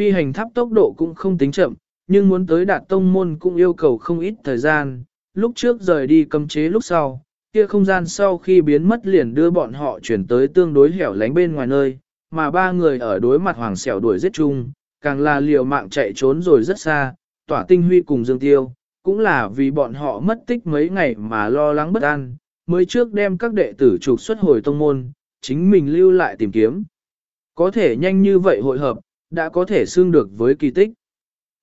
phi hành tháp tốc độ cũng không tính chậm, nhưng muốn tới đạt tông môn cũng yêu cầu không ít thời gian, lúc trước rời đi cấm chế lúc sau, kia không gian sau khi biến mất liền đưa bọn họ chuyển tới tương đối hẻo lánh bên ngoài nơi, mà ba người ở đối mặt hoàng xẻo đuổi giết chung, càng là liều mạng chạy trốn rồi rất xa, tỏa tinh huy cùng Dương Tiêu, cũng là vì bọn họ mất tích mấy ngày mà lo lắng bất an, mới trước đem các đệ tử trục xuất hồi tông môn, chính mình lưu lại tìm kiếm. Có thể nhanh như vậy hội hợp, đã có thể xương được với kỳ tích.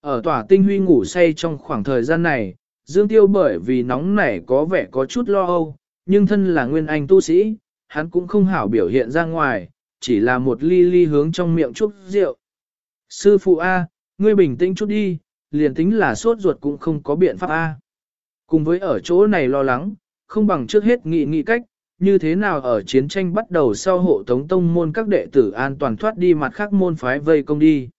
Ở tỏa tinh huy ngủ say trong khoảng thời gian này, Dương Tiêu bởi vì nóng nảy có vẻ có chút lo âu, nhưng thân là nguyên anh tu sĩ, hắn cũng không hảo biểu hiện ra ngoài, chỉ là một ly ly hướng trong miệng chút rượu. Sư phụ A, ngươi bình tĩnh chút đi, liền tính là sốt ruột cũng không có biện pháp A. Cùng với ở chỗ này lo lắng, không bằng trước hết nghị nghị cách, như thế nào ở chiến tranh bắt đầu sau hộ tống tông môn các đệ tử an toàn thoát đi mặt khác môn phái vây công đi.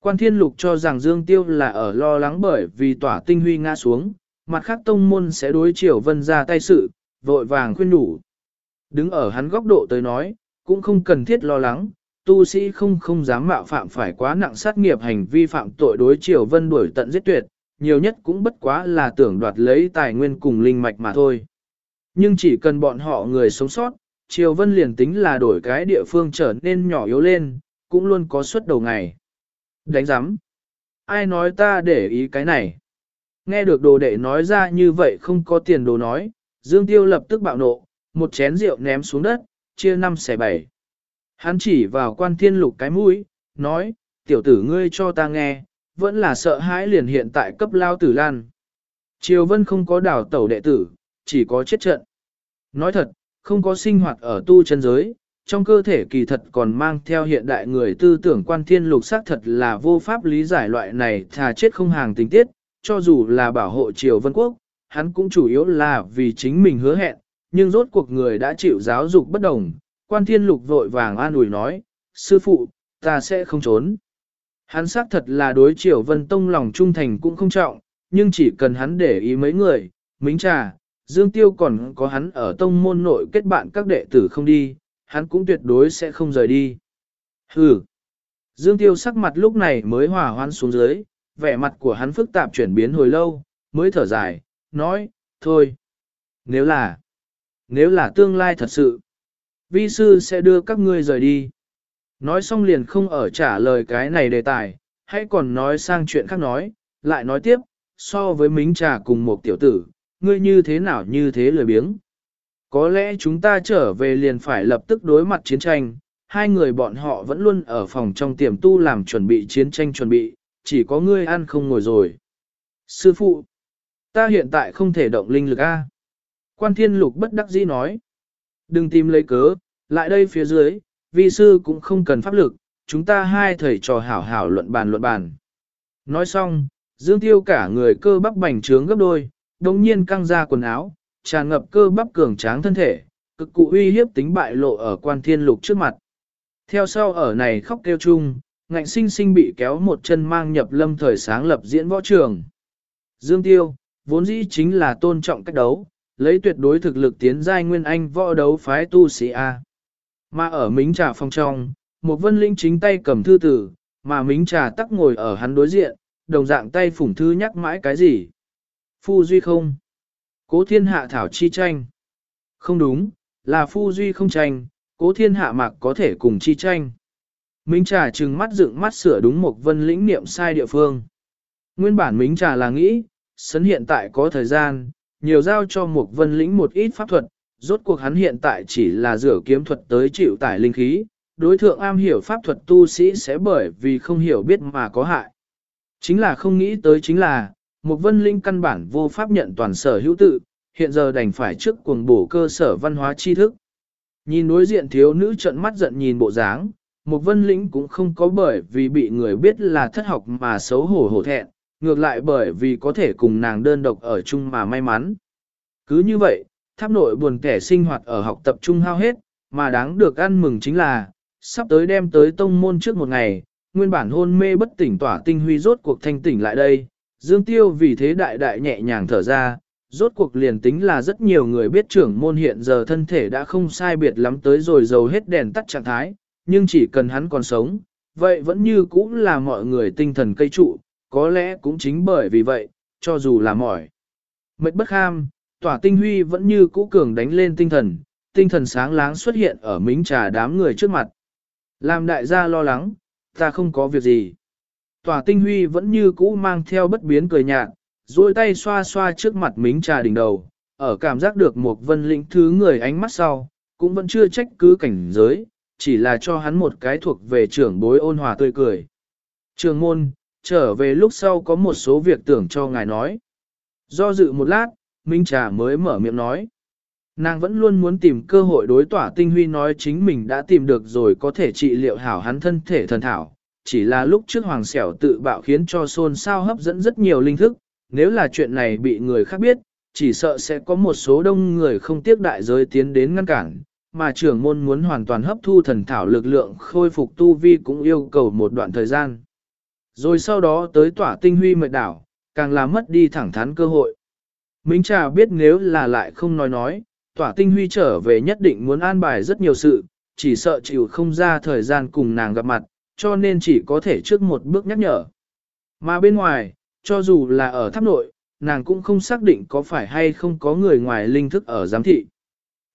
Quan thiên lục cho rằng Dương Tiêu là ở lo lắng bởi vì tỏa tinh huy ngã xuống, mặt khác tông môn sẽ đối chiều vân ra tay sự, vội vàng khuyên đủ. Đứng ở hắn góc độ tới nói, cũng không cần thiết lo lắng, tu sĩ không không dám mạo phạm phải quá nặng sát nghiệp hành vi phạm tội đối chiều vân đuổi tận giết tuyệt, nhiều nhất cũng bất quá là tưởng đoạt lấy tài nguyên cùng linh mạch mà thôi. Nhưng chỉ cần bọn họ người sống sót, Triều Vân liền tính là đổi cái địa phương trở nên nhỏ yếu lên, cũng luôn có suất đầu ngày. Đánh giám. Ai nói ta để ý cái này? Nghe được đồ đệ nói ra như vậy không có tiền đồ nói, Dương Tiêu lập tức bạo nộ, một chén rượu ném xuống đất, chia năm xẻ bảy. Hắn chỉ vào quan thiên lục cái mũi, nói, tiểu tử ngươi cho ta nghe, vẫn là sợ hãi liền hiện tại cấp lao tử lan. Triều Vân không có đảo tẩu đệ tử, chỉ có chết trận. Nói thật, không có sinh hoạt ở tu chân giới, trong cơ thể kỳ thật còn mang theo hiện đại người tư tưởng quan thiên lục xác thật là vô pháp lý giải loại này thà chết không hàng tình tiết, cho dù là bảo hộ triều vân quốc, hắn cũng chủ yếu là vì chính mình hứa hẹn, nhưng rốt cuộc người đã chịu giáo dục bất đồng, quan thiên lục vội vàng an ủi nói, sư phụ, ta sẽ không trốn. Hắn xác thật là đối triều vân tông lòng trung thành cũng không trọng, nhưng chỉ cần hắn để ý mấy người, mính trà, Dương Tiêu còn có hắn ở tông môn nội kết bạn các đệ tử không đi, hắn cũng tuyệt đối sẽ không rời đi. Hừ. Dương Tiêu sắc mặt lúc này mới hòa hoan xuống dưới, vẻ mặt của hắn phức tạp chuyển biến hồi lâu, mới thở dài, nói, thôi. Nếu là, nếu là tương lai thật sự, vi sư sẽ đưa các ngươi rời đi. Nói xong liền không ở trả lời cái này đề tài, hãy còn nói sang chuyện khác nói, lại nói tiếp, so với mính trà cùng một tiểu tử, ngươi như thế nào như thế lười biếng. Có lẽ chúng ta trở về liền phải lập tức đối mặt chiến tranh, hai người bọn họ vẫn luôn ở phòng trong tiềm tu làm chuẩn bị chiến tranh chuẩn bị, chỉ có ngươi ăn không ngồi rồi. Sư phụ, ta hiện tại không thể động linh lực A. Quan thiên lục bất đắc dĩ nói, đừng tìm lấy cớ, lại đây phía dưới, vi sư cũng không cần pháp lực, chúng ta hai thầy trò hảo hảo luận bàn luận bàn. Nói xong, Dương Tiêu cả người cơ bắp bành trướng gấp đôi, đồng nhiên căng ra quần áo, tràn ngập cơ bắp cường tráng thân thể, cực cụ uy hiếp tính bại lộ ở quan thiên lục trước mặt. Theo sau ở này khóc kêu chung, ngạnh sinh sinh bị kéo một chân mang nhập lâm thời sáng lập diễn võ trường. Dương Tiêu, vốn dĩ chính là tôn trọng cách đấu, lấy tuyệt đối thực lực tiến giai nguyên anh võ đấu phái tu sĩ A. Mà ở mính trà phong trong, một vân linh chính tay cầm thư tử, mà mính trà tắc ngồi ở hắn đối diện, đồng dạng tay phủng thư nhắc mãi cái gì. Phu Duy không? Cố thiên hạ thảo chi tranh. Không đúng, là Phu Duy không tranh, cố thiên hạ mạc có thể cùng chi tranh. Minh trà trừng mắt dựng mắt sửa đúng một vân lĩnh niệm sai địa phương. Nguyên bản Minh trà là nghĩ, sấn hiện tại có thời gian, nhiều giao cho một vân lĩnh một ít pháp thuật, rốt cuộc hắn hiện tại chỉ là rửa kiếm thuật tới chịu tải linh khí, đối thượng am hiểu pháp thuật tu sĩ sẽ bởi vì không hiểu biết mà có hại. Chính là không nghĩ tới chính là, một vân linh căn bản vô pháp nhận toàn sở hữu tự, hiện giờ đành phải trước cuồng bổ cơ sở văn hóa tri thức. Nhìn đối diện thiếu nữ trợn mắt giận nhìn bộ dáng, một vân lĩnh cũng không có bởi vì bị người biết là thất học mà xấu hổ hổ thẹn, ngược lại bởi vì có thể cùng nàng đơn độc ở chung mà may mắn. Cứ như vậy, tháp nội buồn kẻ sinh hoạt ở học tập trung hao hết, mà đáng được ăn mừng chính là, sắp tới đem tới tông môn trước một ngày, nguyên bản hôn mê bất tỉnh tỏa tinh huy rốt cuộc thanh tỉnh lại đây, Dương Tiêu vì thế đại đại nhẹ nhàng thở ra, rốt cuộc liền tính là rất nhiều người biết trưởng môn hiện giờ thân thể đã không sai biệt lắm tới rồi dầu hết đèn tắt trạng thái, nhưng chỉ cần hắn còn sống, vậy vẫn như cũng là mọi người tinh thần cây trụ, có lẽ cũng chính bởi vì vậy, cho dù là mỏi. Mệt bất kham, tỏa tinh huy vẫn như cũ cường đánh lên tinh thần, tinh thần sáng láng xuất hiện ở mính trà đám người trước mặt. Làm đại gia lo lắng, ta không có việc gì. Tòa tinh huy vẫn như cũ mang theo bất biến cười nhạt, duỗi tay xoa xoa trước mặt mính trà đỉnh đầu, ở cảm giác được một vân lĩnh thứ người ánh mắt sau, cũng vẫn chưa trách cứ cảnh giới, chỉ là cho hắn một cái thuộc về trưởng bối ôn hòa tươi cười. Trường môn, trở về lúc sau có một số việc tưởng cho ngài nói. Do dự một lát, Minh Trà mới mở miệng nói. Nàng vẫn luôn muốn tìm cơ hội đối tỏa tinh huy nói chính mình đã tìm được rồi có thể trị liệu hảo hắn thân thể thần thảo. Chỉ là lúc trước hoàng xẻo tự bạo khiến cho xôn xao hấp dẫn rất nhiều linh thức, nếu là chuyện này bị người khác biết, chỉ sợ sẽ có một số đông người không tiếc đại giới tiến đến ngăn cản, mà trưởng môn muốn hoàn toàn hấp thu thần thảo lực lượng khôi phục tu vi cũng yêu cầu một đoạn thời gian. Rồi sau đó tới tỏa tinh huy mệt đảo, càng là mất đi thẳng thắn cơ hội. Minh Trà biết nếu là lại không nói nói, tỏa tinh huy trở về nhất định muốn an bài rất nhiều sự, chỉ sợ chịu không ra thời gian cùng nàng gặp mặt, cho nên chỉ có thể trước một bước nhắc nhở. Mà bên ngoài, cho dù là ở tháp nội, nàng cũng không xác định có phải hay không có người ngoài linh thức ở giám thị.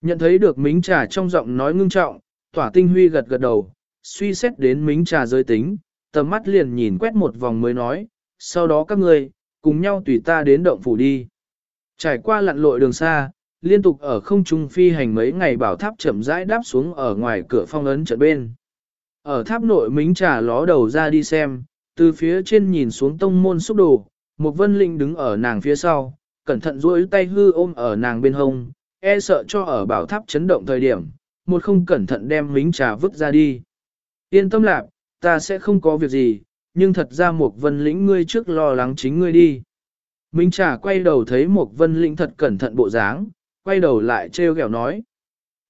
Nhận thấy được mính trà trong giọng nói ngưng trọng, tỏa tinh huy gật gật đầu, suy xét đến mính trà giới tính, tầm mắt liền nhìn quét một vòng mới nói, sau đó các người, cùng nhau tùy ta đến động phủ đi. Trải qua lặn lội đường xa, liên tục ở không trung phi hành mấy ngày bảo tháp chậm rãi đáp xuống ở ngoài cửa phong ấn trận bên. Ở tháp nội mính trà ló đầu ra đi xem, từ phía trên nhìn xuống tông môn xúc đồ, một vân linh đứng ở nàng phía sau, cẩn thận duỗi tay hư ôm ở nàng bên hông, e sợ cho ở bảo tháp chấn động thời điểm, một không cẩn thận đem mính trà vứt ra đi. Yên tâm lạc, ta sẽ không có việc gì, nhưng thật ra một vân lĩnh ngươi trước lo lắng chính ngươi đi. Minh trà quay đầu thấy một vân lĩnh thật cẩn thận bộ dáng, quay đầu lại trêu ghẹo nói.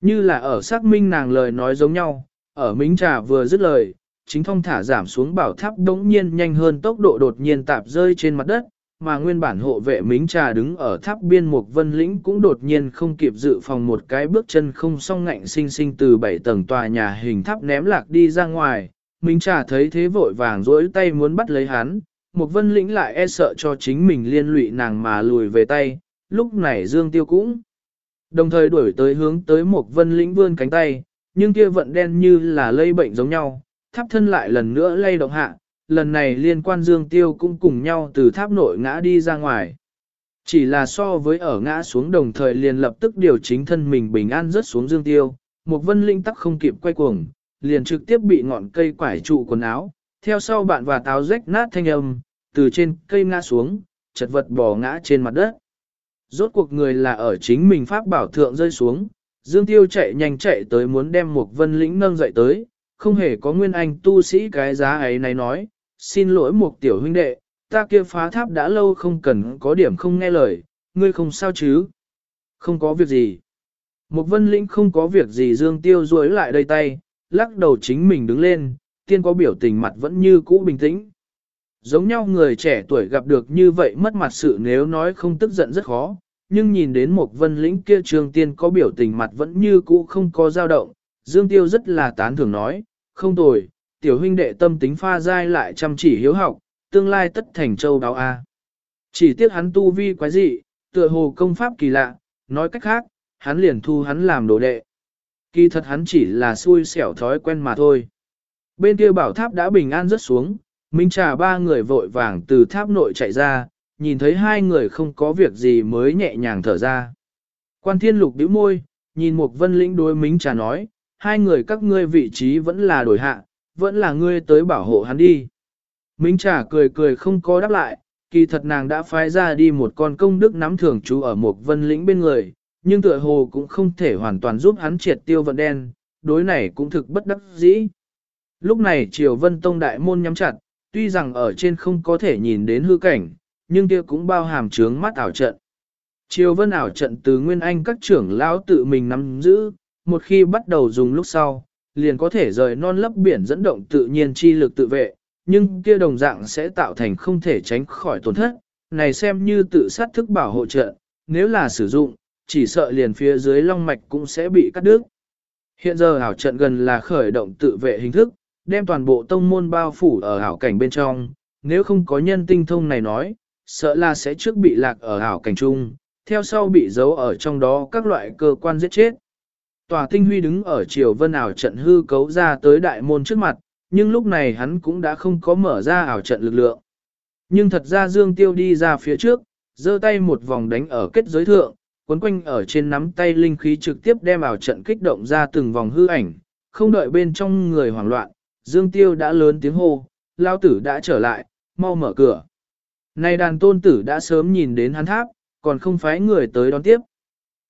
Như là ở xác minh nàng lời nói giống nhau, ở Mính trà vừa dứt lời, chính thông thả giảm xuống bảo tháp đống nhiên nhanh hơn tốc độ đột nhiên tạp rơi trên mặt đất, mà nguyên bản hộ vệ mính trà đứng ở tháp biên một vân lĩnh cũng đột nhiên không kịp dự phòng một cái bước chân không song ngạnh sinh sinh từ bảy tầng tòa nhà hình tháp ném lạc đi ra ngoài, mính trà thấy thế vội vàng rỗi tay muốn bắt lấy hắn, một vân lĩnh lại e sợ cho chính mình liên lụy nàng mà lùi về tay, lúc này dương tiêu cũng đồng thời đuổi tới hướng tới một vân lĩnh vươn cánh tay, nhưng kia vận đen như là lây bệnh giống nhau, tháp thân lại lần nữa lay động hạ, lần này liên quan Dương Tiêu cũng cùng nhau từ tháp nội ngã đi ra ngoài. Chỉ là so với ở ngã xuống đồng thời liền lập tức điều chính thân mình bình an rớt xuống Dương Tiêu, một vân linh tắc không kịp quay cuồng, liền trực tiếp bị ngọn cây quải trụ quần áo, theo sau bạn và táo rách nát thanh âm, từ trên cây ngã xuống, chật vật bò ngã trên mặt đất. Rốt cuộc người là ở chính mình pháp bảo thượng rơi xuống, Dương Tiêu chạy nhanh chạy tới muốn đem Mục vân lĩnh nâng dậy tới, không hề có nguyên anh tu sĩ cái giá ấy này nói, xin lỗi Mục tiểu huynh đệ, ta kia phá tháp đã lâu không cần có điểm không nghe lời, ngươi không sao chứ? Không có việc gì. Mục vân lĩnh không có việc gì dương tiêu duỗi lại đây tay, lắc đầu chính mình đứng lên, tiên có biểu tình mặt vẫn như cũ bình tĩnh. Giống nhau người trẻ tuổi gặp được như vậy mất mặt sự nếu nói không tức giận rất khó, nhưng nhìn đến một vân lĩnh kia trường tiên có biểu tình mặt vẫn như cũ không có dao động, Dương Tiêu rất là tán thưởng nói, không tồi, tiểu huynh đệ tâm tính pha dai lại chăm chỉ hiếu học, tương lai tất thành châu đáo A. Chỉ tiếc hắn tu vi quái dị, tựa hồ công pháp kỳ lạ, nói cách khác, hắn liền thu hắn làm đồ đệ. Kỳ thật hắn chỉ là xui xẻo thói quen mà thôi. Bên kia bảo tháp đã bình an rớt xuống, Minh Trà ba người vội vàng từ tháp nội chạy ra, nhìn thấy hai người không có việc gì mới nhẹ nhàng thở ra. Quan thiên lục bĩu môi, nhìn một vân lĩnh đối Minh Trà nói, hai người các ngươi vị trí vẫn là đổi hạ, vẫn là ngươi tới bảo hộ hắn đi. Minh Trà cười cười không có đáp lại, kỳ thật nàng đã phái ra đi một con công đức nắm thường trú ở một vân lĩnh bên người, nhưng tựa hồ cũng không thể hoàn toàn giúp hắn triệt tiêu vận đen, đối này cũng thực bất đắc dĩ. Lúc này triều vân tông đại môn nhắm chặt, tuy rằng ở trên không có thể nhìn đến hư cảnh, nhưng kia cũng bao hàm trướng mắt ảo trận. Triều vân ảo trận từ nguyên anh các trưởng lão tự mình nắm giữ, một khi bắt đầu dùng lúc sau, liền có thể rời non lấp biển dẫn động tự nhiên chi lực tự vệ, nhưng kia đồng dạng sẽ tạo thành không thể tránh khỏi tổn thất, này xem như tự sát thức bảo hộ trận, nếu là sử dụng, chỉ sợ liền phía dưới long mạch cũng sẽ bị cắt đứt. Hiện giờ hảo trận gần là khởi động tự vệ hình thức, đem toàn bộ tông môn bao phủ ở hảo cảnh bên trong, nếu không có nhân tinh thông này nói, sợ là sẽ trước bị lạc ở ảo cảnh trung, theo sau bị giấu ở trong đó các loại cơ quan giết chết. Tòa tinh huy đứng ở chiều vân ảo trận hư cấu ra tới đại môn trước mặt, nhưng lúc này hắn cũng đã không có mở ra ảo trận lực lượng. Nhưng thật ra Dương Tiêu đi ra phía trước, giơ tay một vòng đánh ở kết giới thượng, quấn quanh ở trên nắm tay linh khí trực tiếp đem ảo trận kích động ra từng vòng hư ảnh, không đợi bên trong người hoảng loạn, Dương Tiêu đã lớn tiếng hô, lao tử đã trở lại, mau mở cửa. Này đàn tôn tử đã sớm nhìn đến hắn tháp, còn không phái người tới đón tiếp.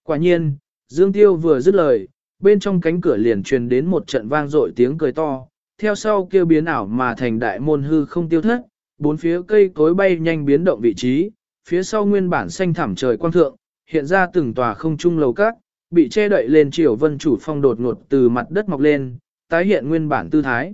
Quả nhiên, Dương Tiêu vừa dứt lời, bên trong cánh cửa liền truyền đến một trận vang dội tiếng cười to, theo sau kêu biến ảo mà thành đại môn hư không tiêu thất, bốn phía cây cối bay nhanh biến động vị trí, phía sau nguyên bản xanh thẳm trời quang thượng, hiện ra từng tòa không trung lầu các, bị che đậy lên chiều vân chủ phong đột ngột từ mặt đất mọc lên, tái hiện nguyên bản tư thái.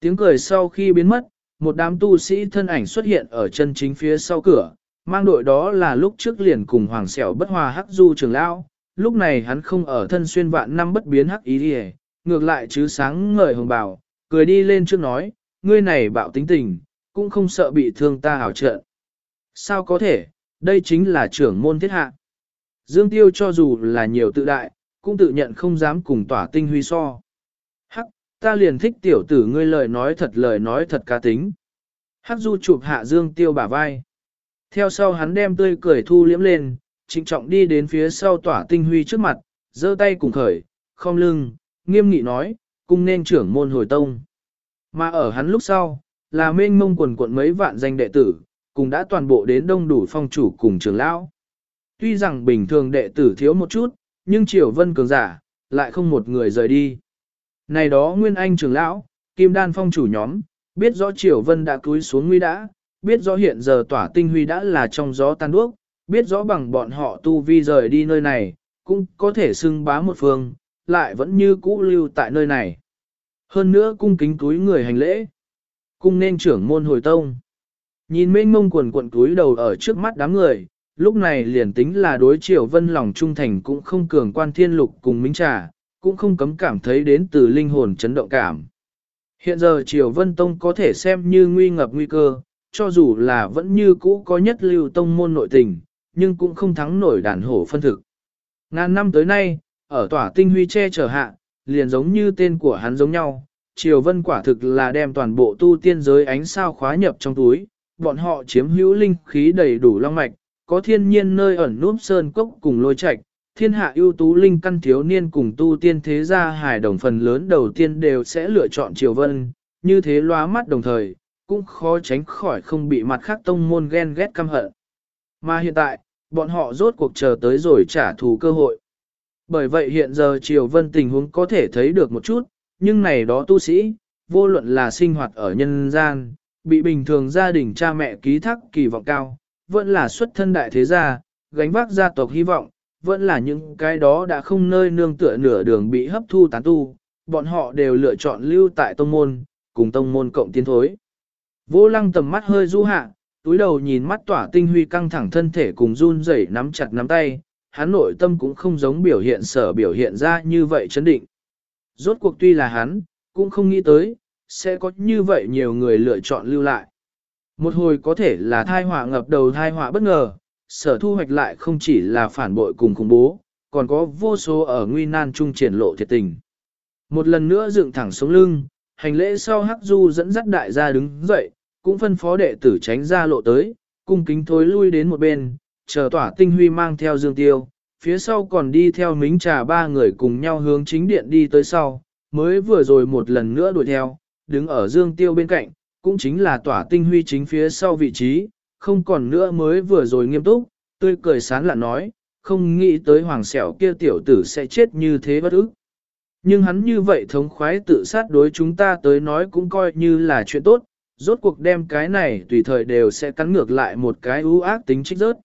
Tiếng cười sau khi biến mất, một đám tu sĩ thân ảnh xuất hiện ở chân chính phía sau cửa, mang đội đó là lúc trước liền cùng hoàng Sẻo bất hòa hắc du trường lão, lúc này hắn không ở thân xuyên vạn năm bất biến hắc ý đi ngược lại chứ sáng ngời hồng bào, cười đi lên trước nói, ngươi này bạo tính tình, cũng không sợ bị thương ta hảo trợ. Sao có thể, đây chính là trưởng môn thiết hạ. Dương Tiêu cho dù là nhiều tự đại, cũng tự nhận không dám cùng tỏa tinh huy so. Ta liền thích tiểu tử ngươi lời nói thật lời nói thật cá tính. Hắc du chụp hạ Dương Tiêu bả vai. Theo sau hắn đem tươi cười thu liễm lên, trịnh trọng đi đến phía sau tỏa tinh huy trước mặt, giơ tay cùng khởi, không lưng, nghiêm nghị nói, cung nên trưởng môn hồi tông. Mà ở hắn lúc sau, là mênh mông quần quận mấy vạn danh đệ tử, cùng đã toàn bộ đến đông đủ phong chủ cùng trưởng lão. Tuy rằng bình thường đệ tử thiếu một chút, nhưng triều vân cường giả, lại không một người rời đi. Này đó Nguyên Anh trưởng lão, Kim Đan phong chủ nhóm, biết rõ triều vân đã cúi xuống nguy đã, biết rõ hiện giờ tỏa tinh huy đã là trong gió tan đuốc, biết rõ bằng bọn họ tu vi rời đi nơi này, cũng có thể xưng bá một phương, lại vẫn như cũ lưu tại nơi này. Hơn nữa cung kính túi người hành lễ. Cung nên trưởng môn hồi tông. Nhìn mênh mông quần quận túi đầu ở trước mắt đám người, lúc này liền tính là đối triều vân lòng trung thành cũng không cường quan thiên lục cùng minh trà, cũng không cấm cảm thấy đến từ linh hồn chấn động cảm. Hiện giờ triều vân tông có thể xem như nguy ngập nguy cơ, cho dù là vẫn như cũ có nhất lưu tông môn nội tình, nhưng cũng không thắng nổi đàn hổ phân thực. Ngàn năm tới nay, ở tỏa tinh huy che chở hạ, liền giống như tên của hắn giống nhau, Triều Vân quả thực là đem toàn bộ tu tiên giới ánh sao khóa nhập trong túi, bọn họ chiếm hữu linh khí đầy đủ long mạch, có thiên nhiên nơi ẩn núp sơn cốc cùng lôi trạch, thiên hạ ưu tú linh căn thiếu niên cùng tu tiên thế gia hải đồng phần lớn đầu tiên đều sẽ lựa chọn Triều Vân, như thế lóa mắt đồng thời, cũng khó tránh khỏi không bị mặt khác tông môn ghen ghét căm hận. Mà hiện tại, bọn họ rốt cuộc chờ tới rồi trả thù cơ hội. Bởi vậy hiện giờ Triều Vân tình huống có thể thấy được một chút, nhưng này đó tu sĩ, vô luận là sinh hoạt ở nhân gian, bị bình thường gia đình cha mẹ ký thác kỳ vọng cao, vẫn là xuất thân đại thế gia, gánh vác gia tộc hy vọng, vẫn là những cái đó đã không nơi nương tựa nửa đường bị hấp thu tán tu, bọn họ đều lựa chọn lưu tại tông môn, cùng tông môn cộng tiến thối. Vô lăng tầm mắt hơi du hạ, túi đầu nhìn mắt tỏa tinh huy căng thẳng thân thể cùng run rẩy nắm chặt nắm tay, hắn nội tâm cũng không giống biểu hiện sở biểu hiện ra như vậy chấn định. Rốt cuộc tuy là hắn, cũng không nghĩ tới, sẽ có như vậy nhiều người lựa chọn lưu lại. Một hồi có thể là thai họa ngập đầu thai họa bất ngờ, sở thu hoạch lại không chỉ là phản bội cùng khủng bố, còn có vô số ở nguy nan trung triển lộ thiệt tình. Một lần nữa dựng thẳng sống lưng, hành lễ sau hắc du dẫn dắt đại gia đứng dậy, cũng phân phó đệ tử tránh ra lộ tới, cung kính thối lui đến một bên, chờ tỏa tinh huy mang theo dương tiêu, phía sau còn đi theo mính trà ba người cùng nhau hướng chính điện đi tới sau, mới vừa rồi một lần nữa đuổi theo, đứng ở dương tiêu bên cạnh, cũng chính là tỏa tinh huy chính phía sau vị trí, không còn nữa mới vừa rồi nghiêm túc, tươi cười sán lạ nói, không nghĩ tới hoàng sẹo kia tiểu tử sẽ chết như thế bất ức. Nhưng hắn như vậy thống khoái tự sát đối chúng ta tới nói cũng coi như là chuyện tốt, rốt cuộc đem cái này tùy thời đều sẽ cắn ngược lại một cái ưu ác tính trích rớt.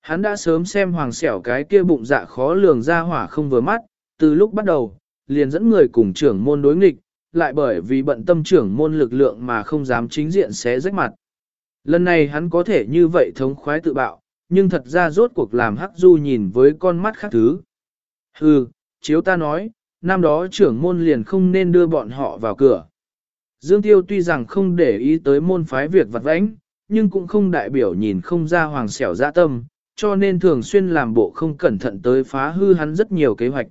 Hắn đã sớm xem hoàng sẹo cái kia bụng dạ khó lường ra hỏa không vừa mắt, từ lúc bắt đầu, liền dẫn người cùng trưởng môn đối nghịch, lại bởi vì bận tâm trưởng môn lực lượng mà không dám chính diện xé rách mặt. Lần này hắn có thể như vậy thống khoái tự bạo, nhưng thật ra rốt cuộc làm hắc du nhìn với con mắt khác thứ. Hừ, chiếu ta nói, năm đó trưởng môn liền không nên đưa bọn họ vào cửa. Dương Tiêu tuy rằng không để ý tới môn phái việc vặt vãnh, nhưng cũng không đại biểu nhìn không ra hoàng xẻo dạ tâm, cho nên thường xuyên làm bộ không cẩn thận tới phá hư hắn rất nhiều kế hoạch.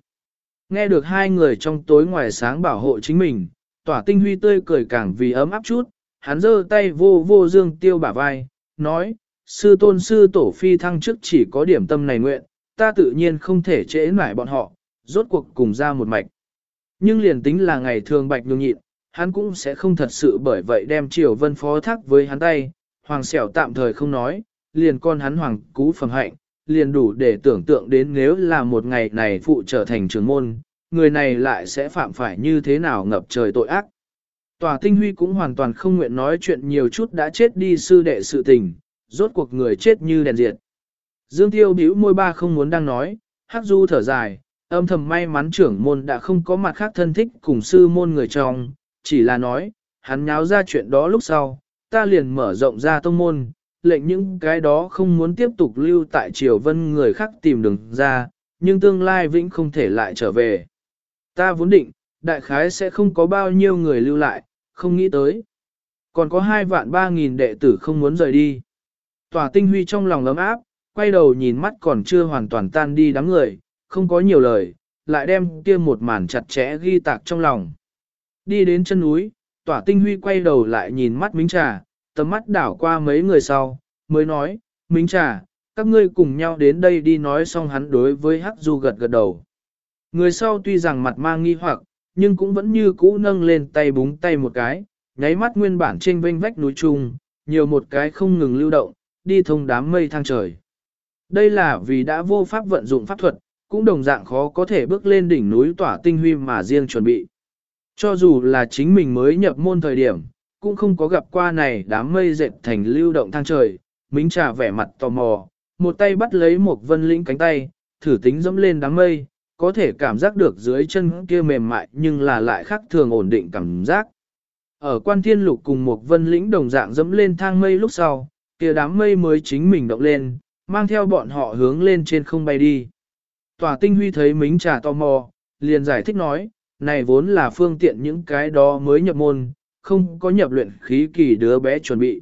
Nghe được hai người trong tối ngoài sáng bảo hộ chính mình, tỏa tinh huy tươi cười càng vì ấm áp chút, hắn giơ tay vô vô Dương Tiêu bả vai, nói, sư tôn sư tổ phi thăng trước chỉ có điểm tâm này nguyện, ta tự nhiên không thể trễ nải bọn họ, rốt cuộc cùng ra một mạch. Nhưng liền tính là ngày thường bạch nhường nhịn, hắn cũng sẽ không thật sự bởi vậy đem triều vân phó thác với hắn tay, hoàng xẻo tạm thời không nói, liền con hắn hoàng cú phẩm hạnh, liền đủ để tưởng tượng đến nếu là một ngày này phụ trở thành trường môn, người này lại sẽ phạm phải như thế nào ngập trời tội ác. Tòa tinh huy cũng hoàn toàn không nguyện nói chuyện nhiều chút đã chết đi sư đệ sự tình, rốt cuộc người chết như đèn diệt. Dương Tiêu bĩu môi ba không muốn đang nói, Hắc Du thở dài, âm thầm may mắn trưởng môn đã không có mặt khác thân thích cùng sư môn người trong, chỉ là nói, hắn nháo ra chuyện đó lúc sau, ta liền mở rộng ra tông môn, lệnh những cái đó không muốn tiếp tục lưu tại triều vân người khác tìm đường ra, nhưng tương lai vĩnh không thể lại trở về. Ta vốn định, đại khái sẽ không có bao nhiêu người lưu lại, không nghĩ tới. Còn có hai vạn ba nghìn đệ tử không muốn rời đi. Tòa tinh huy trong lòng ấm áp, quay đầu nhìn mắt còn chưa hoàn toàn tan đi đám người, không có nhiều lời, lại đem kia một màn chặt chẽ ghi tạc trong lòng. Đi đến chân núi, tỏa tinh huy quay đầu lại nhìn mắt Mính Trà, tầm mắt đảo qua mấy người sau, mới nói, Mính Trà, các ngươi cùng nhau đến đây đi nói xong hắn đối với Hắc Du gật gật đầu. Người sau tuy rằng mặt mang nghi hoặc, nhưng cũng vẫn như cũ nâng lên tay búng tay một cái, nháy mắt nguyên bản trên vênh vách núi trung, nhiều một cái không ngừng lưu động, đi thông đám mây thang trời. Đây là vì đã vô pháp vận dụng pháp thuật, cũng đồng dạng khó có thể bước lên đỉnh núi tỏa tinh huy mà riêng chuẩn bị. Cho dù là chính mình mới nhập môn thời điểm, cũng không có gặp qua này đám mây dệt thành lưu động thang trời, mính trà vẻ mặt tò mò, một tay bắt lấy một vân lĩnh cánh tay, thử tính dẫm lên đám mây, có thể cảm giác được dưới chân kia mềm mại nhưng là lại khác thường ổn định cảm giác. Ở quan thiên lục cùng một vân lĩnh đồng dạng dẫm lên thang mây lúc sau, kia đám mây mới chính mình động lên, mang theo bọn họ hướng lên trên không bay đi. Tòa tinh huy thấy mính trà tò mò, liền giải thích nói, này vốn là phương tiện những cái đó mới nhập môn, không có nhập luyện khí kỳ đứa bé chuẩn bị.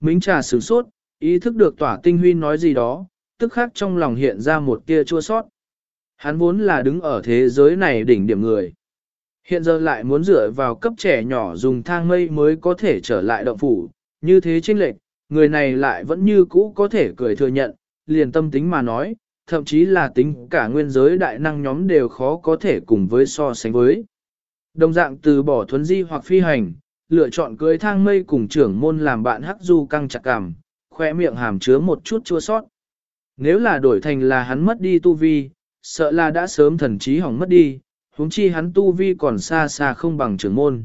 Mính trà sửng sốt, ý thức được tỏa tinh huy nói gì đó, tức khác trong lòng hiện ra một tia chua sót. Hắn vốn là đứng ở thế giới này đỉnh điểm người. Hiện giờ lại muốn dựa vào cấp trẻ nhỏ dùng thang mây mới có thể trở lại động phủ, như thế chênh lệch, người này lại vẫn như cũ có thể cười thừa nhận, liền tâm tính mà nói, thậm chí là tính cả nguyên giới đại năng nhóm đều khó có thể cùng với so sánh với. Đồng dạng từ bỏ thuấn di hoặc phi hành, lựa chọn cưới thang mây cùng trưởng môn làm bạn hắc du căng chặt cảm, khoe miệng hàm chứa một chút chua sót. Nếu là đổi thành là hắn mất đi tu vi, sợ là đã sớm thần trí hỏng mất đi, huống chi hắn tu vi còn xa xa không bằng trưởng môn.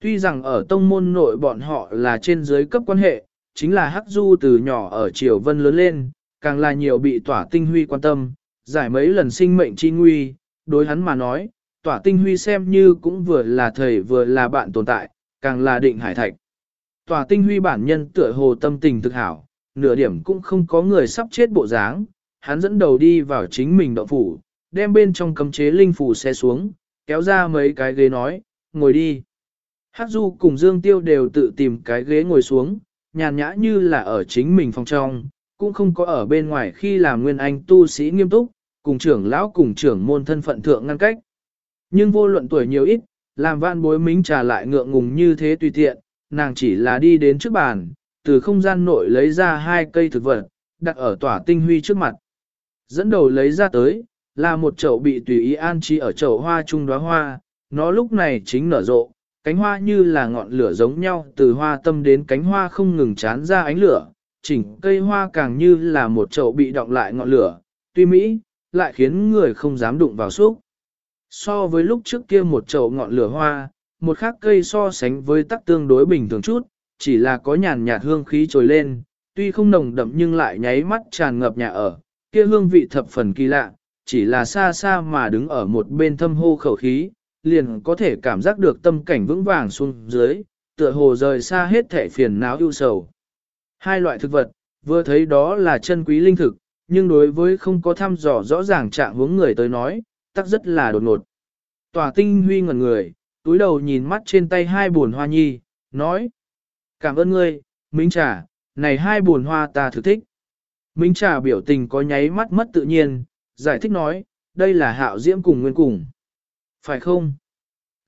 Tuy rằng ở tông môn nội bọn họ là trên dưới cấp quan hệ, chính là Hắc Du từ nhỏ ở Triều Vân lớn lên, càng là nhiều bị tỏa tinh huy quan tâm, giải mấy lần sinh mệnh chi nguy, đối hắn mà nói, tỏa tinh huy xem như cũng vừa là thầy vừa là bạn tồn tại, càng là định hải thạch. Tỏa tinh huy bản nhân tựa hồ tâm tình thực hảo, nửa điểm cũng không có người sắp chết bộ dáng, hắn dẫn đầu đi vào chính mình động phủ, đem bên trong cấm chế linh phủ xe xuống, kéo ra mấy cái ghế nói, ngồi đi. Hắc Du cùng Dương Tiêu đều tự tìm cái ghế ngồi xuống, nhàn nhã như là ở chính mình phòng trong, cũng không có ở bên ngoài khi làm nguyên anh tu sĩ nghiêm túc, cùng trưởng lão cùng trưởng môn thân phận thượng ngăn cách. Nhưng vô luận tuổi nhiều ít, làm van bối mính trà lại ngượng ngùng như thế tùy tiện, nàng chỉ là đi đến trước bàn, từ không gian nội lấy ra hai cây thực vật, đặt ở tỏa tinh huy trước mặt. Dẫn đầu lấy ra tới, là một chậu bị tùy ý an trí ở chậu hoa trung đóa hoa, nó lúc này chính nở rộ, cánh hoa như là ngọn lửa giống nhau từ hoa tâm đến cánh hoa không ngừng chán ra ánh lửa, chỉnh cây hoa càng như là một chậu bị động lại ngọn lửa, tuy mỹ, lại khiến người không dám đụng vào xúc. So với lúc trước kia một chậu ngọn lửa hoa, một khác cây so sánh với tắc tương đối bình thường chút, chỉ là có nhàn nhạt hương khí trồi lên, tuy không nồng đậm nhưng lại nháy mắt tràn ngập nhà ở, kia hương vị thập phần kỳ lạ, chỉ là xa xa mà đứng ở một bên thâm hô khẩu khí, liền có thể cảm giác được tâm cảnh vững vàng xuống dưới, tựa hồ rời xa hết thể phiền não ưu sầu. Hai loại thực vật, vừa thấy đó là chân quý linh thực, nhưng đối với không có thăm dò rõ ràng trạng hướng người tới nói, tắc rất là đột ngột. Tòa tinh huy ngẩn người, túi đầu nhìn mắt trên tay hai buồn hoa nhi, nói. Cảm ơn ngươi, Minh Trà, này hai buồn hoa ta thử thích. Minh Trà biểu tình có nháy mắt mất tự nhiên, giải thích nói, đây là hạo diễm cùng nguyên cùng. Phải không?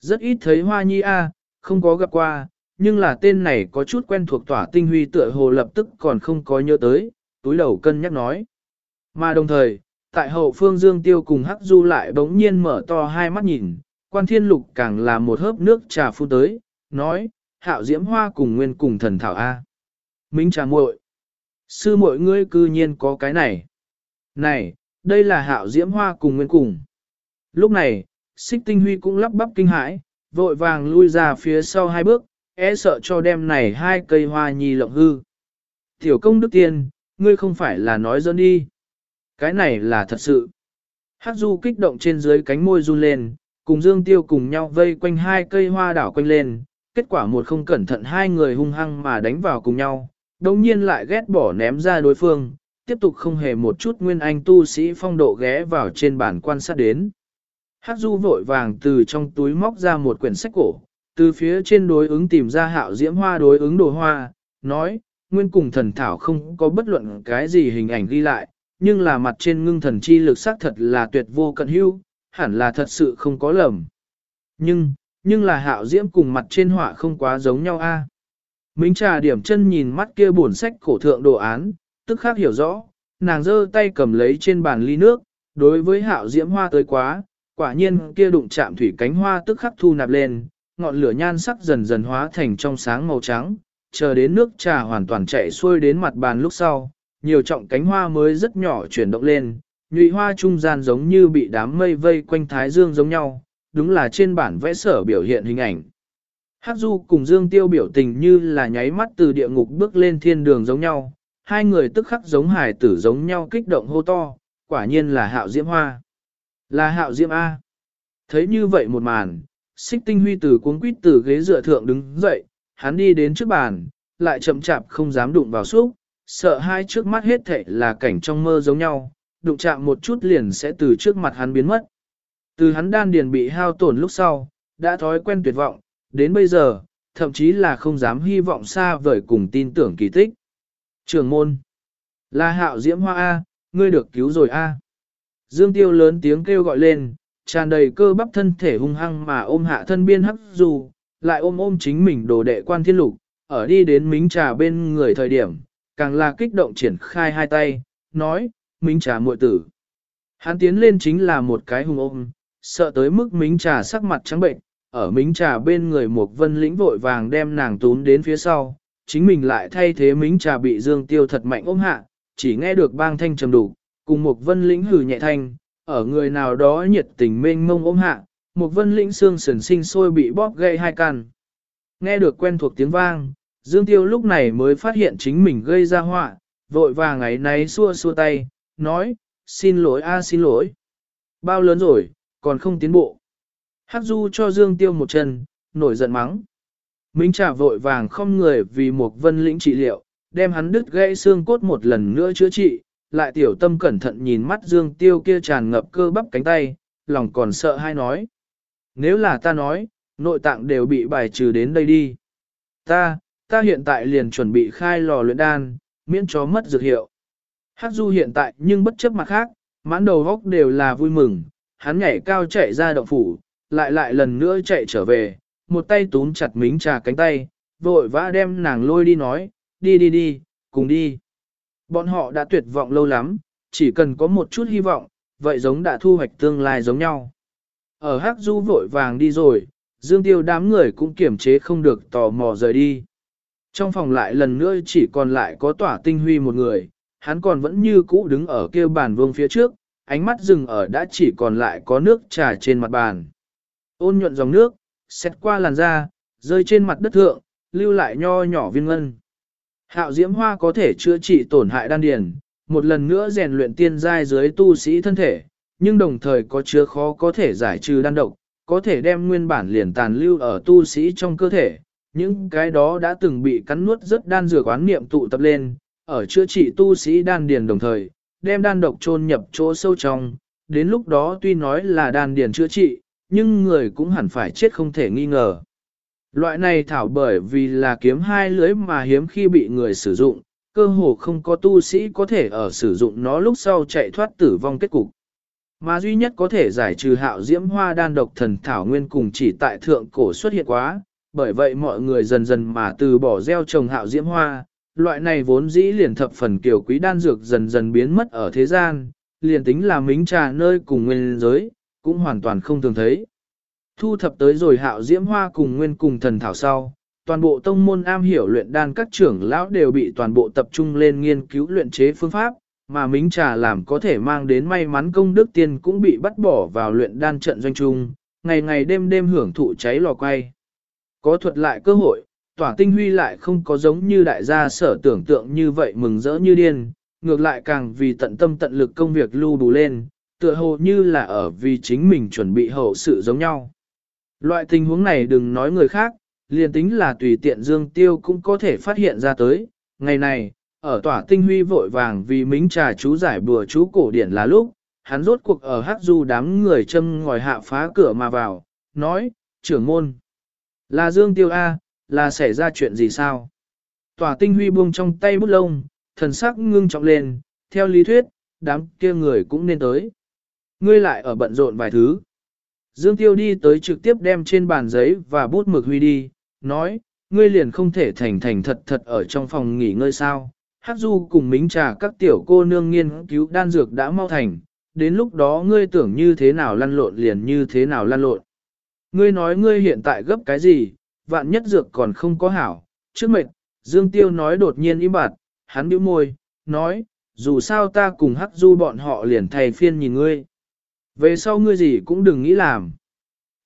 Rất ít thấy hoa nhi a, không có gặp qua, nhưng là tên này có chút quen thuộc tỏa tinh huy tựa hồ lập tức còn không có nhớ tới, túi đầu cân nhắc nói. Mà đồng thời, tại hậu phương Dương Tiêu cùng Hắc Du lại bỗng nhiên mở to hai mắt nhìn, quan thiên lục càng là một hớp nước trà phu tới, nói, hạo diễm hoa cùng nguyên cùng thần thảo A. Minh trà muội Sư muội ngươi cư nhiên có cái này. Này, đây là hạo diễm hoa cùng nguyên cùng. Lúc này, xích tinh huy cũng lắp bắp kinh hãi, vội vàng lui ra phía sau hai bước, e sợ cho đem này hai cây hoa nhi lộng hư. Tiểu công đức tiên, ngươi không phải là nói dân đi. Cái này là thật sự. Hát du kích động trên dưới cánh môi run lên, cùng Dương Tiêu cùng nhau vây quanh hai cây hoa đảo quanh lên, kết quả một không cẩn thận hai người hung hăng mà đánh vào cùng nhau, đồng nhiên lại ghét bỏ ném ra đối phương, tiếp tục không hề một chút nguyên anh tu sĩ phong độ ghé vào trên bàn quan sát đến. Hát du vội vàng từ trong túi móc ra một quyển sách cổ, từ phía trên đối ứng tìm ra hạo diễm hoa đối ứng đồ hoa, nói, nguyên cùng thần thảo không có bất luận cái gì hình ảnh ghi lại, nhưng là mặt trên ngưng thần chi lực xác thật là tuyệt vô cận hữu, hẳn là thật sự không có lầm. Nhưng, nhưng là hạo diễm cùng mặt trên họa không quá giống nhau a. À? Mính trà điểm chân nhìn mắt kia buồn sách cổ thượng đồ án, tức khác hiểu rõ, nàng giơ tay cầm lấy trên bàn ly nước, đối với hạo diễm hoa tới quá, quả nhiên kia đụng chạm thủy cánh hoa tức khắc thu nạp lên, ngọn lửa nhan sắc dần dần hóa thành trong sáng màu trắng, chờ đến nước trà hoàn toàn chạy xuôi đến mặt bàn lúc sau, nhiều trọng cánh hoa mới rất nhỏ chuyển động lên, nhụy hoa trung gian giống như bị đám mây vây quanh thái dương giống nhau, đúng là trên bản vẽ sở biểu hiện hình ảnh. Hắc Du cùng Dương Tiêu biểu tình như là nháy mắt từ địa ngục bước lên thiên đường giống nhau, hai người tức khắc giống hải tử giống nhau kích động hô to, quả nhiên là hạo diễm hoa. Là hạo diễm A. Thấy như vậy một màn, xích tinh huy từ cuốn quýt từ ghế dựa thượng đứng dậy, hắn đi đến trước bàn, lại chậm chạp không dám đụng vào xúc, sợ hai trước mắt hết thệ là cảnh trong mơ giống nhau, đụng chạm một chút liền sẽ từ trước mặt hắn biến mất. Từ hắn đan điền bị hao tổn lúc sau, đã thói quen tuyệt vọng, đến bây giờ, thậm chí là không dám hy vọng xa vời cùng tin tưởng kỳ tích. Trường môn, là hạo diễm hoa A, ngươi được cứu rồi A. Dương Tiêu lớn tiếng kêu gọi lên, tràn đầy cơ bắp thân thể hung hăng mà ôm hạ thân biên hắc dù, lại ôm ôm chính mình đồ đệ quan thiên lục, ở đi đến mính trà bên người thời điểm, càng là kích động triển khai hai tay, nói, mính trà muội tử. Hắn tiến lên chính là một cái hung ôm, sợ tới mức mính trà sắc mặt trắng bệnh, ở mính trà bên người một vân lĩnh vội vàng đem nàng tún đến phía sau, chính mình lại thay thế mính trà bị dương tiêu thật mạnh ôm hạ, chỉ nghe được bang thanh trầm đủ, cùng một vân lĩnh hử nhẹ thanh, ở người nào đó nhiệt tình mênh mông ôm hạ, một vân lĩnh xương sần sinh sôi bị bóp gây hai căn. Nghe được quen thuộc tiếng vang, Dương Tiêu lúc này mới phát hiện chính mình gây ra họa, vội vàng ấy náy xua xua tay, nói, xin lỗi a xin lỗi. Bao lớn rồi, còn không tiến bộ. Hắc Du cho Dương Tiêu một chân, nổi giận mắng. Minh Trà vội vàng không người vì một vân lĩnh trị liệu, đem hắn đứt gãy xương cốt một lần nữa chữa trị, lại tiểu tâm cẩn thận nhìn mắt Dương Tiêu kia tràn ngập cơ bắp cánh tay, lòng còn sợ hay nói. Nếu là ta nói, nội tạng đều bị bài trừ đến đây đi. Ta, ta hiện tại liền chuẩn bị khai lò luyện đan, miễn cho mất dược hiệu. Hắc Du hiện tại nhưng bất chấp mặt khác, mãn đầu góc đều là vui mừng, hắn nhảy cao chạy ra động phủ, lại lại lần nữa chạy trở về, một tay túm chặt mính trà cánh tay, vội vã đem nàng lôi đi nói, đi đi đi, cùng đi. Bọn họ đã tuyệt vọng lâu lắm, chỉ cần có một chút hy vọng, vậy giống đã thu hoạch tương lai giống nhau. Ở Hắc Du vội vàng đi rồi, Dương Tiêu đám người cũng kiểm chế không được tò mò rời đi. Trong phòng lại lần nữa chỉ còn lại có tỏa tinh huy một người, hắn còn vẫn như cũ đứng ở kia bàn vương phía trước, ánh mắt dừng ở đã chỉ còn lại có nước trà trên mặt bàn. Ôn nhuận dòng nước, xét qua làn da, rơi trên mặt đất thượng, lưu lại nho nhỏ viên ngân. Hạo diễm hoa có thể chữa trị tổn hại đan điền, một lần nữa rèn luyện tiên giai dưới tu sĩ thân thể, nhưng đồng thời có chứa khó có thể giải trừ đan độc, có thể đem nguyên bản liền tàn lưu ở tu sĩ trong cơ thể. Những cái đó đã từng bị cắn nuốt rất đan dược quán niệm tụ tập lên, ở chữa trị tu sĩ đan điền đồng thời, đem đan độc chôn nhập chỗ sâu trong, đến lúc đó tuy nói là đan điền chữa trị, nhưng người cũng hẳn phải chết không thể nghi ngờ. Loại này thảo bởi vì là kiếm hai lưới mà hiếm khi bị người sử dụng, cơ hồ không có tu sĩ có thể ở sử dụng nó lúc sau chạy thoát tử vong kết cục. Mà duy nhất có thể giải trừ hạo diễm hoa đan độc thần thảo nguyên cùng chỉ tại thượng cổ xuất hiện quá, bởi vậy mọi người dần dần mà từ bỏ gieo trồng hạo diễm hoa, loại này vốn dĩ liền thập phần kiểu quý đan dược dần dần biến mất ở thế gian, liền tính là mính trà nơi cùng nguyên giới, cũng hoàn toàn không thường thấy. Thu thập tới rồi hạo diễm hoa cùng nguyên cùng thần thảo sau, toàn bộ tông môn am hiểu luyện đan các trưởng lão đều bị toàn bộ tập trung lên nghiên cứu luyện chế phương pháp, mà mính trà làm có thể mang đến may mắn công đức tiên cũng bị bắt bỏ vào luyện đan trận doanh trung, ngày ngày đêm đêm hưởng thụ cháy lò quay. Có thuật lại cơ hội, tỏa tinh huy lại không có giống như đại gia sở tưởng tượng như vậy mừng rỡ như điên, ngược lại càng vì tận tâm tận lực công việc lưu đủ lên, tựa hồ như là ở vì chính mình chuẩn bị hậu sự giống nhau. Loại tình huống này đừng nói người khác, liền tính là tùy tiện dương tiêu cũng có thể phát hiện ra tới. Ngày này, ở tỏa tinh huy vội vàng vì mính trà chú giải bùa chú cổ điển là lúc, hắn rốt cuộc ở hát du đám người châm ngòi hạ phá cửa mà vào, nói, trưởng môn, là dương tiêu A, là xảy ra chuyện gì sao? Tỏa tinh huy buông trong tay bút lông, thần sắc ngưng trọng lên, theo lý thuyết, đám kia người cũng nên tới. Ngươi lại ở bận rộn vài thứ. Dương Tiêu đi tới trực tiếp đem trên bàn giấy và bút mực huy đi, nói, ngươi liền không thể thành thành thật thật ở trong phòng nghỉ ngơi sao. Hắc Du cùng mính trà các tiểu cô nương nghiên cứu đan dược đã mau thành, đến lúc đó ngươi tưởng như thế nào lăn lộn liền như thế nào lăn lộn. Ngươi nói ngươi hiện tại gấp cái gì, vạn nhất dược còn không có hảo, trước mệt, Dương Tiêu nói đột nhiên im bặt, hắn bĩu môi, nói, dù sao ta cùng Hắc Du bọn họ liền thay phiên nhìn ngươi. Về sau ngươi gì cũng đừng nghĩ làm.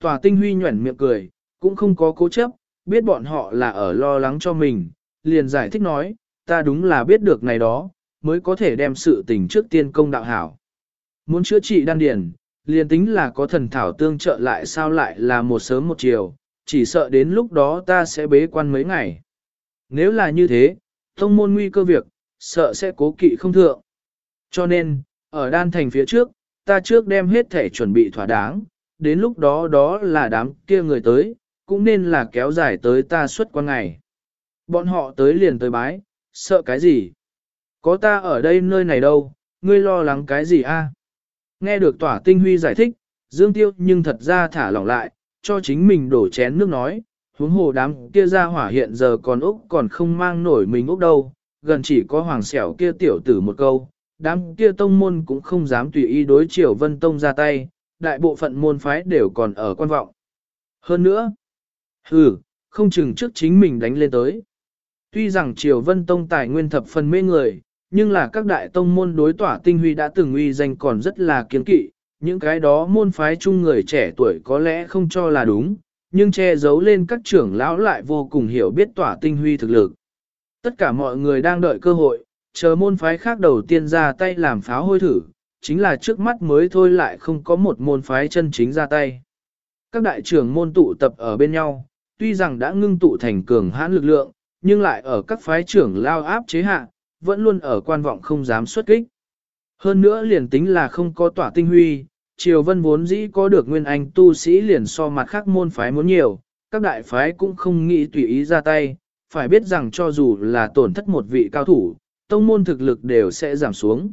Tòa tinh huy nhuẩn miệng cười, cũng không có cố chấp, biết bọn họ là ở lo lắng cho mình, liền giải thích nói, ta đúng là biết được này đó, mới có thể đem sự tình trước tiên công đạo hảo. Muốn chữa trị đan điền, liền tính là có thần thảo tương trợ lại sao lại là một sớm một chiều, chỉ sợ đến lúc đó ta sẽ bế quan mấy ngày. Nếu là như thế, thông môn nguy cơ việc, sợ sẽ cố kỵ không thượng. Cho nên, ở đan thành phía trước, ta trước đem hết thể chuẩn bị thỏa đáng, đến lúc đó đó là đám kia người tới, cũng nên là kéo dài tới ta suốt qua ngày. Bọn họ tới liền tới bái, sợ cái gì? Có ta ở đây nơi này đâu, ngươi lo lắng cái gì a? Nghe được tỏa tinh huy giải thích, Dương Tiêu nhưng thật ra thả lỏng lại, cho chính mình đổ chén nước nói, huống hồ đám kia ra hỏa hiện giờ còn Úc còn không mang nổi mình Úc đâu, gần chỉ có hoàng xẻo kia tiểu tử một câu, đám kia tông môn cũng không dám tùy ý đối triều vân tông ra tay, đại bộ phận môn phái đều còn ở quan vọng. Hơn nữa, hừ, không chừng trước chính mình đánh lên tới. Tuy rằng triều vân tông tài nguyên thập phần mê người, nhưng là các đại tông môn đối tỏa tinh huy đã từng uy danh còn rất là kiên kỵ, những cái đó môn phái chung người trẻ tuổi có lẽ không cho là đúng, nhưng che giấu lên các trưởng lão lại vô cùng hiểu biết tỏa tinh huy thực lực. Tất cả mọi người đang đợi cơ hội, chờ môn phái khác đầu tiên ra tay làm pháo hôi thử, chính là trước mắt mới thôi lại không có một môn phái chân chính ra tay. Các đại trưởng môn tụ tập ở bên nhau, tuy rằng đã ngưng tụ thành cường hãn lực lượng, nhưng lại ở các phái trưởng lao áp chế hạ, vẫn luôn ở quan vọng không dám xuất kích. Hơn nữa liền tính là không có tỏa tinh huy, Triều Vân vốn dĩ có được nguyên anh tu sĩ liền so mặt khác môn phái muốn nhiều, các đại phái cũng không nghĩ tùy ý ra tay, phải biết rằng cho dù là tổn thất một vị cao thủ, tông môn thực lực đều sẽ giảm xuống.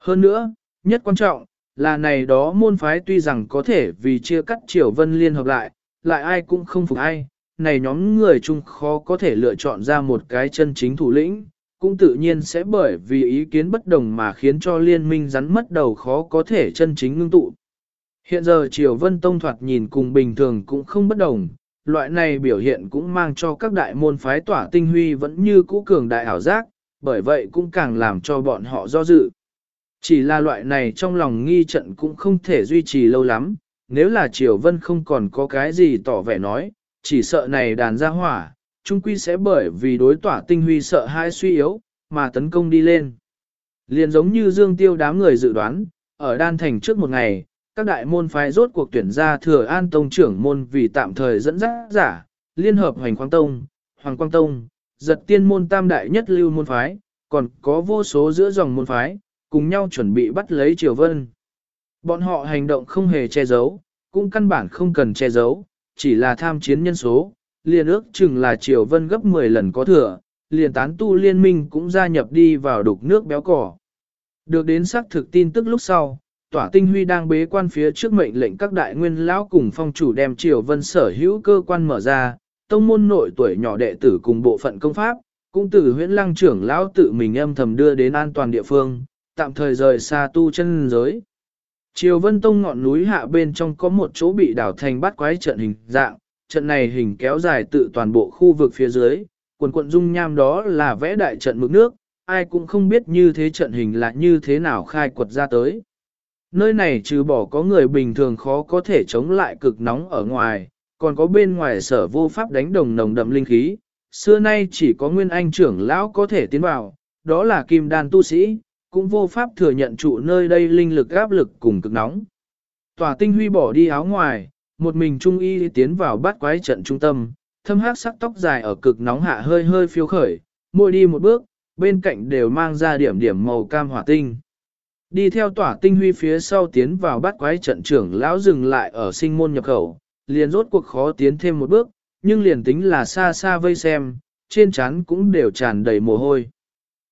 Hơn nữa, nhất quan trọng, là này đó môn phái tuy rằng có thể vì chia cắt Triều Vân liên hợp lại, lại ai cũng không phục ai, này nhóm người chung khó có thể lựa chọn ra một cái chân chính thủ lĩnh, cũng tự nhiên sẽ bởi vì ý kiến bất đồng mà khiến cho liên minh rắn mất đầu khó có thể chân chính ngưng tụ. Hiện giờ Triều Vân Tông thoạt nhìn cùng bình thường cũng không bất đồng, loại này biểu hiện cũng mang cho các đại môn phái tỏa tinh huy vẫn như cũ cường đại ảo giác, bởi vậy cũng càng làm cho bọn họ do dự. Chỉ là loại này trong lòng nghi trận cũng không thể duy trì lâu lắm, nếu là Triều Vân không còn có cái gì tỏ vẻ nói, chỉ sợ này đàn ra hỏa, trung quy sẽ bởi vì đối tỏa tinh huy sợ hai suy yếu, mà tấn công đi lên. Liền giống như Dương Tiêu đám người dự đoán, ở đan thành trước một ngày, các đại môn phái rốt cuộc tuyển ra thừa an tông trưởng môn vì tạm thời dẫn dắt giả, liên hợp hoành quang tông, hoàng quang tông, giật tiên môn tam đại nhất lưu môn phái, còn có vô số giữa dòng môn phái, cùng nhau chuẩn bị bắt lấy Triều Vân. Bọn họ hành động không hề che giấu, cũng căn bản không cần che giấu, chỉ là tham chiến nhân số, liền ước chừng là Triều Vân gấp 10 lần có thừa, liền tán tu liên minh cũng gia nhập đi vào đục nước béo cỏ. Được đến xác thực tin tức lúc sau, tỏa tinh huy đang bế quan phía trước mệnh lệnh các đại nguyên lão cùng phong chủ đem Triều Vân sở hữu cơ quan mở ra, tông môn nội tuổi nhỏ đệ tử cùng bộ phận công pháp, cũng từ huyễn lăng trưởng lão tự mình âm thầm đưa đến an toàn địa phương, tạm thời rời xa tu chân giới. Triều Vân Tông ngọn núi hạ bên trong có một chỗ bị đảo thành bát quái trận hình dạng, trận này hình kéo dài tự toàn bộ khu vực phía dưới, quần quận dung nham đó là vẽ đại trận mực nước, ai cũng không biết như thế trận hình là như thế nào khai quật ra tới. Nơi này trừ bỏ có người bình thường khó có thể chống lại cực nóng ở ngoài, còn có bên ngoài sở vô pháp đánh đồng nồng đậm linh khí, xưa nay chỉ có nguyên anh trưởng lão có thể tiến vào, đó là kim đan tu sĩ, cũng vô pháp thừa nhận trụ nơi đây linh lực áp lực cùng cực nóng. Tòa tinh huy bỏ đi áo ngoài, một mình trung y tiến vào bát quái trận trung tâm, thâm hát sắc tóc dài ở cực nóng hạ hơi hơi phiêu khởi, môi đi một bước, bên cạnh đều mang ra điểm điểm màu cam hỏa tinh. Đi theo tỏa tinh huy phía sau tiến vào bát quái trận trưởng lão dừng lại ở sinh môn nhập khẩu, liền rốt cuộc khó tiến thêm một bước, nhưng liền tính là xa xa vây xem, trên trán cũng đều tràn đầy mồ hôi.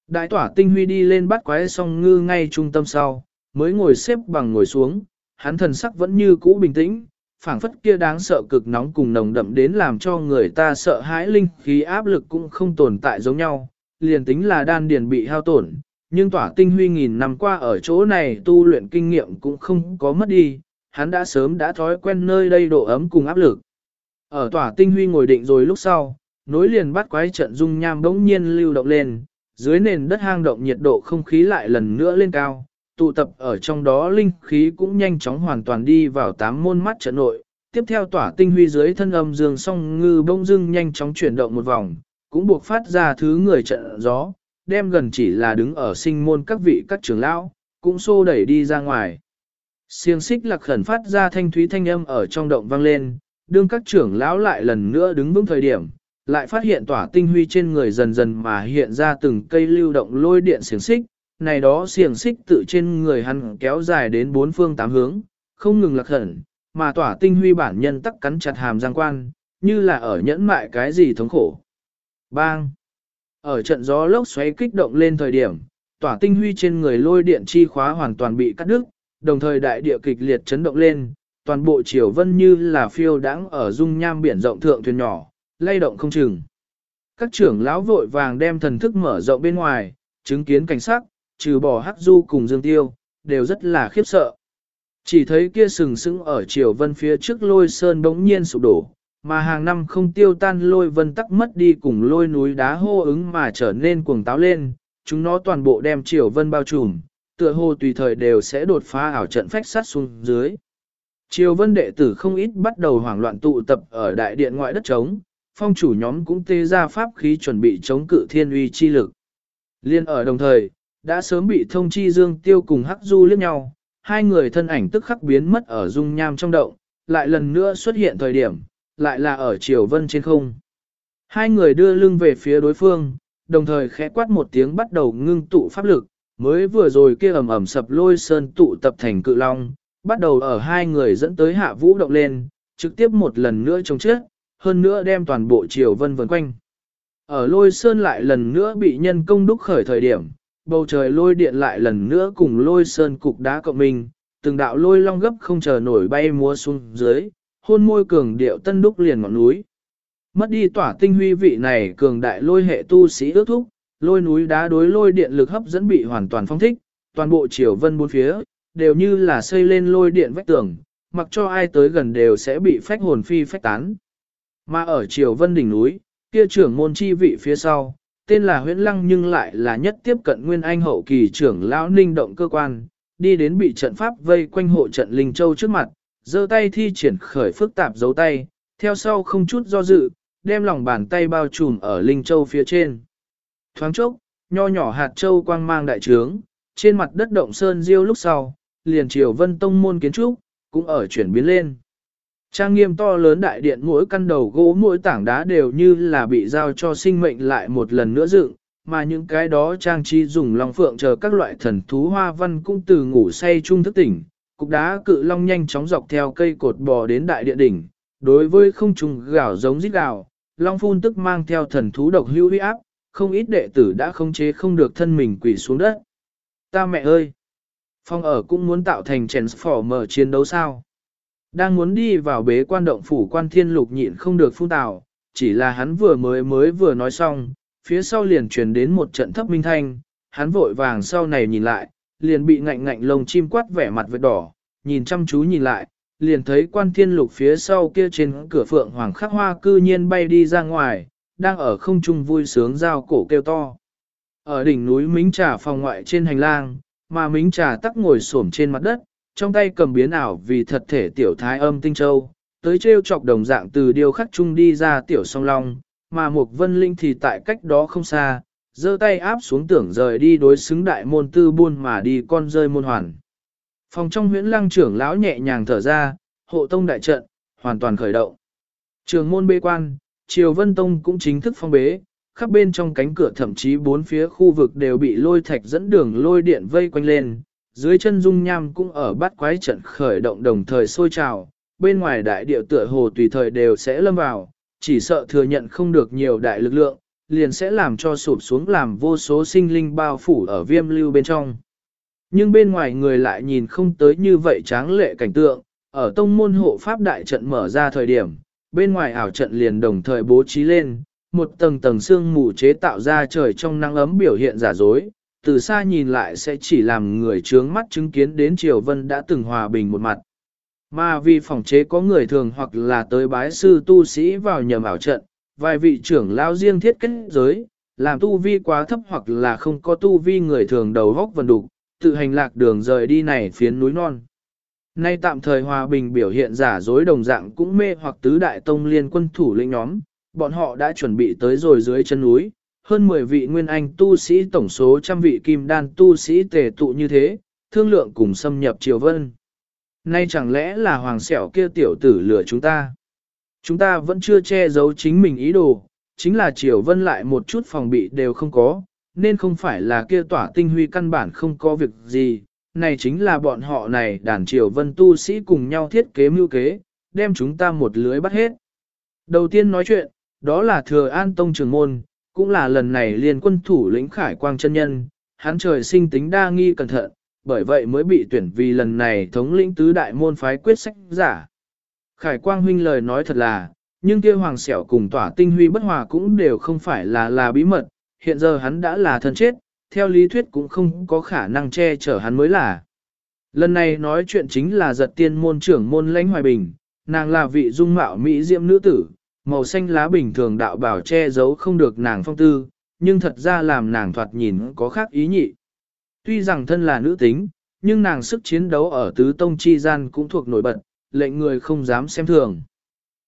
Đại tỏa tinh huy đi lên bắt quái song ngư ngay trung tâm sau, mới ngồi xếp bằng ngồi xuống, hắn thần sắc vẫn như cũ bình tĩnh, phảng phất kia đáng sợ cực nóng cùng nồng đậm đến làm cho người ta sợ hãi linh khí áp lực cũng không tồn tại giống nhau, liền tính là đan điền bị hao tổn, nhưng tỏa tinh huy nghìn năm qua ở chỗ này tu luyện kinh nghiệm cũng không có mất đi, hắn đã sớm đã thói quen nơi đây độ ấm cùng áp lực. Ở tỏa tinh huy ngồi định rồi lúc sau, nối liền bắt quái trận dung nham bỗng nhiên lưu động lên, dưới nền đất hang động nhiệt độ không khí lại lần nữa lên cao, tụ tập ở trong đó linh khí cũng nhanh chóng hoàn toàn đi vào tám môn mắt trận nội. Tiếp theo tỏa tinh huy dưới thân âm dương song ngư bông dưng nhanh chóng chuyển động một vòng, cũng buộc phát ra thứ người trận gió, đem gần chỉ là đứng ở sinh môn các vị các trưởng lão, cũng xô đẩy đi ra ngoài. Siêng xích lạc khẩn phát ra thanh thúy thanh âm ở trong động vang lên, đương các trưởng lão lại lần nữa đứng vững thời điểm, lại phát hiện tỏa tinh huy trên người dần dần mà hiện ra từng cây lưu động lôi điện xiềng xích, này đó xiềng xích tự trên người hắn kéo dài đến bốn phương tám hướng, không ngừng lạc khẩn, mà tỏa tinh huy bản nhân tắc cắn chặt hàm giang quan, như là ở nhẫn mại cái gì thống khổ. Bang! Ở trận gió lốc xoáy kích động lên thời điểm, tỏa tinh huy trên người lôi điện chi khóa hoàn toàn bị cắt đứt, đồng thời đại địa kịch liệt chấn động lên, toàn bộ triều vân như là phiêu đãng ở dung nham biển rộng thượng thuyền nhỏ, lay động không chừng. Các trưởng lão vội vàng đem thần thức mở rộng bên ngoài, chứng kiến cảnh sắc, trừ bỏ hắc du cùng dương tiêu, đều rất là khiếp sợ. Chỉ thấy kia sừng sững ở triều vân phía trước lôi sơn bỗng nhiên sụp đổ, mà hàng năm không tiêu tan lôi vân tắc mất đi cùng lôi núi đá hô ứng mà trở nên cuồng táo lên, chúng nó toàn bộ đem triều vân bao trùm, tựa hồ tùy thời đều sẽ đột phá ảo trận phách sát xuống dưới. Triều vân đệ tử không ít bắt đầu hoảng loạn tụ tập ở đại điện ngoại đất trống, phong chủ nhóm cũng tê ra pháp khí chuẩn bị chống cự thiên uy chi lực. Liên ở đồng thời, đã sớm bị thông chi dương tiêu cùng hắc du liếc nhau, hai người thân ảnh tức khắc biến mất ở dung nham trong động, lại lần nữa xuất hiện thời điểm, lại là ở triều vân trên không. Hai người đưa lưng về phía đối phương, đồng thời khẽ quát một tiếng bắt đầu ngưng tụ pháp lực, mới vừa rồi kia ầm ầm sập lôi sơn tụ tập thành cự long, bắt đầu ở hai người dẫn tới hạ vũ động lên, trực tiếp một lần nữa chống chết, hơn nữa đem toàn bộ triều vân vần quanh. Ở lôi sơn lại lần nữa bị nhân công đúc khởi thời điểm, bầu trời lôi điện lại lần nữa cùng lôi sơn cục đá cộng mình, từng đạo lôi long gấp không chờ nổi bay múa xuống dưới, hôn môi cường điệu tân đúc liền ngọn núi. Mất đi tỏa tinh huy vị này cường đại lôi hệ tu sĩ ước thúc, lôi núi đá đối lôi điện lực hấp dẫn bị hoàn toàn phong thích, toàn bộ chiều vân bốn phía, đều như là xây lên lôi điện vách tường, mặc cho ai tới gần đều sẽ bị phách hồn phi phách tán. Mà ở chiều vân đỉnh núi, kia trưởng môn chi vị phía sau, tên là huyễn lăng nhưng lại là nhất tiếp cận nguyên anh hậu kỳ trưởng lão ninh động cơ quan, đi đến bị trận pháp vây quanh hộ trận Linh Châu trước mặt, giơ tay thi triển khởi phức tạp dấu tay, theo sau không chút do dự, đem lòng bàn tay bao trùm ở Linh Châu phía trên. Thoáng chốc, nho nhỏ hạt châu quang mang đại trướng, trên mặt đất động sơn diêu lúc sau, liền triều vân tông môn kiến trúc, cũng ở chuyển biến lên. Trang nghiêm to lớn đại điện mỗi căn đầu gỗ mỗi tảng đá đều như là bị giao cho sinh mệnh lại một lần nữa dựng, mà những cái đó trang trí dùng long phượng chờ các loại thần thú hoa văn cũng từ ngủ say chung thức tỉnh, cục đá cự long nhanh chóng dọc theo cây cột bò đến đại địa đỉnh, đối với không trùng gạo giống rít gạo, long phun tức mang theo thần thú độc hữu uy áp, không ít đệ tử đã không chế không được thân mình quỳ xuống đất. Ta mẹ ơi! Phong ở cũng muốn tạo thành Transformer chiến đấu sao? Đang muốn đi vào bế quan động phủ quan thiên lục nhịn không được phun tạo, chỉ là hắn vừa mới mới vừa nói xong, phía sau liền truyền đến một trận thấp minh thanh, hắn vội vàng sau này nhìn lại, liền bị ngạnh ngạnh lông chim quát vẻ mặt vết đỏ, nhìn chăm chú nhìn lại, liền thấy quan thiên lục phía sau kia trên cửa phượng hoàng khắc hoa cư nhiên bay đi ra ngoài, đang ở không trung vui sướng giao cổ kêu to. Ở đỉnh núi Mính Trà phòng ngoại trên hành lang, mà Mính Trà tắc ngồi xổm trên mặt đất, trong tay cầm biến ảo vì thật thể tiểu thái âm tinh châu, tới treo chọc đồng dạng từ điều khắc trung đi ra tiểu song long, mà một vân linh thì tại cách đó không xa, giơ tay áp xuống tưởng rời đi đối xứng đại môn tư buôn mà đi con rơi môn hoàn. Phòng trong huyễn lăng trưởng lão nhẹ nhàng thở ra, hộ tông đại trận, hoàn toàn khởi động. Trường môn bế quan, Triều Vân Tông cũng chính thức phong bế, khắp bên trong cánh cửa thậm chí bốn phía khu vực đều bị lôi thạch dẫn đường lôi điện vây quanh lên, dưới chân dung nham cũng ở bát quái trận khởi động đồng thời sôi trào, bên ngoài đại địa tựa hồ tùy thời đều sẽ lâm vào, chỉ sợ thừa nhận không được nhiều đại lực lượng, liền sẽ làm cho sụp xuống làm vô số sinh linh bao phủ ở viêm lưu bên trong. Nhưng bên ngoài người lại nhìn không tới như vậy tráng lệ cảnh tượng, ở tông môn hộ pháp đại trận mở ra thời điểm, bên ngoài ảo trận liền đồng thời bố trí lên, một tầng tầng xương mù chế tạo ra trời trong nắng ấm biểu hiện giả dối, từ xa nhìn lại sẽ chỉ làm người trướng mắt chứng kiến đến Triều Vân đã từng hòa bình một mặt. Mà vì phòng chế có người thường hoặc là tới bái sư tu sĩ vào nhầm ảo trận, vài vị trưởng lao riêng thiết kết giới, làm tu vi quá thấp hoặc là không có tu vi người thường đầu góc vần đục, tự hành lạc đường rời đi này phiến núi non. Nay tạm thời hòa bình biểu hiện giả dối đồng dạng cũng mê hoặc tứ đại tông liên quân thủ lĩnh nhóm, bọn họ đã chuẩn bị tới rồi dưới chân núi, hơn 10 vị nguyên anh tu sĩ tổng số trăm vị kim đan tu sĩ tề tụ như thế, thương lượng cùng xâm nhập triều vân. Nay chẳng lẽ là hoàng sẹo kia tiểu tử lừa chúng ta? Chúng ta vẫn chưa che giấu chính mình ý đồ, chính là triều vân lại một chút phòng bị đều không có, nên không phải là kia tỏa tinh huy căn bản không có việc gì, này chính là bọn họ này đàn triều vân tu sĩ cùng nhau thiết kế mưu kế, đem chúng ta một lưới bắt hết. Đầu tiên nói chuyện, đó là thừa an tông trường môn, cũng là lần này liên quân thủ lĩnh khải quang chân nhân, hắn trời sinh tính đa nghi cẩn thận, bởi vậy mới bị tuyển vì lần này thống lĩnh tứ đại môn phái quyết sách giả. Khải quang huynh lời nói thật là, nhưng kia hoàng xẻo cùng tỏa tinh huy bất hòa cũng đều không phải là là bí mật, hiện giờ hắn đã là thân chết, theo lý thuyết cũng không có khả năng che chở hắn mới là. Lần này nói chuyện chính là giật tiên môn trưởng môn lãnh hoài bình, nàng là vị dung mạo mỹ diệm nữ tử, màu xanh lá bình thường đạo bảo che giấu không được nàng phong tư, nhưng thật ra làm nàng thoạt nhìn có khác ý nhị. Tuy rằng thân là nữ tính, nhưng nàng sức chiến đấu ở tứ tông chi gian cũng thuộc nổi bật, lệnh người không dám xem thường.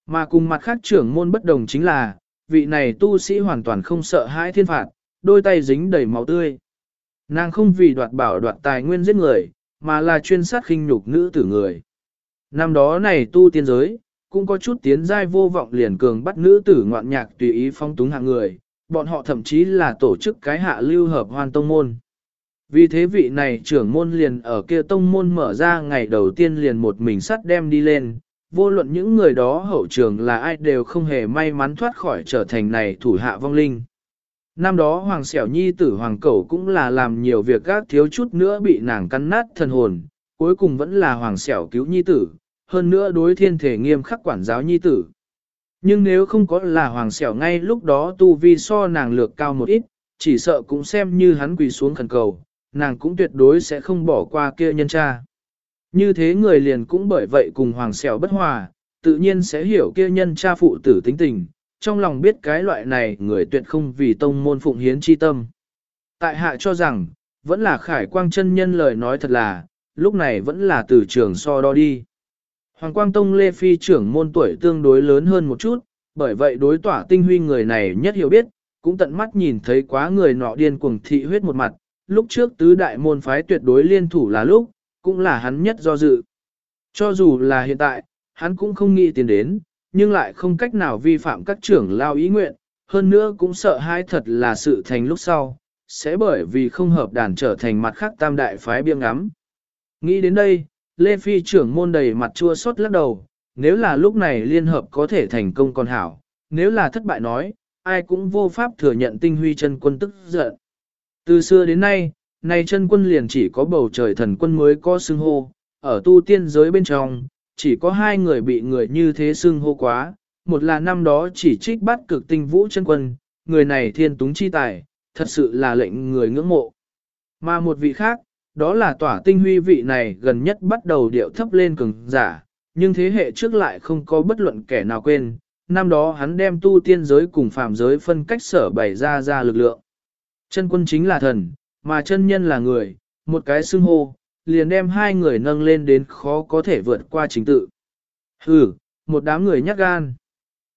Mà cùng mặt khác trưởng môn bất đồng chính là, vị này tu sĩ hoàn toàn không sợ hãi thiên phạt, đôi tay dính đầy máu tươi. Nàng không vì đoạt bảo đoạt tài nguyên giết người, mà là chuyên sát khinh nhục nữ tử người. Năm đó này tu tiên giới, cũng có chút tiến giai vô vọng liền cường bắt nữ tử ngoạn nhạc tùy ý phong túng hạng người, bọn họ thậm chí là tổ chức cái hạ lưu hợp hoan tông môn. Vì thế vị này trưởng môn liền ở kia tông môn mở ra ngày đầu tiên liền một mình sắt đem đi lên, vô luận những người đó hậu trường là ai đều không hề may mắn thoát khỏi trở thành này thủ hạ vong linh. Năm đó Hoàng Sẻo Nhi tử Hoàng Cẩu cũng là làm nhiều việc gác thiếu chút nữa bị nàng cắn nát thần hồn, cuối cùng vẫn là Hoàng Sẻo cứu Nhi tử, hơn nữa đối thiên thể nghiêm khắc quản giáo Nhi tử. Nhưng nếu không có là Hoàng Sẻo ngay lúc đó tu vi so nàng lược cao một ít, chỉ sợ cũng xem như hắn quỳ xuống khẩn cầu, nàng cũng tuyệt đối sẽ không bỏ qua kia nhân cha. Như thế người liền cũng bởi vậy cùng Hoàng Sẻo bất hòa, tự nhiên sẽ hiểu kia nhân cha phụ tử tính tình, trong lòng biết cái loại này người tuyệt không vì tông môn phụng hiến chi tâm. Tại hạ cho rằng, vẫn là khải quang chân nhân lời nói thật là, lúc này vẫn là từ trường so đo đi. Hoàng quang tông Lê Phi trưởng môn tuổi tương đối lớn hơn một chút, bởi vậy đối tỏa tinh huy người này nhất hiểu biết, cũng tận mắt nhìn thấy quá người nọ điên cuồng thị huyết một mặt, lúc trước tứ đại môn phái tuyệt đối liên thủ là lúc, cũng là hắn nhất do dự. Cho dù là hiện tại, hắn cũng không nghĩ tiền đến, nhưng lại không cách nào vi phạm các trưởng lao ý nguyện, hơn nữa cũng sợ hai thật là sự thành lúc sau, sẽ bởi vì không hợp đàn trở thành mặt khác tam đại phái biêng ngắm. Nghĩ đến đây, Lê Phi trưởng môn đầy mặt chua xót lắc đầu, nếu là lúc này liên hợp có thể thành công còn hảo, nếu là thất bại nói, ai cũng vô pháp thừa nhận tinh huy chân quân tức giận. Từ xưa đến nay, này chân quân liền chỉ có bầu trời thần quân mới có xưng hô, ở tu tiên giới bên trong, chỉ có hai người bị người như thế xưng hô quá, một là năm đó chỉ trích bắt cực tinh vũ chân quân, người này thiên túng chi tài, thật sự là lệnh người ngưỡng mộ. Mà một vị khác, đó là tỏa tinh huy vị này gần nhất bắt đầu điệu thấp lên cường giả, nhưng thế hệ trước lại không có bất luận kẻ nào quên, năm đó hắn đem tu tiên giới cùng phàm giới phân cách sở bày ra ra lực lượng. Chân quân chính là thần, mà chân nhân là người, một cái xưng hô, liền đem hai người nâng lên đến khó có thể vượt qua chính tự. Hừ, một đám người nhát gan.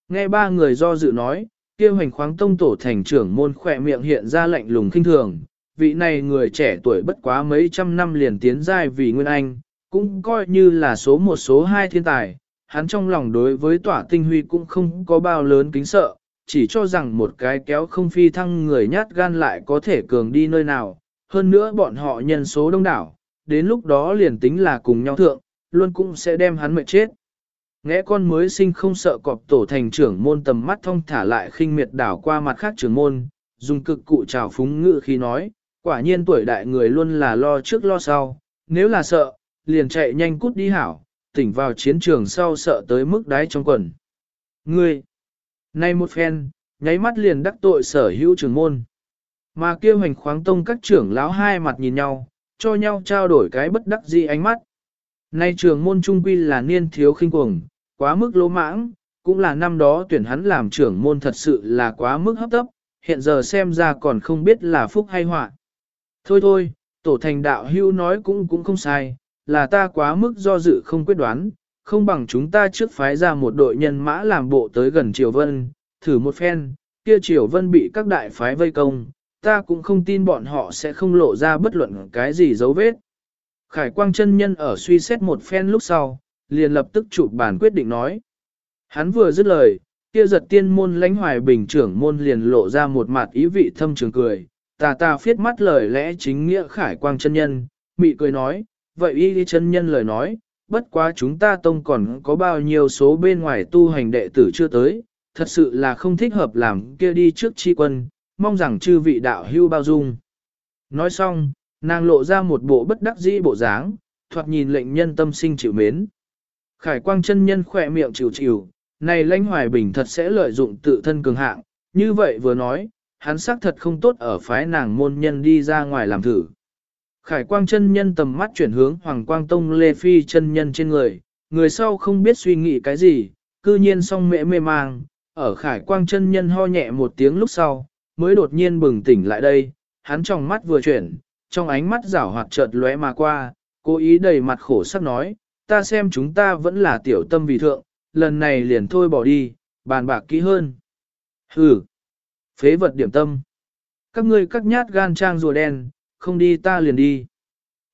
Nghe ba người do dự nói, kêu hành khoáng tông tổ thành trưởng môn khỏe miệng hiện ra lạnh lùng kinh thường. Vị này người trẻ tuổi bất quá mấy trăm năm liền tiến giai vì Nguyên Anh, cũng coi như là số một số hai thiên tài. Hắn trong lòng đối với tỏa tinh huy cũng không có bao lớn kính sợ, chỉ cho rằng một cái kéo không phi thăng người nhát gan lại có thể cường đi nơi nào. Hơn nữa bọn họ nhân số đông đảo, đến lúc đó liền tính là cùng nhau thượng, luôn cũng sẽ đem hắn mệt chết. Nghe con mới sinh không sợ cọp tổ thành trưởng môn tầm mắt thông thả lại khinh miệt đảo qua mặt khác trưởng môn, dùng cực cụ trào phúng ngự khi nói, quả nhiên tuổi đại người luôn là lo trước lo sau, nếu là sợ, liền chạy nhanh cút đi hảo, tỉnh vào chiến trường sau sợ tới mức đáy trong quần. Ngươi, nay một phen, nháy mắt liền đắc tội sở hữu trưởng môn. Mà kêu hành khoáng tông các trưởng lão hai mặt nhìn nhau, cho nhau trao đổi cái bất đắc dĩ ánh mắt. Nay trường môn trung quy là niên thiếu khinh cuồng, quá mức lỗ mãng, cũng là năm đó tuyển hắn làm trưởng môn thật sự là quá mức hấp tấp, hiện giờ xem ra còn không biết là phúc hay họa. Thôi thôi, tổ thành đạo hưu nói cũng cũng không sai, là ta quá mức do dự không quyết đoán, không bằng chúng ta trước phái ra một đội nhân mã làm bộ tới gần Triều Vân, thử một phen, kia Triều Vân bị các đại phái vây công, ta cũng không tin bọn họ sẽ không lộ ra bất luận cái gì dấu vết. Khải Quang chân nhân ở suy xét một phen lúc sau, liền lập tức chụp bản quyết định nói. Hắn vừa dứt lời, kia giật tiên môn lãnh hoài bình trưởng môn liền lộ ra một mặt ý vị thâm trường cười, tà tà phiết mắt lời lẽ chính nghĩa Khải Quang chân nhân, mị cười nói, vậy y đi chân nhân lời nói, bất quá chúng ta tông còn có bao nhiêu số bên ngoài tu hành đệ tử chưa tới, thật sự là không thích hợp làm kia đi trước chi quân, mong rằng chư vị đạo hưu bao dung. Nói xong, nàng lộ ra một bộ bất đắc dĩ bộ dáng, thoạt nhìn lệnh nhân tâm sinh chịu mến. Khải quang chân nhân khỏe miệng chịu chịu, này lãnh hoài bình thật sẽ lợi dụng tự thân cường hạng, như vậy vừa nói, hắn xác thật không tốt ở phái nàng môn nhân đi ra ngoài làm thử. Khải quang chân nhân tầm mắt chuyển hướng Hoàng Quang Tông Lê Phi chân nhân trên người, người sau không biết suy nghĩ cái gì, cư nhiên song mẹ mê mang, ở khải quang chân nhân ho nhẹ một tiếng lúc sau, mới đột nhiên bừng tỉnh lại đây, hắn trong mắt vừa chuyển, trong ánh mắt rảo hoạt chợt lóe mà qua, cố ý đầy mặt khổ sắc nói, ta xem chúng ta vẫn là tiểu tâm vì thượng, lần này liền thôi bỏ đi, bàn bạc kỹ hơn. Hừ, phế vật điểm tâm. Các ngươi các nhát gan trang rùa đen, không đi ta liền đi.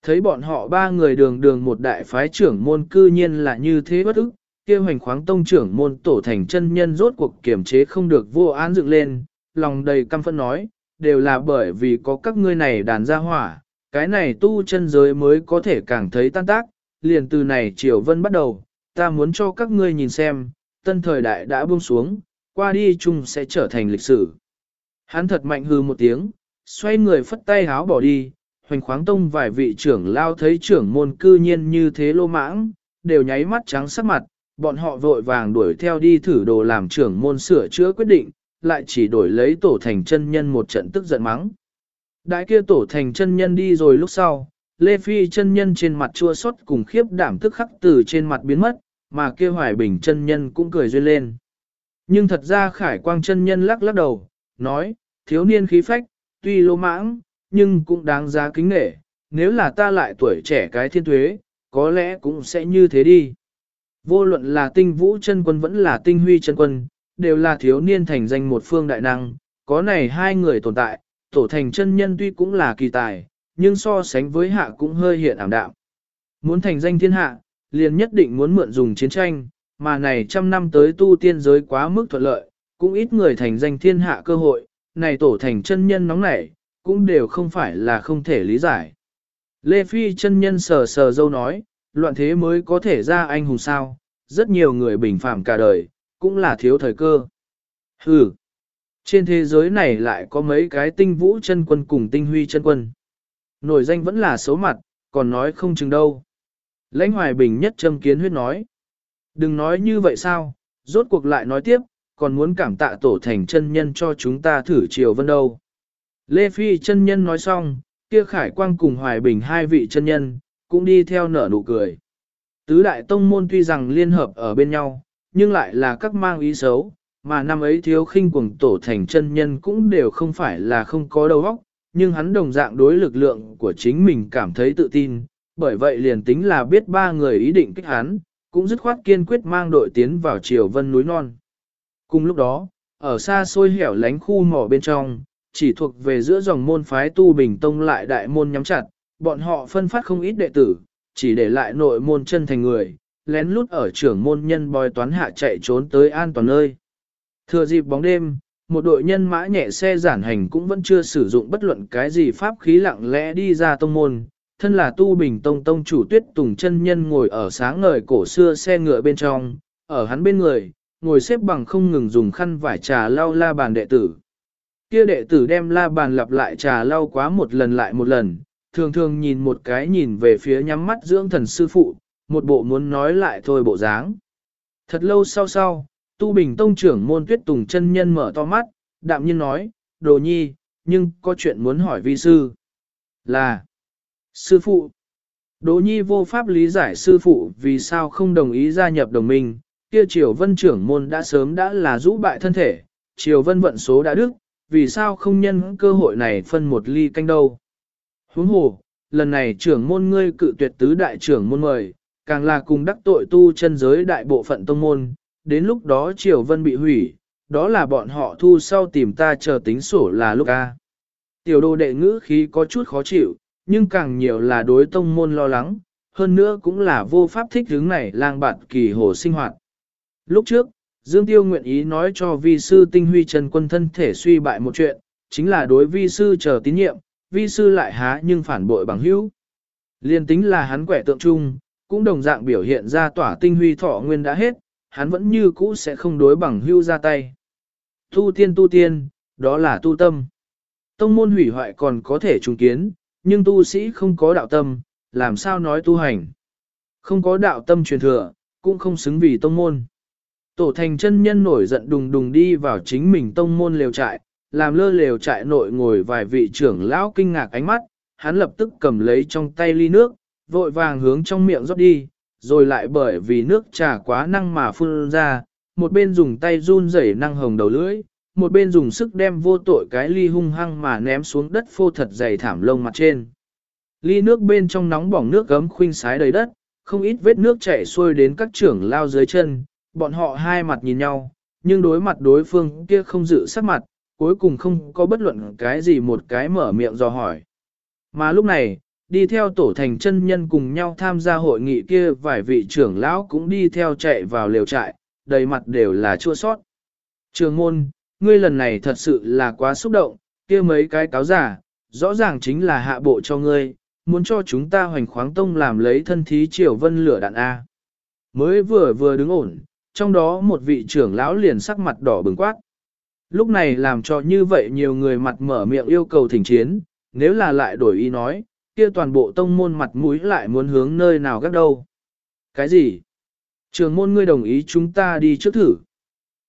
Thấy bọn họ ba người đường đường một đại phái trưởng môn cư nhiên là như thế bất ức, kêu hoành khoáng tông trưởng môn tổ thành chân nhân rốt cuộc kiểm chế không được vô án dựng lên, lòng đầy căm phẫn nói, đều là bởi vì có các ngươi này đàn ra hỏa, cái này tu chân giới mới có thể càng thấy tan tác, liền từ này triều vân bắt đầu, ta muốn cho các ngươi nhìn xem, tân thời đại đã buông xuống, qua đi chung sẽ trở thành lịch sử. Hắn thật mạnh hư một tiếng, xoay người phất tay háo bỏ đi, hoành khoáng tông vài vị trưởng lao thấy trưởng môn cư nhiên như thế lô mãng, đều nháy mắt trắng sắc mặt, bọn họ vội vàng đuổi theo đi thử đồ làm trưởng môn sửa chữa quyết định, lại chỉ đổi lấy tổ thành chân nhân một trận tức giận mắng. Đại kia tổ thành chân nhân đi rồi lúc sau, Lê Phi chân nhân trên mặt chua xót cùng khiếp đảm tức khắc từ trên mặt biến mất, mà kia hoài bình chân nhân cũng cười duyên lên. Nhưng thật ra khải quang chân nhân lắc lắc đầu, nói, thiếu niên khí phách, tuy lô mãng, nhưng cũng đáng giá kính nghệ, nếu là ta lại tuổi trẻ cái thiên thuế, có lẽ cũng sẽ như thế đi. Vô luận là tinh vũ chân quân vẫn là tinh huy chân quân, đều là thiếu niên thành danh một phương đại năng, có này hai người tồn tại, tổ thành chân nhân tuy cũng là kỳ tài, nhưng so sánh với hạ cũng hơi hiện ảm đạm. Muốn thành danh thiên hạ, liền nhất định muốn mượn dùng chiến tranh, mà này trăm năm tới tu tiên giới quá mức thuận lợi, cũng ít người thành danh thiên hạ cơ hội, này tổ thành chân nhân nóng nảy, cũng đều không phải là không thể lý giải. Lê Phi chân nhân sờ sờ dâu nói, loạn thế mới có thể ra anh hùng sao, rất nhiều người bình phạm cả đời, cũng là thiếu thời cơ. Hừ, trên thế giới này lại có mấy cái tinh vũ chân quân cùng tinh huy chân quân. Nổi danh vẫn là xấu mặt, còn nói không chừng đâu. Lãnh hoài bình nhất châm kiến huyết nói. Đừng nói như vậy sao, rốt cuộc lại nói tiếp, còn muốn cảm tạ tổ thành chân nhân cho chúng ta thử chiều vân đâu. Lê Phi chân nhân nói xong, kia khải quang cùng hoài bình hai vị chân nhân, cũng đi theo nở nụ cười. Tứ đại tông môn tuy rằng liên hợp ở bên nhau, nhưng lại là các mang ý xấu, mà năm ấy thiếu khinh cuồng tổ thành chân nhân cũng đều không phải là không có đầu óc, nhưng hắn đồng dạng đối lực lượng của chính mình cảm thấy tự tin, bởi vậy liền tính là biết ba người ý định kích hắn, cũng dứt khoát kiên quyết mang đội tiến vào triều vân núi non. Cùng lúc đó, ở xa xôi hẻo lánh khu mỏ bên trong, chỉ thuộc về giữa dòng môn phái tu bình tông lại đại môn nhắm chặt, bọn họ phân phát không ít đệ tử, chỉ để lại nội môn chân thành người, lén lút ở trưởng môn nhân bòi toán hạ chạy trốn tới an toàn nơi. Thừa dịp bóng đêm, một đội nhân mã nhẹ xe giản hành cũng vẫn chưa sử dụng bất luận cái gì pháp khí lặng lẽ đi ra tông môn. Thân là tu bình tông tông chủ tuyết tùng chân nhân ngồi ở sáng ngời cổ xưa xe ngựa bên trong, ở hắn bên người, ngồi xếp bằng không ngừng dùng khăn vải trà lau la bàn đệ tử. Kia đệ tử đem la bàn lặp lại trà lau quá một lần lại một lần, thường thường nhìn một cái nhìn về phía nhắm mắt dưỡng thần sư phụ, một bộ muốn nói lại thôi bộ dáng. Thật lâu sau sau, Tu Bình Tông trưởng môn tuyết tùng chân nhân mở to mắt, đạm nhiên nói, đồ nhi, nhưng có chuyện muốn hỏi vi sư. Là, sư phụ, đồ nhi vô pháp lý giải sư phụ vì sao không đồng ý gia nhập đồng minh, kia triều vân trưởng môn đã sớm đã là rũ bại thân thể, triều vân vận số đã đức, vì sao không nhân cơ hội này phân một ly canh đâu. Huống hồ, lần này trưởng môn ngươi cự tuyệt tứ đại trưởng môn mời, càng là cùng đắc tội tu chân giới đại bộ phận tông môn, đến lúc đó Triều Vân bị hủy, đó là bọn họ thu sau tìm ta chờ tính sổ là lúc a. Tiểu đồ đệ ngữ khí có chút khó chịu, nhưng càng nhiều là đối tông môn lo lắng, hơn nữa cũng là vô pháp thích hướng này lang bạt kỳ hồ sinh hoạt. Lúc trước, Dương Tiêu nguyện ý nói cho vi sư tinh huy trần quân thân thể suy bại một chuyện, chính là đối vi sư chờ tín nhiệm, vi sư lại há nhưng phản bội bằng hữu. Liên tính là hắn quẻ tượng trung, cũng đồng dạng biểu hiện ra tỏa tinh huy thọ nguyên đã hết, hắn vẫn như cũ sẽ không đối bằng hưu ra tay. Tu tiên tu tiên, đó là tu tâm. Tông môn hủy hoại còn có thể trùng kiến, nhưng tu sĩ không có đạo tâm, làm sao nói tu hành. Không có đạo tâm truyền thừa, cũng không xứng vì tông môn. Tổ thành chân nhân nổi giận đùng đùng đi vào chính mình tông môn lều trại, làm lơ lều trại nội ngồi vài vị trưởng lão kinh ngạc ánh mắt, hắn lập tức cầm lấy trong tay ly nước, vội vàng hướng trong miệng rót đi, rồi lại bởi vì nước trà quá năng mà phun ra, một bên dùng tay run rẩy năng hồng đầu lưỡi, một bên dùng sức đem vô tội cái ly hung hăng mà ném xuống đất phô thật dày thảm lông mặt trên. Ly nước bên trong nóng bỏng nước gấm khuynh sái đầy đất, không ít vết nước chảy xuôi đến các trưởng lao dưới chân, bọn họ hai mặt nhìn nhau, nhưng đối mặt đối phương kia không dự sắc mặt, cuối cùng không có bất luận cái gì một cái mở miệng dò hỏi. Mà lúc này, đi theo tổ thành chân nhân cùng nhau tham gia hội nghị kia vài vị trưởng lão cũng đi theo chạy vào liều trại, đầy mặt đều là chua sót. Trường môn, ngươi lần này thật sự là quá xúc động, kia mấy cái cáo giả, rõ ràng chính là hạ bộ cho ngươi, muốn cho chúng ta hoành khoáng tông làm lấy thân thí triều vân lửa đạn A. Mới vừa vừa đứng ổn, trong đó một vị trưởng lão liền sắc mặt đỏ bừng quát. Lúc này làm cho như vậy nhiều người mặt mở miệng yêu cầu thỉnh chiến, nếu là lại đổi ý nói, kia toàn bộ tông môn mặt mũi lại muốn hướng nơi nào gác đâu. Cái gì? Trường môn ngươi đồng ý chúng ta đi trước thử.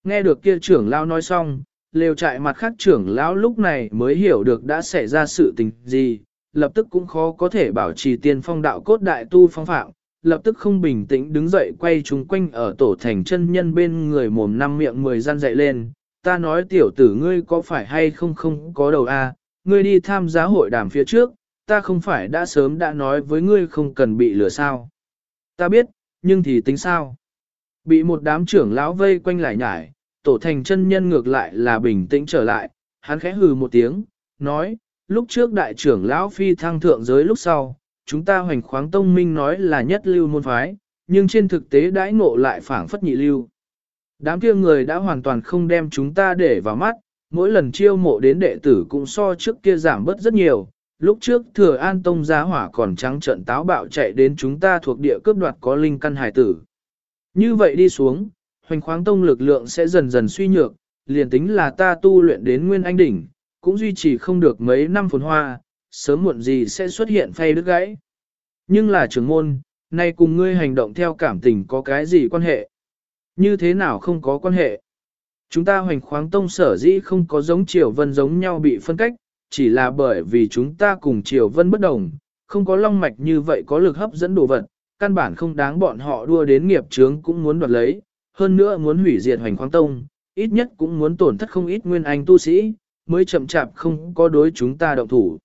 Nghe được kia trưởng lão nói xong, lều trại mặt khác trưởng lão lúc này mới hiểu được đã xảy ra sự tình gì, lập tức cũng khó có thể bảo trì tiên phong đạo cốt đại tu phong phạm, lập tức không bình tĩnh đứng dậy quay chúng quanh ở tổ thành chân nhân bên người mồm năm miệng mười gian dậy lên. Ta nói tiểu tử ngươi có phải hay không không có đầu a ngươi đi tham gia hội đàm phía trước, ta không phải đã sớm đã nói với ngươi không cần bị lừa sao. Ta biết, nhưng thì tính sao? Bị một đám trưởng lão vây quanh lại nhải, tổ thành chân nhân ngược lại là bình tĩnh trở lại, hắn khẽ hừ một tiếng, nói, lúc trước đại trưởng lão phi thăng thượng giới lúc sau, chúng ta hoành khoáng tông minh nói là nhất lưu môn phái, nhưng trên thực tế đãi ngộ lại phảng phất nhị lưu. Đám kia người đã hoàn toàn không đem chúng ta để vào mắt, mỗi lần chiêu mộ đến đệ tử cũng so trước kia giảm bớt rất nhiều, lúc trước thừa an tông giá hỏa còn trắng trận táo bạo chạy đến chúng ta thuộc địa cướp đoạt có linh căn hải tử. Như vậy đi xuống, hoành khoáng tông lực lượng sẽ dần dần suy nhược, liền tính là ta tu luyện đến nguyên anh đỉnh, cũng duy trì không được mấy năm phồn hoa, sớm muộn gì sẽ xuất hiện phay đứt gãy. Nhưng là trưởng môn, nay cùng ngươi hành động theo cảm tình có cái gì quan hệ? Như thế nào không có quan hệ? Chúng ta hoành khoáng tông sở dĩ không có giống triều vân giống nhau bị phân cách, chỉ là bởi vì chúng ta cùng triều vân bất đồng, không có long mạch như vậy có lực hấp dẫn đồ vật, căn bản không đáng bọn họ đua đến nghiệp chướng cũng muốn đoạt lấy, hơn nữa muốn hủy diệt hoành khoáng tông, ít nhất cũng muốn tổn thất không ít nguyên anh tu sĩ, mới chậm chạp không có đối chúng ta động thủ.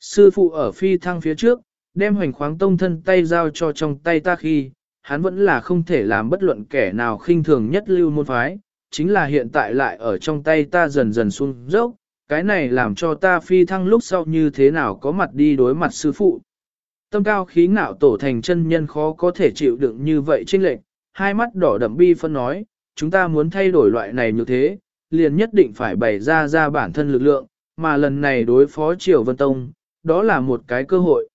Sư phụ ở phi thăng phía trước, đem hoành khoáng tông thân tay giao cho trong tay ta khi, hắn vẫn là không thể làm bất luận kẻ nào khinh thường nhất lưu môn phái, chính là hiện tại lại ở trong tay ta dần dần xuống dốc, cái này làm cho ta phi thăng lúc sau như thế nào có mặt đi đối mặt sư phụ. Tâm cao khí ngạo tổ thành chân nhân khó có thể chịu đựng như vậy trên lệnh, hai mắt đỏ đậm bi phân nói, chúng ta muốn thay đổi loại này như thế, liền nhất định phải bày ra ra bản thân lực lượng, mà lần này đối phó Triều Vân Tông, đó là một cái cơ hội.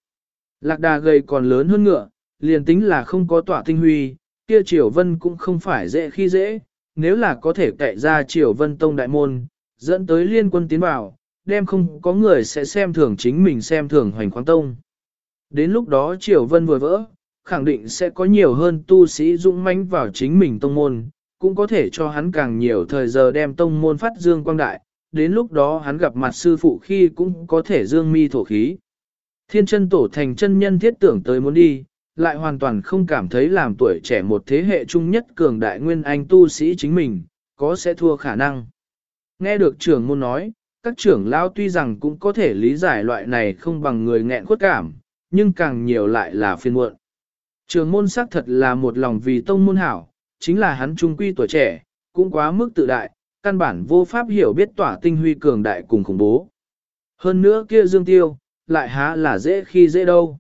Lạc đà gầy còn lớn hơn ngựa, liền tính là không có tỏa tinh huy, kia Triều Vân cũng không phải dễ khi dễ, nếu là có thể cậy ra Triều Vân Tông đại môn, dẫn tới liên quân tiến vào, đem không có người sẽ xem thường chính mình xem thường hoành khoáng tông. Đến lúc đó Triều Vân vừa vỡ, khẳng định sẽ có nhiều hơn tu sĩ dũng mãnh vào chính mình tông môn, cũng có thể cho hắn càng nhiều thời giờ đem tông môn phát dương quang đại, đến lúc đó hắn gặp mặt sư phụ khi cũng có thể dương mi thổ khí. Thiên chân tổ thành chân nhân thiết tưởng tới muốn đi, lại hoàn toàn không cảm thấy làm tuổi trẻ một thế hệ trung nhất cường đại nguyên anh tu sĩ chính mình, có sẽ thua khả năng. Nghe được trưởng môn nói, các trưởng lao tuy rằng cũng có thể lý giải loại này không bằng người nghẹn khuất cảm, nhưng càng nhiều lại là phiên muộn. Trường môn xác thật là một lòng vì tông môn hảo, chính là hắn trung quy tuổi trẻ, cũng quá mức tự đại, căn bản vô pháp hiểu biết tỏa tinh huy cường đại cùng khủng bố. Hơn nữa kia dương tiêu, lại há là dễ khi dễ đâu.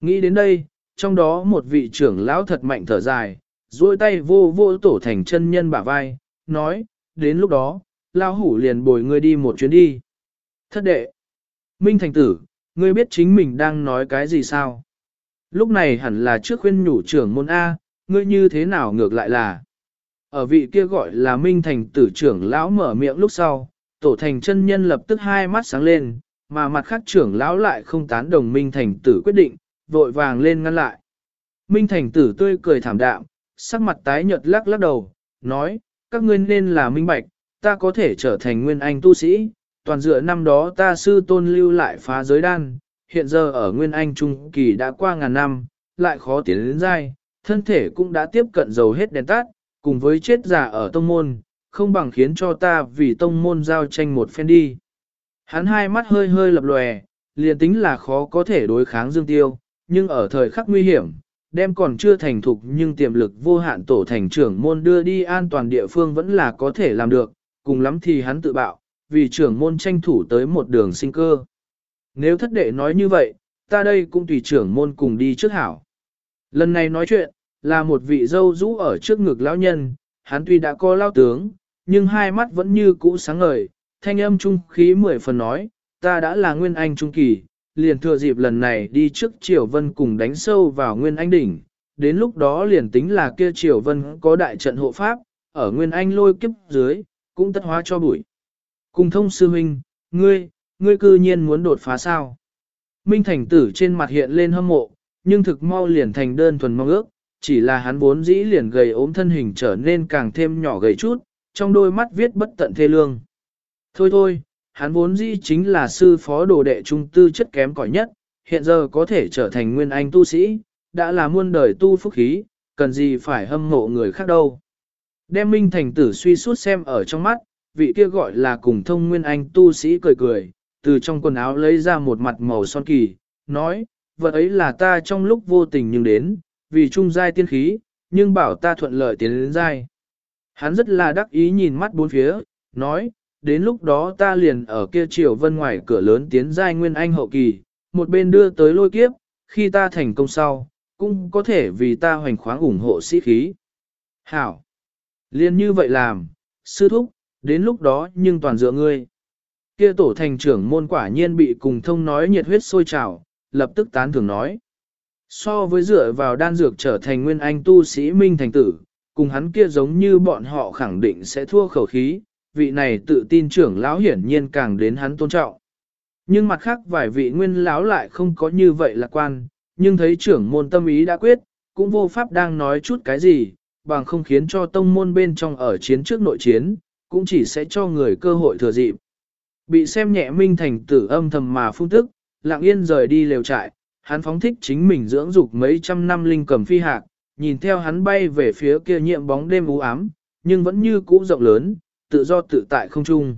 Nghĩ đến đây, trong đó một vị trưởng lão thật mạnh thở dài, duỗi tay vô vô tổ thành chân nhân bả vai, nói, đến lúc đó, lao hủ liền bồi ngươi đi một chuyến đi. Thất đệ, Minh Thành Tử, ngươi biết chính mình đang nói cái gì sao? Lúc này hẳn là trước khuyên nhủ trưởng môn A, ngươi như thế nào ngược lại là. Ở vị kia gọi là Minh Thành Tử trưởng lão mở miệng lúc sau, tổ thành chân nhân lập tức hai mắt sáng lên, mà mặt khác trưởng lão lại không tán đồng Minh Thành Tử quyết định, vội vàng lên ngăn lại. Minh Thành Tử tươi cười thảm đạm, sắc mặt tái nhợt lắc lắc đầu, nói, các ngươi nên là minh bạch, ta có thể trở thành nguyên anh tu sĩ, toàn dựa năm đó ta sư tôn lưu lại phá giới đan, hiện giờ ở nguyên anh trung kỳ đã qua ngàn năm, lại khó tiến đến dai, thân thể cũng đã tiếp cận dầu hết đèn tắt, cùng với chết giả ở tông môn, không bằng khiến cho ta vì tông môn giao tranh một phen đi. Hắn hai mắt hơi hơi lập lòe, liền tính là khó có thể đối kháng dương tiêu, nhưng ở thời khắc nguy hiểm, đem còn chưa thành thục nhưng tiềm lực vô hạn tổ thành trưởng môn đưa đi an toàn địa phương vẫn là có thể làm được, cùng lắm thì hắn tự bạo, vì trưởng môn tranh thủ tới một đường sinh cơ. Nếu thất đệ nói như vậy, ta đây cũng tùy trưởng môn cùng đi trước hảo. Lần này nói chuyện, là một vị dâu rũ ở trước ngực lão nhân, hắn tuy đã có lao tướng, nhưng hai mắt vẫn như cũ sáng ngời, thanh âm trung khí mười phần nói, ta đã là nguyên anh trung kỳ, liền thừa dịp lần này đi trước Triều Vân cùng đánh sâu vào nguyên anh đỉnh, đến lúc đó liền tính là kia Triều Vân có đại trận hộ pháp, ở nguyên anh lôi kiếp dưới, cũng tất hóa cho bụi. Cùng thông sư huynh, ngươi, ngươi cư nhiên muốn đột phá sao? Minh Thành Tử trên mặt hiện lên hâm mộ, nhưng thực mau liền thành đơn thuần mong ước, chỉ là hắn vốn dĩ liền gầy ốm thân hình trở nên càng thêm nhỏ gầy chút, trong đôi mắt viết bất tận thê lương. Thôi thôi, hắn vốn dĩ chính là sư phó đồ đệ trung tư chất kém cỏi nhất, hiện giờ có thể trở thành nguyên anh tu sĩ, đã là muôn đời tu phúc khí, cần gì phải hâm mộ người khác đâu. Đem Minh Thành Tử suy suốt xem ở trong mắt, vị kia gọi là cùng thông nguyên anh tu sĩ cười cười, từ trong quần áo lấy ra một mặt màu son kỳ, nói, vật ấy là ta trong lúc vô tình nhưng đến, vì trung giai tiên khí, nhưng bảo ta thuận lợi tiến đến giai. Hắn rất là đắc ý nhìn mắt bốn phía, nói, đến lúc đó ta liền ở kia triều vân ngoài cửa lớn tiến giai nguyên anh hậu kỳ, một bên đưa tới lôi kiếp, khi ta thành công sau, cũng có thể vì ta hoành khoáng ủng hộ sĩ khí. Hảo! Liên như vậy làm, sư thúc, đến lúc đó nhưng toàn dựa ngươi. Kia tổ thành trưởng môn quả nhiên bị cùng thông nói nhiệt huyết sôi trào, lập tức tán thưởng nói. So với dựa vào đan dược trở thành nguyên anh tu sĩ minh thành tử, cùng hắn kia giống như bọn họ khẳng định sẽ thua khẩu khí, vị này tự tin trưởng lão hiển nhiên càng đến hắn tôn trọng. Nhưng mặt khác vài vị nguyên lão lại không có như vậy lạc quan, nhưng thấy trưởng môn tâm ý đã quyết, cũng vô pháp đang nói chút cái gì, bằng không khiến cho tông môn bên trong ở chiến trước nội chiến, cũng chỉ sẽ cho người cơ hội thừa dịp. Bị xem nhẹ minh thành tử âm thầm mà phung tức, lặng yên rời đi lều trại, hắn phóng thích chính mình dưỡng dục mấy trăm năm linh cầm phi hạc, nhìn theo hắn bay về phía kia nhiệm bóng đêm u ám, nhưng vẫn như cũ rộng lớn, tự do tự tại không chung.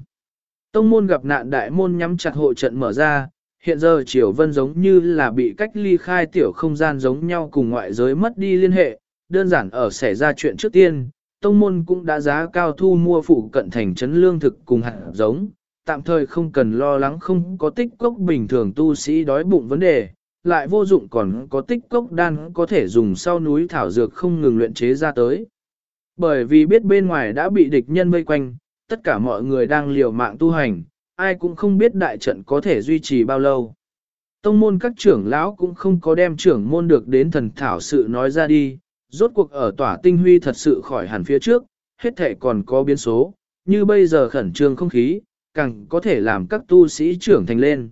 Tông môn gặp nạn đại môn nhắm chặt hộ trận mở ra, hiện giờ Triều Vân giống như là bị cách ly khai tiểu không gian giống nhau cùng ngoại giới mất đi liên hệ, đơn giản ở xảy ra chuyện trước tiên, tông môn cũng đã giá cao thu mua phụ cận thành trấn lương thực cùng hạt giống, tạm thời không cần lo lắng không có tích cốc bình thường tu sĩ đói bụng vấn đề, lại vô dụng còn có tích cốc đan có thể dùng sau núi thảo dược không ngừng luyện chế ra tới. Bởi vì biết bên ngoài đã bị địch nhân vây quanh, tất cả mọi người đang liều mạng tu hành, ai cũng không biết đại trận có thể duy trì bao lâu. Tông môn các trưởng lão cũng không có đem trưởng môn được đến thần thảo sự nói ra đi, rốt cuộc ở tỏa tinh huy thật sự khỏi hẳn phía trước, hết thể còn có biến số, như bây giờ khẩn trương không khí, càng có thể làm các tu sĩ trưởng thành lên.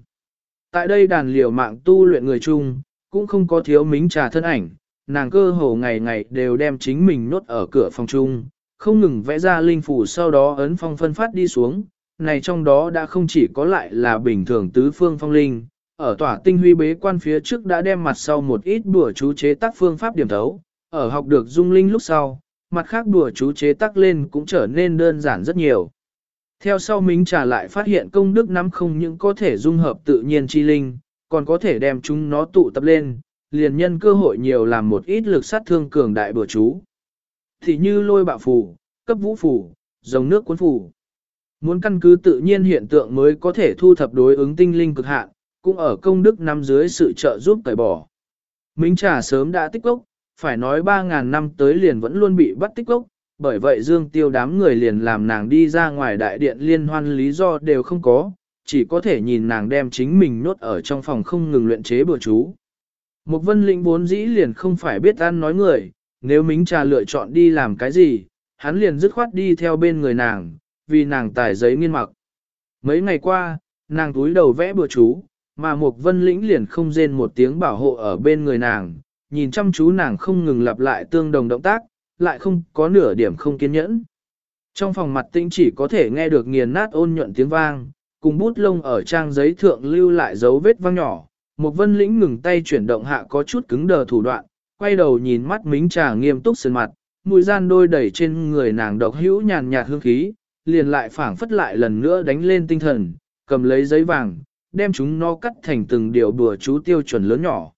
Tại đây đàn liều mạng tu luyện người chung, cũng không có thiếu mính trà thân ảnh, nàng cơ hồ ngày ngày đều đem chính mình nốt ở cửa phòng chung, không ngừng vẽ ra linh phủ sau đó ấn phong phân phát đi xuống, này trong đó đã không chỉ có lại là bình thường tứ phương phong linh, ở tỏa tinh huy bế quan phía trước đã đem mặt sau một ít bùa chú chế tác phương pháp điểm thấu, ở học được dung linh lúc sau, mặt khác đùa chú chế tác lên cũng trở nên đơn giản rất nhiều. Theo sau Mính Trà lại phát hiện công đức nắm không những có thể dung hợp tự nhiên chi linh, còn có thể đem chúng nó tụ tập lên, liền nhân cơ hội nhiều làm một ít lực sát thương cường đại bừa chú. Thì như lôi bạo phù, cấp vũ phù, dòng nước cuốn phù. Muốn căn cứ tự nhiên hiện tượng mới có thể thu thập đối ứng tinh linh cực hạn, cũng ở công đức nắm dưới sự trợ giúp tẩy bỏ. Mính Trà sớm đã tích gốc, phải nói 3.000 năm tới liền vẫn luôn bị bắt tích gốc, bởi vậy Dương Tiêu đám người liền làm nàng đi ra ngoài đại điện liên hoan lý do đều không có, chỉ có thể nhìn nàng đem chính mình nốt ở trong phòng không ngừng luyện chế bừa chú. Một vân lĩnh vốn dĩ liền không phải biết ăn nói người, nếu Mính Trà lựa chọn đi làm cái gì, hắn liền dứt khoát đi theo bên người nàng, vì nàng tải giấy nghiên mặc. Mấy ngày qua, nàng túi đầu vẽ bừa chú, mà một vân lĩnh liền không rên một tiếng bảo hộ ở bên người nàng, nhìn chăm chú nàng không ngừng lặp lại tương đồng động tác, lại không có nửa điểm không kiên nhẫn. Trong phòng mặt tĩnh chỉ có thể nghe được nghiền nát ôn nhuận tiếng vang, cùng bút lông ở trang giấy thượng lưu lại dấu vết vang nhỏ. Một vân lĩnh ngừng tay chuyển động hạ có chút cứng đờ thủ đoạn, quay đầu nhìn mắt mính trà nghiêm túc sơn mặt, mùi gian đôi đẩy trên người nàng độc hữu nhàn nhạt hương khí, liền lại phảng phất lại lần nữa đánh lên tinh thần, cầm lấy giấy vàng, đem chúng nó cắt thành từng điều bùa chú tiêu chuẩn lớn nhỏ.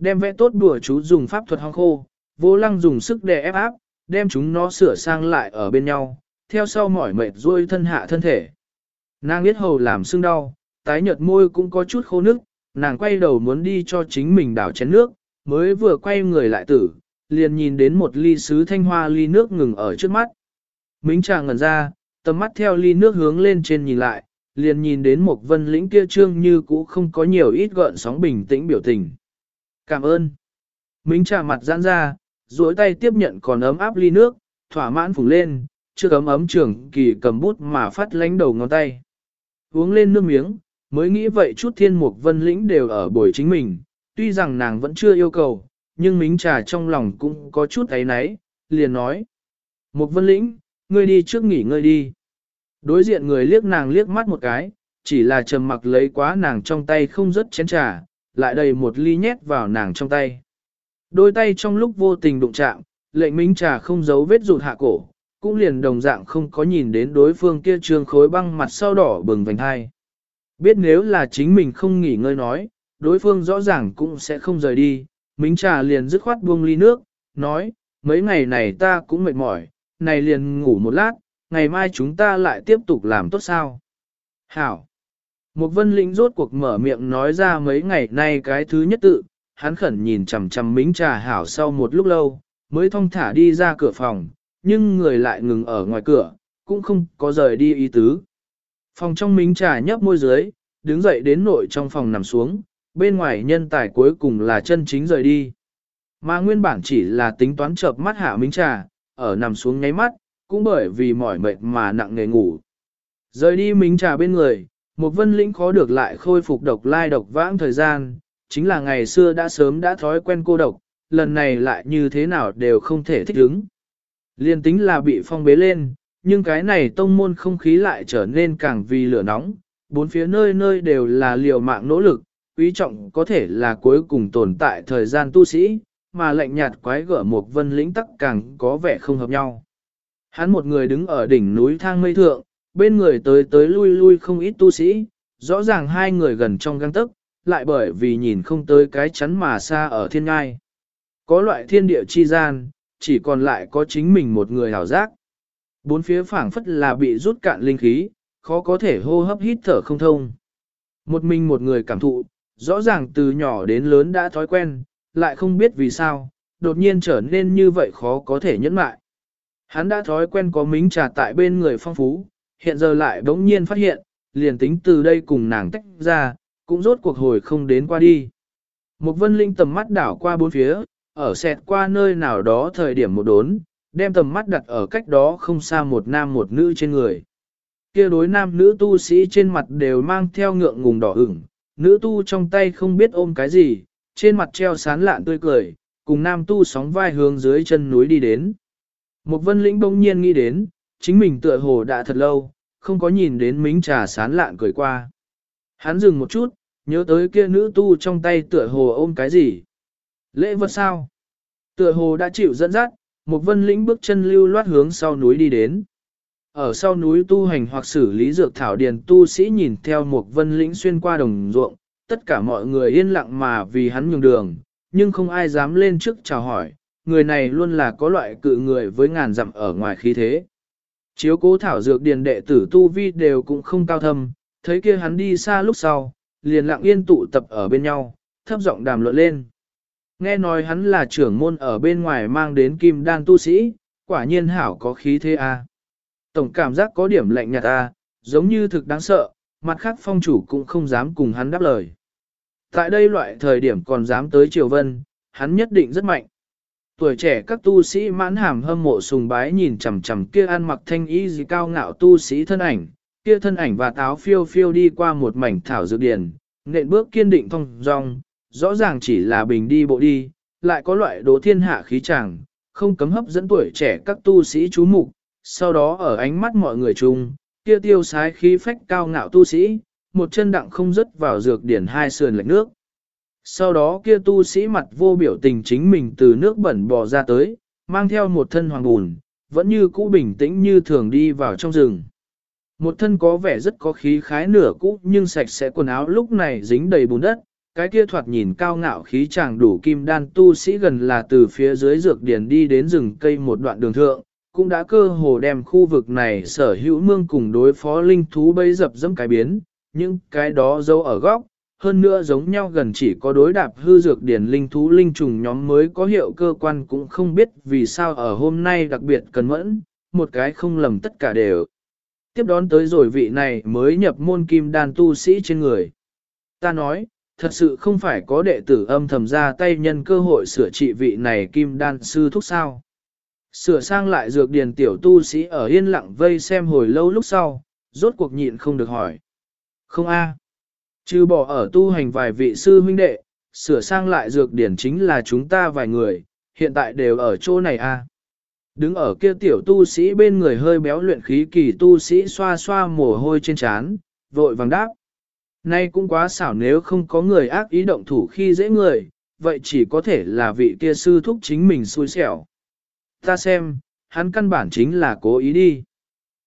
Đem vẽ tốt đùa chú dùng pháp thuật hong khô, vô lăng dùng sức đè ép áp, đem chúng nó sửa sang lại ở bên nhau, theo sau mỏi mệt ruôi thân hạ thân thể. Nàng biết hầu làm sưng đau, tái nhợt môi cũng có chút khô nước, nàng quay đầu muốn đi cho chính mình đảo chén nước, mới vừa quay người lại tử, liền nhìn đến một ly sứ thanh hoa ly nước ngừng ở trước mắt. Mính chàng ngẩn ra, tầm mắt theo ly nước hướng lên trên nhìn lại, liền nhìn đến một vân lĩnh kia trương như cũ không có nhiều ít gợn sóng bình tĩnh biểu tình. Cảm ơn. Mính trà mặt giãn ra, duỗi tay tiếp nhận còn ấm áp ly nước, thỏa mãn phùng lên, chưa ấm ấm trưởng kỳ cầm bút mà phát lánh đầu ngón tay. Uống lên nước miếng, mới nghĩ vậy chút thiên mục vân lĩnh đều ở buổi chính mình, tuy rằng nàng vẫn chưa yêu cầu, nhưng mính trà trong lòng cũng có chút ấy náy, liền nói. Mục vân lĩnh, ngươi đi trước nghỉ ngơi đi. Đối diện người liếc nàng liếc mắt một cái, chỉ là trầm mặc lấy quá nàng trong tay không rất chén trà, lại đầy một ly nhét vào nàng trong tay. Đôi tay trong lúc vô tình đụng chạm, lệnh minh trà không giấu vết rụt hạ cổ, cũng liền đồng dạng không có nhìn đến đối phương kia trương khối băng mặt sau đỏ bừng vành hai. Biết nếu là chính mình không nghỉ ngơi nói, đối phương rõ ràng cũng sẽ không rời đi, minh trà liền dứt khoát buông ly nước, nói, mấy ngày này ta cũng mệt mỏi, này liền ngủ một lát, ngày mai chúng ta lại tiếp tục làm tốt sao. Hảo! Một vân lĩnh rốt cuộc mở miệng nói ra mấy ngày nay cái thứ nhất tự, hắn khẩn nhìn chằm chằm mính trà hảo sau một lúc lâu, mới thong thả đi ra cửa phòng, nhưng người lại ngừng ở ngoài cửa, cũng không có rời đi ý tứ. Phòng trong mính trà nhấp môi dưới, đứng dậy đến nội trong phòng nằm xuống, bên ngoài nhân tài cuối cùng là chân chính rời đi. Mà nguyên bản chỉ là tính toán chợp mắt hạ mính trà, ở nằm xuống nháy mắt, cũng bởi vì mỏi mệt mà nặng nề ngủ. Rời đi mính trà bên người, một vân lĩnh khó được lại khôi phục độc lai độc vãng thời gian, chính là ngày xưa đã sớm đã thói quen cô độc, lần này lại như thế nào đều không thể thích ứng. Liên tính là bị phong bế lên, nhưng cái này tông môn không khí lại trở nên càng vì lửa nóng, bốn phía nơi nơi đều là liều mạng nỗ lực, quý trọng có thể là cuối cùng tồn tại thời gian tu sĩ, mà lạnh nhạt quái gở một vân lĩnh tắc càng có vẻ không hợp nhau. Hắn một người đứng ở đỉnh núi thang mây thượng, bên người tới tới lui lui không ít tu sĩ, rõ ràng hai người gần trong găng tức, lại bởi vì nhìn không tới cái chắn mà xa ở thiên ngai. Có loại thiên địa chi gian, chỉ còn lại có chính mình một người hảo giác. Bốn phía phảng phất là bị rút cạn linh khí, khó có thể hô hấp hít thở không thông. Một mình một người cảm thụ, rõ ràng từ nhỏ đến lớn đã thói quen, lại không biết vì sao, đột nhiên trở nên như vậy khó có thể nhẫn mại. Hắn đã thói quen có mính trà tại bên người phong phú, hiện giờ lại bỗng nhiên phát hiện, liền tính từ đây cùng nàng tách ra, cũng rốt cuộc hồi không đến qua đi. Một vân linh tầm mắt đảo qua bốn phía, ở xẹt qua nơi nào đó thời điểm một đốn, đem tầm mắt đặt ở cách đó không xa một nam một nữ trên người. kia đối nam nữ tu sĩ trên mặt đều mang theo ngượng ngùng đỏ ửng, nữ tu trong tay không biết ôm cái gì, trên mặt treo sán lạn tươi cười, cùng nam tu sóng vai hướng dưới chân núi đi đến. Một vân lĩnh bỗng nhiên nghĩ đến, chính mình tựa hồ đã thật lâu, không có nhìn đến mính trà sán lạn cười qua. Hắn dừng một chút, nhớ tới kia nữ tu trong tay tựa hồ ôm cái gì. Lễ vật sao? Tựa hồ đã chịu dẫn dắt, một vân lĩnh bước chân lưu loát hướng sau núi đi đến. Ở sau núi tu hành hoặc xử lý dược thảo điền tu sĩ nhìn theo một vân lĩnh xuyên qua đồng ruộng, tất cả mọi người yên lặng mà vì hắn nhường đường, nhưng không ai dám lên trước chào hỏi, người này luôn là có loại cự người với ngàn dặm ở ngoài khí thế. Chiếu cố thảo dược điền đệ tử tu vi đều cũng không cao thâm, thấy kia hắn đi xa lúc sau, liền lặng yên tụ tập ở bên nhau, thấp giọng đàm luận lên. Nghe nói hắn là trưởng môn ở bên ngoài mang đến kim đan tu sĩ, quả nhiên hảo có khí thế a. Tổng cảm giác có điểm lạnh nhạt a, giống như thực đáng sợ, mặt khác phong chủ cũng không dám cùng hắn đáp lời. Tại đây loại thời điểm còn dám tới Triều Vân, hắn nhất định rất mạnh. Tuổi trẻ các tu sĩ mãn hàm hâm mộ sùng bái nhìn chằm chằm kia ăn mặc thanh y gì cao ngạo tu sĩ thân ảnh, kia thân ảnh và táo phiêu phiêu đi qua một mảnh thảo dược điển, nện bước kiên định thong dong, rõ ràng chỉ là bình đi bộ đi, lại có loại đố thiên hạ khí chàng, không cấm hấp dẫn tuổi trẻ các tu sĩ chú mục, sau đó ở ánh mắt mọi người chung, kia tiêu sái khí phách cao ngạo tu sĩ, một chân đặng không dứt vào dược điển hai sườn lệch nước. Sau đó kia tu sĩ mặt vô biểu tình chính mình từ nước bẩn bò ra tới, mang theo một thân hoàng bùn, vẫn như cũ bình tĩnh như thường đi vào trong rừng. Một thân có vẻ rất có khí khái nửa cũ nhưng sạch sẽ quần áo lúc này dính đầy bùn đất, cái kia thoạt nhìn cao ngạo khí chàng đủ kim đan tu sĩ gần là từ phía dưới dược điển đi đến rừng cây một đoạn đường thượng, cũng đã cơ hồ đem khu vực này sở hữu mương cùng đối phó linh thú bấy dập dẫm cái biến, nhưng cái đó giấu ở góc, hơn nữa giống nhau gần chỉ có đối đạp hư dược điển linh thú linh trùng nhóm mới có hiệu cơ quan cũng không biết vì sao ở hôm nay đặc biệt cần mẫn, một cái không lầm tất cả đều. Tiếp đón tới rồi vị này mới nhập môn kim đan tu sĩ trên người. Ta nói, thật sự không phải có đệ tử âm thầm ra tay nhân cơ hội sửa trị vị này kim đan sư thúc sao. Sửa sang lại dược điền tiểu tu sĩ ở yên lặng vây xem hồi lâu lúc sau, rốt cuộc nhịn không được hỏi. Không a Trừ bỏ ở tu hành vài vị sư huynh đệ, sửa sang lại dược điển chính là chúng ta vài người, hiện tại đều ở chỗ này a. Đứng ở kia tiểu tu sĩ bên người hơi béo luyện khí kỳ tu sĩ xoa xoa mồ hôi trên trán, vội vàng đáp. Nay cũng quá xảo nếu không có người ác ý động thủ khi dễ người, vậy chỉ có thể là vị kia sư thúc chính mình xui xẻo. Ta xem, hắn căn bản chính là cố ý đi.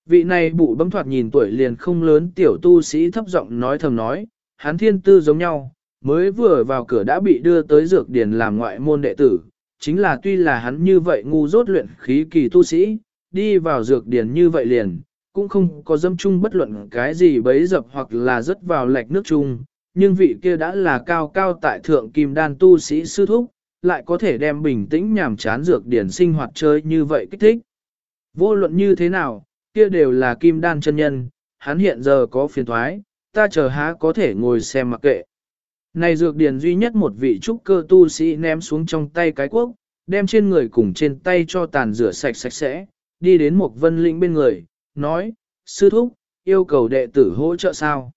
Vị này bụ bấm thoạt nhìn tuổi liền không lớn tiểu tu sĩ thấp giọng nói thầm nói, hắn thiên tư giống nhau, mới vừa vào cửa đã bị đưa tới dược Điền làm ngoại môn đệ tử, chính là tuy là hắn như vậy ngu dốt luyện khí kỳ tu sĩ, đi vào dược Điền như vậy liền, cũng không có dâm chung bất luận cái gì bấy dập hoặc là rớt vào lệch nước chung, nhưng vị kia đã là cao cao tại thượng kim đan tu sĩ sư thúc, lại có thể đem bình tĩnh nhảm chán dược điển sinh hoạt chơi như vậy kích thích. Vô luận như thế nào, kia đều là kim đan chân nhân, hắn hiện giờ có phiền thoái, ta chờ há có thể ngồi xem mặc kệ. Này dược điển duy nhất một vị trúc cơ tu sĩ ném xuống trong tay cái quốc, đem trên người cùng trên tay cho tàn rửa sạch sạch sẽ, đi đến một vân lĩnh bên người, nói, sư thúc, yêu cầu đệ tử hỗ trợ sao.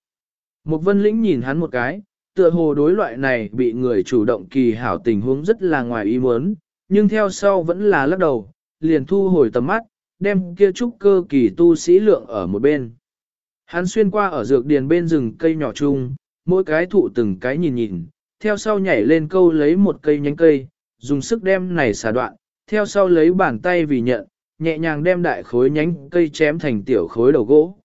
Một vân lĩnh nhìn hắn một cái, tựa hồ đối loại này bị người chủ động kỳ hảo tình huống rất là ngoài ý muốn, nhưng theo sau vẫn là lắc đầu, liền thu hồi tầm mắt, đem kia trúc cơ kỳ tu sĩ lượng ở một bên. Hắn xuyên qua ở dược điền bên rừng cây nhỏ chung, mỗi cái thụ từng cái nhìn nhìn, theo sau nhảy lên câu lấy một cây nhánh cây, dùng sức đem này xả đoạn, theo sau lấy bàn tay vì nhận, nhẹ nhàng đem đại khối nhánh cây chém thành tiểu khối đầu gỗ.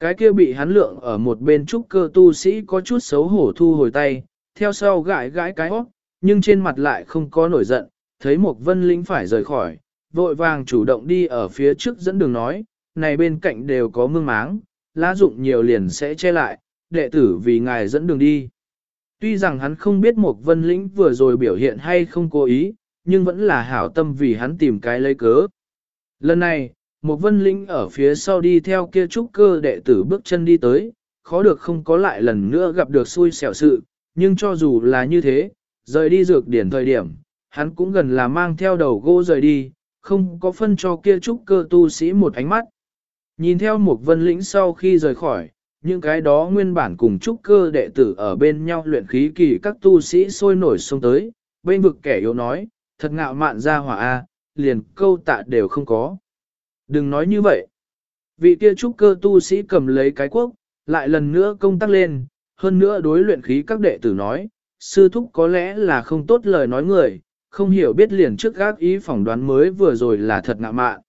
Cái kia bị hắn lượng ở một bên trúc cơ tu sĩ có chút xấu hổ thu hồi tay, theo sau gãi gãi cái hót, nhưng trên mặt lại không có nổi giận, thấy một vân linh phải rời khỏi, vội vàng chủ động đi ở phía trước dẫn đường nói, này bên cạnh đều có mương máng, lá dụng nhiều liền sẽ che lại, đệ tử vì ngài dẫn đường đi. Tuy rằng hắn không biết một vân lĩnh vừa rồi biểu hiện hay không cố ý, nhưng vẫn là hảo tâm vì hắn tìm cái lấy cớ. Lần này, một vân lĩnh ở phía sau đi theo kia trúc cơ đệ tử bước chân đi tới, khó được không có lại lần nữa gặp được xui xẻo sự, nhưng cho dù là như thế, rời đi dược điển thời điểm, hắn cũng gần là mang theo đầu gỗ rời đi, không có phân cho kia trúc cơ tu sĩ một ánh mắt. Nhìn theo một vân lĩnh sau khi rời khỏi, những cái đó nguyên bản cùng trúc cơ đệ tử ở bên nhau luyện khí kỳ các tu sĩ sôi nổi xông tới, bên vực kẻ yếu nói, thật ngạo mạn ra hỏa A, liền câu tạ đều không có. Đừng nói như vậy. Vị kia trúc cơ tu sĩ cầm lấy cái quốc, lại lần nữa công tác lên, hơn nữa đối luyện khí các đệ tử nói, sư thúc có lẽ là không tốt lời nói người, không hiểu biết liền trước gác ý phỏng đoán mới vừa rồi là thật ngạo mạn.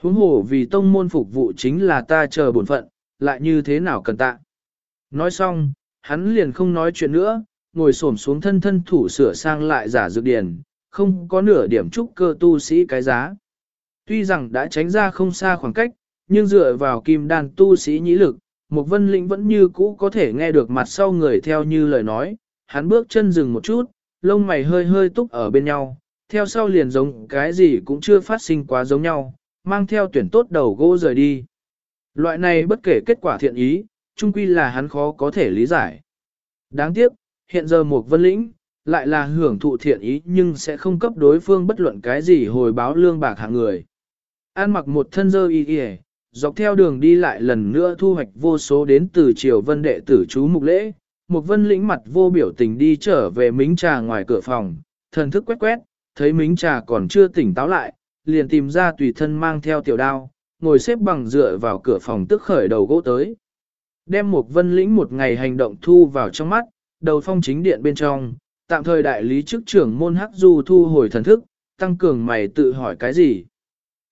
Huống hồ vì tông môn phục vụ chính là ta chờ bổn phận, lại như thế nào cần tạ. Nói xong, hắn liền không nói chuyện nữa, ngồi xổm xuống thân thân thủ sửa sang lại giả dược điển, không có nửa điểm trúc cơ tu sĩ cái giá. Tuy rằng đã tránh ra không xa khoảng cách, nhưng dựa vào kim đàn tu sĩ nhĩ lực, một vân lĩnh vẫn như cũ có thể nghe được mặt sau người theo như lời nói, hắn bước chân dừng một chút, lông mày hơi hơi túc ở bên nhau, theo sau liền giống cái gì cũng chưa phát sinh quá giống nhau, mang theo tuyển tốt đầu gỗ rời đi. Loại này bất kể kết quả thiện ý, chung quy là hắn khó có thể lý giải. Đáng tiếc, hiện giờ một vân lĩnh, lại là hưởng thụ thiện ý nhưng sẽ không cấp đối phương bất luận cái gì hồi báo lương bạc hạng người. An mặc một thân dơ y y, dọc theo đường đi lại lần nữa thu hoạch vô số đến từ triều vân đệ tử chú mục lễ, một vân lĩnh mặt vô biểu tình đi trở về mính trà ngoài cửa phòng, thần thức quét quét, thấy mính trà còn chưa tỉnh táo lại, liền tìm ra tùy thân mang theo tiểu đao, ngồi xếp bằng dựa vào cửa phòng tức khởi đầu gỗ tới. Đem một vân lĩnh một ngày hành động thu vào trong mắt, đầu phong chính điện bên trong, tạm thời đại lý chức trưởng môn hắc du thu hồi thần thức, tăng cường mày tự hỏi cái gì.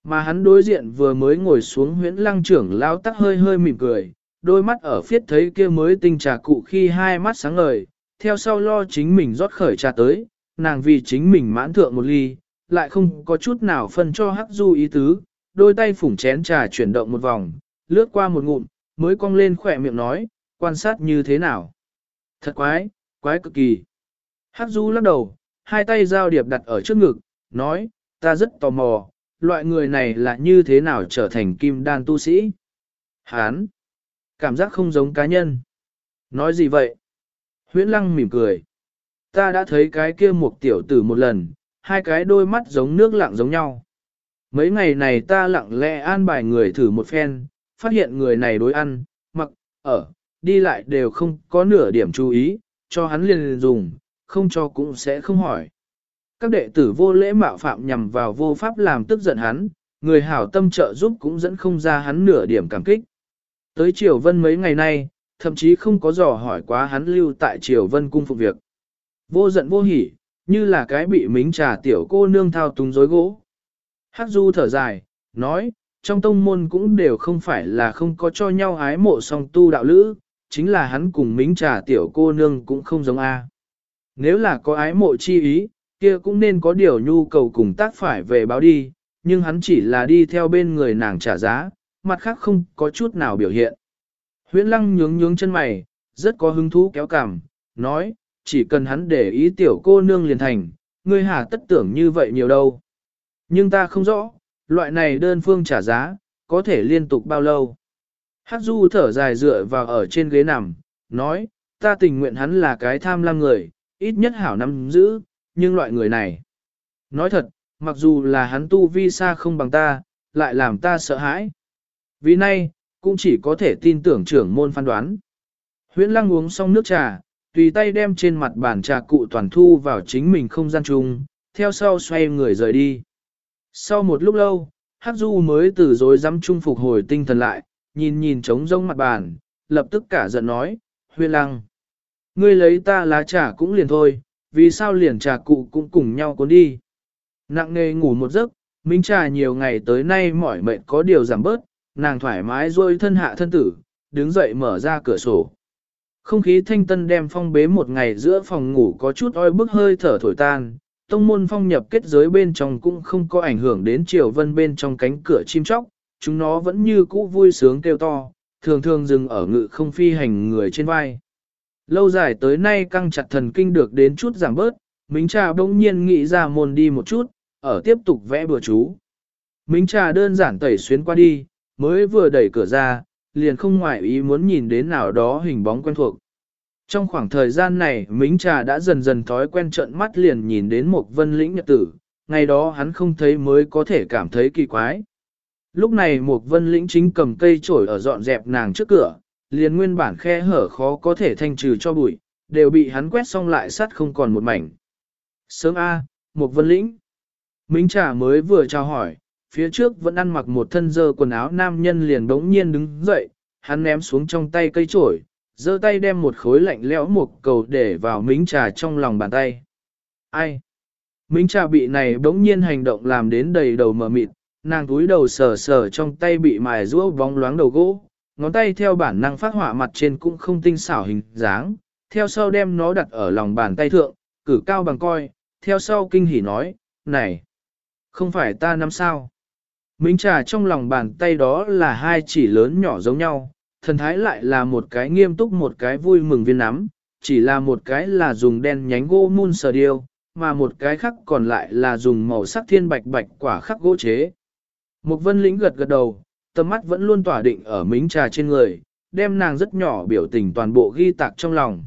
Mà hắn đối diện vừa mới ngồi xuống huyễn lăng trưởng lao tắc hơi hơi mỉm cười, đôi mắt ở phiết thấy kia mới tinh trà cụ khi hai mắt sáng ngời, theo sau lo chính mình rót khởi trà tới, nàng vì chính mình mãn thượng một ly, lại không có chút nào phân cho hắc du ý tứ, đôi tay phủng chén trà chuyển động một vòng, lướt qua một ngụm, mới cong lên khỏe miệng nói, quan sát như thế nào. Thật quái, quái cực kỳ. Hắc du lắc đầu, hai tay giao điệp đặt ở trước ngực, nói, ta rất tò mò, loại người này là như thế nào trở thành kim đan tu sĩ. Hán, cảm giác không giống cá nhân. Nói gì vậy? Huyễn lăng mỉm cười. Ta đã thấy cái kia một tiểu tử một lần, hai cái đôi mắt giống nước lặng giống nhau. Mấy ngày này ta lặng lẽ an bài người thử một phen, phát hiện người này đối ăn, mặc, ở, đi lại đều không có nửa điểm chú ý, cho hắn liền dùng, không cho cũng sẽ không hỏi. Các đệ tử vô lễ mạo phạm nhằm vào vô pháp làm tức giận hắn, người hảo tâm trợ giúp cũng dẫn không ra hắn nửa điểm cảm kích. Tới Triều Vân mấy ngày nay, thậm chí không có dò hỏi quá hắn lưu tại Triều Vân cung phục việc. Vô giận vô hỉ, như là cái bị mính trà tiểu cô nương thao túng dối gỗ. Hắc Du thở dài, nói, trong tông môn cũng đều không phải là không có cho nhau ái mộ song tu đạo lữ, chính là hắn cùng mính trà tiểu cô nương cũng không giống A. Nếu là có ái mộ chi ý, kia cũng nên có điều nhu cầu cùng tác phải về báo đi, nhưng hắn chỉ là đi theo bên người nàng trả giá, mặt khác không có chút nào biểu hiện. Huyễn lăng nhướng nhướng chân mày, rất có hứng thú kéo cảm, nói, chỉ cần hắn để ý tiểu cô nương liền thành, ngươi hà tất tưởng như vậy nhiều đâu. Nhưng ta không rõ, loại này đơn phương trả giá, có thể liên tục bao lâu. Hắc Du thở dài dựa vào ở trên ghế nằm, nói, ta tình nguyện hắn là cái tham lam người, ít nhất hảo nắm giữ, nhưng loại người này. Nói thật, mặc dù là hắn tu vi xa không bằng ta, lại làm ta sợ hãi. Vì nay, cũng chỉ có thể tin tưởng trưởng môn phán đoán. Huyễn lăng uống xong nước trà, tùy tay đem trên mặt bàn trà cụ toàn thu vào chính mình không gian chung, theo sau xoay người rời đi. Sau một lúc lâu, Hắc Du mới từ dối dám trung phục hồi tinh thần lại, nhìn nhìn trống rông mặt bàn, lập tức cả giận nói, huyên lăng. Ngươi lấy ta lá trà cũng liền thôi, vì sao liền trà cụ cũng cùng nhau cuốn đi. Nặng nề ngủ một giấc, Minh trà nhiều ngày tới nay mỏi mệt có điều giảm bớt, nàng thoải mái rôi thân hạ thân tử, đứng dậy mở ra cửa sổ. Không khí thanh tân đem phong bế một ngày giữa phòng ngủ có chút oi bức hơi thở thổi tan, tông môn phong nhập kết giới bên trong cũng không có ảnh hưởng đến triều vân bên trong cánh cửa chim chóc, chúng nó vẫn như cũ vui sướng kêu to, thường thường dừng ở ngự không phi hành người trên vai. Lâu dài tới nay căng chặt thần kinh được đến chút giảm bớt, Mính Trà bỗng nhiên nghĩ ra môn đi một chút, ở tiếp tục vẽ bừa chú. Mính Trà đơn giản tẩy xuyến qua đi, mới vừa đẩy cửa ra, liền không ngoại ý muốn nhìn đến nào đó hình bóng quen thuộc. Trong khoảng thời gian này, Mính Trà đã dần dần thói quen trợn mắt liền nhìn đến một vân lĩnh nhật tử, ngày đó hắn không thấy mới có thể cảm thấy kỳ quái. Lúc này một vân lĩnh chính cầm cây chổi ở dọn dẹp nàng trước cửa, liền nguyên bản khe hở khó có thể thanh trừ cho bụi, đều bị hắn quét xong lại sắt không còn một mảnh. Sớm A, một vân lĩnh. Mính Trà mới vừa chào hỏi, phía trước vẫn ăn mặc một thân dơ quần áo nam nhân liền bỗng nhiên đứng dậy, hắn ném xuống trong tay cây chổi, giơ tay đem một khối lạnh lẽo một cầu để vào mính trà trong lòng bàn tay. Ai? Mính trà bị này bỗng nhiên hành động làm đến đầy đầu mờ mịt, nàng túi đầu sờ sờ trong tay bị mài rũa bóng loáng đầu gỗ, ngón tay theo bản năng phát họa mặt trên cũng không tinh xảo hình dáng, theo sau đem nó đặt ở lòng bàn tay thượng, cử cao bằng coi, theo sau kinh hỉ nói, này, không phải ta năm sao. Mính trà trong lòng bàn tay đó là hai chỉ lớn nhỏ giống nhau, thần thái lại là một cái nghiêm túc một cái vui mừng viên nắm, chỉ là một cái là dùng đen nhánh gỗ mun sờ điêu, mà một cái khác còn lại là dùng màu sắc thiên bạch bạch quả khắc gỗ chế. Một vân lĩnh gật gật đầu, tầm mắt vẫn luôn tỏa định ở mính trà trên người, đem nàng rất nhỏ biểu tình toàn bộ ghi tạc trong lòng.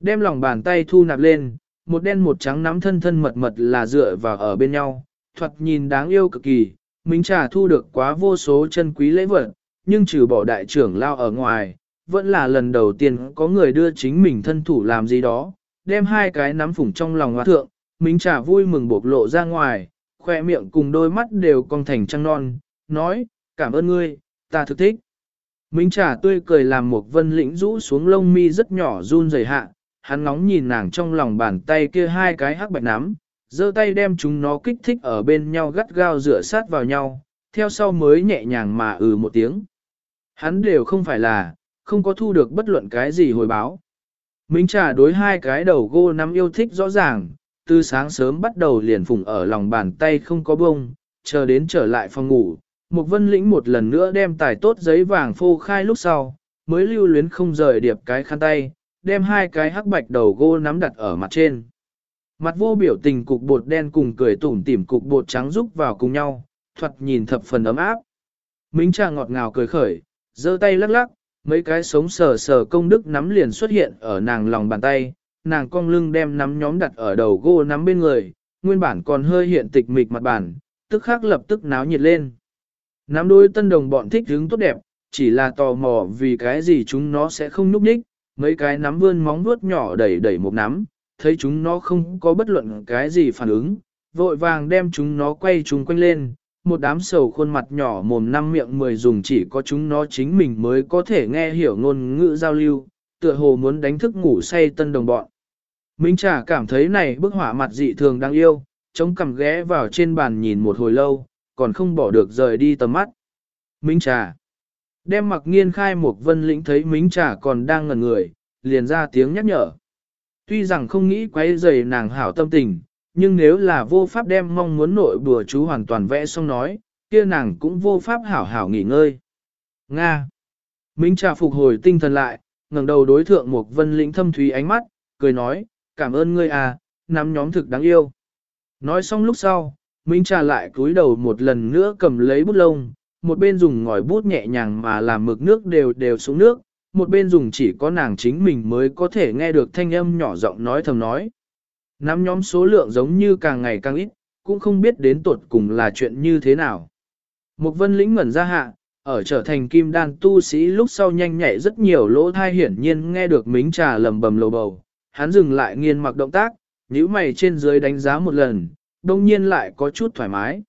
Đem lòng bàn tay thu nạp lên, một đen một trắng nắm thân thân mật mật là dựa vào ở bên nhau, thoạt nhìn đáng yêu cực kỳ, Minh trà thu được quá vô số chân quý lễ vật, nhưng trừ bỏ đại trưởng lao ở ngoài, vẫn là lần đầu tiên có người đưa chính mình thân thủ làm gì đó, đem hai cái nắm phủng trong lòng hoa thượng, Minh trà vui mừng bộc lộ ra ngoài, khoe miệng cùng đôi mắt đều cong thành trăng non, nói, cảm ơn ngươi, ta thực thích. Minh trà tươi cười làm một vân lĩnh rũ xuống lông mi rất nhỏ run rẩy hạ, hắn ngóng nhìn nàng trong lòng bàn tay kia hai cái hắc bạch nắm, giơ tay đem chúng nó kích thích ở bên nhau gắt gao rửa sát vào nhau, theo sau mới nhẹ nhàng mà ừ một tiếng. Hắn đều không phải là, không có thu được bất luận cái gì hồi báo. Minh trà đối hai cái đầu gô nắm yêu thích rõ ràng, từ sáng sớm bắt đầu liền phùng ở lòng bàn tay không có bông, chờ đến trở lại phòng ngủ. Một vân lĩnh một lần nữa đem tài tốt giấy vàng phô khai lúc sau, mới lưu luyến không rời điệp cái khăn tay, đem hai cái hắc bạch đầu gô nắm đặt ở mặt trên. Mặt vô biểu tình cục bột đen cùng cười tủm tỉm cục bột trắng rúc vào cùng nhau, thoạt nhìn thập phần ấm áp. Mính trà ngọt ngào cười khởi, giơ tay lắc lắc, mấy cái sống sờ sờ công đức nắm liền xuất hiện ở nàng lòng bàn tay, nàng cong lưng đem nắm nhóm đặt ở đầu gô nắm bên người, nguyên bản còn hơi hiện tịch mịch mặt bản, tức khắc lập tức náo nhiệt lên. Nắm đôi tân đồng bọn thích hứng tốt đẹp, chỉ là tò mò vì cái gì chúng nó sẽ không núp đích mấy cái nắm vươn móng vuốt nhỏ đẩy đẩy một nắm, thấy chúng nó không có bất luận cái gì phản ứng, vội vàng đem chúng nó quay chúng quanh lên, một đám sầu khuôn mặt nhỏ mồm năm miệng mười dùng chỉ có chúng nó chính mình mới có thể nghe hiểu ngôn ngữ giao lưu, tựa hồ muốn đánh thức ngủ say tân đồng bọn. Minh Trà cảm thấy này bức họa mặt dị thường đáng yêu, chống cằm ghé vào trên bàn nhìn một hồi lâu, còn không bỏ được rời đi tầm mắt. Minh Trà đem mặc nghiên khai một vân lĩnh thấy Minh Trà còn đang ngẩn người, liền ra tiếng nhắc nhở. Tuy rằng không nghĩ quấy rầy nàng hảo tâm tình, nhưng nếu là vô pháp đem mong muốn nội bùa chú hoàn toàn vẽ xong nói, kia nàng cũng vô pháp hảo hảo nghỉ ngơi. Nga. Minh Trà phục hồi tinh thần lại, ngẩng đầu đối thượng một vân lĩnh thâm thúy ánh mắt, cười nói, cảm ơn ngươi à, nắm nhóm thực đáng yêu. Nói xong lúc sau, Minh Trà lại cúi đầu một lần nữa cầm lấy bút lông, một bên dùng ngòi bút nhẹ nhàng mà làm mực nước đều đều xuống nước, một bên dùng chỉ có nàng chính mình mới có thể nghe được thanh âm nhỏ giọng nói thầm nói. Nắm nhóm số lượng giống như càng ngày càng ít, cũng không biết đến tuột cùng là chuyện như thế nào. Một vân lĩnh ngẩn ra hạ, ở trở thành kim đan tu sĩ lúc sau nhanh nhạy rất nhiều lỗ thai hiển nhiên nghe được mính trà lầm bầm lầu bầu. Hắn dừng lại nghiên mặc động tác, nhíu mày trên dưới đánh giá một lần, đông nhiên lại có chút thoải mái.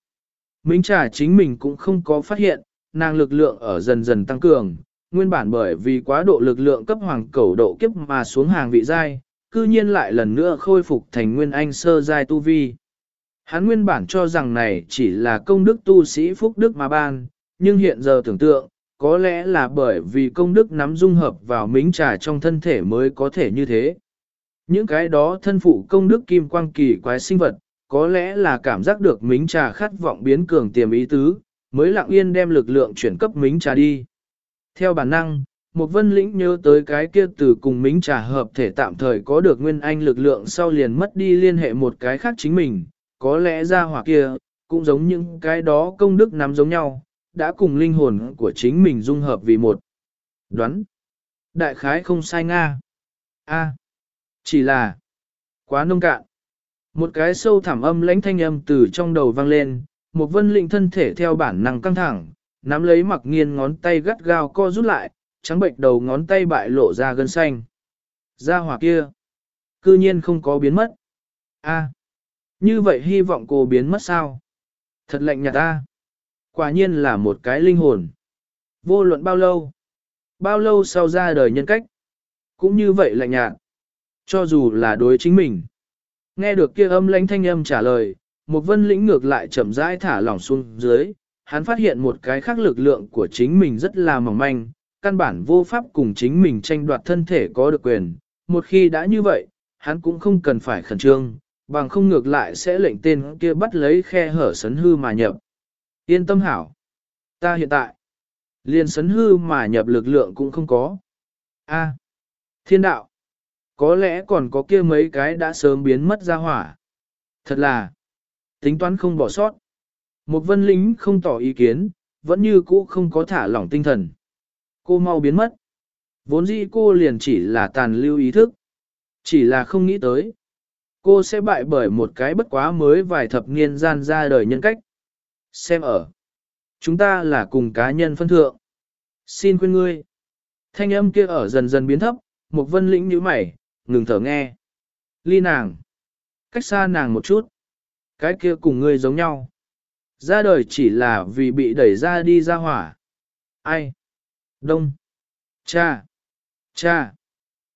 Mính trà chính mình cũng không có phát hiện, nàng lực lượng ở dần dần tăng cường, nguyên bản bởi vì quá độ lực lượng cấp hoàng cẩu độ kiếp mà xuống hàng vị giai, cư nhiên lại lần nữa khôi phục thành nguyên anh sơ giai tu vi. Hắn nguyên bản cho rằng này chỉ là công đức tu sĩ phúc đức mà ban, nhưng hiện giờ tưởng tượng, có lẽ là bởi vì công đức nắm dung hợp vào mính trà trong thân thể mới có thể như thế. Những cái đó thân phụ công đức kim quang kỳ quái sinh vật, có lẽ là cảm giác được mính trà khát vọng biến cường tiềm ý tứ, mới lặng yên đem lực lượng chuyển cấp mính trà đi. Theo bản năng, một vân lĩnh nhớ tới cái kia từ cùng mính trà hợp thể tạm thời có được nguyên anh lực lượng sau liền mất đi liên hệ một cái khác chính mình, có lẽ ra hỏa kia, cũng giống những cái đó công đức nắm giống nhau, đã cùng linh hồn của chính mình dung hợp vì một. Đoán. Đại khái không sai Nga. A. chỉ là. Quá nông cạn. Một cái sâu thẳm âm lãnh thanh âm từ trong đầu vang lên, một vân lĩnh thân thể theo bản năng căng thẳng, nắm lấy mặc nghiên ngón tay gắt gao co rút lại, trắng bệnh đầu ngón tay bại lộ ra gân xanh. Ra hỏa kia. Cư nhiên không có biến mất. A. Như vậy hy vọng cô biến mất sao? Thật lạnh nhạt ta. Quả nhiên là một cái linh hồn. Vô luận bao lâu? Bao lâu sau ra đời nhân cách? Cũng như vậy lạnh nhạt. Cho dù là đối chính mình. Nghe được kia âm lãnh thanh âm trả lời, một vân lĩnh ngược lại chậm rãi thả lỏng xuống dưới, hắn phát hiện một cái khác lực lượng của chính mình rất là mỏng manh, căn bản vô pháp cùng chính mình tranh đoạt thân thể có được quyền. Một khi đã như vậy, hắn cũng không cần phải khẩn trương, bằng không ngược lại sẽ lệnh tên kia bắt lấy khe hở sấn hư mà nhập. Yên tâm hảo. Ta hiện tại, liền sấn hư mà nhập lực lượng cũng không có. A. thiên đạo. Có lẽ còn có kia mấy cái đã sớm biến mất ra hỏa. Thật là, tính toán không bỏ sót. Một vân lính không tỏ ý kiến, vẫn như cũ không có thả lỏng tinh thần. Cô mau biến mất. Vốn dĩ cô liền chỉ là tàn lưu ý thức. Chỉ là không nghĩ tới. Cô sẽ bại bởi một cái bất quá mới vài thập niên gian ra đời nhân cách. Xem ở. Chúng ta là cùng cá nhân phân thượng. Xin khuyên ngươi. Thanh âm kia ở dần dần biến thấp, một vân lĩnh nhíu mày, ngừng thở nghe. Ly nàng. Cách xa nàng một chút. Cái kia cùng ngươi giống nhau. Ra đời chỉ là vì bị đẩy ra đi ra hỏa. Ai? Đông. Cha. Cha.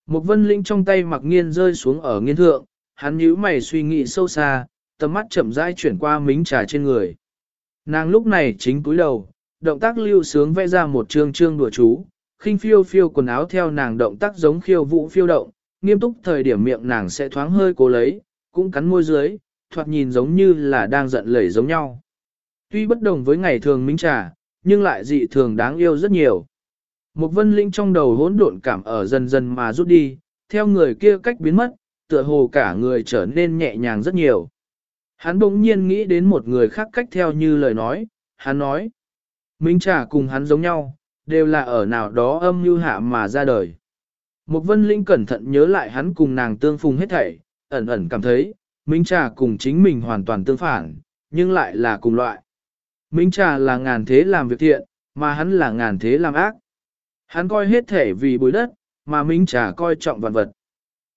Một vân linh trong tay mặc nghiên rơi xuống ở nghiên thượng, hắn nhíu mày suy nghĩ sâu xa, tầm mắt chậm rãi chuyển qua mính trà trên người. Nàng lúc này chính cúi đầu, động tác lưu sướng vẽ ra một chương chương đùa chú, khinh phiêu phiêu quần áo theo nàng động tác giống khiêu vũ phiêu động, nghiêm túc thời điểm miệng nàng sẽ thoáng hơi cố lấy, cũng cắn môi dưới, thoạt nhìn giống như là đang giận lẩy giống nhau. Tuy bất đồng với ngày thường minh trà, nhưng lại dị thường đáng yêu rất nhiều. Một vân linh trong đầu hỗn độn cảm ở dần dần mà rút đi, theo người kia cách biến mất, tựa hồ cả người trở nên nhẹ nhàng rất nhiều. Hắn bỗng nhiên nghĩ đến một người khác cách theo như lời nói, hắn nói. Minh trà cùng hắn giống nhau, đều là ở nào đó âm như hạ mà ra đời. Một vân linh cẩn thận nhớ lại hắn cùng nàng tương phùng hết thảy, ẩn ẩn cảm thấy, Minh trà cùng chính mình hoàn toàn tương phản, nhưng lại là cùng loại. Minh trà là ngàn thế làm việc thiện, mà hắn là ngàn thế làm ác. Hắn coi hết thể vì bối đất, mà Minh trà coi trọng vạn vật.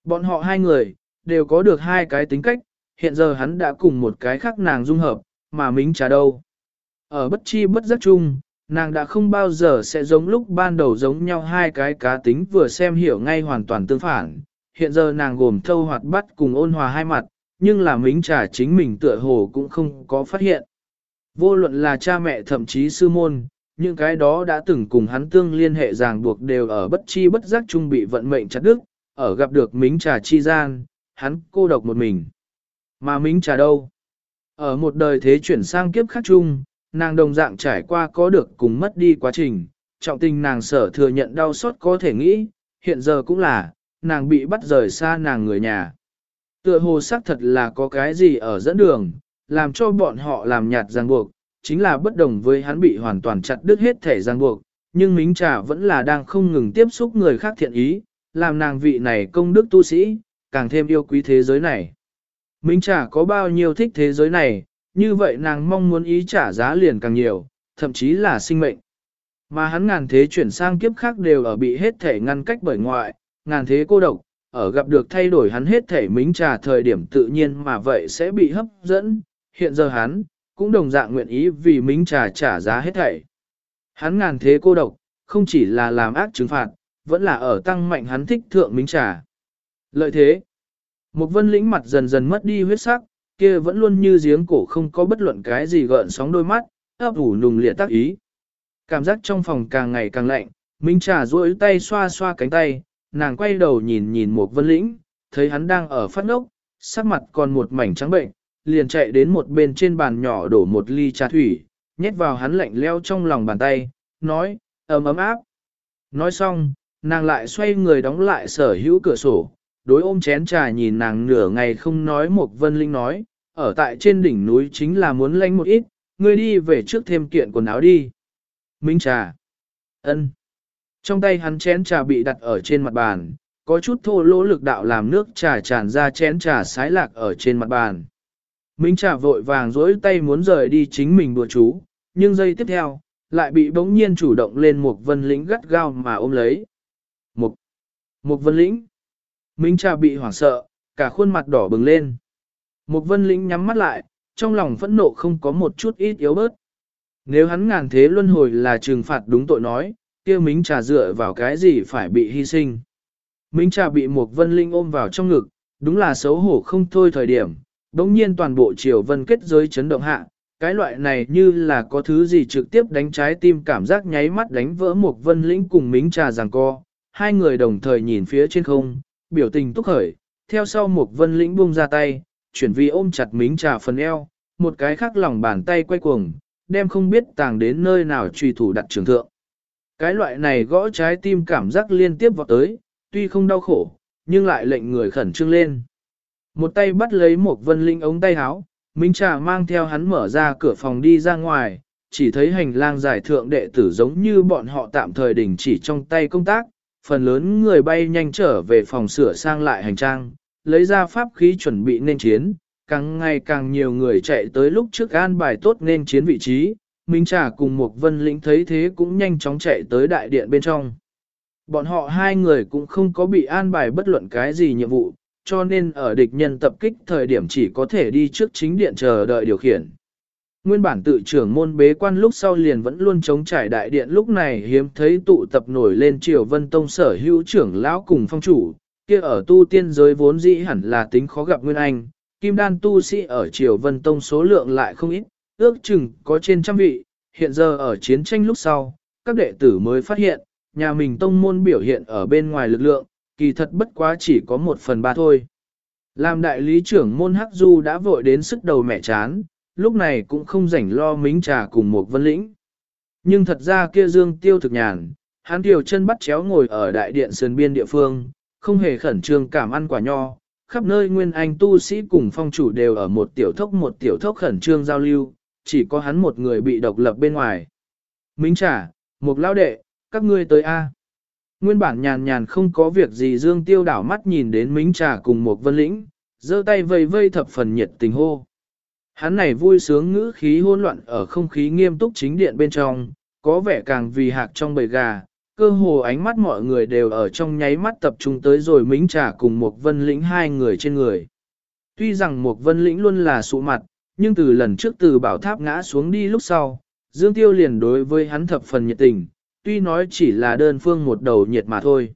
Bọn họ hai người, đều có được hai cái tính cách, hiện giờ hắn đã cùng một cái khác nàng dung hợp, mà Minh trà đâu. Ở bất chi bất giác chung, nàng đã không bao giờ sẽ giống lúc ban đầu giống nhau hai cái cá tính vừa xem hiểu ngay hoàn toàn tương phản. Hiện giờ nàng gồm thâu hoạt bắt cùng ôn hòa hai mặt, nhưng là mính trà chính mình tựa hồ cũng không có phát hiện. Vô luận là cha mẹ thậm chí sư môn, những cái đó đã từng cùng hắn tương liên hệ ràng buộc đều ở bất chi bất giác chung bị vận mệnh chặt đứt, ở gặp được mính trà chi gian, hắn cô độc một mình. Mà mính trà đâu? Ở một đời thế chuyển sang kiếp khác chung, nàng đồng dạng trải qua có được cùng mất đi quá trình, trọng tình nàng sở thừa nhận đau xót có thể nghĩ, hiện giờ cũng là, nàng bị bắt rời xa nàng người nhà. Tựa hồ xác thật là có cái gì ở dẫn đường, làm cho bọn họ làm nhạt ràng buộc, chính là bất đồng với hắn bị hoàn toàn chặt đứt hết thể ràng buộc, nhưng Mính Trà vẫn là đang không ngừng tiếp xúc người khác thiện ý, làm nàng vị này công đức tu sĩ, càng thêm yêu quý thế giới này. Mính Trà có bao nhiêu thích thế giới này, như vậy nàng mong muốn ý trả giá liền càng nhiều, thậm chí là sinh mệnh. Mà hắn ngàn thế chuyển sang kiếp khác đều ở bị hết thể ngăn cách bởi ngoại, ngàn thế cô độc, ở gặp được thay đổi hắn hết thể mính trà thời điểm tự nhiên mà vậy sẽ bị hấp dẫn, hiện giờ hắn, cũng đồng dạng nguyện ý vì mính trà trả giá hết thảy. Hắn ngàn thế cô độc, không chỉ là làm ác trừng phạt, vẫn là ở tăng mạnh hắn thích thượng mính trà. Lợi thế, một vân lĩnh mặt dần dần mất đi huyết sắc, kia vẫn luôn như giếng cổ không có bất luận cái gì gợn sóng đôi mắt, ấp ủ nùng liệt tác ý. Cảm giác trong phòng càng ngày càng lạnh, Minh Trà duỗi tay xoa xoa cánh tay, nàng quay đầu nhìn nhìn một vân lĩnh, thấy hắn đang ở phát ngốc, sắc mặt còn một mảnh trắng bệnh, liền chạy đến một bên trên bàn nhỏ đổ một ly trà thủy, nhét vào hắn lạnh leo trong lòng bàn tay, nói, ấm ấm áp. Nói xong, nàng lại xoay người đóng lại sở hữu cửa sổ, đối ôm chén trà nhìn nàng nửa ngày không nói một vân linh nói, ở tại trên đỉnh núi chính là muốn lánh một ít, ngươi đi về trước thêm kiện quần áo đi. Minh trà. ân. Trong tay hắn chén trà bị đặt ở trên mặt bàn, có chút thô lỗ lực đạo làm nước trà tràn ra chén trà sái lạc ở trên mặt bàn. Minh trà vội vàng dối tay muốn rời đi chính mình bùa chú, nhưng giây tiếp theo, lại bị bỗng nhiên chủ động lên một vân lĩnh gắt gao mà ôm lấy. Một, một vân lĩnh. Minh trà bị hoảng sợ, cả khuôn mặt đỏ bừng lên. Một vân lĩnh nhắm mắt lại, trong lòng phẫn nộ không có một chút ít yếu bớt. Nếu hắn ngàn thế luân hồi là trừng phạt đúng tội nói, kia Mính Trà dựa vào cái gì phải bị hy sinh. Mính Trà bị một vân linh ôm vào trong ngực, đúng là xấu hổ không thôi thời điểm, đống nhiên toàn bộ triều vân kết giới chấn động hạ, cái loại này như là có thứ gì trực tiếp đánh trái tim cảm giác nháy mắt đánh vỡ một vân lĩnh cùng Mính Trà giằng co, hai người đồng thời nhìn phía trên không, biểu tình túc khởi, theo sau một vân lĩnh buông ra tay, chuyển vì ôm chặt Mính Trà phần eo, một cái khác lòng bàn tay quay cuồng, đem không biết tàng đến nơi nào truy thủ đặt trường thượng. Cái loại này gõ trái tim cảm giác liên tiếp vọt tới, tuy không đau khổ, nhưng lại lệnh người khẩn trương lên. Một tay bắt lấy một vân linh ống tay áo, Minh Trà mang theo hắn mở ra cửa phòng đi ra ngoài, chỉ thấy hành lang giải thượng đệ tử giống như bọn họ tạm thời đình chỉ trong tay công tác, phần lớn người bay nhanh trở về phòng sửa sang lại hành trang, lấy ra pháp khí chuẩn bị nên chiến, càng ngày càng nhiều người chạy tới lúc trước an bài tốt nên chiến vị trí, Minh Trà cùng một vân lĩnh thấy thế cũng nhanh chóng chạy tới đại điện bên trong. Bọn họ hai người cũng không có bị an bài bất luận cái gì nhiệm vụ, cho nên ở địch nhân tập kích thời điểm chỉ có thể đi trước chính điện chờ đợi điều khiển. Nguyên bản tự trưởng môn bế quan lúc sau liền vẫn luôn chống trải đại điện lúc này hiếm thấy tụ tập nổi lên triều vân tông sở hữu trưởng lão cùng phong chủ, kia ở tu tiên giới vốn dĩ hẳn là tính khó gặp Nguyên Anh, kim đan tu sĩ ở triều vân tông số lượng lại không ít, ước chừng có trên trăm vị, hiện giờ ở chiến tranh lúc sau, các đệ tử mới phát hiện, nhà mình tông môn biểu hiện ở bên ngoài lực lượng, kỳ thật bất quá chỉ có một phần ba thôi. Làm đại lý trưởng môn Hắc Du đã vội đến sức đầu mẹ chán, lúc này cũng không rảnh lo mính trà cùng một vân lĩnh. Nhưng thật ra kia dương tiêu thực nhàn, hắn tiểu chân bắt chéo ngồi ở đại điện sườn biên địa phương, không hề khẩn trương cảm ăn quả nho, khắp nơi nguyên anh tu sĩ cùng phong chủ đều ở một tiểu thốc một tiểu thốc khẩn trương giao lưu, chỉ có hắn một người bị độc lập bên ngoài. Mính trả, một lao đệ, các ngươi tới A. Nguyên bản nhàn nhàn không có việc gì Dương Tiêu đảo mắt nhìn đến Mính Trà cùng một vân lĩnh, giơ tay vây vây thập phần nhiệt tình hô. Hắn này vui sướng ngữ khí hỗn loạn ở không khí nghiêm túc chính điện bên trong, có vẻ càng vì hạc trong bầy gà, cơ hồ ánh mắt mọi người đều ở trong nháy mắt tập trung tới rồi Mính Trà cùng một vân lĩnh hai người trên người. Tuy rằng một vân lĩnh luôn là sụ mặt, nhưng từ lần trước từ bảo tháp ngã xuống đi lúc sau, Dương Tiêu liền đối với hắn thập phần nhiệt tình, tuy nói chỉ là đơn phương một đầu nhiệt mà thôi.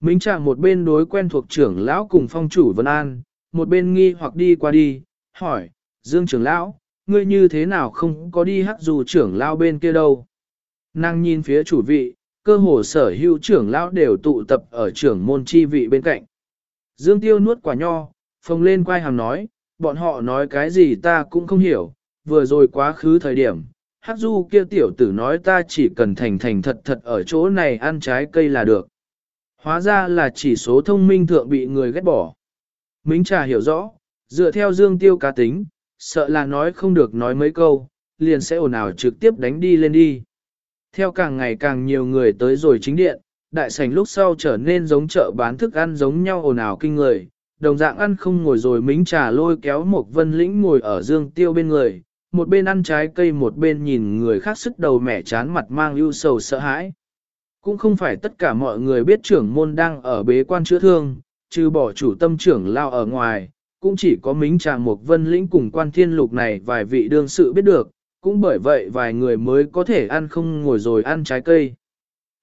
Minh Trạng một bên đối quen thuộc trưởng lão cùng phong chủ Vân An, một bên nghi hoặc đi qua đi, hỏi, Dương trưởng lão, ngươi như thế nào không có đi hắc dù trưởng lão bên kia đâu? Nàng nhìn phía chủ vị, cơ hồ sở hữu trưởng lão đều tụ tập ở trưởng môn chi vị bên cạnh. Dương Tiêu nuốt quả nho, phồng lên quay hàm nói, bọn họ nói cái gì ta cũng không hiểu, vừa rồi quá khứ thời điểm, Hắc Du kia tiểu tử nói ta chỉ cần thành thành thật thật ở chỗ này ăn trái cây là được. Hóa ra là chỉ số thông minh thượng bị người ghét bỏ. Mính trà hiểu rõ, dựa theo dương tiêu cá tính, sợ là nói không được nói mấy câu, liền sẽ ồn ào trực tiếp đánh đi lên đi. Theo càng ngày càng nhiều người tới rồi chính điện, đại sảnh lúc sau trở nên giống chợ bán thức ăn giống nhau ồn ào kinh người, đồng dạng ăn không ngồi rồi mính trà lôi kéo một vân lĩnh ngồi ở dương tiêu bên người, một bên ăn trái cây một bên nhìn người khác sức đầu mẻ chán mặt mang ưu sầu sợ hãi. Cũng không phải tất cả mọi người biết trưởng môn đang ở bế quan chữa thương, trừ bỏ chủ tâm trưởng lao ở ngoài, cũng chỉ có mính trà một vân lĩnh cùng quan thiên lục này vài vị đương sự biết được, cũng bởi vậy vài người mới có thể ăn không ngồi rồi ăn trái cây.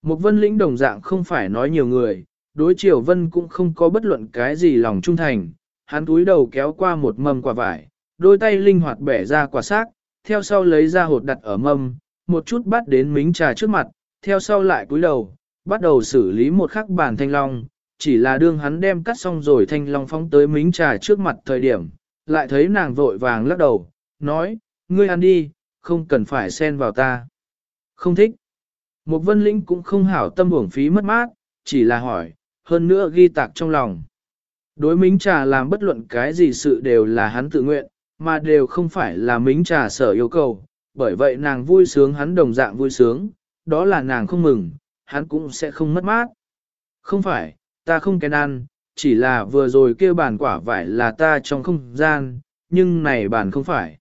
Một vân lĩnh đồng dạng không phải nói nhiều người, đối triều vân cũng không có bất luận cái gì lòng trung thành, hắn túi đầu kéo qua một mầm quả vải, đôi tay linh hoạt bẻ ra quả xác, theo sau lấy ra hột đặt ở mâm, một chút bắt đến mính trà trước mặt, theo sau lại cúi đầu, bắt đầu xử lý một khắc bản thanh long, chỉ là đương hắn đem cắt xong rồi thanh long phóng tới mính trà trước mặt thời điểm, lại thấy nàng vội vàng lắc đầu, nói, ngươi ăn đi, không cần phải xen vào ta. Không thích. Một vân lĩnh cũng không hảo tâm uổng phí mất mát, chỉ là hỏi, hơn nữa ghi tạc trong lòng. Đối mính trà làm bất luận cái gì sự đều là hắn tự nguyện, mà đều không phải là mính trà sở yêu cầu, bởi vậy nàng vui sướng hắn đồng dạng vui sướng, đó là nàng không mừng, hắn cũng sẽ không mất mát. Không phải, ta không kén ăn, chỉ là vừa rồi kêu bàn quả vải là ta trong không gian, nhưng này bàn không phải.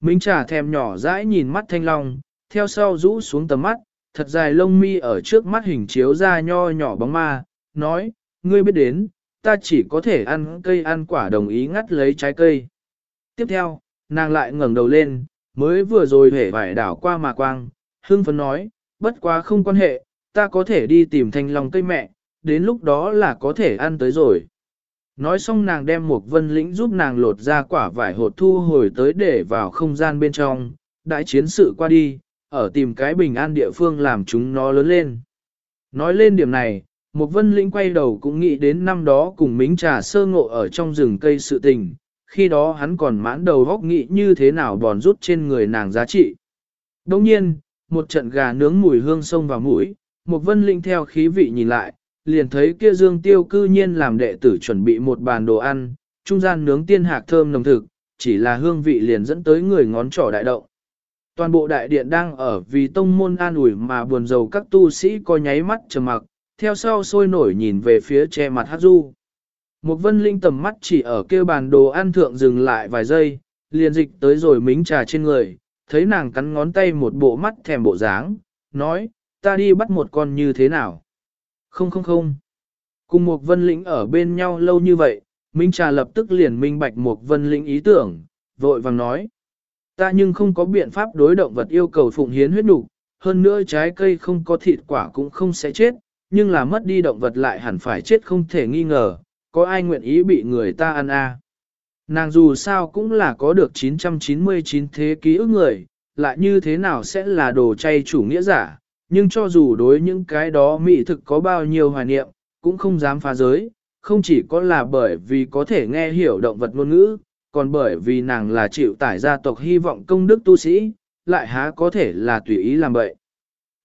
Mính trà thèm nhỏ dãi nhìn mắt thanh long, theo sau rũ xuống tầm mắt, thật dài lông mi ở trước mắt hình chiếu ra nho nhỏ bóng ma, nói, ngươi biết đến, ta chỉ có thể ăn cây ăn quả đồng ý ngắt lấy trái cây. Tiếp theo, nàng lại ngẩng đầu lên, mới vừa rồi hể vải đảo qua mà quang, hưng phấn nói, bất quá không quan hệ, ta có thể đi tìm thanh long cây mẹ, đến lúc đó là có thể ăn tới rồi. Nói xong nàng đem một vân lĩnh giúp nàng lột ra quả vải hột thu hồi tới để vào không gian bên trong, đại chiến sự qua đi, ở tìm cái bình an địa phương làm chúng nó lớn lên. Nói lên điểm này, một vân lĩnh quay đầu cũng nghĩ đến năm đó cùng mính trà sơ ngộ ở trong rừng cây sự tình, khi đó hắn còn mãn đầu góc nghĩ như thế nào bòn rút trên người nàng giá trị. Đồng nhiên, một trận gà nướng mùi hương sông vào mũi, một vân linh theo khí vị nhìn lại, liền thấy kia dương tiêu cư nhiên làm đệ tử chuẩn bị một bàn đồ ăn, trung gian nướng tiên hạc thơm nồng thực, chỉ là hương vị liền dẫn tới người ngón trỏ đại động. Toàn bộ đại điện đang ở vì tông môn an ủi mà buồn rầu các tu sĩ có nháy mắt trầm mặc, theo sau sôi nổi nhìn về phía che mặt hát du. Một vân linh tầm mắt chỉ ở kêu bàn đồ ăn thượng dừng lại vài giây, liền dịch tới rồi mính trà trên người, thấy nàng cắn ngón tay một bộ mắt thèm bộ dáng, nói, ta đi bắt một con như thế nào? Không không không. Cùng một vân lĩnh ở bên nhau lâu như vậy, Minh Trà lập tức liền minh bạch một vân lĩnh ý tưởng, vội vàng nói. Ta nhưng không có biện pháp đối động vật yêu cầu phụng hiến huyết đủ, hơn nữa trái cây không có thịt quả cũng không sẽ chết, nhưng là mất đi động vật lại hẳn phải chết không thể nghi ngờ, có ai nguyện ý bị người ta ăn à. Nàng dù sao cũng là có được 999 thế ký ức người, lại như thế nào sẽ là đồ chay chủ nghĩa giả, nhưng cho dù đối những cái đó mỹ thực có bao nhiêu hoài niệm, cũng không dám phá giới, không chỉ có là bởi vì có thể nghe hiểu động vật ngôn ngữ, còn bởi vì nàng là chịu tải gia tộc hy vọng công đức tu sĩ, lại há có thể là tùy ý làm vậy.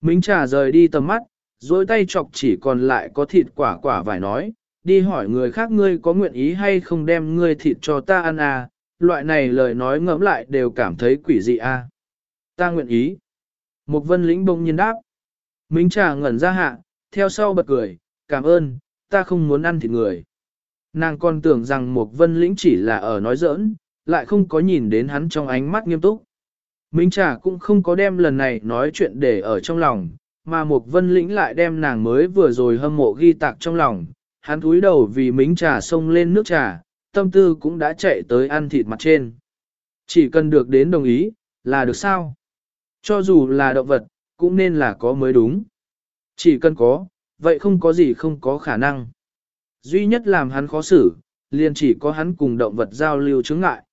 Mính trà rời đi tầm mắt, dối tay chọc chỉ còn lại có thịt quả quả vài nói, đi hỏi người khác ngươi có nguyện ý hay không đem ngươi thịt cho ta ăn à, loại này lời nói ngẫm lại đều cảm thấy quỷ dị à. Ta nguyện ý. Một vân lĩnh bông nhiên đáp. Minh trà ngẩn ra hạ, theo sau bật cười, cảm ơn, ta không muốn ăn thịt người. Nàng còn tưởng rằng một vân lĩnh chỉ là ở nói giỡn, lại không có nhìn đến hắn trong ánh mắt nghiêm túc. Minh trà cũng không có đem lần này nói chuyện để ở trong lòng, mà một vân lĩnh lại đem nàng mới vừa rồi hâm mộ ghi tạc trong lòng, hắn cúi đầu vì mính trà sông lên nước trà, tâm tư cũng đã chạy tới ăn thịt mặt trên. Chỉ cần được đến đồng ý, là được sao? Cho dù là động vật, cũng nên là có mới đúng. Chỉ cần có, vậy không có gì không có khả năng. Duy nhất làm hắn khó xử, liền chỉ có hắn cùng động vật giao lưu chứng ngại.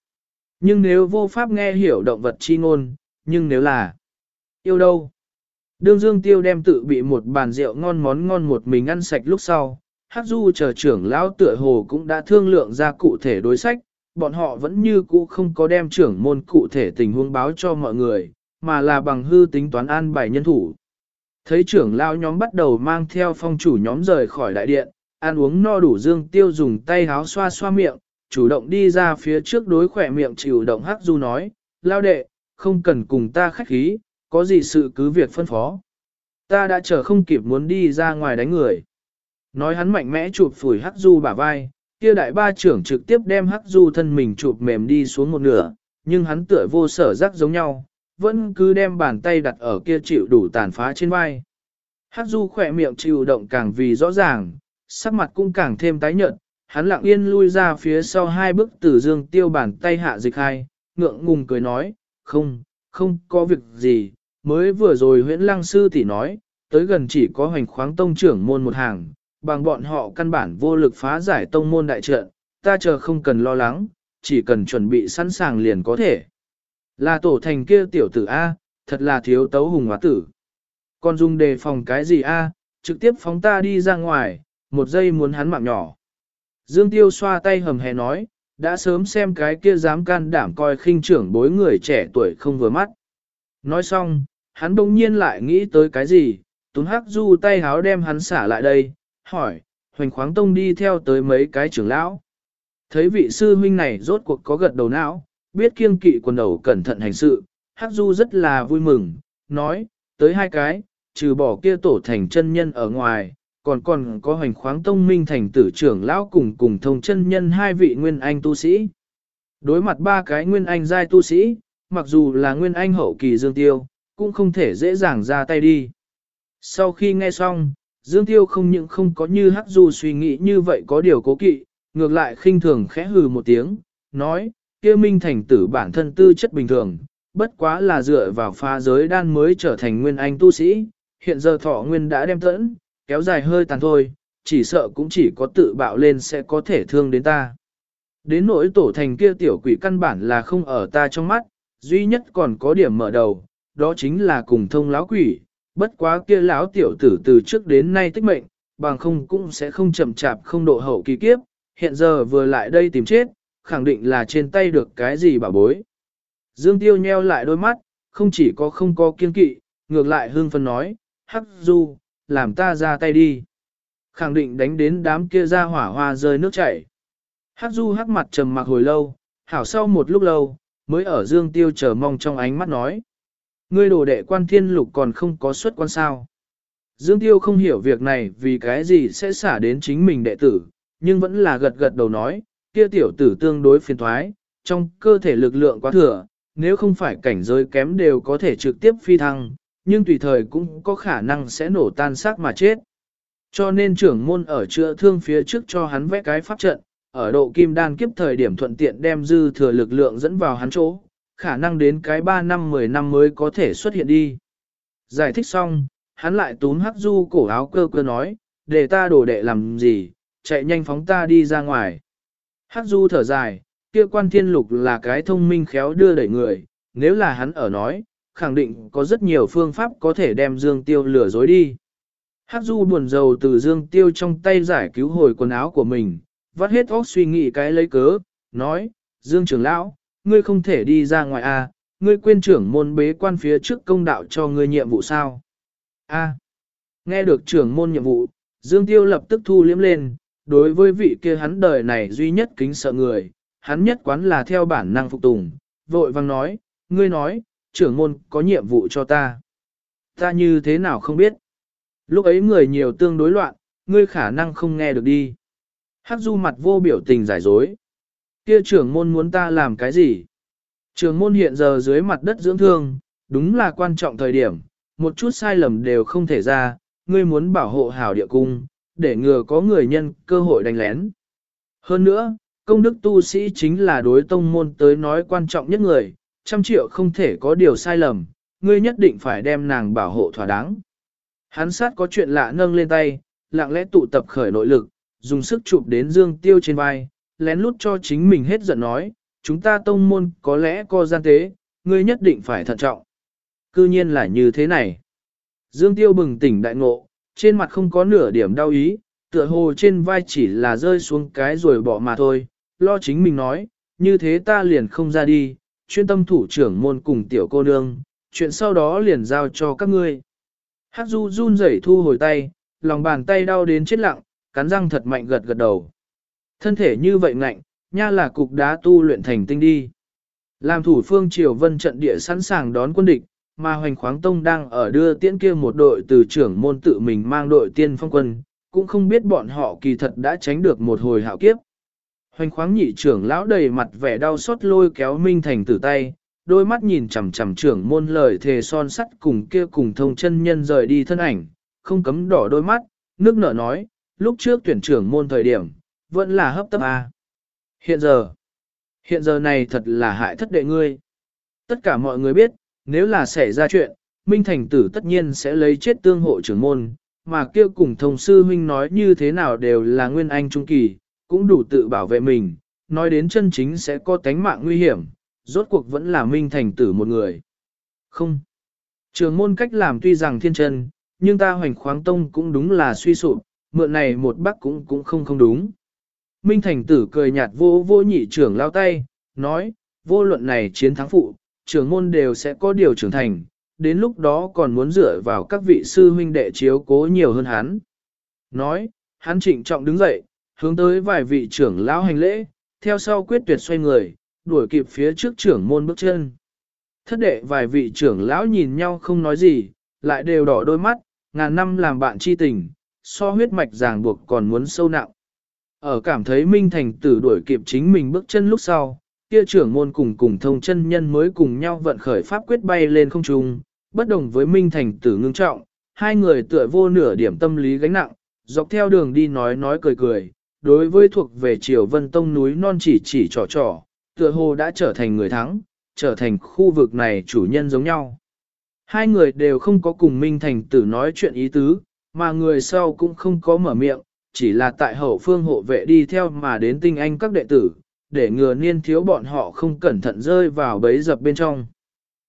Nhưng nếu vô pháp nghe hiểu động vật chi ngôn, nhưng nếu là yêu đâu? Đương Dương Tiêu đem tự bị một bàn rượu ngon món ngon một mình ăn sạch lúc sau, Hắc Du chờ trưởng lão tựa hồ cũng đã thương lượng ra cụ thể đối sách, bọn họ vẫn như cũ không có đem trưởng môn cụ thể tình huống báo cho mọi người, mà là bằng hư tính toán an bài nhân thủ. Thấy trưởng lão nhóm bắt đầu mang theo phong chủ nhóm rời khỏi đại điện, ăn uống no đủ dương tiêu dùng tay háo xoa xoa miệng, chủ động đi ra phía trước đối khỏe miệng chịu động Hắc Du nói, lao đệ, không cần cùng ta khách khí, có gì sự cứ việc phân phó. Ta đã chờ không kịp muốn đi ra ngoài đánh người. Nói hắn mạnh mẽ chụp phủi Hắc Du bả vai, kia đại ba trưởng trực tiếp đem Hắc Du thân mình chụp mềm đi xuống một nửa, nhưng hắn tựa vô sở rắc giống nhau, vẫn cứ đem bàn tay đặt ở kia chịu đủ tàn phá trên vai. Hắc Du khỏe miệng chịu động càng vì rõ ràng, sắc mặt cũng càng thêm tái nhợt, hắn lặng yên lui ra phía sau hai bước từ dương tiêu bàn tay hạ dịch hai, ngượng ngùng cười nói, không, không có việc gì, mới vừa rồi huyễn lăng sư tỷ nói, tới gần chỉ có hoành khoáng tông trưởng môn một hàng, bằng bọn họ căn bản vô lực phá giải tông môn đại trận, ta chờ không cần lo lắng, chỉ cần chuẩn bị sẵn sàng liền có thể. Là tổ thành kia tiểu tử A, thật là thiếu tấu hùng hóa tử. Còn dùng đề phòng cái gì A, trực tiếp phóng ta đi ra ngoài, một giây muốn hắn mạng nhỏ. Dương Tiêu xoa tay hầm hè nói, đã sớm xem cái kia dám can đảm coi khinh trưởng bối người trẻ tuổi không vừa mắt. Nói xong, hắn bỗng nhiên lại nghĩ tới cái gì, Túng Hắc Du tay háo đem hắn xả lại đây, hỏi, Hoành Khoáng Tông đi theo tới mấy cái trưởng lão. Thấy vị sư huynh này rốt cuộc có gật đầu não, biết kiêng kỵ quần đầu cẩn thận hành sự, Hắc Du rất là vui mừng, nói, tới hai cái, trừ bỏ kia tổ thành chân nhân ở ngoài, còn còn có Hoành Khoáng Tông Minh thành tử trưởng lão cùng cùng thông chân nhân hai vị nguyên anh tu sĩ. Đối mặt ba cái nguyên anh giai tu sĩ, mặc dù là nguyên anh hậu kỳ dương tiêu, cũng không thể dễ dàng ra tay đi. Sau khi nghe xong, Dương Tiêu không những không có như Hắc Du suy nghĩ như vậy có điều cố kỵ, ngược lại khinh thường khẽ hừ một tiếng, nói, kia minh thành tử bản thân tư chất bình thường, bất quá là dựa vào pha giới đan mới trở thành nguyên anh tu sĩ, hiện giờ thọ nguyên đã đem tẫn, kéo dài hơi tàn thôi, chỉ sợ cũng chỉ có tự bạo lên sẽ có thể thương đến ta. Đến nỗi tổ thành kia tiểu quỷ căn bản là không ở ta trong mắt, duy nhất còn có điểm mở đầu, đó chính là cùng thông láo quỷ, bất quá kia lão tiểu tử từ trước đến nay tích mệnh, bằng không cũng sẽ không chậm chạp không độ hậu kỳ kiếp, hiện giờ vừa lại đây tìm chết, khẳng định là trên tay được cái gì bảo bối. Dương Tiêu nheo lại đôi mắt, không chỉ có không có kiên kỵ, ngược lại hương phân nói, hắc du, làm ta ra tay đi. Khẳng định đánh đến đám kia ra hỏa hoa rơi nước chảy. Hắc du hắc mặt trầm mặc hồi lâu, hảo sau một lúc lâu, mới ở Dương Tiêu chờ mong trong ánh mắt nói. Ngươi đồ đệ quan thiên lục còn không có xuất quan sao. Dương Tiêu không hiểu việc này vì cái gì sẽ xả đến chính mình đệ tử, nhưng vẫn là gật gật đầu nói, kia tiểu tử tương đối phiền thoái, trong cơ thể lực lượng quá thừa, nếu không phải cảnh giới kém đều có thể trực tiếp phi thăng, nhưng tùy thời cũng có khả năng sẽ nổ tan xác mà chết. Cho nên trưởng môn ở chữa thương phía trước cho hắn vẽ cái pháp trận, ở độ kim đan kiếp thời điểm thuận tiện đem dư thừa lực lượng dẫn vào hắn chỗ, khả năng đến cái 3 năm 10 năm mới có thể xuất hiện đi. Giải thích xong, hắn lại túm hắc du cổ áo cơ cơ nói, để ta đổ đệ làm gì, chạy nhanh phóng ta đi ra ngoài. Hắc du thở dài, kia quan thiên lục là cái thông minh khéo đưa đẩy người, nếu là hắn ở nói, khẳng định có rất nhiều phương pháp có thể đem dương tiêu lừa dối đi. Hắc du buồn rầu từ dương tiêu trong tay giải cứu hồi quần áo của mình, vắt hết óc suy nghĩ cái lấy cớ, nói, dương trưởng lão, ngươi không thể đi ra ngoài a, à, ngươi quên trưởng môn bế quan phía trước công đạo cho ngươi nhiệm vụ sao? A. À. Nghe được trưởng môn nhiệm vụ, Dương Tiêu lập tức thu liếm lên, đối với vị kia hắn đời này duy nhất kính sợ người, hắn nhất quán là theo bản năng phục tùng, vội vang nói, ngươi nói, trưởng môn có nhiệm vụ cho ta. Ta như thế nào không biết. Lúc ấy người nhiều tương đối loạn, ngươi khả năng không nghe được đi. Hắc du mặt vô biểu tình giải dối. Kia trưởng môn muốn ta làm cái gì? Trưởng môn hiện giờ dưới mặt đất dưỡng thương, đúng là quan trọng thời điểm, một chút sai lầm đều không thể ra, ngươi muốn bảo hộ hảo địa cung, để ngừa có người nhân cơ hội đánh lén. Hơn nữa, công đức tu sĩ chính là đối tông môn tới nói quan trọng nhất người, trăm triệu không thể có điều sai lầm, ngươi nhất định phải đem nàng bảo hộ thỏa đáng. Hắn sát có chuyện lạ nâng lên tay, lặng lẽ tụ tập khởi nội lực, dùng sức chụp đến dương tiêu trên vai, lén lút cho chính mình hết giận nói, chúng ta tông môn có lẽ có gian tế, ngươi nhất định phải thận trọng. Cư nhiên là như thế này. Dương Tiêu bừng tỉnh đại ngộ, trên mặt không có nửa điểm đau ý, tựa hồ trên vai chỉ là rơi xuống cái rồi bỏ mà thôi, lo chính mình nói, như thế ta liền không ra đi, chuyên tâm thủ trưởng môn cùng tiểu cô nương, chuyện sau đó liền giao cho các ngươi. Hát Du run rẩy thu hồi tay, lòng bàn tay đau đến chết lặng, cắn răng thật mạnh gật gật đầu. Thân thể như vậy ngạnh, nha là cục đá tu luyện thành tinh đi. Làm thủ phương triều vân trận địa sẵn sàng đón quân địch, mà hoành khoáng tông đang ở đưa tiễn kia một đội từ trưởng môn tự mình mang đội tiên phong quân, cũng không biết bọn họ kỳ thật đã tránh được một hồi hạo kiếp. Hoành khoáng nhị trưởng lão đầy mặt vẻ đau xót lôi kéo Minh Thành tử tay, đôi mắt nhìn chằm chằm trưởng môn lời thề son sắt cùng kia cùng thông chân nhân rời đi thân ảnh, không cấm đỏ đôi mắt, nước nở nói, lúc trước tuyển trưởng môn thời điểm, vẫn là hấp tấp à? Hiện giờ, hiện giờ này thật là hại thất đệ ngươi. Tất cả mọi người biết, nếu là xảy ra chuyện, Minh Thành tử tất nhiên sẽ lấy chết tương hộ trưởng môn, mà kia cùng thông sư huynh nói như thế nào đều là nguyên anh trung kỳ, cũng đủ tự bảo vệ mình, nói đến chân chính sẽ có tánh mạng nguy hiểm, rốt cuộc vẫn là Minh Thành tử một người. Không. Trường môn cách làm tuy rằng thiên chân, nhưng ta hoành khoáng tông cũng đúng là suy sụp, mượn này một bắc cũng cũng không không đúng. Minh Thành tử cười nhạt vô vô nhị trưởng lao tay, nói, vô luận này chiến thắng phụ, trưởng môn đều sẽ có điều trưởng thành, đến lúc đó còn muốn dựa vào các vị sư huynh đệ chiếu cố nhiều hơn hắn. Nói, hắn trịnh trọng đứng dậy, hướng tới vài vị trưởng lão hành lễ, theo sau quyết tuyệt xoay người, đuổi kịp phía trước trưởng môn bước chân. Thất đệ vài vị trưởng lão nhìn nhau không nói gì, lại đều đỏ đôi mắt, ngàn năm làm bạn chi tình, so huyết mạch ràng buộc còn muốn sâu nặng. Ở cảm thấy Minh Thành tử đuổi kịp chính mình bước chân lúc sau, kia trưởng môn cùng cùng thông chân nhân mới cùng nhau vận khởi pháp quyết bay lên không trung, bất đồng với Minh Thành tử ngưng trọng, hai người tựa vô nửa điểm tâm lý gánh nặng, dọc theo đường đi nói nói cười cười, đối với thuộc về triều vân tông núi non chỉ chỉ trò trò, tựa hồ đã trở thành người thắng, trở thành khu vực này chủ nhân giống nhau. Hai người đều không có cùng Minh Thành tử nói chuyện ý tứ, mà người sau cũng không có mở miệng, chỉ là tại hậu phương hộ vệ đi theo mà đến tinh anh các đệ tử, để ngừa niên thiếu bọn họ không cẩn thận rơi vào bấy dập bên trong.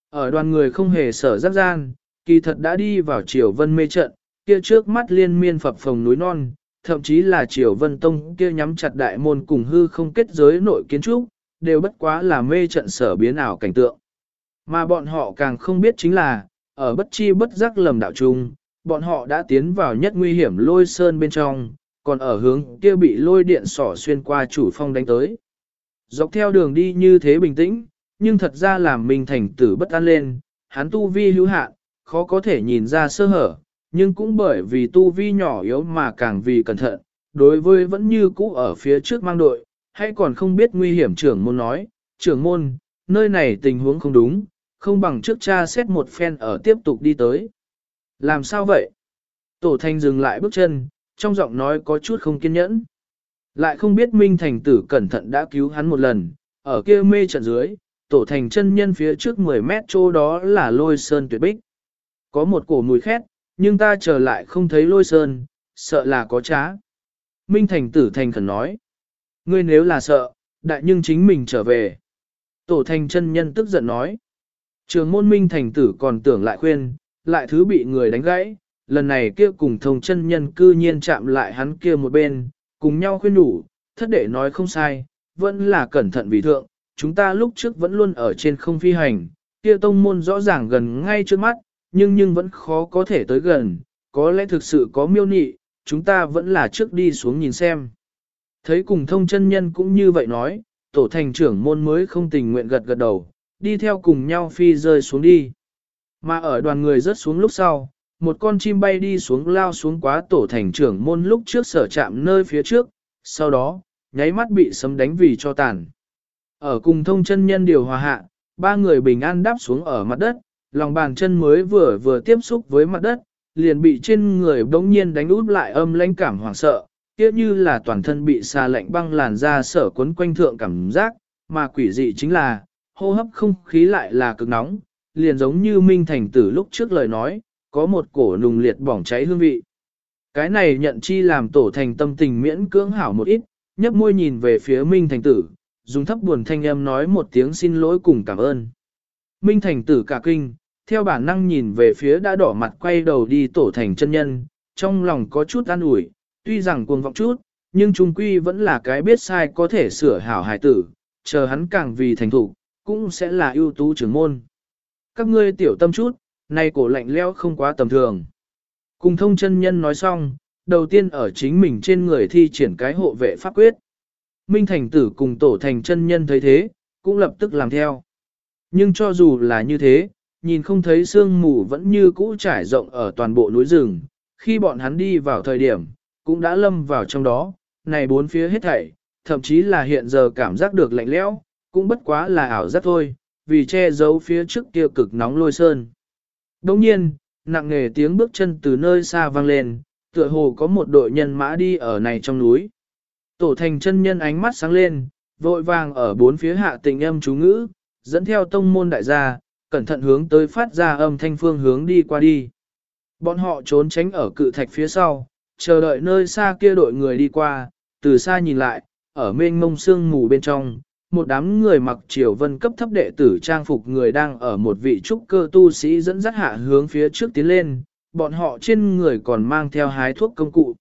Ở đoàn người không hề sở giáp gian, kỳ thật đã đi vào triều vân mê trận, kia trước mắt liên miên phập phồng núi non, thậm chí là triều vân tông kia nhắm chặt đại môn cùng hư không kết giới nội kiến trúc, đều bất quá là mê trận sở biến ảo cảnh tượng. Mà bọn họ càng không biết chính là, ở bất chi bất giác lầm đạo trung, bọn họ đã tiến vào nhất nguy hiểm lôi sơn bên trong, còn ở hướng kia bị lôi điện sỏ xuyên qua chủ phong đánh tới. Dọc theo đường đi như thế bình tĩnh, nhưng thật ra làm mình thành tử bất an lên, hắn tu vi hữu hạn, khó có thể nhìn ra sơ hở, nhưng cũng bởi vì tu vi nhỏ yếu mà càng vì cẩn thận, đối với vẫn như cũ ở phía trước mang đội, hay còn không biết nguy hiểm trưởng môn nói, trưởng môn, nơi này tình huống không đúng, không bằng trước cha xét một phen ở tiếp tục đi tới. Làm sao vậy? Tổ thanh dừng lại bước chân, trong giọng nói có chút không kiên nhẫn. Lại không biết Minh Thành tử cẩn thận đã cứu hắn một lần, ở kia mê trận dưới, tổ thành chân nhân phía trước 10 mét chỗ đó là lôi sơn tuyệt bích. Có một cổ mùi khét, nhưng ta trở lại không thấy lôi sơn, sợ là có trá. Minh Thành tử thành khẩn nói. Ngươi nếu là sợ, đại nhưng chính mình trở về. Tổ thành chân nhân tức giận nói. Trường môn Minh Thành tử còn tưởng lại khuyên, lại thứ bị người đánh gãy, lần này kia cùng thông chân nhân cư nhiên chạm lại hắn kia một bên, cùng nhau khuyên đủ, thất đệ nói không sai, vẫn là cẩn thận vì thượng, chúng ta lúc trước vẫn luôn ở trên không phi hành, kia tông môn rõ ràng gần ngay trước mắt, nhưng nhưng vẫn khó có thể tới gần, có lẽ thực sự có miêu nị, chúng ta vẫn là trước đi xuống nhìn xem. Thấy cùng thông chân nhân cũng như vậy nói, tổ thành trưởng môn mới không tình nguyện gật gật đầu, đi theo cùng nhau phi rơi xuống đi. Mà ở đoàn người rớt xuống lúc sau, một con chim bay đi xuống lao xuống quá tổ thành trưởng môn lúc trước sở chạm nơi phía trước, sau đó, nháy mắt bị sấm đánh vì cho tàn. Ở cùng thông chân nhân điều hòa hạ, ba người bình an đáp xuống ở mặt đất, lòng bàn chân mới vừa vừa tiếp xúc với mặt đất, liền bị trên người bỗng nhiên đánh út lại âm lãnh cảm hoảng sợ, tiếc như là toàn thân bị xa lạnh băng làn ra sở quấn quanh thượng cảm giác, mà quỷ dị chính là, hô hấp không khí lại là cực nóng, liền giống như Minh Thành Tử lúc trước lời nói, có một cổ nùng liệt bỏng cháy hương vị. Cái này nhận chi làm tổ thành tâm tình miễn cưỡng hảo một ít, nhấp môi nhìn về phía Minh Thành Tử, dùng thấp buồn thanh âm nói một tiếng xin lỗi cùng cảm ơn. Minh Thành Tử cả kinh, theo bản năng nhìn về phía đã đỏ mặt quay đầu đi tổ thành chân nhân, trong lòng có chút an ủi, tuy rằng cuồng vọng chút, nhưng trung quy vẫn là cái biết sai có thể sửa hảo hài tử, chờ hắn càng vì thành thủ, cũng sẽ là ưu tú trưởng môn. Các ngươi tiểu tâm chút, nay cổ lạnh leo không quá tầm thường. Cùng thông chân nhân nói xong, đầu tiên ở chính mình trên người thi triển cái hộ vệ pháp quyết. Minh thành tử cùng tổ thành chân nhân thấy thế, cũng lập tức làm theo. Nhưng cho dù là như thế, nhìn không thấy sương mù vẫn như cũ trải rộng ở toàn bộ núi rừng, khi bọn hắn đi vào thời điểm, cũng đã lâm vào trong đó, này bốn phía hết thảy, thậm chí là hiện giờ cảm giác được lạnh lẽo, cũng bất quá là ảo giác thôi, vì che giấu phía trước kia cực nóng lôi sơn. Đồng nhiên, nặng nề tiếng bước chân từ nơi xa vang lên, tựa hồ có một đội nhân mã đi ở này trong núi. Tổ thành chân nhân ánh mắt sáng lên, vội vàng ở bốn phía hạ tình âm chú ngữ, dẫn theo tông môn đại gia, cẩn thận hướng tới phát ra âm thanh phương hướng đi qua đi. Bọn họ trốn tránh ở cự thạch phía sau, chờ đợi nơi xa kia đội người đi qua, từ xa nhìn lại, ở mênh mông sương mù bên trong, một đám người mặc triều vân cấp thấp đệ tử trang phục người đang ở một vị trúc cơ tu sĩ dẫn dắt hạ hướng phía trước tiến lên, bọn họ trên người còn mang theo hái thuốc công cụ.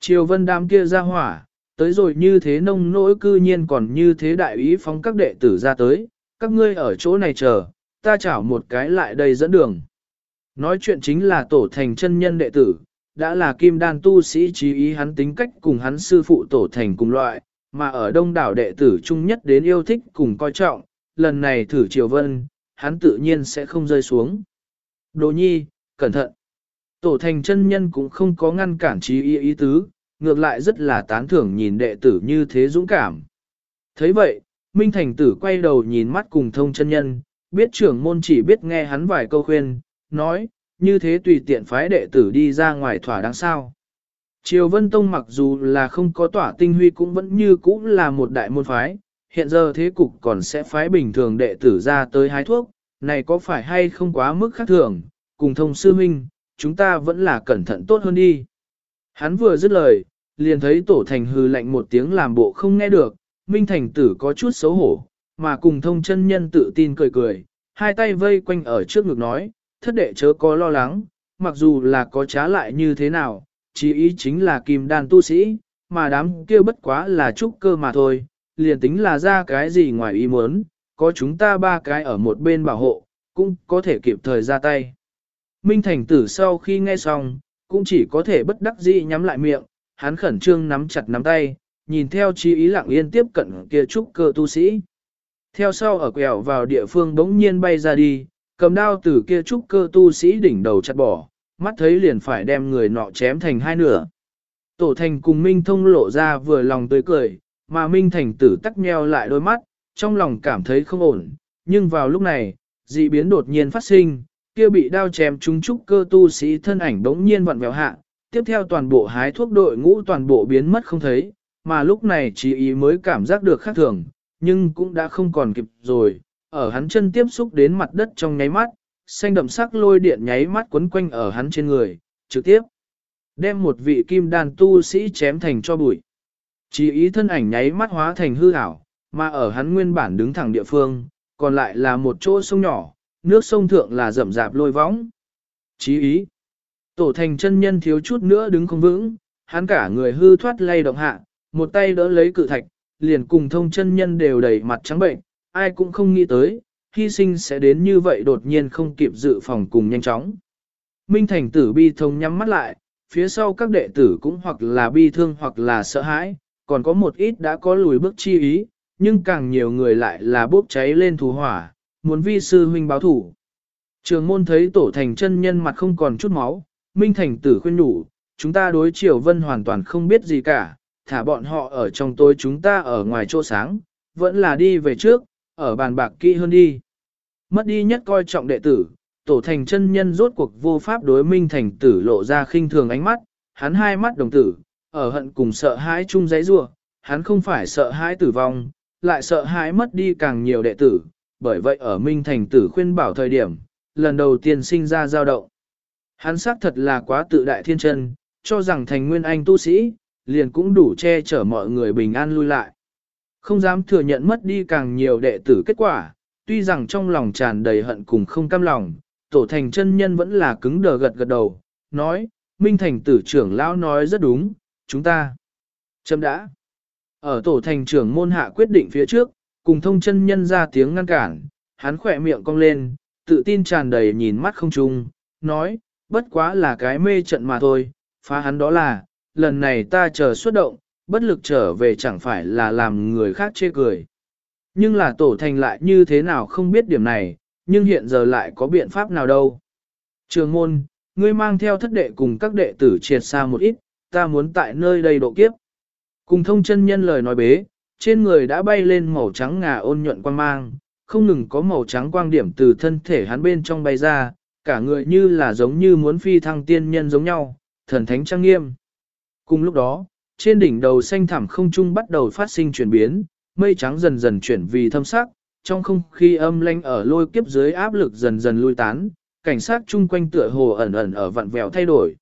Triều vân đám kia ra hỏa, tới rồi như thế nông nỗi cư nhiên còn như thế đại ý phóng các đệ tử ra tới, các ngươi ở chỗ này chờ, ta chảo một cái lại đây dẫn đường. Nói chuyện chính là tổ thành chân nhân đệ tử, đã là kim đan tu sĩ trí ý hắn tính cách cùng hắn sư phụ tổ thành cùng loại, mà ở đông đảo đệ tử chung nhất đến yêu thích cùng coi trọng, lần này thử triều vân, hắn tự nhiên sẽ không rơi xuống. Đồ nhi, cẩn thận. Tổ thành chân nhân cũng không có ngăn cản trí ý ý tứ, ngược lại rất là tán thưởng nhìn đệ tử như thế dũng cảm. thấy vậy, Minh Thành tử quay đầu nhìn mắt cùng thông chân nhân, biết trưởng môn chỉ biết nghe hắn vài câu khuyên, nói, như thế tùy tiện phái đệ tử đi ra ngoài thỏa đáng sao. Triều Vân Tông mặc dù là không có tỏa tinh huy cũng vẫn như cũ là một đại môn phái, hiện giờ thế cục còn sẽ phái bình thường đệ tử ra tới hái thuốc, này có phải hay không quá mức khác thường, cùng thông sư minh, chúng ta vẫn là cẩn thận tốt hơn đi. Hắn vừa dứt lời, liền thấy tổ thành hư lạnh một tiếng làm bộ không nghe được, Minh Thành tử có chút xấu hổ, mà cùng thông chân nhân tự tin cười cười, hai tay vây quanh ở trước ngực nói, thất đệ chớ có lo lắng, mặc dù là có trá lại như thế nào, chỉ ý chính là kim đan tu sĩ, mà đám kia bất quá là trúc cơ mà thôi, liền tính là ra cái gì ngoài ý muốn, có chúng ta ba cái ở một bên bảo hộ, cũng có thể kịp thời ra tay. Minh Thành tử sau khi nghe xong, cũng chỉ có thể bất đắc dĩ nhắm lại miệng, hắn khẩn trương nắm chặt nắm tay, nhìn theo chi ý lặng yên tiếp cận kia trúc cơ tu sĩ. Theo sau ở quẹo vào địa phương bỗng nhiên bay ra đi, cầm đao từ kia trúc cơ tu sĩ đỉnh đầu chặt bỏ, mắt thấy liền phải đem người nọ chém thành hai nửa. Tổ thành cùng Minh thông lộ ra vừa lòng tươi cười, mà Minh thành tử tắc nheo lại đôi mắt, trong lòng cảm thấy không ổn, nhưng vào lúc này, dị biến đột nhiên phát sinh, kia bị đao chém trúng trúc cơ tu sĩ thân ảnh đống nhiên vặn vẹo hạ, tiếp theo toàn bộ hái thuốc đội ngũ toàn bộ biến mất không thấy, mà lúc này chỉ ý mới cảm giác được khác thường, nhưng cũng đã không còn kịp rồi, ở hắn chân tiếp xúc đến mặt đất trong nháy mắt, xanh đậm sắc lôi điện nháy mắt quấn quanh ở hắn trên người, trực tiếp đem một vị kim đàn tu sĩ chém thành cho bụi. Chỉ ý thân ảnh nháy mắt hóa thành hư ảo, mà ở hắn nguyên bản đứng thẳng địa phương, còn lại là một chỗ sông nhỏ, nước sông thượng là rậm rạp lôi võng. Chí ý, tổ thành chân nhân thiếu chút nữa đứng không vững, hắn cả người hư thoát lay động hạ, một tay đỡ lấy cự thạch, liền cùng thông chân nhân đều đầy mặt trắng bệnh, ai cũng không nghĩ tới, hy sinh sẽ đến như vậy đột nhiên không kịp dự phòng cùng nhanh chóng. Minh thành tử bi thông nhắm mắt lại, phía sau các đệ tử cũng hoặc là bi thương hoặc là sợ hãi, còn có một ít đã có lùi bước chi ý, nhưng càng nhiều người lại là bốc cháy lên thù hỏa, muốn vi sư huynh báo thủ. Trường môn thấy tổ thành chân nhân mặt không còn chút máu, Minh thành tử khuyên nhủ, chúng ta đối triều vân hoàn toàn không biết gì cả, thả bọn họ ở trong tối chúng ta ở ngoài chỗ sáng, vẫn là đi về trước, ở bàn bạc kỹ hơn đi. Mất đi nhất coi trọng đệ tử, tổ thành chân nhân rốt cuộc vô pháp đối minh thành tử lộ ra khinh thường ánh mắt, hắn hai mắt đồng tử, ở hận cùng sợ hãi chung giấy rua, hắn không phải sợ hãi tử vong, lại sợ hãi mất đi càng nhiều đệ tử, bởi vậy ở minh thành tử khuyên bảo thời điểm, lần đầu tiên sinh ra dao động. Hắn xác thật là quá tự đại thiên chân, cho rằng thành nguyên anh tu sĩ, liền cũng đủ che chở mọi người bình an lui lại. Không dám thừa nhận mất đi càng nhiều đệ tử kết quả, tuy rằng trong lòng tràn đầy hận cùng không cam lòng, tổ thành chân nhân vẫn là cứng đờ gật gật đầu, nói, Minh thành tử trưởng lão nói rất đúng, chúng ta. Chấm đã. Ở tổ thành trưởng môn hạ quyết định phía trước, cùng thông chân nhân ra tiếng ngăn cản, hắn khỏe miệng cong lên, tự tin tràn đầy nhìn mắt không trung, nói, bất quá là cái mê trận mà thôi, phá hắn đó là, lần này ta chờ xuất động, bất lực trở về chẳng phải là làm người khác chê cười. Nhưng là tổ thành lại như thế nào không biết điểm này, nhưng hiện giờ lại có biện pháp nào đâu. Trường môn, ngươi mang theo thất đệ cùng các đệ tử triệt xa một ít, ta muốn tại nơi đây độ kiếp. Cùng thông chân nhân lời nói bế, trên người đã bay lên màu trắng ngà ôn nhuận quang mang, không ngừng có màu trắng quang điểm từ thân thể hắn bên trong bay ra, cả người như là giống như muốn phi thăng tiên nhân giống nhau, thần thánh trang nghiêm. Cùng lúc đó, trên đỉnh đầu xanh thẳm không trung bắt đầu phát sinh chuyển biến, mây trắng dần dần chuyển vì thâm sắc, trong không khí âm lanh ở lôi kiếp dưới áp lực dần dần lui tán, cảnh sát chung quanh tựa hồ ẩn ẩn ở vặn vẹo thay đổi.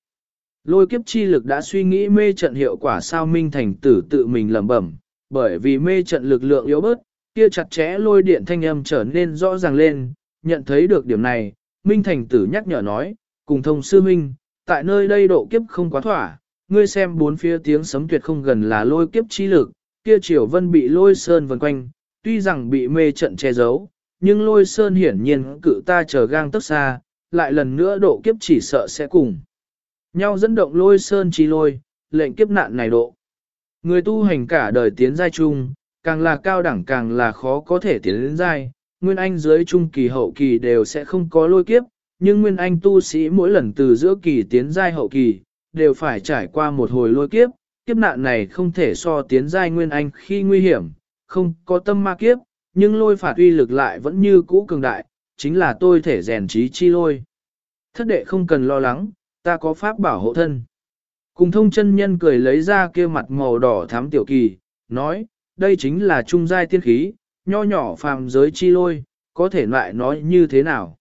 Lôi kiếp chi lực đã suy nghĩ mê trận hiệu quả sao minh thành tử tự mình lẩm bẩm, bởi vì mê trận lực lượng yếu bớt, kia chặt chẽ lôi điện thanh âm trở nên rõ ràng lên, nhận thấy được điểm này, minh thành tử nhắc nhở nói, cùng thông sư minh, tại nơi đây độ kiếp không quá thỏa, ngươi xem bốn phía tiếng sấm tuyệt không gần là lôi kiếp chi lực, kia triều vân bị lôi sơn vần quanh, tuy rằng bị mê trận che giấu, nhưng lôi sơn hiển nhiên cự ta chờ gang tức xa, lại lần nữa độ kiếp chỉ sợ sẽ cùng. Nhau dẫn động lôi sơn chi lôi, lệnh kiếp nạn này độ. Người tu hành cả đời tiến giai chung, càng là cao đẳng càng là khó có thể tiến đến giai, nguyên anh dưới trung kỳ hậu kỳ đều sẽ không có lôi kiếp, nhưng nguyên anh tu sĩ mỗi lần từ giữa kỳ tiến giai hậu kỳ, đều phải trải qua một hồi lôi kiếp, kiếp nạn này không thể so tiến giai nguyên anh khi nguy hiểm, không có tâm ma kiếp, nhưng lôi phạt uy lực lại vẫn như cũ cường đại, chính là tôi thể rèn trí chi lôi. Thất đệ không cần lo lắng, ta có pháp bảo hộ thân. Cùng thông chân nhân cười lấy ra kia mặt màu đỏ thám tiểu kỳ, nói, đây chính là trung giai tiên khí, nho nhỏ phàm giới chi lôi, có thể loại nói như thế nào.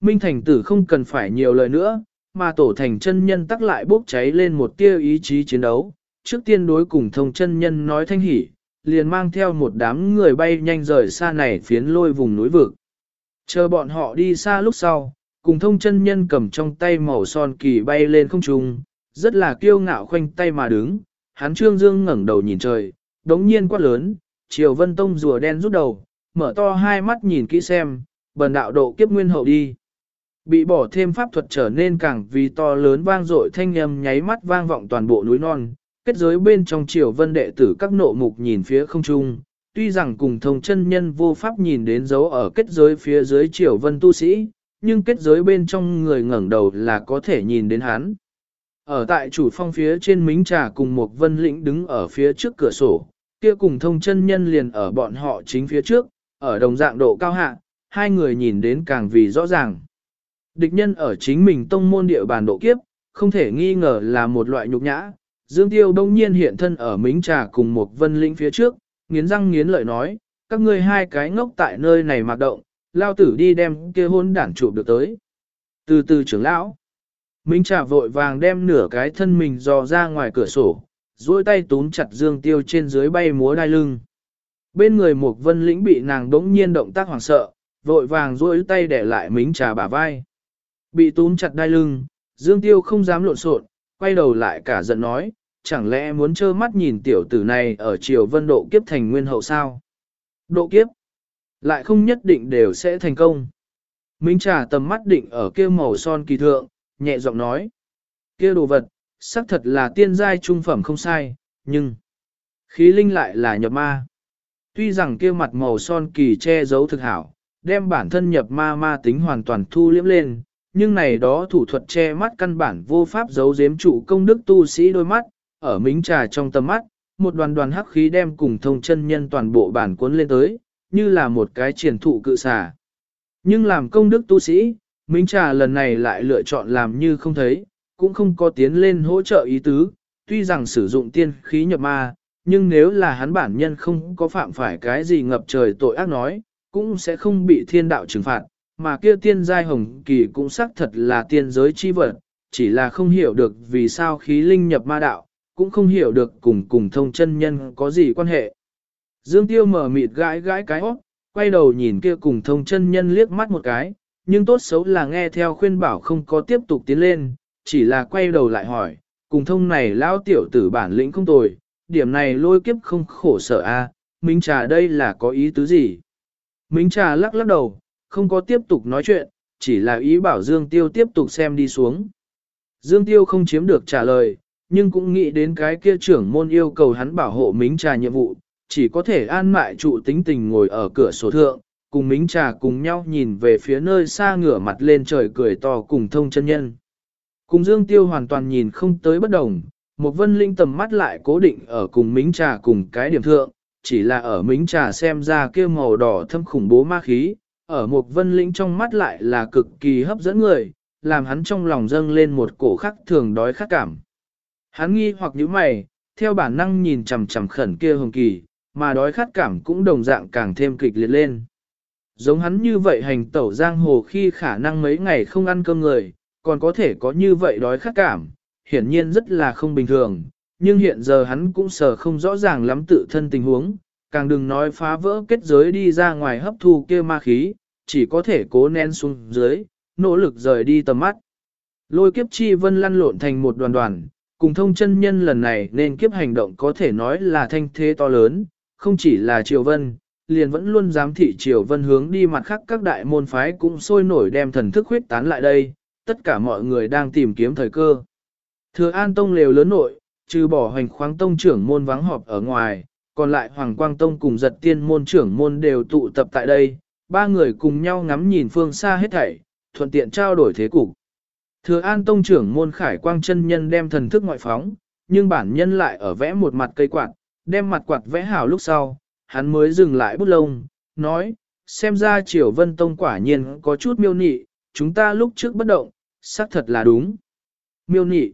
Minh thành tử không cần phải nhiều lời nữa, mà tổ thành chân nhân tắc lại bốc cháy lên một tia ý chí chiến đấu. Trước tiên đối cùng thông chân nhân nói thanh hỉ, liền mang theo một đám người bay nhanh rời xa này phiến lôi vùng núi vực. Chờ bọn họ đi xa lúc sau, cùng thông chân nhân cầm trong tay màu son kỳ bay lên không trung, rất là kiêu ngạo khoanh tay mà đứng, hắn trương dương ngẩng đầu nhìn trời, đống nhiên quát lớn, triều vân tông rùa đen rút đầu, mở to hai mắt nhìn kỹ xem, bần đạo độ kiếp nguyên hậu đi. Bị bỏ thêm pháp thuật trở nên càng vì to lớn vang dội thanh âm nháy mắt vang vọng toàn bộ núi non, kết giới bên trong triều vân đệ tử các nộ mục nhìn phía không trung, tuy rằng cùng thông chân nhân vô pháp nhìn đến dấu ở kết giới phía dưới triều vân tu sĩ, nhưng kết giới bên trong người ngẩng đầu là có thể nhìn đến hắn. Ở tại chủ phong phía trên mính trà cùng một vân lĩnh đứng ở phía trước cửa sổ, kia cùng thông chân nhân liền ở bọn họ chính phía trước, ở đồng dạng độ cao hạ, hai người nhìn đến càng vì rõ ràng. Địch nhân ở chính mình tông môn địa bàn độ kiếp, không thể nghi ngờ là một loại nhục nhã. Dương Tiêu đông nhiên hiện thân ở mính trà cùng một vân lĩnh phía trước, nghiến răng nghiến lợi nói, các ngươi hai cái ngốc tại nơi này mặc động, lao tử đi đem kia hôn đản chụp được tới. Từ từ trưởng lão, Minh Trà vội vàng đem nửa cái thân mình dò ra ngoài cửa sổ, duỗi tay túm chặt Dương Tiêu trên dưới bay múa đai lưng. Bên người một vân lĩnh bị nàng đống nhiên động tác hoảng sợ, vội vàng duỗi tay để lại Minh Trà bả vai. Bị túm chặt đai lưng, Dương Tiêu không dám lộn xộn, quay đầu lại cả giận nói, chẳng lẽ muốn trơ mắt nhìn tiểu tử này ở triều vân độ kiếp thành nguyên hậu sao? Độ kiếp, lại không nhất định đều sẽ thành công. Minh Trà tầm mắt định ở kia màu son kỳ thượng, nhẹ giọng nói. kia đồ vật, xác thật là tiên giai trung phẩm không sai, nhưng khí linh lại là nhập ma. Tuy rằng kia mặt màu son kỳ che giấu thực hảo, đem bản thân nhập ma ma tính hoàn toàn thu liễm lên, nhưng này đó thủ thuật che mắt căn bản vô pháp giấu giếm trụ công đức tu sĩ đôi mắt, ở mính trà trong tầm mắt, một đoàn đoàn hắc khí đem cùng thông chân nhân toàn bộ bản cuốn lên tới, như là một cái triển thụ cự xà. Nhưng làm công đức tu sĩ, Minh Trà lần này lại lựa chọn làm như không thấy, cũng không có tiến lên hỗ trợ ý tứ, tuy rằng sử dụng tiên khí nhập ma, nhưng nếu là hắn bản nhân không có phạm phải cái gì ngập trời tội ác nói, cũng sẽ không bị thiên đạo trừng phạt, mà kia tiên giai hồng kỳ cũng xác thật là tiên giới chi vật, chỉ là không hiểu được vì sao khí linh nhập ma đạo, cũng không hiểu được cùng cùng thông chân nhân có gì quan hệ. Dương Tiêu mở mịt gãi gãi cái óc, quay đầu nhìn kia cùng thông chân nhân liếc mắt một cái, nhưng tốt xấu là nghe theo khuyên bảo không có tiếp tục tiến lên, chỉ là quay đầu lại hỏi, cùng thông này lão tiểu tử bản lĩnh không tồi, điểm này lôi kiếp không khổ sở a, à, Minh Trà đây là có ý tứ gì? Minh Trà lắc lắc đầu, không có tiếp tục nói chuyện, chỉ là ý bảo Dương Tiêu tiếp tục xem đi xuống. Dương Tiêu không chiếm được trả lời, nhưng cũng nghĩ đến cái kia trưởng môn yêu cầu hắn bảo hộ Mính Trà nhiệm vụ, chỉ có thể an mại trụ tính tình ngồi ở cửa sổ thượng, cùng mính trà cùng nhau nhìn về phía nơi xa ngửa mặt lên trời cười to cùng thông chân nhân. Cùng Dương Tiêu hoàn toàn nhìn không tới bất đồng, một vân linh tầm mắt lại cố định ở cùng mính trà cùng cái điểm thượng, chỉ là ở mính trà xem ra kia màu đỏ thâm khủng bố ma khí, ở một vân linh trong mắt lại là cực kỳ hấp dẫn người, làm hắn trong lòng dâng lên một cổ khắc thường đói khát cảm. Hắn nghi hoặc nhíu mày, theo bản năng nhìn chằm chằm khẩn kia hồng kỳ, mà đói khát cảm cũng đồng dạng càng thêm kịch liệt lên. Giống hắn như vậy hành tẩu giang hồ khi khả năng mấy ngày không ăn cơm người, còn có thể có như vậy đói khát cảm, hiển nhiên rất là không bình thường, nhưng hiện giờ hắn cũng sờ không rõ ràng lắm tự thân tình huống, càng đừng nói phá vỡ kết giới đi ra ngoài hấp thu kia ma khí, chỉ có thể cố nén xuống dưới, nỗ lực rời đi tầm mắt. Lôi kiếp chi vân lăn lộn thành một đoàn đoàn, cùng thông chân nhân lần này nên kiếp hành động có thể nói là thanh thế to lớn, không chỉ là triều vân, liền vẫn luôn giám thị triều vân hướng đi mặt khác các đại môn phái cũng sôi nổi đem thần thức huyết tán lại đây, tất cả mọi người đang tìm kiếm thời cơ. Thừa An Tông lều lớn nội, trừ bỏ hoành khoáng tông trưởng môn vắng họp ở ngoài, còn lại Hoàng Quang Tông cùng giật tiên môn trưởng môn đều tụ tập tại đây, ba người cùng nhau ngắm nhìn phương xa hết thảy, thuận tiện trao đổi thế cục. Thừa An Tông trưởng môn khải quang chân nhân đem thần thức ngoại phóng, nhưng bản nhân lại ở vẽ một mặt cây quạt, đem mặt quạt vẽ hảo lúc sau, hắn mới dừng lại bút lông, nói, xem ra triều vân tông quả nhiên có chút miêu nị, chúng ta lúc trước bất động, xác thật là đúng. Miêu nị,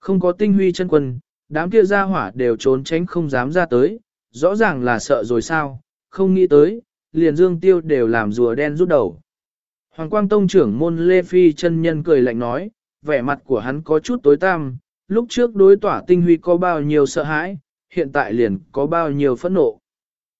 không có tinh huy chân quân, đám kia ra hỏa đều trốn tránh không dám ra tới, rõ ràng là sợ rồi sao, không nghĩ tới, liền dương tiêu đều làm rùa đen rút đầu. Hoàng Quang Tông trưởng môn Lê Phi chân nhân cười lạnh nói, vẻ mặt của hắn có chút tối tăm, lúc trước đối tỏa tinh huy có bao nhiêu sợ hãi, hiện tại liền có bao nhiêu phẫn nộ.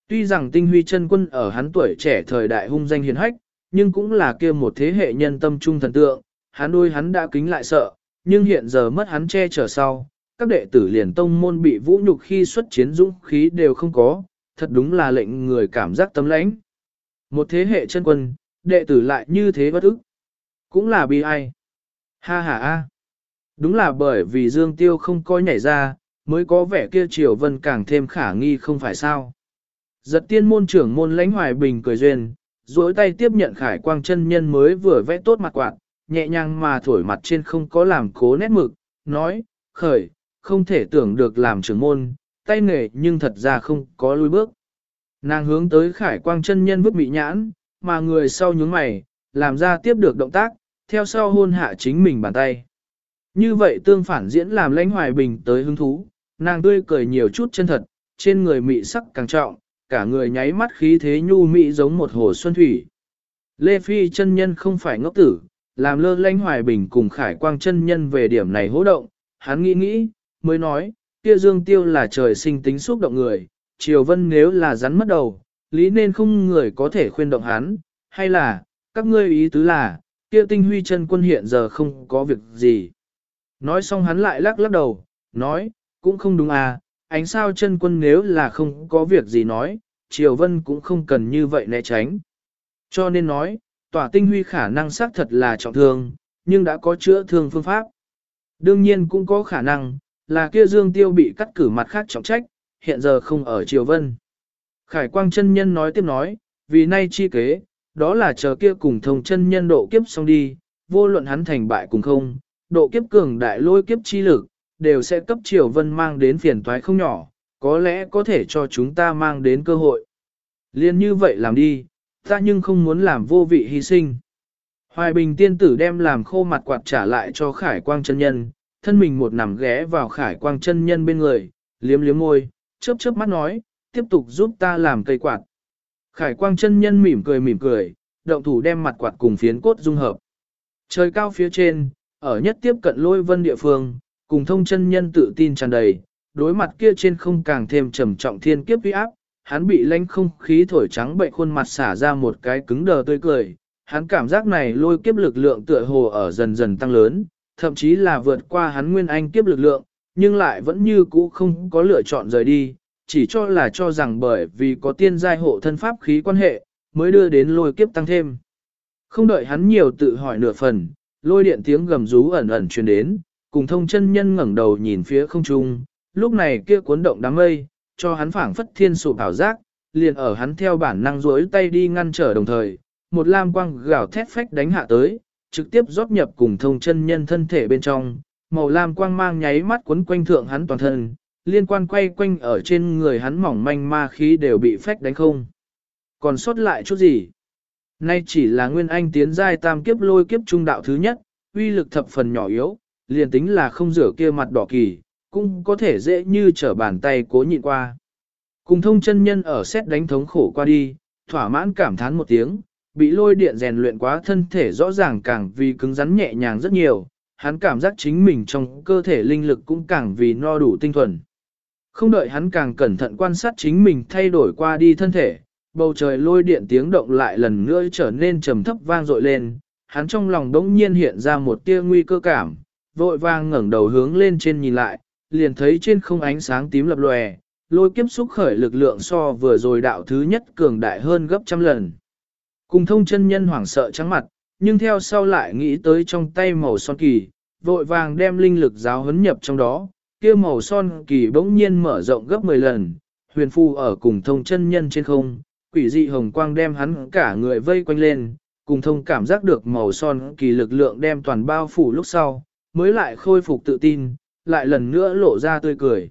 Tuy rằng tinh huy chân quân ở hắn tuổi trẻ thời đại hung danh hiền hách, nhưng cũng là kia một thế hệ nhân tâm trung thần tượng, hắn đôi hắn đã kính lại sợ, nhưng hiện giờ mất hắn che chở sau, các đệ tử liền tông môn bị vũ nhục khi xuất chiến dũng khí đều không có, thật đúng là lệnh người cảm giác tấm lãnh. Một thế hệ chân quân, đệ tử lại như thế bất ức. Cũng là bi ai. Ha ha ha. Đúng là bởi vì Dương Tiêu không coi nhảy ra, mới có vẻ kia Triều Vân càng thêm khả nghi không phải sao. Giật tiên môn trưởng môn lãnh hoài bình cười duyên, duỗi tay tiếp nhận khải quang chân nhân mới vừa vẽ tốt mặt quạt, nhẹ nhàng mà thổi mặt trên không có làm cố nét mực, nói, khởi, không thể tưởng được làm trưởng môn, tay nghề nhưng thật ra không có lùi bước. Nàng hướng tới khải quang chân nhân vứt bị nhãn, mà người sau nhướng mày, làm ra tiếp được động tác, theo sau hôn hạ chính mình bàn tay. Như vậy tương phản diễn làm lãnh hoài bình tới hứng thú, nàng tươi cười nhiều chút chân thật, trên người mị sắc càng trọng, cả người nháy mắt khí thế nhu mị giống một hồ xuân thủy. Lê Phi chân nhân không phải ngốc tử, làm lơ lãnh hoài bình cùng khải quang chân nhân về điểm này hỗ động, hắn nghĩ nghĩ, mới nói, kia dương tiêu là trời sinh tính xúc động người, triều vân nếu là rắn mất đầu, lý nên không người có thể khuyên động hắn, hay là, các ngươi ý tứ là, kia tinh huy chân quân hiện giờ không có việc gì. Nói xong hắn lại lắc lắc đầu, nói, cũng không đúng à, ánh sao chân quân nếu là không có việc gì nói, Triều Vân cũng không cần như vậy né tránh. Cho nên nói, tỏa tinh huy khả năng xác thật là trọng thương, nhưng đã có chữa thương phương pháp. Đương nhiên cũng có khả năng, là kia Dương Tiêu bị cắt cử mặt khác trọng trách, hiện giờ không ở Triều Vân. Khải Quang chân nhân nói tiếp nói, vì nay chi kế, đó là chờ kia cùng thông chân nhân độ kiếp xong đi, vô luận hắn thành bại cùng không, độ kiếp cường đại lôi kiếp chi lực, đều sẽ cấp Triều Vân mang đến phiền toái không nhỏ, có lẽ có thể cho chúng ta mang đến cơ hội. Liên như vậy làm đi, ta nhưng không muốn làm vô vị hy sinh. Hoài Bình tiên tử đem làm khô mặt quạt trả lại cho Khải Quang chân nhân, thân mình một nằm ghé vào Khải Quang chân nhân bên người, liếm liếm môi, chớp chớp mắt nói, tiếp tục giúp ta làm cây quạt. Khải quang chân nhân mỉm cười mỉm cười, động thủ đem mặt quạt cùng phiến cốt dung hợp. Trời cao phía trên, ở nhất tiếp cận lôi vân địa phương, cùng thông chân nhân tự tin tràn đầy, đối mặt kia trên không càng thêm trầm trọng thiên kiếp uy áp, hắn bị lánh không khí thổi trắng bệnh khuôn mặt xả ra một cái cứng đờ tươi cười, hắn cảm giác này lôi kiếp lực lượng tựa hồ ở dần dần tăng lớn, thậm chí là vượt qua hắn nguyên anh kiếp lực lượng, nhưng lại vẫn như cũ không có lựa chọn rời đi, chỉ cho là cho rằng bởi vì có tiên giai hộ thân pháp khí quan hệ, mới đưa đến lôi kiếp tăng thêm. Không đợi hắn nhiều tự hỏi nửa phần, lôi điện tiếng gầm rú ẩn ẩn truyền đến, cùng thông chân nhân ngẩng đầu nhìn phía không trung, lúc này kia cuốn động đám mây, cho hắn phảng phất thiên sụp ảo giác, liền ở hắn theo bản năng duỗi tay đi ngăn trở đồng thời, một lam quang gào thét phách đánh hạ tới, trực tiếp rót nhập cùng thông chân nhân thân thể bên trong, màu lam quang mang nháy mắt quấn quanh thượng hắn toàn thân, liên quan quay quanh ở trên người hắn mỏng manh ma khí đều bị phách đánh không. Còn sót lại chút gì? Nay chỉ là nguyên anh tiến giai tam kiếp lôi kiếp trung đạo thứ nhất, uy lực thập phần nhỏ yếu, liền tính là không rửa kia mặt đỏ kỳ, cũng có thể dễ như trở bàn tay cố nhịn qua. Cùng thông chân nhân ở xét đánh thống khổ qua đi, thỏa mãn cảm thán một tiếng, bị lôi điện rèn luyện quá thân thể rõ ràng càng vì cứng rắn nhẹ nhàng rất nhiều, hắn cảm giác chính mình trong cơ thể linh lực cũng càng vì no đủ tinh thuần. Không đợi hắn càng cẩn thận quan sát chính mình thay đổi qua đi thân thể, bầu trời lôi điện tiếng động lại lần nữa trở nên trầm thấp vang dội lên, hắn trong lòng đống nhiên hiện ra một tia nguy cơ cảm, vội vang ngẩng đầu hướng lên trên nhìn lại, liền thấy trên không ánh sáng tím lập lòe, lôi kiếp xúc khởi lực lượng so vừa rồi đạo thứ nhất cường đại hơn gấp trăm lần. Cùng thông chân nhân hoảng sợ trắng mặt, nhưng theo sau lại nghĩ tới trong tay màu son kỳ, vội vàng đem linh lực giáo hấn nhập trong đó, kia màu son kỳ bỗng nhiên mở rộng gấp 10 lần, huyền phu ở cùng thông chân nhân trên không, quỷ dị hồng quang đem hắn cả người vây quanh lên, cùng thông cảm giác được màu son kỳ lực lượng đem toàn bao phủ lúc sau, mới lại khôi phục tự tin, lại lần nữa lộ ra tươi cười.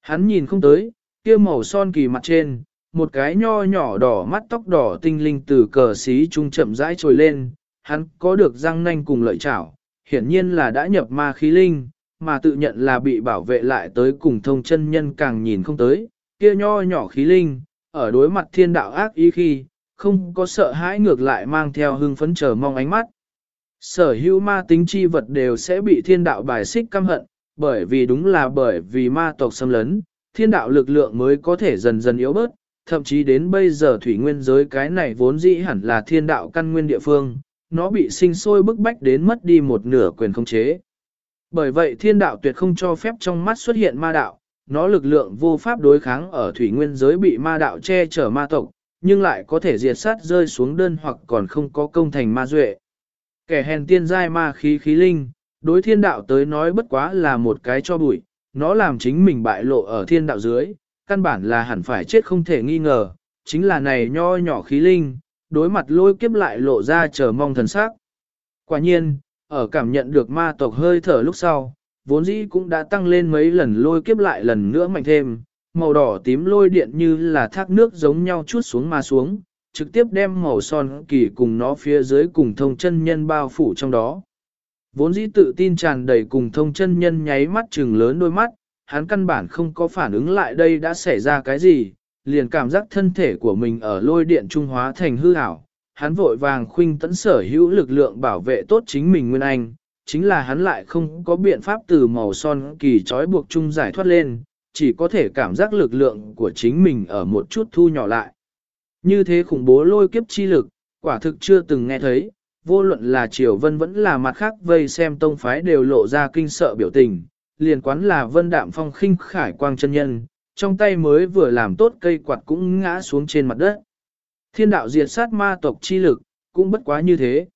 Hắn nhìn không tới, kia màu son kỳ mặt trên, một cái nho nhỏ đỏ mắt tóc đỏ tinh linh từ cờ xí trung chậm rãi trồi lên, hắn có được răng nanh cùng lợi chảo, hiển nhiên là đã nhập ma khí linh, mà tự nhận là bị bảo vệ lại tới cùng thông chân nhân càng nhìn không tới, kia nho nhỏ khí linh, ở đối mặt thiên đạo ác ý khi, không có sợ hãi ngược lại mang theo hưng phấn chờ mong ánh mắt. Sở hữu ma tính chi vật đều sẽ bị thiên đạo bài xích căm hận, bởi vì đúng là bởi vì ma tộc xâm lấn, thiên đạo lực lượng mới có thể dần dần yếu bớt, thậm chí đến bây giờ thủy nguyên giới cái này vốn dĩ hẳn là thiên đạo căn nguyên địa phương, nó bị sinh sôi bức bách đến mất đi một nửa quyền khống chế. Bởi vậy thiên đạo tuyệt không cho phép trong mắt xuất hiện ma đạo, nó lực lượng vô pháp đối kháng ở thủy nguyên giới bị ma đạo che chở ma tộc, nhưng lại có thể diệt sát rơi xuống đơn hoặc còn không có công thành ma duệ. Kẻ hèn tiên giai ma khí khí linh, đối thiên đạo tới nói bất quá là một cái cho bụi, nó làm chính mình bại lộ ở thiên đạo dưới, căn bản là hẳn phải chết không thể nghi ngờ, chính là này nho nhỏ khí linh, đối mặt lôi kiếp lại lộ ra chờ mong thần sắc. Quả nhiên, ở cảm nhận được ma tộc hơi thở lúc sau, vốn dĩ cũng đã tăng lên mấy lần lôi kiếp lại lần nữa mạnh thêm, màu đỏ tím lôi điện như là thác nước giống nhau chút xuống mà xuống, trực tiếp đem màu son kỳ cùng nó phía dưới cùng thông chân nhân bao phủ trong đó. Vốn dĩ tự tin tràn đầy cùng thông chân nhân nháy mắt trừng lớn đôi mắt, hắn căn bản không có phản ứng lại đây đã xảy ra cái gì, liền cảm giác thân thể của mình ở lôi điện trung hóa thành hư ảo. Hắn vội vàng khuynh tấn sở hữu lực lượng bảo vệ tốt chính mình Nguyên Anh, chính là hắn lại không có biện pháp từ màu son kỳ trói buộc chung giải thoát lên, chỉ có thể cảm giác lực lượng của chính mình ở một chút thu nhỏ lại. Như thế khủng bố lôi kiếp chi lực, quả thực chưa từng nghe thấy, vô luận là Triều Vân vẫn là mặt khác vây xem tông phái đều lộ ra kinh sợ biểu tình, liền quán là Vân Đạm Phong khinh khải quang chân nhân, trong tay mới vừa làm tốt cây quạt cũng ngã xuống trên mặt đất. Thiên đạo diệt sát ma tộc chi lực, cũng bất quá như thế.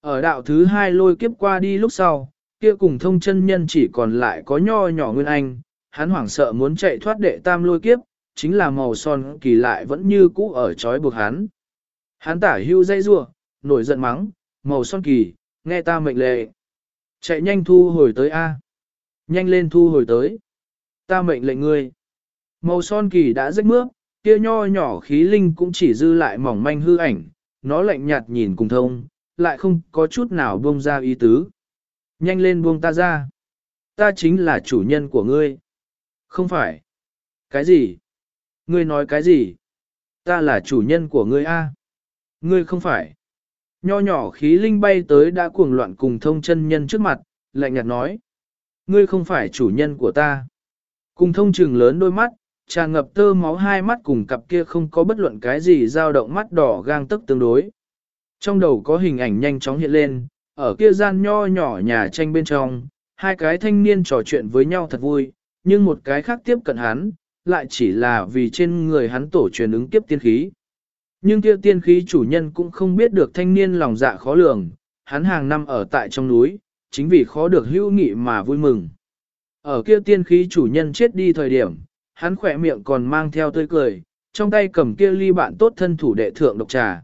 Ở đạo thứ hai lôi kiếp qua đi lúc sau, kia cùng thông chân nhân chỉ còn lại có nho nhỏ nguyên anh, hắn hoảng sợ muốn chạy thoát đệ tam lôi kiếp, chính là màu son kỳ lại vẫn như cũ ở trói buộc hắn. Hắn tả hưu dây rua, nổi giận mắng, màu son kỳ, nghe ta mệnh lệ. Chạy nhanh thu hồi tới A. Nhanh lên thu hồi tới. Ta mệnh lệnh ngươi. Màu son kỳ đã rách mướp, kia nho nhỏ khí linh cũng chỉ dư lại mỏng manh hư ảnh, nó lạnh nhạt nhìn cùng thông, lại không có chút nào buông ra ý tứ. Nhanh lên buông ta ra. Ta chính là chủ nhân của ngươi. Không phải. Cái gì? Ngươi nói cái gì? Ta là chủ nhân của ngươi a. Ngươi không phải. Nho nhỏ khí linh bay tới đã cuồng loạn cùng thông chân nhân trước mặt, lạnh nhạt nói. Ngươi không phải chủ nhân của ta. Cùng thông trừng lớn đôi mắt, tràn ngập tơ máu hai mắt cùng cặp kia không có bất luận cái gì dao động mắt đỏ gang tức tương đối. Trong đầu có hình ảnh nhanh chóng hiện lên, ở kia gian nho nhỏ nhà tranh bên trong, hai cái thanh niên trò chuyện với nhau thật vui, nhưng một cái khác tiếp cận hắn, lại chỉ là vì trên người hắn tổ truyền ứng kiếp tiên khí. Nhưng kia tiên khí chủ nhân cũng không biết được thanh niên lòng dạ khó lường, hắn hàng năm ở tại trong núi, chính vì khó được hữu nghị mà vui mừng. Ở kia tiên khí chủ nhân chết đi thời điểm, hắn khỏe miệng còn mang theo tươi cười, trong tay cầm kia ly bạn tốt thân thủ đệ thượng độc trà.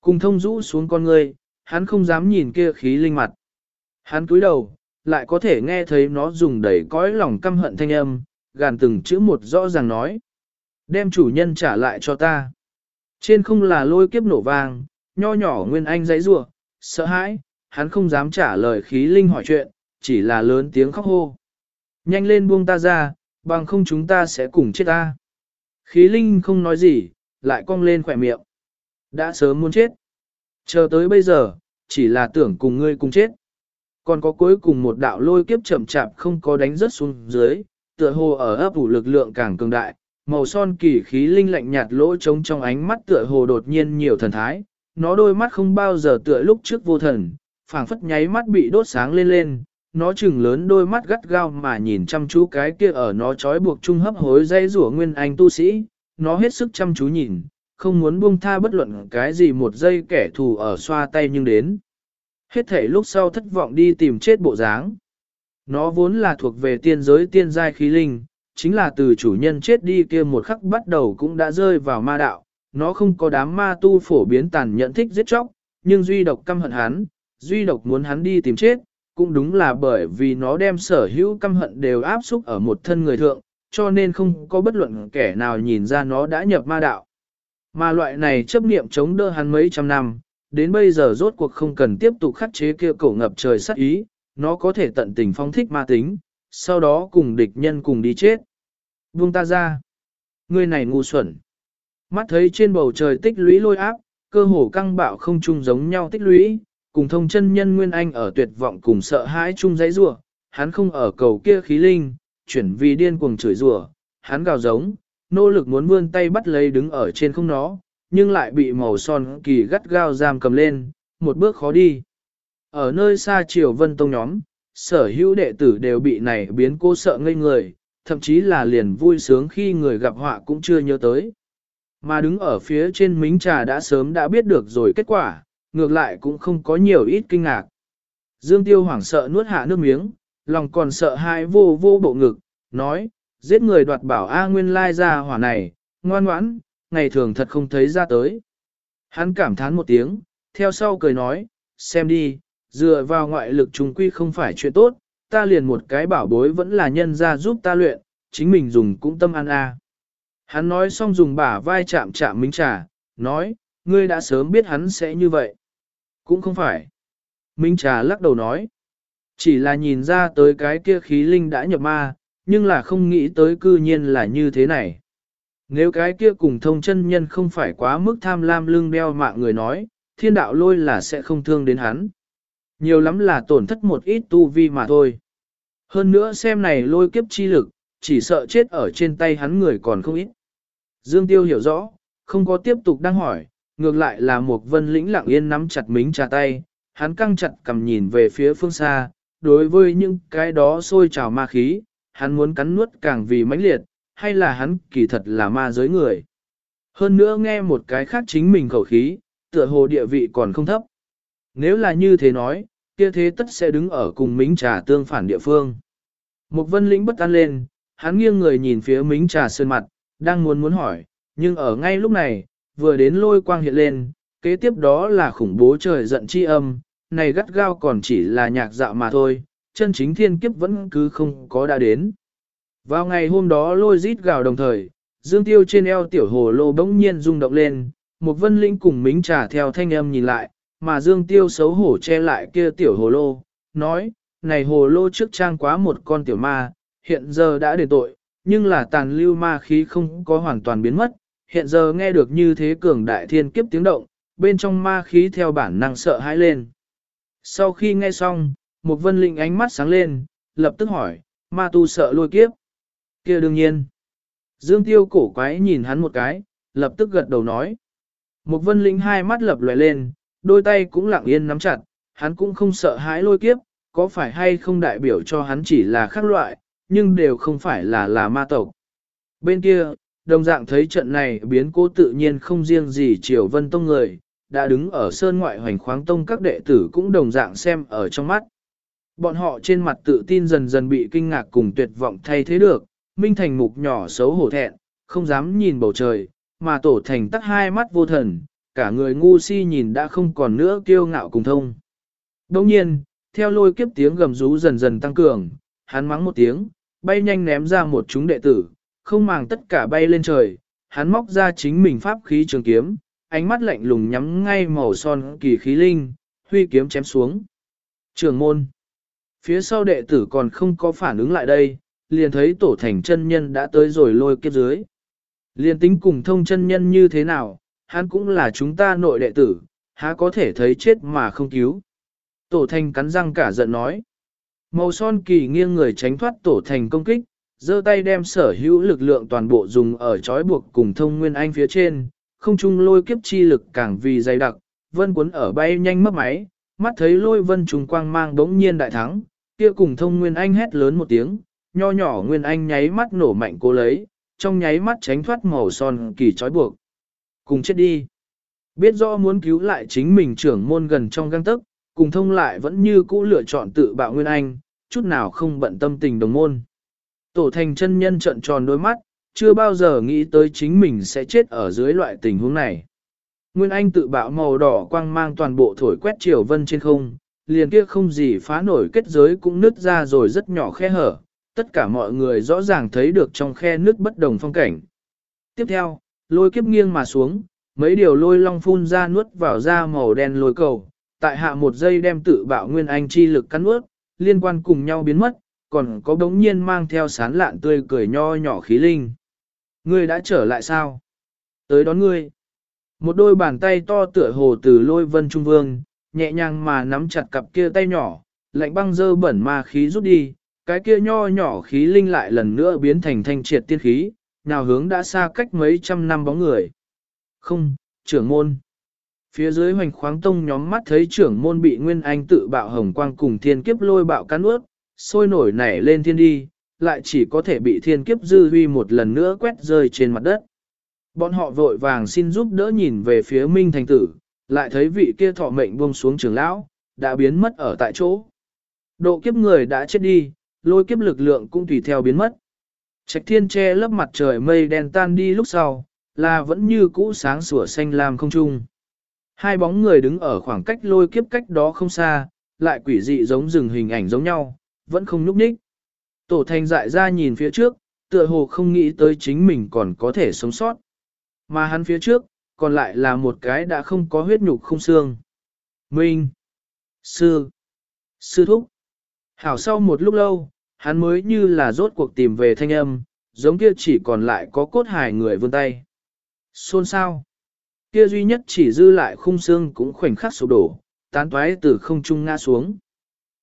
Cùng thông rũ xuống con ngươi, hắn không dám nhìn kia khí linh mặt. Hắn cúi đầu, lại có thể nghe thấy nó dùng đầy cõi lòng căm hận thanh âm, gàn từng chữ một rõ ràng nói. Đem chủ nhân trả lại cho ta. Trên không là lôi kiếp nổ vàng nho nhỏ Nguyên Anh giấy rủa sợ hãi, hắn không dám trả lời khí linh hỏi chuyện, chỉ là lớn tiếng khóc hô. Nhanh lên buông ta ra, bằng không chúng ta sẽ cùng chết ta. Khí linh không nói gì, lại cong lên khỏe miệng. Đã sớm muốn chết. Chờ tới bây giờ, chỉ là tưởng cùng ngươi cùng chết. Còn có cuối cùng một đạo lôi kiếp chậm chạp không có đánh rớt xuống dưới, tựa hồ ở ấp ủ lực lượng càng cường đại, màu son kỳ khí linh lạnh nhạt lỗ trống trong ánh mắt tựa hồ đột nhiên nhiều thần thái, nó đôi mắt không bao giờ tựa lúc trước vô thần, phảng phất nháy mắt bị đốt sáng lên lên, nó chừng lớn đôi mắt gắt gao mà nhìn chăm chú cái kia ở nó trói buộc trung hấp hối dây rủa nguyên anh tu sĩ, nó hết sức chăm chú nhìn, không muốn buông tha bất luận cái gì một giây kẻ thù ở xoa tay nhưng đến. Hết thể lúc sau thất vọng đi tìm chết bộ dáng. Nó vốn là thuộc về tiên giới tiên giai khí linh, chính là từ chủ nhân chết đi kia một khắc bắt đầu cũng đã rơi vào ma đạo, nó không có đám ma tu phổ biến tàn nhẫn thích giết chóc, nhưng duy độc căm hận hắn, duy độc muốn hắn đi tìm chết, cũng đúng là bởi vì nó đem sở hữu căm hận đều áp xúc ở một thân người thượng, cho nên không có bất luận kẻ nào nhìn ra nó đã nhập ma đạo. Mà loại này chấp niệm chống đỡ hắn mấy trăm năm, đến bây giờ rốt cuộc không cần tiếp tục khắc chế kia cổ ngập trời sát ý, nó có thể tận tình phong thích ma tính, sau đó cùng địch nhân cùng đi chết. Buông ta ra. Người này ngu xuẩn. Mắt thấy trên bầu trời tích lũy lôi áp, cơ hồ căng bạo không chung giống nhau tích lũy, cùng thông chân nhân Nguyên Anh ở tuyệt vọng cùng sợ hãi chung giấy rủa hắn không ở cầu kia khí linh, chuyển vì điên cuồng chửi rủa hắn gào giống, nỗ lực muốn vươn tay bắt lấy đứng ở trên không nó, nhưng lại bị màu son kỳ gắt gao giam cầm lên, một bước khó đi. Ở nơi xa triều vân tông nhóm, sở hữu đệ tử đều bị này biến cô sợ ngây người, thậm chí là liền vui sướng khi người gặp họa cũng chưa nhớ tới. Mà đứng ở phía trên mính trà đã sớm đã biết được rồi kết quả, ngược lại cũng không có nhiều ít kinh ngạc. Dương Tiêu hoảng sợ nuốt hạ nước miếng, lòng còn sợ hãi vô vô bộ ngực, nói, giết người đoạt bảo A Nguyên lai ra hỏa này, ngoan ngoãn, ngày thường thật không thấy ra tới. Hắn cảm thán một tiếng, theo sau cười nói, xem đi, dựa vào ngoại lực trùng quy không phải chuyện tốt, ta liền một cái bảo bối vẫn là nhân ra giúp ta luyện, chính mình dùng cũng tâm an a. Hắn nói xong dùng bả vai chạm chạm minh trà, nói, ngươi đã sớm biết hắn sẽ như vậy. Cũng không phải. Minh trà lắc đầu nói, chỉ là nhìn ra tới cái kia khí linh đã nhập ma, nhưng là không nghĩ tới cư nhiên là như thế này. Nếu cái kia cùng thông chân nhân không phải quá mức tham lam lưng đeo mạng người nói, thiên đạo lôi là sẽ không thương đến hắn. Nhiều lắm là tổn thất một ít tu vi mà thôi. Hơn nữa xem này lôi kiếp chi lực, chỉ sợ chết ở trên tay hắn người còn không ít. Dương Tiêu hiểu rõ, không có tiếp tục đang hỏi, ngược lại là một vân lĩnh lặng yên nắm chặt mính trà tay, hắn căng chặt cầm nhìn về phía phương xa, đối với những cái đó sôi trào ma khí, hắn muốn cắn nuốt càng vì mãnh liệt, hay là hắn kỳ thật là ma giới người. Hơn nữa nghe một cái khác chính mình khẩu khí, tựa hồ địa vị còn không thấp. Nếu là như thế nói, kia thế tất sẽ đứng ở cùng mính trà tương phản địa phương. Một vân lĩnh bất an lên, hắn nghiêng người nhìn phía mính trà sơn mặt, đang muốn muốn hỏi, nhưng ở ngay lúc này, vừa đến lôi quang hiện lên, kế tiếp đó là khủng bố trời giận chi âm, này gắt gao còn chỉ là nhạc dạo mà thôi, chân chính thiên kiếp vẫn cứ không có đã đến. Vào ngày hôm đó lôi rít gào đồng thời, dương tiêu trên eo tiểu hồ lô bỗng nhiên rung động lên, một vân linh cùng mính trà theo thanh âm nhìn lại, mà dương tiêu xấu hổ che lại kia tiểu hồ lô, nói, này hồ lô trước trang quá một con tiểu ma, hiện giờ đã đền tội, nhưng là tàn lưu ma khí không có hoàn toàn biến mất, hiện giờ nghe được như thế cường đại thiên kiếp tiếng động, bên trong ma khí theo bản năng sợ hãi lên. Sau khi nghe xong, một vân linh ánh mắt sáng lên, lập tức hỏi, ma tu sợ lôi kiếp. kia đương nhiên. Dương tiêu cổ quái nhìn hắn một cái, lập tức gật đầu nói. Một vân linh hai mắt lập lòe lên, đôi tay cũng lặng yên nắm chặt, hắn cũng không sợ hãi lôi kiếp, có phải hay không đại biểu cho hắn chỉ là khác loại, nhưng đều không phải là là ma tộc. Bên kia, đồng dạng thấy trận này biến cố tự nhiên không riêng gì triều vân tông người, đã đứng ở sơn ngoại hoành khoáng tông các đệ tử cũng đồng dạng xem ở trong mắt. Bọn họ trên mặt tự tin dần dần bị kinh ngạc cùng tuyệt vọng thay thế được, Minh Thành mục nhỏ xấu hổ thẹn, không dám nhìn bầu trời, mà tổ thành tắt hai mắt vô thần, cả người ngu si nhìn đã không còn nữa kiêu ngạo cùng thông. Đồng nhiên, theo lôi kiếp tiếng gầm rú dần dần tăng cường, hắn mắng một tiếng, bay nhanh ném ra một chúng đệ tử, không màng tất cả bay lên trời, hắn móc ra chính mình pháp khí trường kiếm, ánh mắt lạnh lùng nhắm ngay màu son kỳ khí linh, huy kiếm chém xuống. Trường môn. Phía sau đệ tử còn không có phản ứng lại đây, liền thấy tổ thành chân nhân đã tới rồi lôi kiếp dưới. Liền tính cùng thông chân nhân như thế nào, hắn cũng là chúng ta nội đệ tử, há có thể thấy chết mà không cứu. Tổ thành cắn răng cả giận nói. Màu son kỳ nghiêng người tránh thoát tổ thành công kích, giơ tay đem sở hữu lực lượng toàn bộ dùng ở chói buộc cùng thông nguyên anh phía trên, không chung lôi kiếp chi lực càng vì dày đặc, vân cuốn ở bay nhanh mất máy, mắt thấy lôi vân trùng quang mang đống nhiên đại thắng, kia cùng thông nguyên anh hét lớn một tiếng, nho nhỏ nguyên anh nháy mắt nổ mạnh cố lấy, trong nháy mắt tránh thoát màu son kỳ chói buộc. Cùng chết đi. Biết rõ muốn cứu lại chính mình trưởng môn gần trong găng tức, cùng thông lại vẫn như cũ lựa chọn tự bạo nguyên anh, chút nào không bận tâm tình đồng môn. Tổ thành chân nhân trận tròn đôi mắt, chưa bao giờ nghĩ tới chính mình sẽ chết ở dưới loại tình huống này. Nguyên Anh tự bạo màu đỏ quang mang toàn bộ thổi quét triều vân trên không, liền kia không gì phá nổi kết giới cũng nứt ra rồi rất nhỏ khe hở, tất cả mọi người rõ ràng thấy được trong khe nứt bất đồng phong cảnh. Tiếp theo, lôi kiếp nghiêng mà xuống, mấy điều lôi long phun ra nuốt vào da màu đen lôi cầu, tại hạ một giây đem tự bạo Nguyên Anh chi lực cắn nuốt, liên quan cùng nhau biến mất, còn có đống nhiên mang theo sán lạn tươi cười nho nhỏ khí linh. Ngươi đã trở lại sao? Tới đón ngươi. Một đôi bàn tay to tựa hồ từ lôi vân trung vương, nhẹ nhàng mà nắm chặt cặp kia tay nhỏ, lạnh băng dơ bẩn ma khí rút đi, cái kia nho nhỏ khí linh lại lần nữa biến thành thanh triệt tiên khí, nào hướng đã xa cách mấy trăm năm bóng người. Không, trưởng môn. Phía dưới hoành khoáng tông nhóm mắt thấy trưởng môn bị Nguyên Anh tự bạo hồng quang cùng thiên kiếp lôi bạo cắn ướt, sôi nổi nảy lên thiên đi, lại chỉ có thể bị thiên kiếp dư huy một lần nữa quét rơi trên mặt đất. Bọn họ vội vàng xin giúp đỡ nhìn về phía Minh Thành Tử, lại thấy vị kia thọ mệnh buông xuống trường lão, đã biến mất ở tại chỗ. Độ kiếp người đã chết đi, lôi kiếp lực lượng cũng tùy theo biến mất. Trạch thiên che lớp mặt trời mây đen tan đi lúc sau, là vẫn như cũ sáng sủa xanh lam không trung. Hai bóng người đứng ở khoảng cách lôi kiếp cách đó không xa, lại quỷ dị giống rừng hình ảnh giống nhau, vẫn không nhúc nhích. Tổ thành dại ra nhìn phía trước, tựa hồ không nghĩ tới chính mình còn có thể sống sót. Mà hắn phía trước, còn lại là một cái đã không có huyết nhục không xương. Minh. Sư. Sư thúc. Hảo sau một lúc lâu, hắn mới như là rốt cuộc tìm về thanh âm, giống kia chỉ còn lại có cốt hài người vươn tay. Xôn sao? Kia duy nhất chỉ dư lại khung xương cũng khoảnh khắc sụp đổ, tán toái từ không trung ngã xuống.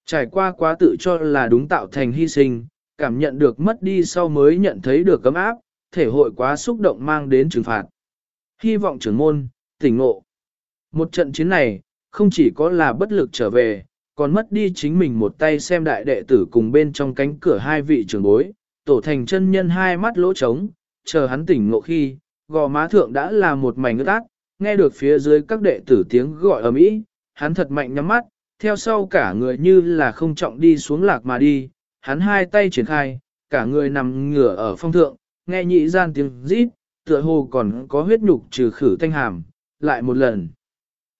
Trải qua quá tự cho là đúng tạo thành hy sinh, cảm nhận được mất đi sau mới nhận thấy được cấm áp, thể hội quá xúc động mang đến trừng phạt. Hy vọng trưởng môn, tỉnh ngộ. Một trận chiến này, không chỉ có là bất lực trở về, còn mất đi chính mình một tay xem đại đệ tử cùng bên trong cánh cửa hai vị trưởng bối, tổ thành chân nhân hai mắt lỗ trống, chờ hắn tỉnh ngộ khi, gò má thượng đã là một mảnh ướt ác, nghe được phía dưới các đệ tử tiếng gọi ở mỹ, hắn thật mạnh nhắm mắt, theo sau cả người như là không trọng đi xuống lạc mà đi, hắn hai tay triển khai, cả người nằm ngửa ở phong thượng, nghe nhị gian tiếng rít, tựa hồ còn có huyết nhục trừ khử thanh hàm, lại một lần.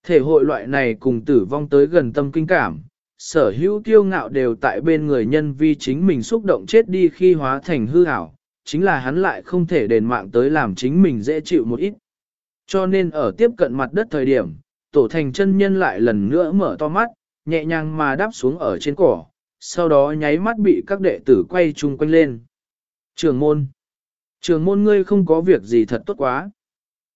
Thể hội loại này cùng tử vong tới gần tâm kinh cảm, sở hữu kiêu ngạo đều tại bên người nhân vi chính mình xúc động chết đi khi hóa thành hư ảo, chính là hắn lại không thể đền mạng tới làm chính mình dễ chịu một ít. Cho nên ở tiếp cận mặt đất thời điểm, tổ thành chân nhân lại lần nữa mở to mắt, nhẹ nhàng mà đáp xuống ở trên cỏ, sau đó nháy mắt bị các đệ tử quay chung quanh lên. Trường môn. Trường môn ngươi không có việc gì thật tốt quá.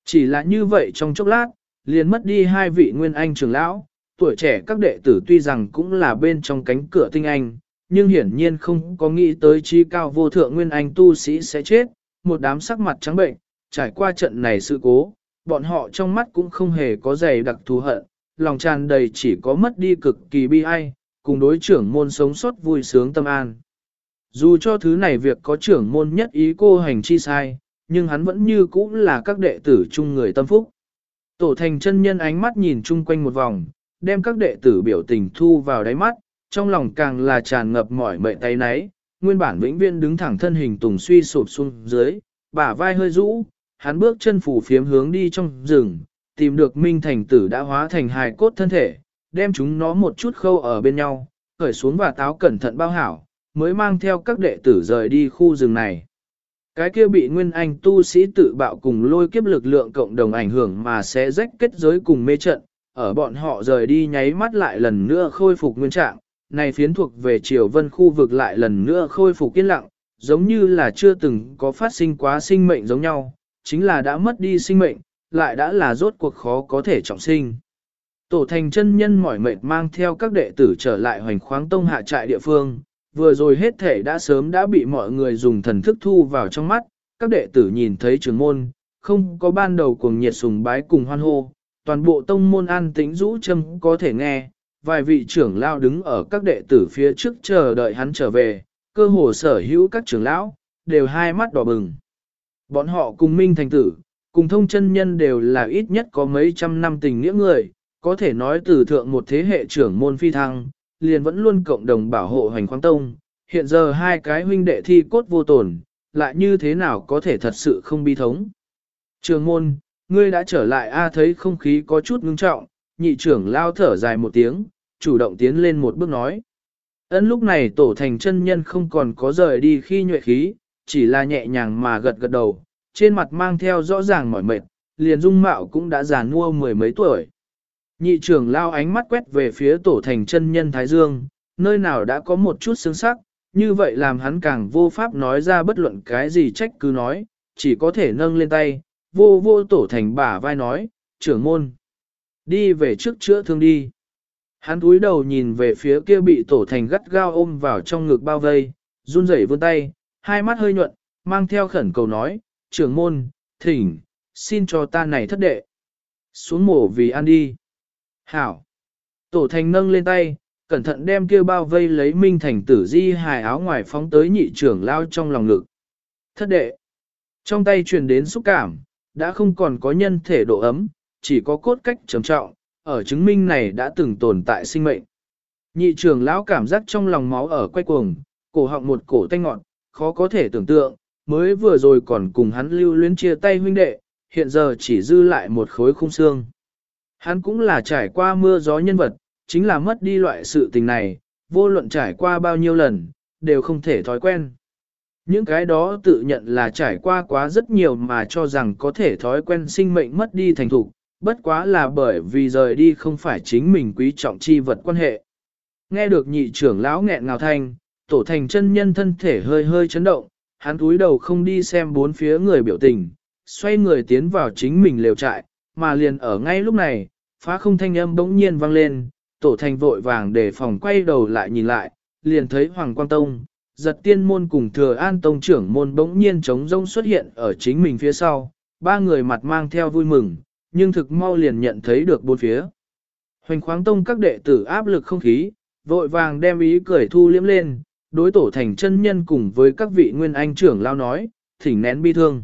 Chỉ là như vậy trong chốc lát, liền mất đi hai vị nguyên anh trường lão, tuổi trẻ các đệ tử tuy rằng cũng là bên trong cánh cửa tinh anh, nhưng hiển nhiên không có nghĩ tới chi cao vô thượng nguyên anh tu sĩ sẽ chết, một đám sắc mặt trắng bệnh, trải qua trận này sự cố, bọn họ trong mắt cũng không hề có dày đặc thù hận, lòng tràn đầy chỉ có mất đi cực kỳ bi ai, cùng đối trưởng môn sống sót vui sướng tâm an. Dù cho thứ này việc có trưởng môn nhất ý cô hành chi sai, nhưng hắn vẫn như cũ là các đệ tử chung người tâm phúc. Tổ thành chân nhân ánh mắt nhìn chung quanh một vòng, đem các đệ tử biểu tình thu vào đáy mắt, trong lòng càng là tràn ngập mỏi mệ tay náy, nguyên bản vĩnh viên đứng thẳng thân hình tùng suy sụp xuống dưới, bả vai hơi rũ, hắn bước chân phủ phiếm hướng đi trong rừng, tìm được Minh Thành tử đã hóa thành hài cốt thân thể, đem chúng nó một chút khâu ở bên nhau, khởi xuống và táo cẩn thận bao hảo, mới mang theo các đệ tử rời đi khu rừng này. Cái kia bị nguyên anh tu sĩ tự bạo cùng lôi kiếp lực lượng cộng đồng ảnh hưởng mà sẽ rách kết giới cùng mê trận, ở bọn họ rời đi nháy mắt lại lần nữa khôi phục nguyên trạng, này phiến thuộc về triều vân khu vực lại lần nữa khôi phục yên lặng, giống như là chưa từng có phát sinh quá sinh mệnh giống nhau, chính là đã mất đi sinh mệnh, lại đã là rốt cuộc khó có thể trọng sinh. Tổ thành chân nhân mỏi mệt mang theo các đệ tử trở lại hoành khoáng tông hạ trại địa phương, vừa rồi hết thể đã sớm đã bị mọi người dùng thần thức thu vào trong mắt, các đệ tử nhìn thấy trường môn, không có ban đầu cuồng nhiệt sùng bái cùng hoan hô, toàn bộ tông môn an tĩnh rũ châm có thể nghe, vài vị trưởng lao đứng ở các đệ tử phía trước chờ đợi hắn trở về, cơ hồ sở hữu các trưởng lão, đều hai mắt đỏ bừng. Bọn họ cùng minh thành tử, cùng thông chân nhân đều là ít nhất có mấy trăm năm tình nghĩa người, có thể nói từ thượng một thế hệ trưởng môn phi thăng, liền vẫn luôn cộng đồng bảo hộ hành khoáng tông, hiện giờ hai cái huynh đệ thi cốt vô tổn, lại như thế nào có thể thật sự không bi thống. Trường môn, ngươi đã trở lại a thấy không khí có chút ngưng trọng, nhị trưởng lao thở dài một tiếng, chủ động tiến lên một bước nói. Ấn lúc này tổ thành chân nhân không còn có rời đi khi nhuệ khí, chỉ là nhẹ nhàng mà gật gật đầu, trên mặt mang theo rõ ràng mỏi mệt, liền dung mạo cũng đã già nua mười mấy tuổi. Nhị trưởng lao ánh mắt quét về phía tổ thành chân nhân Thái Dương, nơi nào đã có một chút sướng sắc, như vậy làm hắn càng vô pháp nói ra bất luận cái gì trách cứ nói, chỉ có thể nâng lên tay, vô vô tổ thành bả vai nói, trưởng môn, đi về trước chữa thương đi. Hắn cúi đầu nhìn về phía kia bị tổ thành gắt gao ôm vào trong ngực bao vây, run rẩy vươn tay, hai mắt hơi nhuận, mang theo khẩn cầu nói, trưởng môn, thỉnh, xin cho ta này thất đệ. Xuống mổ vì ăn đi. Hảo. Tổ thành nâng lên tay, cẩn thận đem kia bao vây lấy minh thành tử di hài áo ngoài phóng tới nhị trưởng lao trong lòng ngực. Thất đệ. Trong tay truyền đến xúc cảm, đã không còn có nhân thể độ ấm, chỉ có cốt cách trầm trọng, ở chứng minh này đã từng tồn tại sinh mệnh. Nhị trưởng lão cảm giác trong lòng máu ở quay cuồng, cổ họng một cổ tanh ngọn, khó có thể tưởng tượng, mới vừa rồi còn cùng hắn lưu luyến chia tay huynh đệ, hiện giờ chỉ dư lại một khối khung xương. Hắn cũng là trải qua mưa gió nhân vật, chính là mất đi loại sự tình này, vô luận trải qua bao nhiêu lần, đều không thể thói quen. Những cái đó tự nhận là trải qua quá rất nhiều mà cho rằng có thể thói quen sinh mệnh mất đi thành thục, bất quá là bởi vì rời đi không phải chính mình quý trọng chi vật quan hệ. Nghe được nhị trưởng lão nghẹn ngào thanh, tổ thành chân nhân thân thể hơi hơi chấn động, hắn túi đầu không đi xem bốn phía người biểu tình, xoay người tiến vào chính mình lều trại, mà liền ở ngay lúc này, phá không thanh âm bỗng nhiên vang lên, tổ thành vội vàng để phòng quay đầu lại nhìn lại, liền thấy Hoàng Quang Tông, giật tiên môn cùng thừa an tông trưởng môn bỗng nhiên trống rông xuất hiện ở chính mình phía sau, ba người mặt mang theo vui mừng, nhưng thực mau liền nhận thấy được bốn phía. Hoành khoáng tông các đệ tử áp lực không khí, vội vàng đem ý cười thu liếm lên, đối tổ thành chân nhân cùng với các vị nguyên anh trưởng lao nói, thỉnh nén bi thương.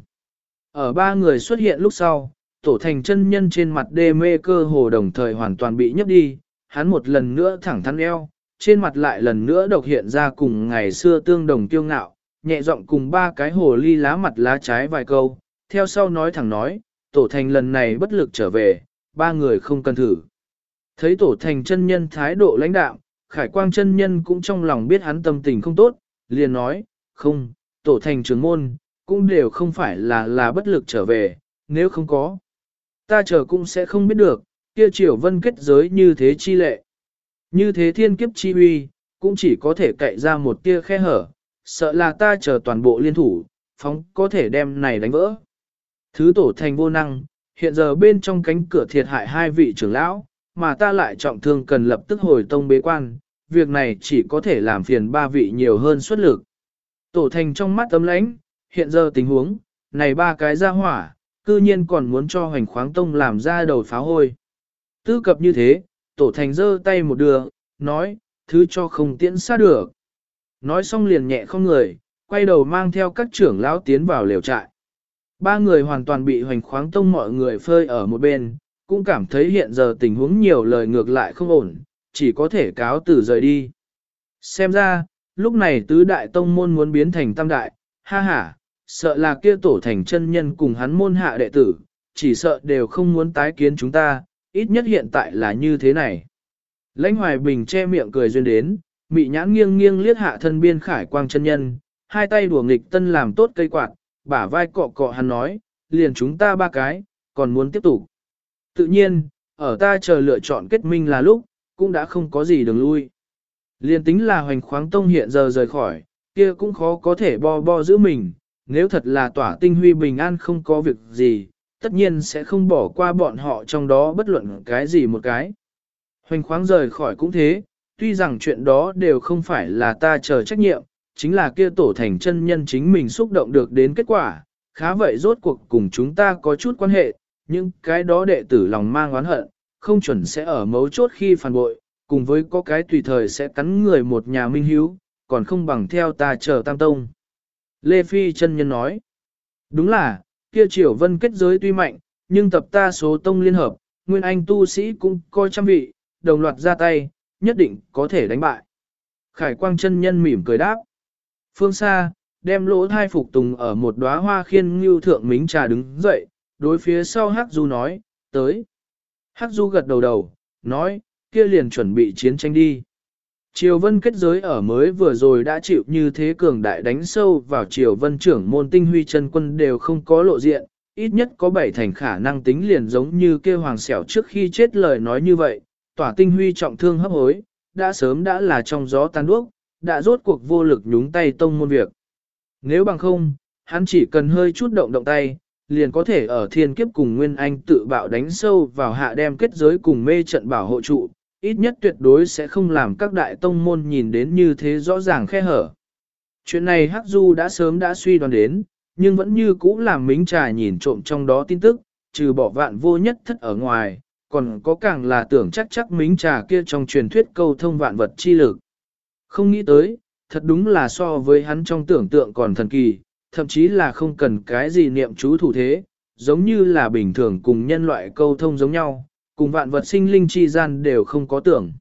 Ở ba người xuất hiện lúc sau, tổ thành chân nhân trên mặt đê mê cơ hồ đồng thời hoàn toàn bị nhấp đi, hắn một lần nữa thẳng thắn eo, trên mặt lại lần nữa độc hiện ra cùng ngày xưa tương đồng tiêu ngạo, nhẹ giọng cùng ba cái hồ ly lá mặt lá trái vài câu, theo sau nói thẳng nói, tổ thành lần này bất lực trở về, ba người không cần thử. Thấy tổ thành chân nhân thái độ lãnh đạo, khải quang chân nhân cũng trong lòng biết hắn tâm tình không tốt, liền nói, không, tổ thành trưởng môn, cũng đều không phải là là bất lực trở về, nếu không có. Ta chờ cũng sẽ không biết được, kia triều vân kết giới như thế chi lệ. Như thế thiên kiếp chi uy, cũng chỉ có thể cậy ra một tia khe hở, sợ là ta chờ toàn bộ liên thủ, phóng có thể đem này đánh vỡ. Thứ tổ thành vô năng, hiện giờ bên trong cánh cửa thiệt hại hai vị trưởng lão, mà ta lại trọng thương cần lập tức hồi tông bế quan, việc này chỉ có thể làm phiền ba vị nhiều hơn xuất lực. Tổ thành trong mắt tấm lãnh, hiện giờ tình huống, này ba cái ra hỏa, cư nhiên còn muốn cho hoành khoáng tông làm ra đầu pháo hôi. Tư cập như thế, tổ thành giơ tay một đường, nói, thứ cho không tiễn xa được. Nói xong liền nhẹ không người, quay đầu mang theo các trưởng lão tiến vào liều trại. Ba người hoàn toàn bị hoành khoáng tông mọi người phơi ở một bên, cũng cảm thấy hiện giờ tình huống nhiều lời ngược lại không ổn, chỉ có thể cáo từ rời đi. Xem ra, lúc này tứ đại tông môn muốn biến thành tam đại, ha ha, sợ là kia tổ thành chân nhân cùng hắn môn hạ đệ tử, chỉ sợ đều không muốn tái kiến chúng ta, ít nhất hiện tại là như thế này. Lãnh hoài bình che miệng cười duyên đến, mị nhãn nghiêng nghiêng liếc hạ thân biên khải quang chân nhân, hai tay đùa nghịch tân làm tốt cây quạt, bả vai cọ cọ hắn nói, liền chúng ta ba cái, còn muốn tiếp tục. Tự nhiên, ở ta chờ lựa chọn kết minh là lúc, cũng đã không có gì đường lui. Liền tính là hoành khoáng tông hiện giờ rời khỏi, kia cũng khó có thể bo bo giữ mình, nếu thật là tỏa tinh huy bình an không có việc gì, tất nhiên sẽ không bỏ qua bọn họ trong đó bất luận cái gì một cái. Hoành khoáng rời khỏi cũng thế, tuy rằng chuyện đó đều không phải là ta chờ trách nhiệm, chính là kia tổ thành chân nhân chính mình xúc động được đến kết quả, khá vậy rốt cuộc cùng chúng ta có chút quan hệ, nhưng cái đó đệ tử lòng mang oán hận, không chuẩn sẽ ở mấu chốt khi phản bội, cùng với có cái tùy thời sẽ cắn người một nhà minh hiếu, còn không bằng theo ta chờ tam tông. Lê Phi chân nhân nói, đúng là, kia triều vân kết giới tuy mạnh, nhưng tập ta số tông liên hợp, nguyên anh tu sĩ cũng coi trăm vị, đồng loạt ra tay, nhất định có thể đánh bại. Khải quang chân nhân mỉm cười đáp. Phương xa, đem lỗ thai phục tùng ở một đóa hoa khiên ngưu thượng mính trà đứng dậy, đối phía sau Hắc Du nói, tới. Hắc Du gật đầu đầu, nói, kia liền chuẩn bị chiến tranh đi. Triều vân kết giới ở mới vừa rồi đã chịu như thế cường đại đánh sâu vào triều vân trưởng môn tinh huy chân quân đều không có lộ diện, ít nhất có bảy thành khả năng tính liền giống như kia hoàng xẻo trước khi chết lời nói như vậy, tỏa tinh huy trọng thương hấp hối, đã sớm đã là trong gió tan đuốc, đã rốt cuộc vô lực nhúng tay tông môn việc. Nếu bằng không, hắn chỉ cần hơi chút động động tay, liền có thể ở thiên kiếp cùng Nguyên Anh tự bạo đánh sâu vào hạ đem kết giới cùng mê trận bảo hộ trụ, ít nhất tuyệt đối sẽ không làm các đại tông môn nhìn đến như thế rõ ràng khe hở. Chuyện này Hắc Du đã sớm đã suy đoán đến, nhưng vẫn như cũ làm mính trà nhìn trộm trong đó tin tức, trừ bỏ vạn vô nhất thất ở ngoài, còn có càng là tưởng chắc chắc mính trà kia trong truyền thuyết câu thông vạn vật chi lực. Không nghĩ tới, thật đúng là so với hắn trong tưởng tượng còn thần kỳ, thậm chí là không cần cái gì niệm chú thủ thế, giống như là bình thường cùng nhân loại câu thông giống nhau, cùng vạn vật sinh linh chi gian đều không có tưởng.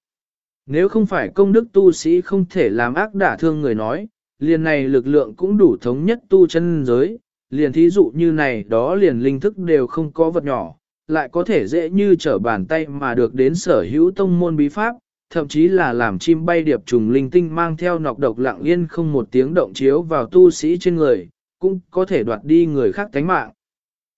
Nếu không phải công đức tu sĩ không thể làm ác đả thương người nói, liền này lực lượng cũng đủ thống nhất tu chân giới, liền thí dụ như này đó liền linh thức đều không có vật nhỏ, lại có thể dễ như trở bàn tay mà được đến sở hữu tông môn bí pháp, thậm chí là làm chim bay điệp trùng linh tinh mang theo nọc độc lặng yên không một tiếng động chiếu vào tu sĩ trên người, cũng có thể đoạt đi người khác tánh mạng.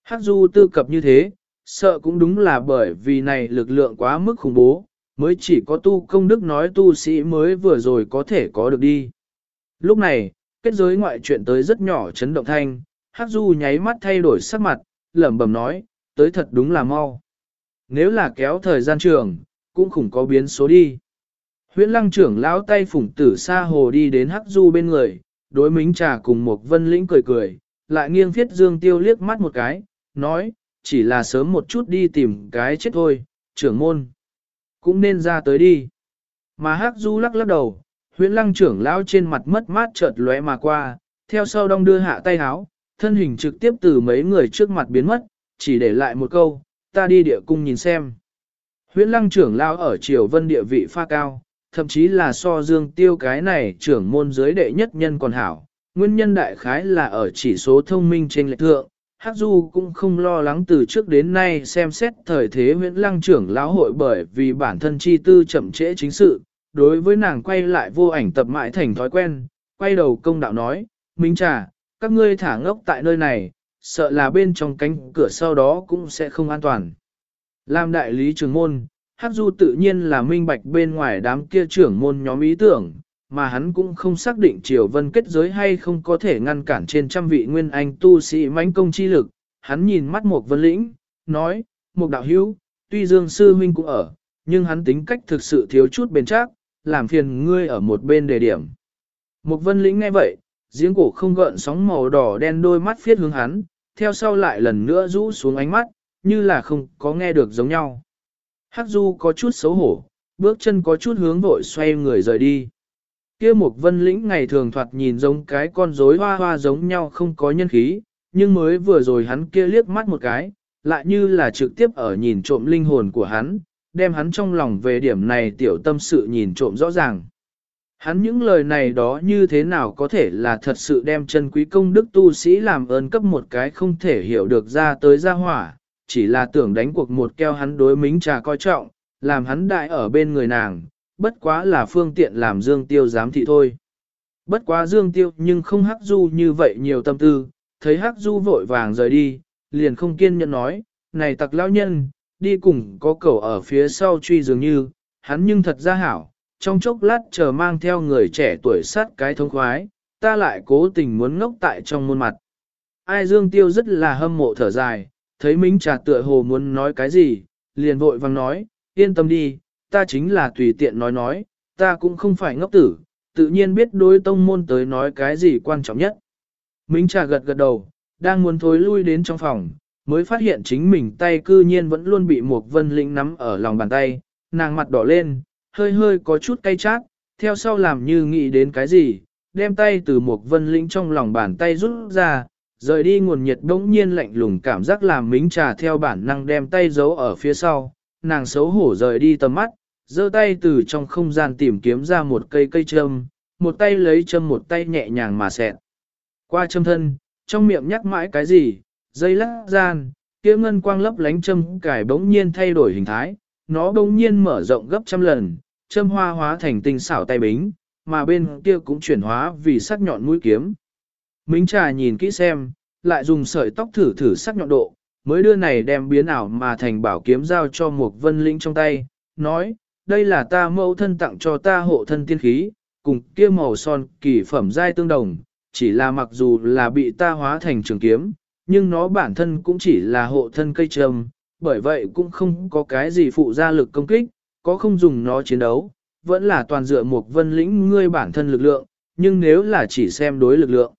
Hắc du tư cập như thế, sợ cũng đúng là bởi vì này lực lượng quá mức khủng bố, mới chỉ có tu công đức nói tu sĩ mới vừa rồi có thể có được đi. Lúc này, kết giới ngoại chuyện tới rất nhỏ chấn động thanh, Hắc Du nháy mắt thay đổi sắc mặt, lẩm bẩm nói, tới thật đúng là mau. Nếu là kéo thời gian trường, cũng khủng có biến số đi. Huyễn lăng trưởng lão tay phủng tử xa hồ đi đến Hắc Du bên người, đối mính trà cùng một vân lĩnh cười cười, lại nghiêng thiết dương tiêu liếc mắt một cái, nói, chỉ là sớm một chút đi tìm cái chết thôi, trưởng môn. Cũng nên ra tới đi. Mà Hắc Du lắc lắc đầu, huyễn lăng trưởng lão trên mặt mất mát chợt lóe mà qua, theo sau đong đưa hạ tay háo, thân hình trực tiếp từ mấy người trước mặt biến mất, chỉ để lại một câu, ta đi địa cung nhìn xem. Huyễn lăng trưởng lão ở triều vân địa vị pha cao, thậm chí là so dương tiêu cái này trưởng môn giới đệ nhất nhân còn hảo. Nguyên nhân đại khái là ở chỉ số thông minh trên lệch thượng, Hắc Du cũng không lo lắng từ trước đến nay xem xét thời thế huyện lăng trưởng lão hội bởi vì bản thân chi tư chậm trễ chính sự, đối với nàng quay lại vô ảnh tập mãi thành thói quen, quay đầu công đạo nói, Minh Trà, các ngươi thả ngốc tại nơi này, sợ là bên trong cánh cửa sau đó cũng sẽ không an toàn. Làm đại lý trưởng môn, Hắc Du tự nhiên là minh bạch bên ngoài đám kia trưởng môn nhóm ý tưởng, mà hắn cũng không xác định Triều Vân kết giới hay không có thể ngăn cản trên trăm vị nguyên anh tu sĩ mãnh công chi lực. Hắn nhìn mắt Mục vân lĩnh, nói, Mục đạo hữu, tuy Dương Sư Huynh cũng ở, nhưng hắn tính cách thực sự thiếu chút bền chắc, làm phiền ngươi ở một bên đề điểm. Mục vân lĩnh nghe vậy, giếng cổ không gợn sóng màu đỏ đen đôi mắt phiết hướng hắn, theo sau lại lần nữa rũ xuống ánh mắt, như là không có nghe được giống nhau. Hắc Du có chút xấu hổ, bước chân có chút hướng vội xoay người rời đi. Kia một vân lĩnh ngày thường thoạt nhìn giống cái con rối hoa hoa giống nhau không có nhân khí, nhưng mới vừa rồi hắn kia liếc mắt một cái, lại như là trực tiếp ở nhìn trộm linh hồn của hắn, đem hắn trong lòng về điểm này tiểu tâm sự nhìn trộm rõ ràng. Hắn những lời này đó như thế nào có thể là thật sự đem chân quý công đức tu sĩ làm ơn cấp một cái không thể hiểu được ra tới ra hỏa, chỉ là tưởng đánh cuộc một keo hắn đối mính trà coi trọng, làm hắn đại ở bên người nàng, bất quá là phương tiện làm Dương Tiêu giám thị thôi. Bất quá Dương Tiêu nhưng không hắc du như vậy nhiều tâm tư, thấy hắc du vội vàng rời đi, liền không kiên nhẫn nói, này tặc lão nhân, đi cùng có cầu ở phía sau truy dường như, hắn nhưng thật ra hảo, trong chốc lát chờ mang theo người trẻ tuổi sát cái thông khoái, ta lại cố tình muốn ngốc tại trong môn mặt. Ai Dương Tiêu rất là hâm mộ thở dài, thấy Minh Trà tựa hồ muốn nói cái gì, liền vội vang nói, yên tâm đi, ta chính là tùy tiện nói nói, ta cũng không phải ngốc tử, tự nhiên biết đối tông môn tới nói cái gì quan trọng nhất. Minh Trà gật gật đầu, đang muốn thối lui đến trong phòng, mới phát hiện chính mình tay cư nhiên vẫn luôn bị một vân linh nắm ở lòng bàn tay, nàng mặt đỏ lên, hơi hơi có chút cay chát, theo sau làm như nghĩ đến cái gì, đem tay từ một vân linh trong lòng bàn tay rút ra, rời đi nguồn nhiệt bỗng nhiên lạnh lùng cảm giác làm mính trà theo bản năng đem tay giấu ở phía sau, nàng xấu hổ rời đi tầm mắt, giơ tay từ trong không gian tìm kiếm ra một cây cây châm, một tay lấy châm một tay nhẹ nhàng mà xẹt. Qua châm thân, trong miệng nhắc mãi cái gì, dây lắc gian, kia ngân quang lấp lánh châm cải bỗng nhiên thay đổi hình thái, nó bỗng nhiên mở rộng gấp trăm lần, châm hoa hóa thành tinh xảo tay bính, mà bên kia cũng chuyển hóa vì sắc nhọn mũi kiếm. Mính trà nhìn kỹ xem, lại dùng sợi tóc thử thử sắc nhọn độ, mới đưa này đem biến ảo mà thành bảo kiếm giao cho Mục vân linh trong tay, nói, đây là ta mẫu thân tặng cho ta hộ thân tiên khí, cùng kia màu son kỳ phẩm giai tương đồng, chỉ là mặc dù là bị ta hóa thành trường kiếm, nhưng nó bản thân cũng chỉ là hộ thân cây trầm, bởi vậy cũng không có cái gì phụ gia lực công kích, có không dùng nó chiến đấu, vẫn là toàn dựa Mục vân lĩnh ngươi bản thân lực lượng, nhưng nếu là chỉ xem đối lực lượng.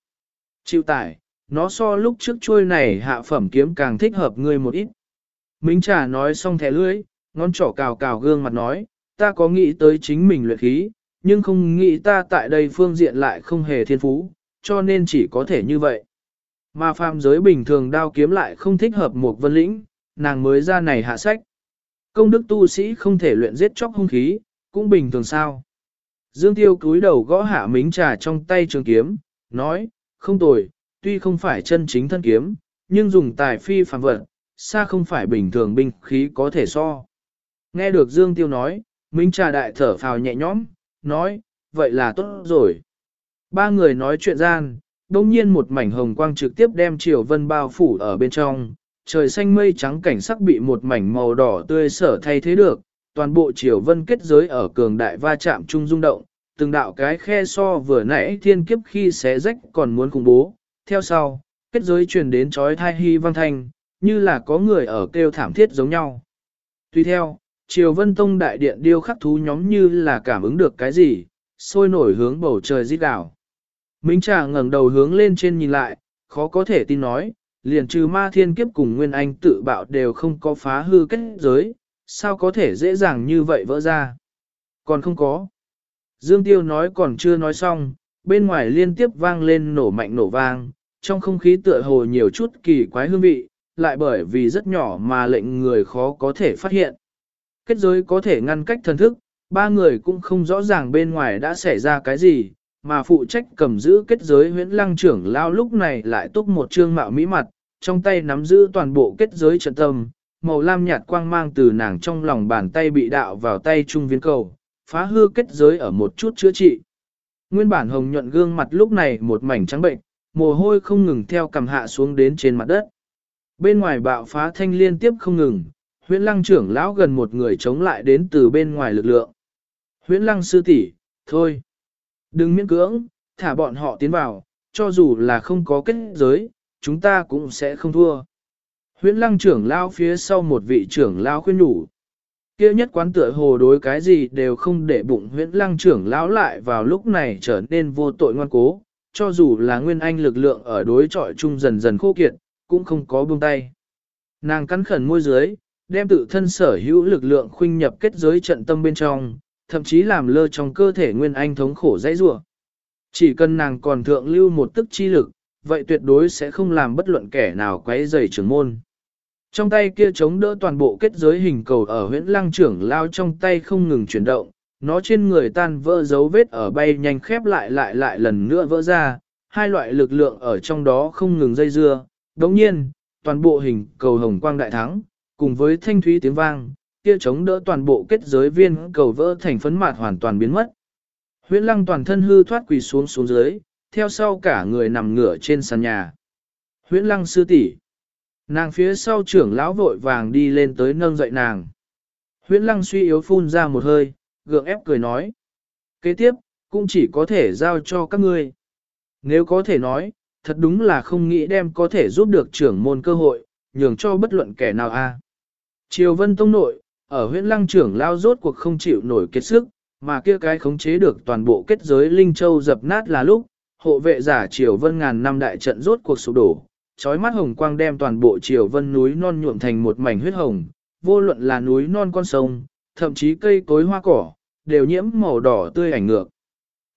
Chịu tải, nó so lúc trước chuôi này hạ phẩm kiếm càng thích hợp ngươi một ít. Minh trà nói xong thẻ lưỡi, ngón trỏ cào cào gương mặt nói, ta có nghĩ tới chính mình luyện khí, nhưng không nghĩ ta tại đây phương diện lại không hề thiên phú, cho nên chỉ có thể như vậy. Mà phàm giới bình thường đao kiếm lại không thích hợp một vân lĩnh, nàng mới ra này hạ sách. Công đức tu sĩ không thể luyện giết chóc hung khí, cũng bình thường sao. Dương Tiêu cúi đầu gõ hạ mính trà trong tay trường kiếm, nói, không tồi, tuy không phải chân chính thân kiếm, nhưng dùng tài phi phàm vật, xa không phải bình thường binh khí có thể so. Nghe được Dương Tiêu nói, Minh Trà đại thở phào nhẹ nhõm, nói, vậy là tốt rồi. Ba người nói chuyện gian, đông nhiên một mảnh hồng quang trực tiếp đem Triều Vân bao phủ ở bên trong, trời xanh mây trắng cảnh sắc bị một mảnh màu đỏ tươi sở thay thế được, toàn bộ Triều Vân kết giới ở cường đại va chạm chung rung động, từng đạo cái khe so vừa nãy thiên kiếp khi xé rách còn muốn khủng bố, theo sau, kết giới truyền đến chói thai hy vang thanh, như là có người ở kêu thảm thiết giống nhau. Tuy theo, Triều Vân Tông đại điện điêu khắc thú nhóm như là cảm ứng được cái gì, sôi nổi hướng bầu trời rít đảo. Minh Trà ngẩng đầu hướng lên trên nhìn lại, khó có thể tin nói, liền trừ ma thiên kiếp cùng Nguyên Anh tự bạo đều không có phá hư kết giới, sao có thể dễ dàng như vậy vỡ ra. Còn không có. Dương Tiêu nói còn chưa nói xong, bên ngoài liên tiếp vang lên nổ mạnh nổ vang, trong không khí tựa hồ nhiều chút kỳ quái hương vị, lại bởi vì rất nhỏ mà lệnh người khó có thể phát hiện. Kết giới có thể ngăn cách thần thức, ba người cũng không rõ ràng bên ngoài đã xảy ra cái gì, mà phụ trách cầm giữ kết giới huyễn lăng trưởng lao lúc này lại túc một trương mạo mỹ mặt, trong tay nắm giữ toàn bộ kết giới trận tâm, màu lam nhạt quang mang từ nàng trong lòng bàn tay bị đạo vào tay trung viên cầu, phá hư kết giới ở một chút chữa trị. Nguyên bản hồng nhuận gương mặt lúc này một mảnh trắng bệnh, mồ hôi không ngừng theo cầm hạ xuống đến trên mặt đất. Bên ngoài bạo phá thanh liên tiếp không ngừng, huyễn lăng trưởng lão gần một người chống lại đến từ bên ngoài lực lượng. Huyễn lăng sư tỷ, thôi. Đừng miễn cưỡng, thả bọn họ tiến vào, cho dù là không có kết giới, chúng ta cũng sẽ không thua. Huyễn lăng trưởng lão phía sau một vị trưởng lão khuyên nhủ. Kia nhất quán tựa hồ đối cái gì đều không để bụng huyễn lăng trưởng lão lại vào lúc này trở nên vô tội ngoan cố, cho dù là nguyên anh lực lượng ở đối trọi chung dần dần khô kiệt, cũng không có buông tay. Nàng cắn khẩn môi dưới, đem tự thân sở hữu lực lượng khuynh nhập kết giới trận tâm bên trong, thậm chí làm lơ trong cơ thể nguyên anh thống khổ dãy rủa. Chỉ cần nàng còn thượng lưu một tức chi lực, vậy tuyệt đối sẽ không làm bất luận kẻ nào quấy rầy trưởng môn. Trong tay kia chống đỡ toàn bộ kết giới hình cầu ở huyễn lăng trưởng lao trong tay không ngừng chuyển động, nó trên người tan vỡ dấu vết ở bay nhanh khép lại lại lại lần nữa vỡ ra, hai loại lực lượng ở trong đó không ngừng dây dưa. Đồng nhiên, toàn bộ hình cầu hồng quang đại thắng, cùng với thanh thúy tiếng vang, kia chống đỡ toàn bộ kết giới viên cầu vỡ thành phấn mạt hoàn toàn biến mất. Huyễn lăng toàn thân hư thoát quỳ xuống xuống dưới, theo sau cả người nằm ngửa trên sàn nhà. Huyễn lăng sư tỷ, Nàng phía sau trưởng lão vội vàng đi lên tới nâng dậy nàng. Huyễn lăng suy yếu phun ra một hơi, gượng ép cười nói. Kế tiếp, cũng chỉ có thể giao cho các ngươi. Nếu có thể nói, thật đúng là không nghĩ đem có thể giúp được trưởng môn cơ hội, nhường cho bất luận kẻ nào a. Triều Vân Tông nội, ở huyện lăng trưởng lao rốt cuộc không chịu nổi kiệt sức, mà kia cái khống chế được toàn bộ kết giới Linh Châu dập nát là lúc, hộ vệ giả Triều Vân ngàn năm đại trận rốt cuộc sụp đổ, chói mắt hồng quang đem toàn bộ Triều Vân núi non nhuộm thành một mảnh huyết hồng, vô luận là núi non con sông, thậm chí cây cối hoa cỏ, đều nhiễm màu đỏ tươi ảnh ngược.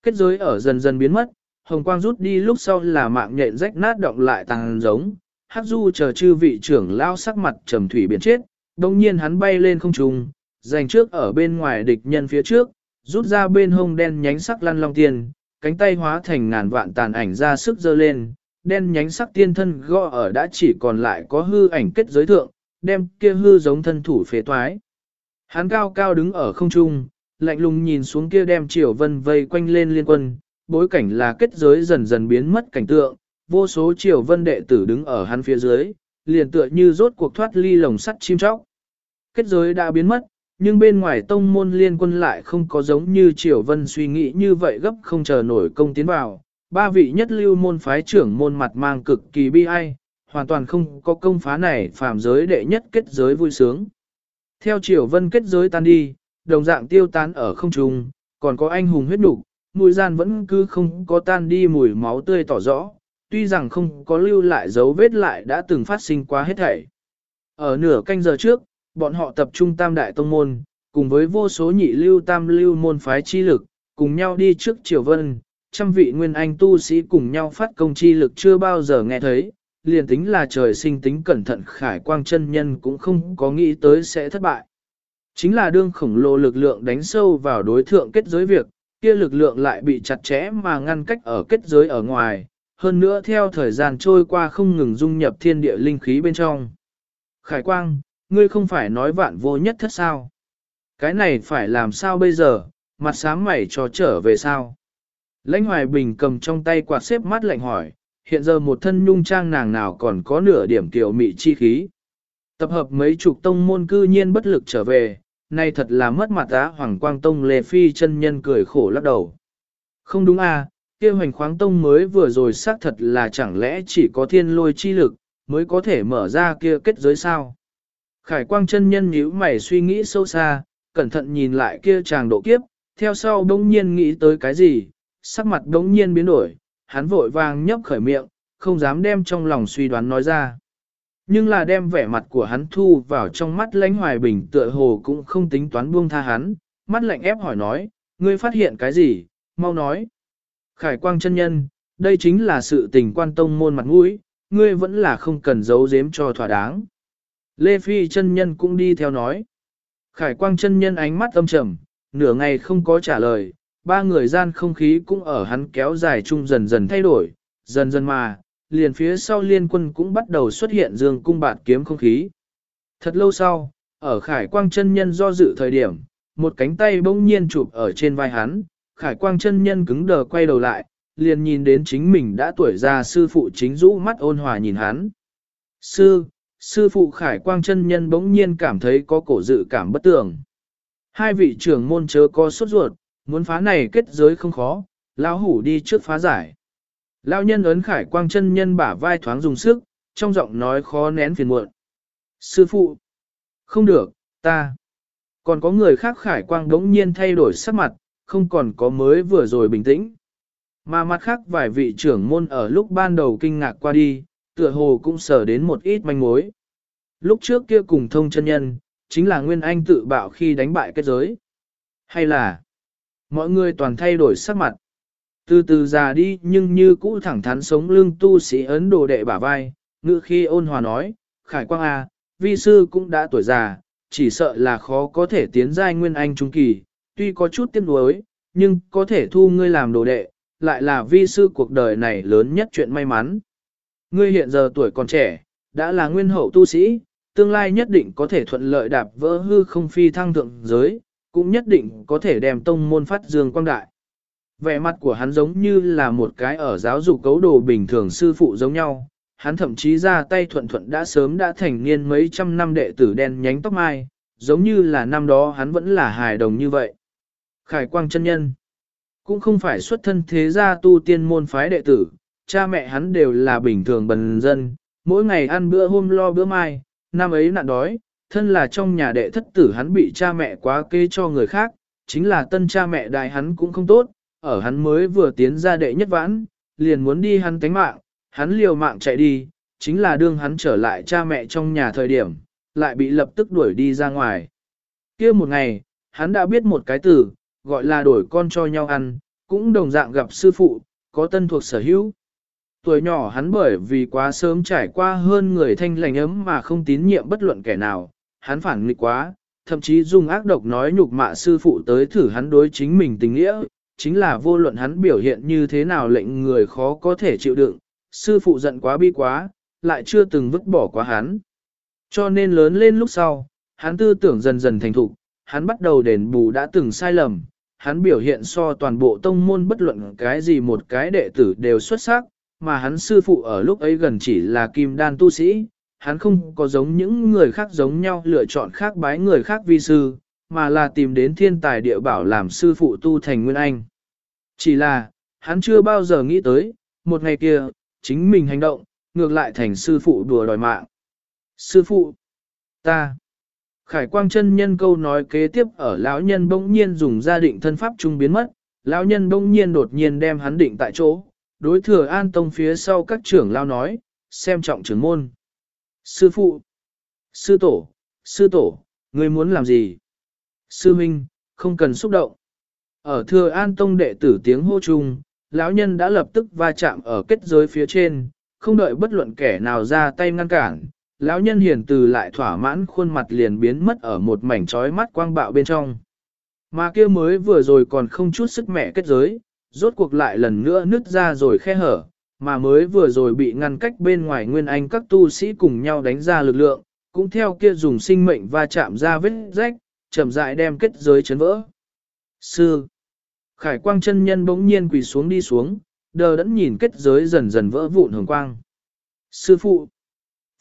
Kết giới ở dần dần biến mất, hồng quang rút đi lúc sau là mạng nhện rách nát động lại tàng giống, Hắc Du chờ chư vị trưởng lao sắc mặt trầm thủy biến chết, đồng nhiên hắn bay lên không trung, giành trước ở bên ngoài địch nhân phía trước, rút ra bên hông đen nhánh sắc lăn long tiền, cánh tay hóa thành ngàn vạn tàn ảnh ra sức dơ lên, đen nhánh sắc tiên thân gõ ở đã chỉ còn lại có hư ảnh kết giới thượng, đem kia hư giống thân thủ phế toái. Hắn cao cao đứng ở không trung, lạnh lùng nhìn xuống kia đem triều vân vây quanh lên liên quân, bối cảnh là kết giới dần dần biến mất cảnh tượng, vô số triều vân đệ tử đứng ở hắn phía dưới, liền tựa như rốt cuộc thoát ly lồng sắt chim chóc. Kết giới đã biến mất, nhưng bên ngoài tông môn liên quân lại không có giống như triều vân suy nghĩ như vậy gấp không chờ nổi công tiến vào. Ba vị nhất lưu môn phái trưởng môn mặt mang cực kỳ bi ai, hoàn toàn không có công phá này phàm giới đệ nhất kết giới vui sướng. Theo triều vân kết giới tan đi, đồng dạng tiêu tán ở không trung, còn có anh hùng huyết nục, mùi gian vẫn cứ không có tan đi mùi máu tươi tỏ rõ, tuy rằng không có lưu lại dấu vết lại đã từng phát sinh quá hết thảy. Ở nửa canh giờ trước, bọn họ tập trung tam đại tông môn, cùng với vô số nhị lưu tam lưu môn phái chi lực, cùng nhau đi trước triều vân, trăm vị nguyên anh tu sĩ cùng nhau phát công chi lực chưa bao giờ nghe thấy, liền tính là trời sinh tính cẩn thận khải quang chân nhân cũng không có nghĩ tới sẽ thất bại. Chính là đương khổng lồ lực lượng đánh sâu vào đối thượng kết giới việc, kia lực lượng lại bị chặt chẽ mà ngăn cách ở kết giới ở ngoài, hơn nữa theo thời gian trôi qua không ngừng dung nhập thiên địa linh khí bên trong. Khải quang, ngươi không phải nói vạn vô nhất thất sao? Cái này phải làm sao bây giờ, mặt sáng mày cho trở về sao? Lãnh hoài bình cầm trong tay quạt xếp mắt lạnh hỏi, hiện giờ một thân nhung trang nàng nào còn có nửa điểm tiểu mị chi khí. Tập hợp mấy chục tông môn cư nhiên bất lực trở về, nay thật là mất mặt á Hoàng Quang Tông Lê Phi chân nhân cười khổ lắc đầu. Không đúng à, kia hoành khoáng tông mới vừa rồi xác thật là chẳng lẽ chỉ có thiên lôi chi lực, mới có thể mở ra kia kết giới sao. Khải quang chân nhân nhíu mày suy nghĩ sâu xa, cẩn thận nhìn lại kia chàng độ kiếp, theo sau đông nhiên nghĩ tới cái gì, sắc mặt đống nhiên biến đổi, hắn vội vàng nhấp khởi miệng, không dám đem trong lòng suy đoán nói ra. Nhưng là đem vẻ mặt của hắn thu vào trong mắt lãnh hoài bình tựa hồ cũng không tính toán buông tha hắn, mắt lạnh ép hỏi nói, ngươi phát hiện cái gì, mau nói. Khải quang chân nhân, đây chính là sự tình quan tông môn mặt mũi, ngươi vẫn là không cần giấu giếm cho thỏa đáng. Lê Phi chân nhân cũng đi theo nói. Khải quang chân nhân ánh mắt âm trầm, nửa ngày không có trả lời, ba người gian không khí cũng ở hắn kéo dài chung dần dần thay đổi, dần dần mà, liền phía sau liên quân cũng bắt đầu xuất hiện dương cung bạt kiếm không khí. Thật lâu sau, ở khải quang chân nhân do dự thời điểm, một cánh tay bỗng nhiên chụp ở trên vai hắn, khải quang chân nhân cứng đờ quay đầu lại, liền nhìn đến chính mình đã tuổi già sư phụ chính rũ mắt ôn hòa nhìn hắn. Sư, sư phụ khải quang chân nhân bỗng nhiên cảm thấy có cổ dự cảm bất tường. Hai vị trưởng môn chớ có sốt ruột, muốn phá này kết giới không khó, lão hủ đi trước phá giải. Lão nhân ấn khải quang chân nhân bả vai thoáng dùng sức, trong giọng nói khó nén phiền muộn. Sư phụ, không được, ta. Còn có người khác khải quang đống nhiên thay đổi sắc mặt, không còn có mới vừa rồi bình tĩnh. Mà mặt khác vài vị trưởng môn ở lúc ban đầu kinh ngạc qua đi, tựa hồ cũng sở đến một ít manh mối. Lúc trước kia cùng thông chân nhân, chính là Nguyên Anh tự bạo khi đánh bại kết giới. Hay là, mọi người toàn thay đổi sắc mặt. Từ từ già đi nhưng như cũ thẳng thắn sống lưng tu sĩ Ấn Độ đệ bả vai, ngự khi ôn hòa nói, Khải Quang A, vi sư cũng đã tuổi già, chỉ sợ là khó có thể tiến giai Nguyên Anh trung kỳ, tuy có chút tiếc nuối, nhưng có thể thu ngươi làm đồ đệ, lại là vi sư cuộc đời này lớn nhất chuyện may mắn. Ngươi hiện giờ tuổi còn trẻ, đã là nguyên hậu tu sĩ, tương lai nhất định có thể thuận lợi đạp vỡ hư không phi thăng thượng giới, cũng nhất định có thể đem tông môn phát dương quang đại. Vẻ mặt của hắn giống như là một cái ở giáo dục cấu đồ bình thường sư phụ giống nhau, hắn thậm chí ra tay thuận thuận đã sớm đã thành niên mấy trăm năm đệ tử đen nhánh tóc mai, giống như là năm đó hắn vẫn là hài đồng như vậy. Khải quang chân nhân cũng không phải xuất thân thế gia tu tiên môn phái đệ tử, cha mẹ hắn đều là bình thường bần dân, mỗi ngày ăn bữa hôm lo bữa mai, năm ấy nạn đói, thân là trong nhà đệ thất tử hắn bị cha mẹ quá kê cho người khác, chính là tân cha mẹ đại hắn cũng không tốt, ở hắn mới vừa tiến ra đệ nhất vãn, liền muốn đi hắn tánh mạng, hắn liều mạng chạy đi, chính là đương hắn trở lại cha mẹ trong nhà thời điểm, lại bị lập tức đuổi đi ra ngoài. kia một ngày, hắn đã biết một cái từ, gọi là đổi con cho nhau ăn, cũng đồng dạng gặp sư phụ, có tân thuộc sở hữu. Tuổi nhỏ hắn bởi vì quá sớm trải qua hơn người thanh lành ấm mà không tín nhiệm bất luận kẻ nào, hắn phản nghịch quá, thậm chí dùng ác độc nói nhục mạ sư phụ tới thử hắn đối chính mình tình nghĩa, chính là vô luận hắn biểu hiện như thế nào lệnh người khó có thể chịu đựng, sư phụ giận quá bi quá, lại chưa từng vứt bỏ quá hắn. Cho nên lớn lên lúc sau, hắn tư tưởng dần dần thành thục, hắn bắt đầu đền bù đã từng sai lầm, hắn biểu hiện so toàn bộ tông môn bất luận cái gì một cái đệ tử đều xuất sắc, mà hắn sư phụ ở lúc ấy gần chỉ là kim đan tu sĩ, hắn không có giống những người khác giống nhau lựa chọn khác bái người khác vi sư, mà là tìm đến thiên tài địa bảo làm sư phụ tu thành nguyên anh. Chỉ là, hắn chưa bao giờ nghĩ tới, một ngày kia, chính mình hành động, ngược lại thành sư phụ đùa đòi mạng. Sư phụ, ta, khải quang chân nhân câu nói kế tiếp ở lão nhân bỗng nhiên dùng gia định thân pháp trung biến mất, lão nhân bỗng nhiên đột nhiên đem hắn định tại chỗ, đối thừa an tông phía sau các trưởng lao nói, xem trọng trưởng môn. Sư phụ, sư tổ, sư tổ, ngươi muốn làm gì? Sư minh, không cần xúc động. Ở thừa an tông đệ tử tiếng hô chung, lão nhân đã lập tức va chạm ở kết giới phía trên, không đợi bất luận kẻ nào ra tay ngăn cản. Lão nhân hiền từ lại thỏa mãn khuôn mặt liền biến mất ở một mảnh trói mắt quang bạo bên trong. Mà kia mới vừa rồi còn không chút sức mẹ kết giới, rốt cuộc lại lần nữa nứt ra rồi khe hở, mà mới vừa rồi bị ngăn cách bên ngoài nguyên anh các tu sĩ cùng nhau đánh ra lực lượng, cũng theo kia dùng sinh mệnh va chạm ra vết rách, chậm rãi đem kết giới chấn vỡ. Sư Khải quang chân nhân bỗng nhiên quỳ xuống đi xuống, đờ đẫn nhìn kết giới dần dần vỡ vụn hồng quang. Sư phụ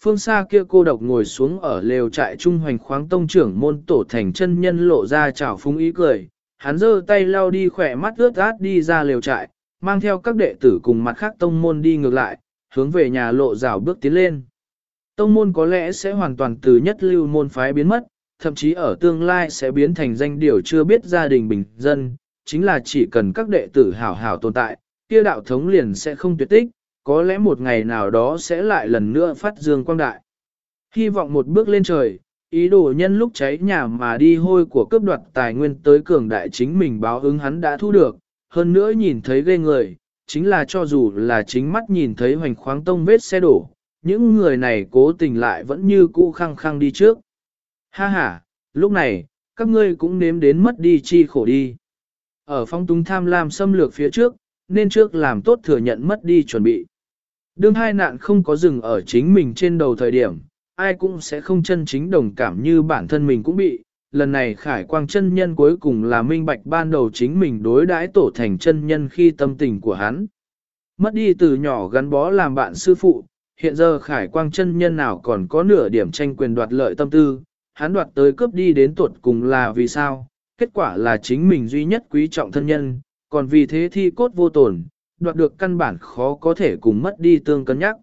Phương xa kia cô độc ngồi xuống ở lều trại trung hoành khoáng tông trưởng môn tổ thành chân nhân lộ ra chảo phúng ý cười, hắn giơ tay lau đi khỏe mắt ướt át đi ra lều trại, mang theo các đệ tử cùng mặt khác tông môn đi ngược lại, hướng về nhà lộ rào bước tiến lên. Tông môn có lẽ sẽ hoàn toàn từ nhất lưu môn phái biến mất, thậm chí ở tương lai sẽ biến thành danh điều chưa biết gia đình bình dân, chính là chỉ cần các đệ tử hảo hảo tồn tại, kia đạo thống liền sẽ không tuyệt tích, có lẽ một ngày nào đó sẽ lại lần nữa phát dương quang đại. Hy vọng một bước lên trời, ý đồ nhân lúc cháy nhà mà đi hôi của cướp đoạt tài nguyên tới cường đại chính mình báo ứng hắn đã thu được, hơn nữa nhìn thấy ghê người, chính là cho dù là chính mắt nhìn thấy hoành khoáng tông vết xe đổ, những người này cố tình lại vẫn như cũ khăng khăng đi trước. Ha ha, lúc này, các ngươi cũng nếm đến mất đi chi khổ đi. Ở phong túng tham lam xâm lược phía trước, nên trước làm tốt thừa nhận mất đi chuẩn bị. Đương hai nạn không có dừng ở chính mình trên đầu thời điểm, ai cũng sẽ không chân chính đồng cảm như bản thân mình cũng bị. Lần này khải quang chân nhân cuối cùng là minh bạch ban đầu chính mình đối đãi tổ thành chân nhân khi tâm tình của hắn. Mất đi từ nhỏ gắn bó làm bạn sư phụ, hiện giờ khải quang chân nhân nào còn có nửa điểm tranh quyền đoạt lợi tâm tư, hắn đoạt tới cướp đi đến tuột cùng là vì sao, kết quả là chính mình duy nhất quý trọng thân nhân, còn vì thế thi cốt vô tổn, đoạt được căn bản khó có thể cùng mất đi tương cân nhắc.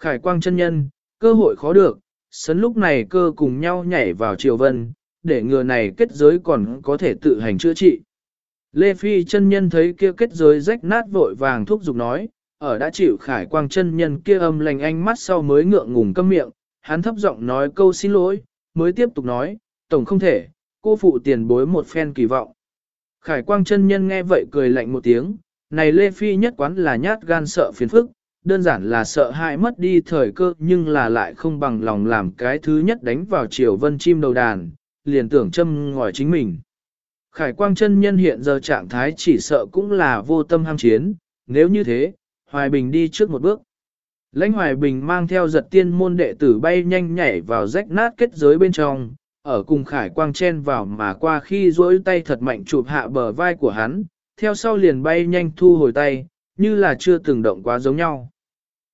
Khải quang chân nhân, cơ hội khó được, sấn lúc này cơ cùng nhau nhảy vào triều vân, để ngừa này kết giới còn có thể tự hành chữa trị. Lê Phi chân nhân thấy kia kết giới rách nát vội vàng thúc giục nói, ở đã chịu khải quang chân nhân kia âm lành ánh mắt sau mới ngượng ngùng câm miệng, hắn thấp giọng nói câu xin lỗi, mới tiếp tục nói, tổng không thể, cô phụ tiền bối một phen kỳ vọng. Khải quang chân nhân nghe vậy cười lạnh một tiếng, này Lê Phi nhất quán là nhát gan sợ phiền phức, đơn giản là sợ hại mất đi thời cơ nhưng là lại không bằng lòng làm cái thứ nhất đánh vào triều vân chim đầu đàn, liền tưởng châm ngòi chính mình. Khải quang chân nhân hiện giờ trạng thái chỉ sợ cũng là vô tâm ham chiến, nếu như thế, Hoài Bình đi trước một bước. Lãnh Hoài Bình mang theo giật tiên môn đệ tử bay nhanh nhảy vào rách nát kết giới bên trong, ở cùng Khải Quang chen vào mà qua khi duỗi tay thật mạnh chụp hạ bờ vai của hắn, theo sau liền bay nhanh thu hồi tay, như là chưa từng động quá giống nhau.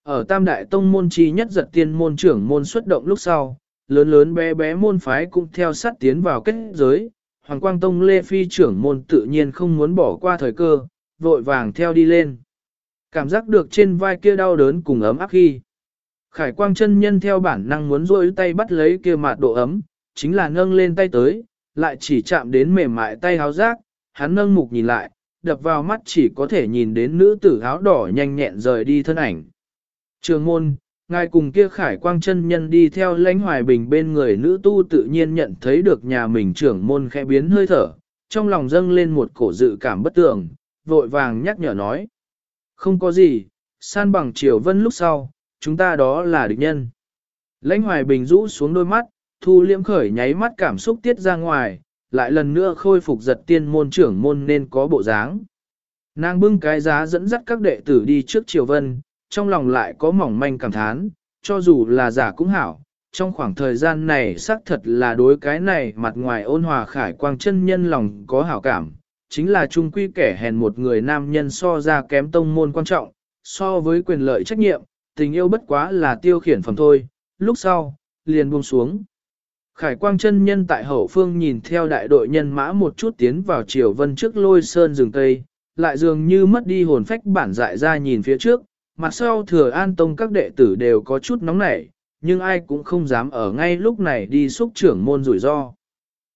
Ở Tam Đại Tông môn chi nhất giật tiên môn trưởng môn xuất động lúc sau, lớn lớn bé bé môn phái cũng theo sát tiến vào kết giới, Hoàng Quang Tông Lê Phi trưởng môn tự nhiên không muốn bỏ qua thời cơ, vội vàng theo đi lên. Cảm giác được trên vai kia đau đớn cùng ấm áp khi. Khải Quang chân nhân theo bản năng muốn rôi tay bắt lấy kia mạt độ ấm, chính là nâng lên tay tới, lại chỉ chạm đến mềm mại tay háo rác, hắn nâng mục nhìn lại, đập vào mắt chỉ có thể nhìn đến nữ tử áo đỏ nhanh nhẹn rời đi thân ảnh. Trường môn, ngài cùng kia khải quang chân nhân đi theo lãnh hoài bình bên người nữ tu tự nhiên nhận thấy được nhà mình trưởng môn khẽ biến hơi thở, trong lòng dâng lên một cổ dự cảm bất tường, vội vàng nhắc nhở nói. Không có gì, san bằng triều vân lúc sau, chúng ta đó là địch nhân. Lãnh hoài bình rũ xuống đôi mắt, thu liễm khởi nháy mắt cảm xúc tiết ra ngoài, lại lần nữa khôi phục giật tiên môn trưởng môn nên có bộ dáng. Nàng bưng cái giá dẫn dắt các đệ tử đi trước triều vân, trong lòng lại có mỏng manh cảm thán, cho dù là giả cũng hảo, trong khoảng thời gian này xác thật là đối cái này mặt ngoài ôn hòa khải quang chân nhân lòng có hảo cảm, chính là trung quy kẻ hèn một người nam nhân so ra kém tông môn quan trọng, so với quyền lợi trách nhiệm, tình yêu bất quá là tiêu khiển phẩm thôi, lúc sau, liền buông xuống. Khải quang chân nhân tại hậu phương nhìn theo đại đội nhân mã một chút tiến vào triều vân trước lôi sơn rừng tây, lại dường như mất đi hồn phách bản dại ra nhìn phía trước, mặt sau thừa an tông các đệ tử đều có chút nóng nảy, nhưng ai cũng không dám ở ngay lúc này đi xúc trưởng môn rủi ro.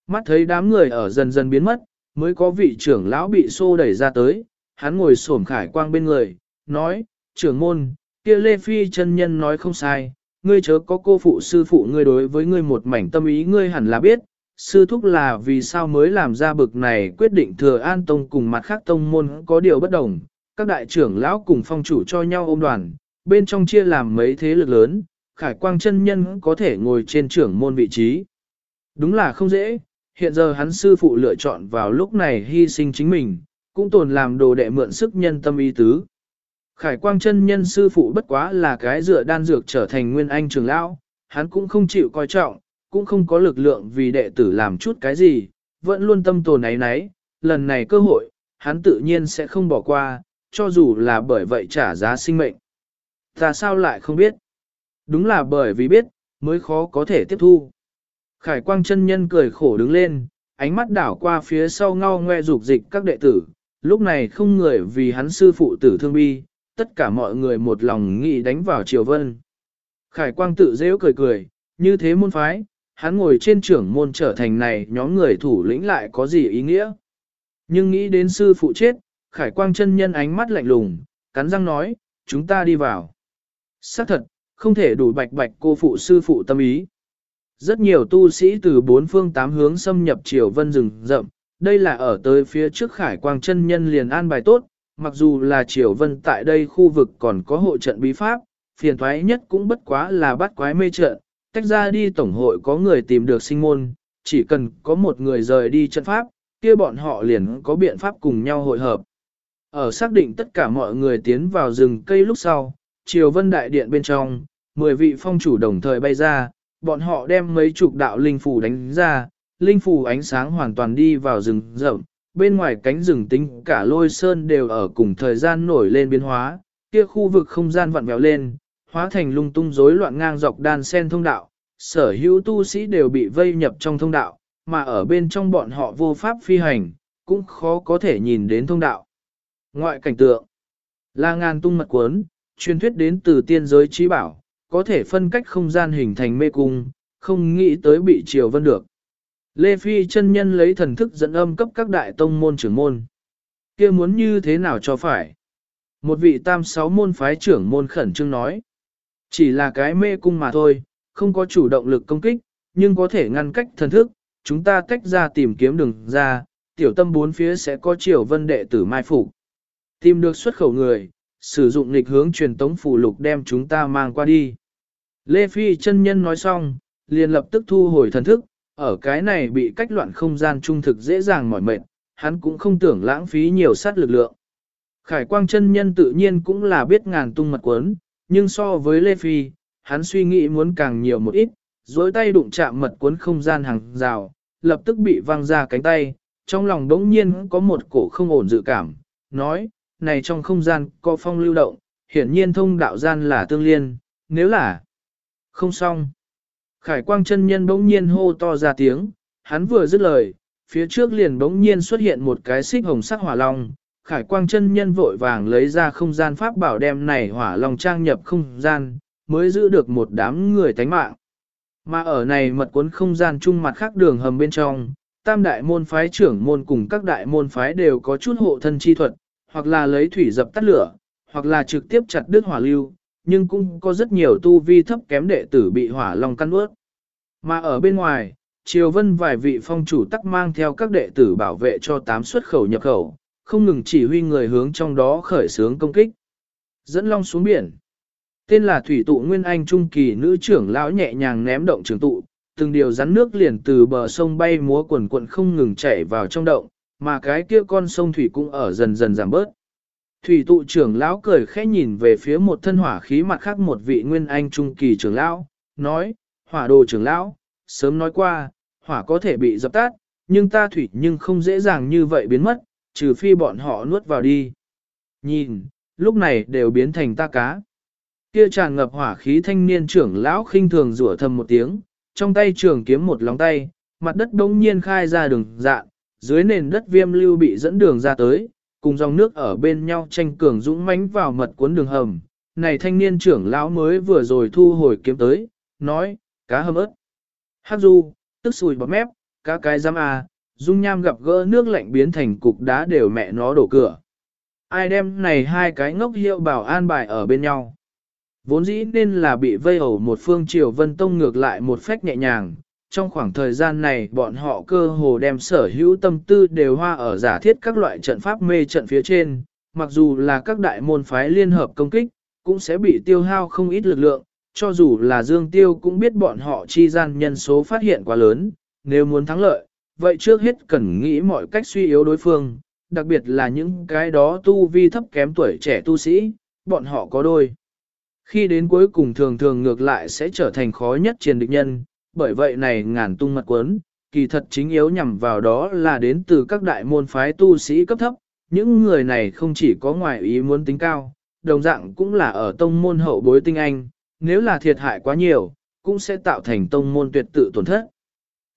Mắt thấy đám người ở dần dần biến mất, mới có vị trưởng lão bị xô đẩy ra tới, hắn ngồi xổm khải quang bên người, nói, trưởng môn, kia Lê Phi chân nhân nói không sai, ngươi chớ có cô phụ sư phụ ngươi đối với ngươi một mảnh tâm ý ngươi hẳn là biết, sư thúc là vì sao mới làm ra bực này quyết định thừa an tông cùng mặt khác tông môn có điều bất đồng, các đại trưởng lão cùng phong chủ cho nhau ôm đoàn, bên trong chia làm mấy thế lực lớn, khải quang chân nhân có thể ngồi trên trưởng môn vị trí. Đúng là không dễ, hiện giờ hắn sư phụ lựa chọn vào lúc này hy sinh chính mình, cũng tồn làm đồ đệ mượn sức nhân tâm ý tứ. Khải quang chân nhân sư phụ bất quá là cái dựa đan dược trở thành nguyên anh trưởng lão, hắn cũng không chịu coi trọng, cũng không có lực lượng vì đệ tử làm chút cái gì, vẫn luôn tâm tồn náy nấy, lần này cơ hội, hắn tự nhiên sẽ không bỏ qua, cho dù là bởi vậy trả giá sinh mệnh. Ta sao lại không biết? Đúng là bởi vì biết, mới khó có thể tiếp thu. Khải quang chân nhân cười khổ đứng lên, ánh mắt đảo qua phía sau ngao ngoe dục dịch các đệ tử, lúc này không người vì hắn sư phụ tử thương bi, tất cả mọi người một lòng nghĩ đánh vào triều vân. Khải quang tự dễ cười cười, như thế môn phái, hắn ngồi trên trưởng môn trở thành này nhóm người thủ lĩnh lại có gì ý nghĩa. Nhưng nghĩ đến sư phụ chết, khải quang chân nhân ánh mắt lạnh lùng, cắn răng nói, chúng ta đi vào. xác thật, không thể đủ bạch bạch cô phụ sư phụ tâm ý. Rất nhiều tu sĩ từ bốn phương tám hướng xâm nhập triều vân rừng rậm, đây là ở tới phía trước khải quang chân nhân liền an bài tốt, mặc dù là triều vân tại đây khu vực còn có hộ trận bí pháp, phiền thoái nhất cũng bất quá là bắt quái mê trận, tách ra đi tổng hội có người tìm được sinh môn, chỉ cần có một người rời đi trận pháp, kia bọn họ liền có biện pháp cùng nhau hội hợp. Ở xác định tất cả mọi người tiến vào rừng cây lúc sau, triều vân đại điện bên trong, 10 vị phong chủ đồng thời bay ra, bọn họ đem mấy chục đạo linh phù đánh ra, linh phù ánh sáng hoàn toàn đi vào rừng rậm, bên ngoài cánh rừng tính cả lôi sơn đều ở cùng thời gian nổi lên biến hóa, kia khu vực không gian vặn vẹo lên, hóa thành lung tung rối loạn ngang dọc đan sen thông đạo, sở hữu tu sĩ đều bị vây nhập trong thông đạo, mà ở bên trong bọn họ vô pháp phi hành, cũng khó có thể nhìn đến thông đạo. Ngoại cảnh tượng là ngàn tung mật cuốn, truyền thuyết đến từ tiên giới trí bảo, có thể phân cách không gian hình thành mê cung, không nghĩ tới bị triều vân được. Lê Phi chân nhân lấy thần thức dẫn âm cấp các đại tông môn trưởng môn. kia muốn như thế nào cho phải? Một vị tam sáu môn phái trưởng môn khẩn trương nói. Chỉ là cái mê cung mà thôi, không có chủ động lực công kích, nhưng có thể ngăn cách thần thức, chúng ta tách ra tìm kiếm đường ra, tiểu tâm bốn phía sẽ có triều vân đệ tử mai phục. Tìm được xuất khẩu người, sử dụng lịch hướng truyền tống phù lục đem chúng ta mang qua đi. Lê Phi chân nhân nói xong, liền lập tức thu hồi thần thức, ở cái này bị cách loạn không gian trung thực dễ dàng mỏi mệt, hắn cũng không tưởng lãng phí nhiều sát lực lượng. Khải quang chân nhân tự nhiên cũng là biết ngàn tung mật quấn, nhưng so với Lê Phi, hắn suy nghĩ muốn càng nhiều một ít, dối tay đụng chạm mật cuốn không gian hàng rào, lập tức bị văng ra cánh tay, trong lòng đống nhiên có một cổ không ổn dự cảm, nói, này trong không gian có phong lưu động, hiển nhiên thông đạo gian là tương liên, nếu là không xong. Khải quang chân nhân bỗng nhiên hô to ra tiếng, hắn vừa dứt lời, phía trước liền bỗng nhiên xuất hiện một cái xích hồng sắc hỏa long. Khải quang chân nhân vội vàng lấy ra không gian pháp bảo đem này hỏa long trang nhập không gian, mới giữ được một đám người tánh mạng. Mà ở này mật cuốn không gian chung mặt khác đường hầm bên trong, tam đại môn phái trưởng môn cùng các đại môn phái đều có chút hộ thân chi thuật, hoặc là lấy thủy dập tắt lửa, hoặc là trực tiếp chặt đứt hỏa lưu, nhưng cũng có rất nhiều tu vi thấp kém đệ tử bị hỏa long căn ướt. Mà ở bên ngoài, Triều Vân vài vị phong chủ tắc mang theo các đệ tử bảo vệ cho tám xuất khẩu nhập khẩu, không ngừng chỉ huy người hướng trong đó khởi xướng công kích. Dẫn long xuống biển. Tên là Thủy tụ Nguyên Anh Trung Kỳ nữ trưởng lão nhẹ nhàng ném động trường tụ, từng điều rắn nước liền từ bờ sông bay múa quần quận không ngừng chảy vào trong động, mà cái kia con sông Thủy cũng ở dần dần giảm bớt. Thủy tụ trưởng lão cười khẽ nhìn về phía một thân hỏa khí mặt khác một vị Nguyên Anh Trung Kỳ trưởng lão, nói, hỏa đồ trưởng lão, sớm nói qua, hỏa có thể bị dập tắt, nhưng ta thủy nhưng không dễ dàng như vậy biến mất, trừ phi bọn họ nuốt vào đi. Nhìn, lúc này đều biến thành ta cá. Kia tràn ngập hỏa khí thanh niên trưởng lão khinh thường rủa thầm một tiếng, trong tay trường kiếm một lóng tay, mặt đất đông nhiên khai ra đường dạng, dưới nền đất viêm lưu bị dẫn đường ra tới, cùng dòng nước ở bên nhau tranh cường dũng mãnh vào mật cuốn đường hầm. Này thanh niên trưởng lão mới vừa rồi thu hồi kiếm tới, nói, cá hầm ớt. Hát du, tức sùi bọt mép, cá cái giam à, dung nham gặp gỡ nước lạnh biến thành cục đá đều mẹ nó đổ cửa. Ai đem này hai cái ngốc hiệu bảo an bài ở bên nhau. Vốn dĩ nên là bị vây ẩu một phương triều vân tông ngược lại một phách nhẹ nhàng. Trong khoảng thời gian này bọn họ cơ hồ đem sở hữu tâm tư đều hoa ở giả thiết các loại trận pháp mê trận phía trên, mặc dù là các đại môn phái liên hợp công kích, cũng sẽ bị tiêu hao không ít lực lượng, cho dù là Dương Tiêu cũng biết bọn họ chi gian nhân số phát hiện quá lớn, nếu muốn thắng lợi, vậy trước hết cần nghĩ mọi cách suy yếu đối phương, đặc biệt là những cái đó tu vi thấp kém tuổi trẻ tu sĩ, bọn họ có đôi. Khi đến cuối cùng thường thường ngược lại sẽ trở thành khó nhất chiến địch nhân, bởi vậy này ngàn tung mật quấn, kỳ thật chính yếu nhằm vào đó là đến từ các đại môn phái tu sĩ cấp thấp, những người này không chỉ có ngoại ý muốn tính cao, đồng dạng cũng là ở tông môn hậu bối tinh anh, nếu là thiệt hại quá nhiều, cũng sẽ tạo thành tông môn tuyệt tự tổn thất.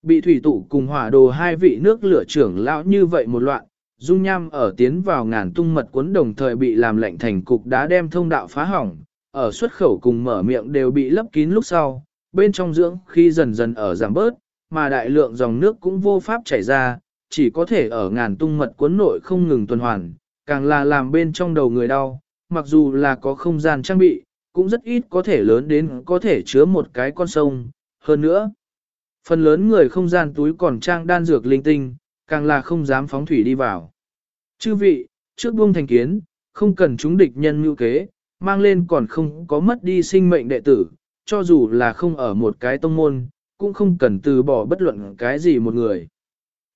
Bị thủy tụ cùng hỏa đồ hai vị nước lửa trưởng lão như vậy một loạn, dung nham ở tiến vào ngàn tung mật cuốn đồng thời bị làm lệnh thành cục đá đem thông đạo phá hỏng, ở xuất khẩu cùng mở miệng đều bị lấp kín lúc sau, bên trong dưỡng khi dần dần ở giảm bớt, mà đại lượng dòng nước cũng vô pháp chảy ra, chỉ có thể ở ngàn tung mật cuốn nội không ngừng tuần hoàn, càng là làm bên trong đầu người đau, mặc dù là có không gian trang bị, cũng rất ít có thể lớn đến có thể chứa một cái con sông. Hơn nữa, phần lớn người không gian túi còn trang đan dược linh tinh, càng là không dám phóng thủy đi vào. Chư vị, trước buông thành kiến, không cần chúng địch nhân mưu kế, mang lên còn không có mất đi sinh mệnh đệ tử, cho dù là không ở một cái tông môn, cũng không cần từ bỏ bất luận cái gì một người.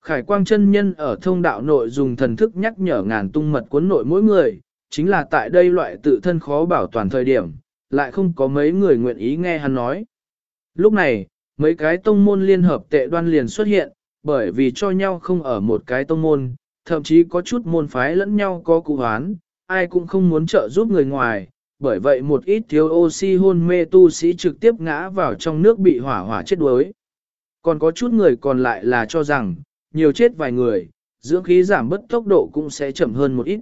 Khải quang chân nhân ở thông đạo nội dùng thần thức nhắc nhở ngàn tung mật cuốn nội mỗi người, chính là tại đây loại tự thân khó bảo toàn thời điểm, lại không có mấy người nguyện ý nghe hắn nói. Lúc này, mấy cái tông môn liên hợp tệ đoan liền xuất hiện, bởi vì cho nhau không ở một cái tông môn, thậm chí có chút môn phái lẫn nhau có cụ hoán, ai cũng không muốn trợ giúp người ngoài, bởi vậy một ít thiếu oxy hôn mê tu sĩ trực tiếp ngã vào trong nước bị hỏa hỏa chết đuối. Còn có chút người còn lại là cho rằng, nhiều chết vài người, dưỡng khí giảm bất tốc độ cũng sẽ chậm hơn một ít.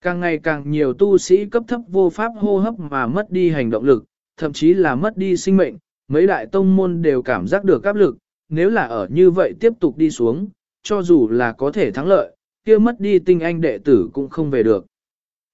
Càng ngày càng nhiều tu sĩ cấp thấp vô pháp hô hấp mà mất đi hành động lực, thậm chí là mất đi sinh mệnh, mấy đại tông môn đều cảm giác được áp lực, nếu là ở như vậy tiếp tục đi xuống, cho dù là có thể thắng lợi, kia mất đi tinh anh đệ tử cũng không về được.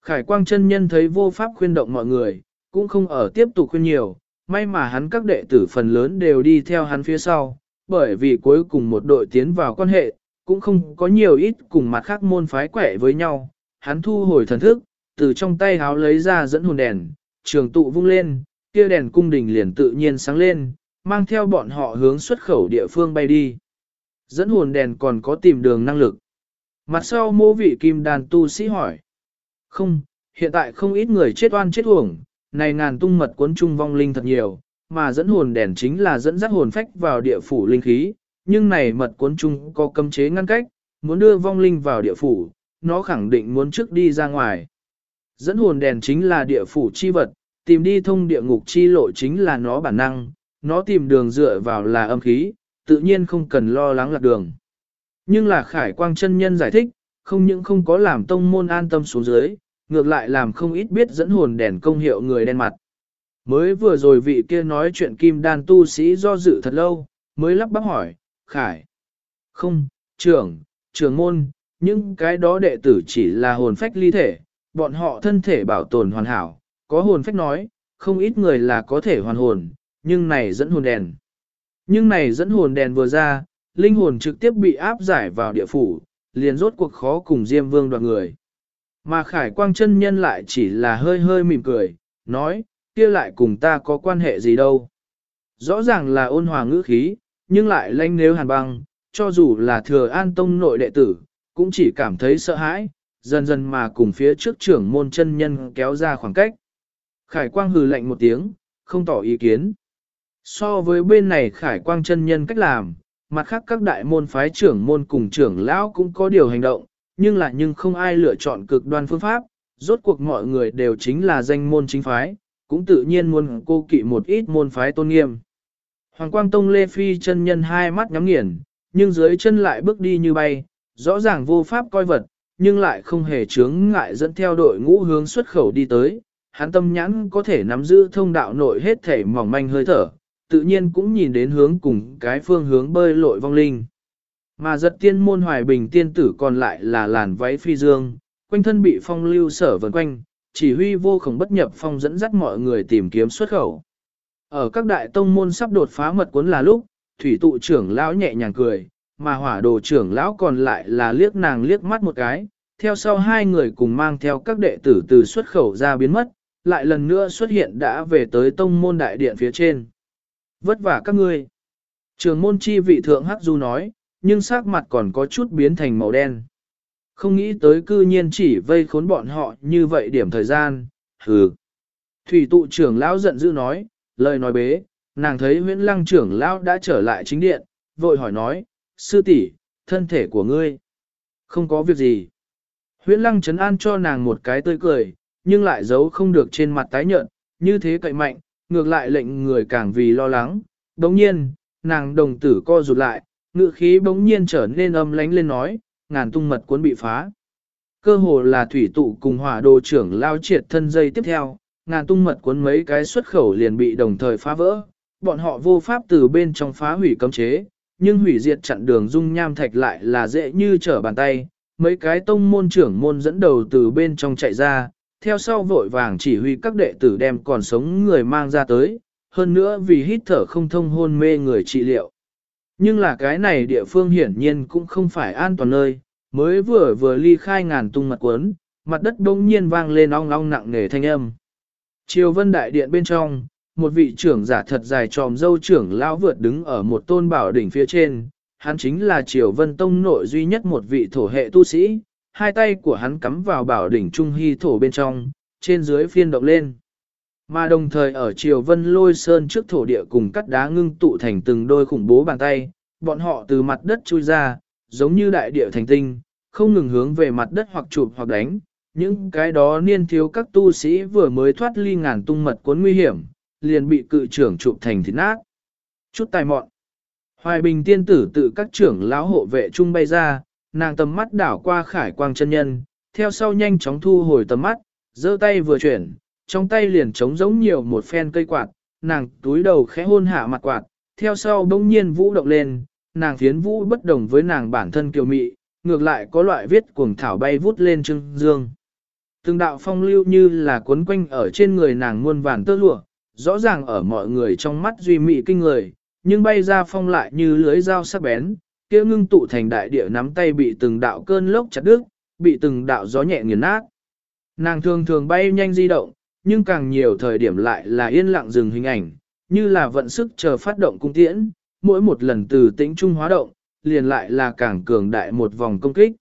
Khải quang chân nhân thấy vô pháp khuyên động mọi người, cũng không ở tiếp tục khuyên nhiều, may mà hắn các đệ tử phần lớn đều đi theo hắn phía sau, bởi vì cuối cùng một đội tiến vào quan hệ, cũng không có nhiều ít cùng mặt khác môn phái quẻ với nhau, hắn thu hồi thần thức, từ trong tay háo lấy ra dẫn hồn đèn, trường tụ vung lên, kia đèn cung đình liền tự nhiên sáng lên, mang theo bọn họ hướng xuất khẩu địa phương bay đi. Dẫn hồn đèn còn có tìm đường năng lực. Mặt sau mô vị kim đàn tu sĩ hỏi. Không, hiện tại không ít người chết oan chết uổng, này ngàn tung mật cuốn chung vong linh thật nhiều, mà dẫn hồn đèn chính là dẫn dắt hồn phách vào địa phủ linh khí, nhưng này mật cuốn chung có cấm chế ngăn cách, muốn đưa vong linh vào địa phủ, nó khẳng định muốn trước đi ra ngoài. Dẫn hồn đèn chính là địa phủ chi vật, tìm đi thông địa ngục chi lộ chính là nó bản năng, nó tìm đường dựa vào là âm khí, tự nhiên không cần lo lắng lạc đường. Nhưng là khải quang chân nhân giải thích, không những không có làm tông môn an tâm xuống dưới, ngược lại làm không ít biết dẫn hồn đèn công hiệu người đen mặt. Mới vừa rồi vị kia nói chuyện kim đan tu sĩ do dự thật lâu, mới lắp bắp hỏi, khải. Không, trưởng, trưởng môn, những cái đó đệ tử chỉ là hồn phách ly thể, bọn họ thân thể bảo tồn hoàn hảo, có hồn phách nói, không ít người là có thể hoàn hồn, nhưng này dẫn hồn đèn. Nhưng này dẫn hồn đèn vừa ra, linh hồn trực tiếp bị áp giải vào địa phủ, liền rốt cuộc khó cùng Diêm Vương đoạt người. Mà Khải Quang chân nhân lại chỉ là hơi hơi mỉm cười, nói, kia lại cùng ta có quan hệ gì đâu. Rõ ràng là ôn hòa ngữ khí, nhưng lại lanh nếu hàn băng, cho dù là thừa an tông nội đệ tử, cũng chỉ cảm thấy sợ hãi, dần dần mà cùng phía trước trưởng môn chân nhân kéo ra khoảng cách. Khải Quang hừ lạnh một tiếng, không tỏ ý kiến. So với bên này Khải Quang chân nhân cách làm, mặt khác các đại môn phái trưởng môn cùng trưởng lão cũng có điều hành động, nhưng lại nhưng không ai lựa chọn cực đoan phương pháp, rốt cuộc mọi người đều chính là danh môn chính phái, cũng tự nhiên muốn cô kỵ một ít môn phái tôn nghiêm. Hoàng Quang Tông Lê Phi chân nhân hai mắt nhắm nghiền, nhưng dưới chân lại bước đi như bay, rõ ràng vô pháp coi vật, nhưng lại không hề chướng ngại dẫn theo đội ngũ hướng xuất khẩu đi tới. Hắn tâm nhãn có thể nắm giữ thông đạo nội hết thể mỏng manh hơi thở, tự nhiên cũng nhìn đến hướng cùng cái phương hướng bơi lội vong linh. Mà giật tiên môn hoài bình tiên tử còn lại là làn váy phi dương, quanh thân bị phong lưu sở vần quanh, chỉ huy vô khổng bất nhập phong dẫn dắt mọi người tìm kiếm xuất khẩu. Ở các đại tông môn sắp đột phá mật cuốn là lúc, thủy tụ trưởng lão nhẹ nhàng cười, mà hỏa đồ trưởng lão còn lại là liếc nàng liếc mắt một cái, theo sau hai người cùng mang theo các đệ tử từ xuất khẩu ra biến mất, lại lần nữa xuất hiện đã về tới tông môn đại điện phía trên. Vất vả các ngươi. Trường môn chi vị thượng Hắc Du nói, nhưng sắc mặt còn có chút biến thành màu đen. Không nghĩ tới cư nhiên chỉ vây khốn bọn họ như vậy điểm thời gian, hừ. Thủy tụ trưởng lão giận dữ nói, lời nói bế, nàng thấy huyễn lăng trưởng lão đã trở lại chính điện, vội hỏi nói, sư tỷ, thân thể của ngươi. Không có việc gì. Huyễn lăng chấn an cho nàng một cái tươi cười, nhưng lại giấu không được trên mặt tái nhợt, như thế cậy mạnh, ngược lại lệnh người càng vì lo lắng. Đồng nhiên, nàng đồng tử co rụt lại, ngự khí bỗng nhiên trở nên âm lánh lên nói, ngàn tung mật cuốn bị phá. Cơ hồ là thủy tụ cùng hỏa đồ trưởng lao triệt thân dây tiếp theo, ngàn tung mật cuốn mấy cái xuất khẩu liền bị đồng thời phá vỡ, bọn họ vô pháp từ bên trong phá hủy cấm chế, nhưng hủy diệt chặn đường dung nham thạch lại là dễ như trở bàn tay, mấy cái tông môn trưởng môn dẫn đầu từ bên trong chạy ra, theo sau vội vàng chỉ huy các đệ tử đem còn sống người mang ra tới, hơn nữa vì hít thở không thông hôn mê người trị liệu. Nhưng là cái này địa phương hiển nhiên cũng không phải an toàn nơi, mới vừa vừa ly khai ngàn tung mặt cuốn, mặt đất bỗng nhiên vang lên ong ong nặng nề thanh âm. Triều vân đại điện bên trong, một vị trưởng giả thật dài tròm dâu trưởng lão vượt đứng ở một tôn bảo đỉnh phía trên, hắn chính là Triều Vân Tông nội duy nhất một vị thổ hệ tu sĩ, hai tay của hắn cắm vào bảo đỉnh trung hy thổ bên trong, trên dưới phiên động lên. Mà đồng thời ở Triều Vân lôi sơn trước thổ địa cùng cắt đá ngưng tụ thành từng đôi khủng bố bàn tay, bọn họ từ mặt đất chui ra, giống như đại địa thành tinh, không ngừng hướng về mặt đất hoặc chụp hoặc đánh. Những cái đó niên thiếu các tu sĩ vừa mới thoát ly ngàn tung mật cuốn nguy hiểm, liền bị cự trưởng chụp thành thịt nát. Chút tài mọn. Hoài bình tiên tử tự các trưởng lão hộ vệ trung bay ra, nàng tầm mắt đảo qua khải quang chân nhân, theo sau nhanh chóng thu hồi tầm mắt, giơ tay vừa chuyển, trong tay liền trống giống nhiều một phen cây quạt, nàng túi đầu khẽ hôn hạ mặt quạt, theo sau bỗng nhiên vũ động lên, nàng phiến vũ bất đồng với nàng bản thân kiều mị, ngược lại có loại viết cuồng thảo bay vút lên trưng dương. Từng đạo phong lưu như là cuốn quanh ở trên người nàng muôn vàn tơ lụa, rõ ràng ở mọi người trong mắt duy mị kinh người, nhưng bay ra phong lại như lưới dao sắc bén, kia ngưng tụ thành đại địa nắm tay bị từng đạo cơn lốc chặt đứt, bị từng đạo gió nhẹ nghiền nát. Nàng thường thường bay nhanh di động, nhưng càng nhiều thời điểm lại là yên lặng dừng hình ảnh, như là vận sức chờ phát động cung tiễn, mỗi một lần từ tĩnh trung hóa động, liền lại là càng cường đại một vòng công kích.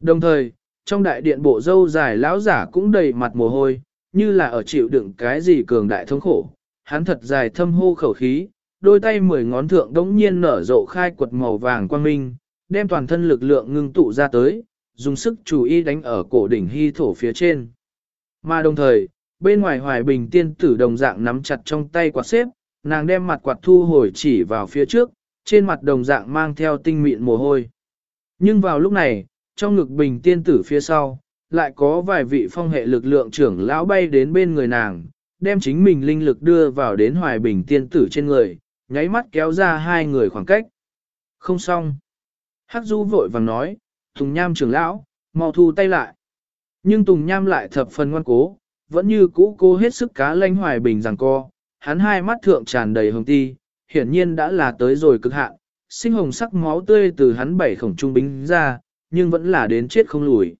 Đồng thời, trong đại điện bộ dâu dài lão giả cũng đầy mặt mồ hôi, như là ở chịu đựng cái gì cường đại thống khổ. Hắn thật dài thâm hô khẩu khí, đôi tay mười ngón thượng đống nhiên nở rộ khai quật màu vàng quang minh, đem toàn thân lực lượng ngưng tụ ra tới, dùng sức chủ ý đánh ở cổ đỉnh hy thổ phía trên. Mà đồng thời, bên ngoài hoài bình tiên tử đồng dạng nắm chặt trong tay quạt xếp, nàng đem mặt quạt thu hồi chỉ vào phía trước, trên mặt đồng dạng mang theo tinh mịn mồ hôi. Nhưng vào lúc này, trong ngực bình tiên tử phía sau, lại có vài vị phong hệ lực lượng trưởng lão bay đến bên người nàng, đem chính mình linh lực đưa vào đến hoài bình tiên tử trên người, nháy mắt kéo ra hai người khoảng cách. Không xong. Hắc Du vội vàng nói, Tùng Nham trưởng lão, mau thu tay lại. Nhưng Tùng Nham lại thập phần ngoan cố, vẫn như cũ cô hết sức cá lanh hoài bình rằng co, hắn hai mắt thượng tràn đầy hồng ti, hiển nhiên đã là tới rồi cực hạn, sinh hồng sắc máu tươi từ hắn bảy khổng trung bính ra, nhưng vẫn là đến chết không lùi.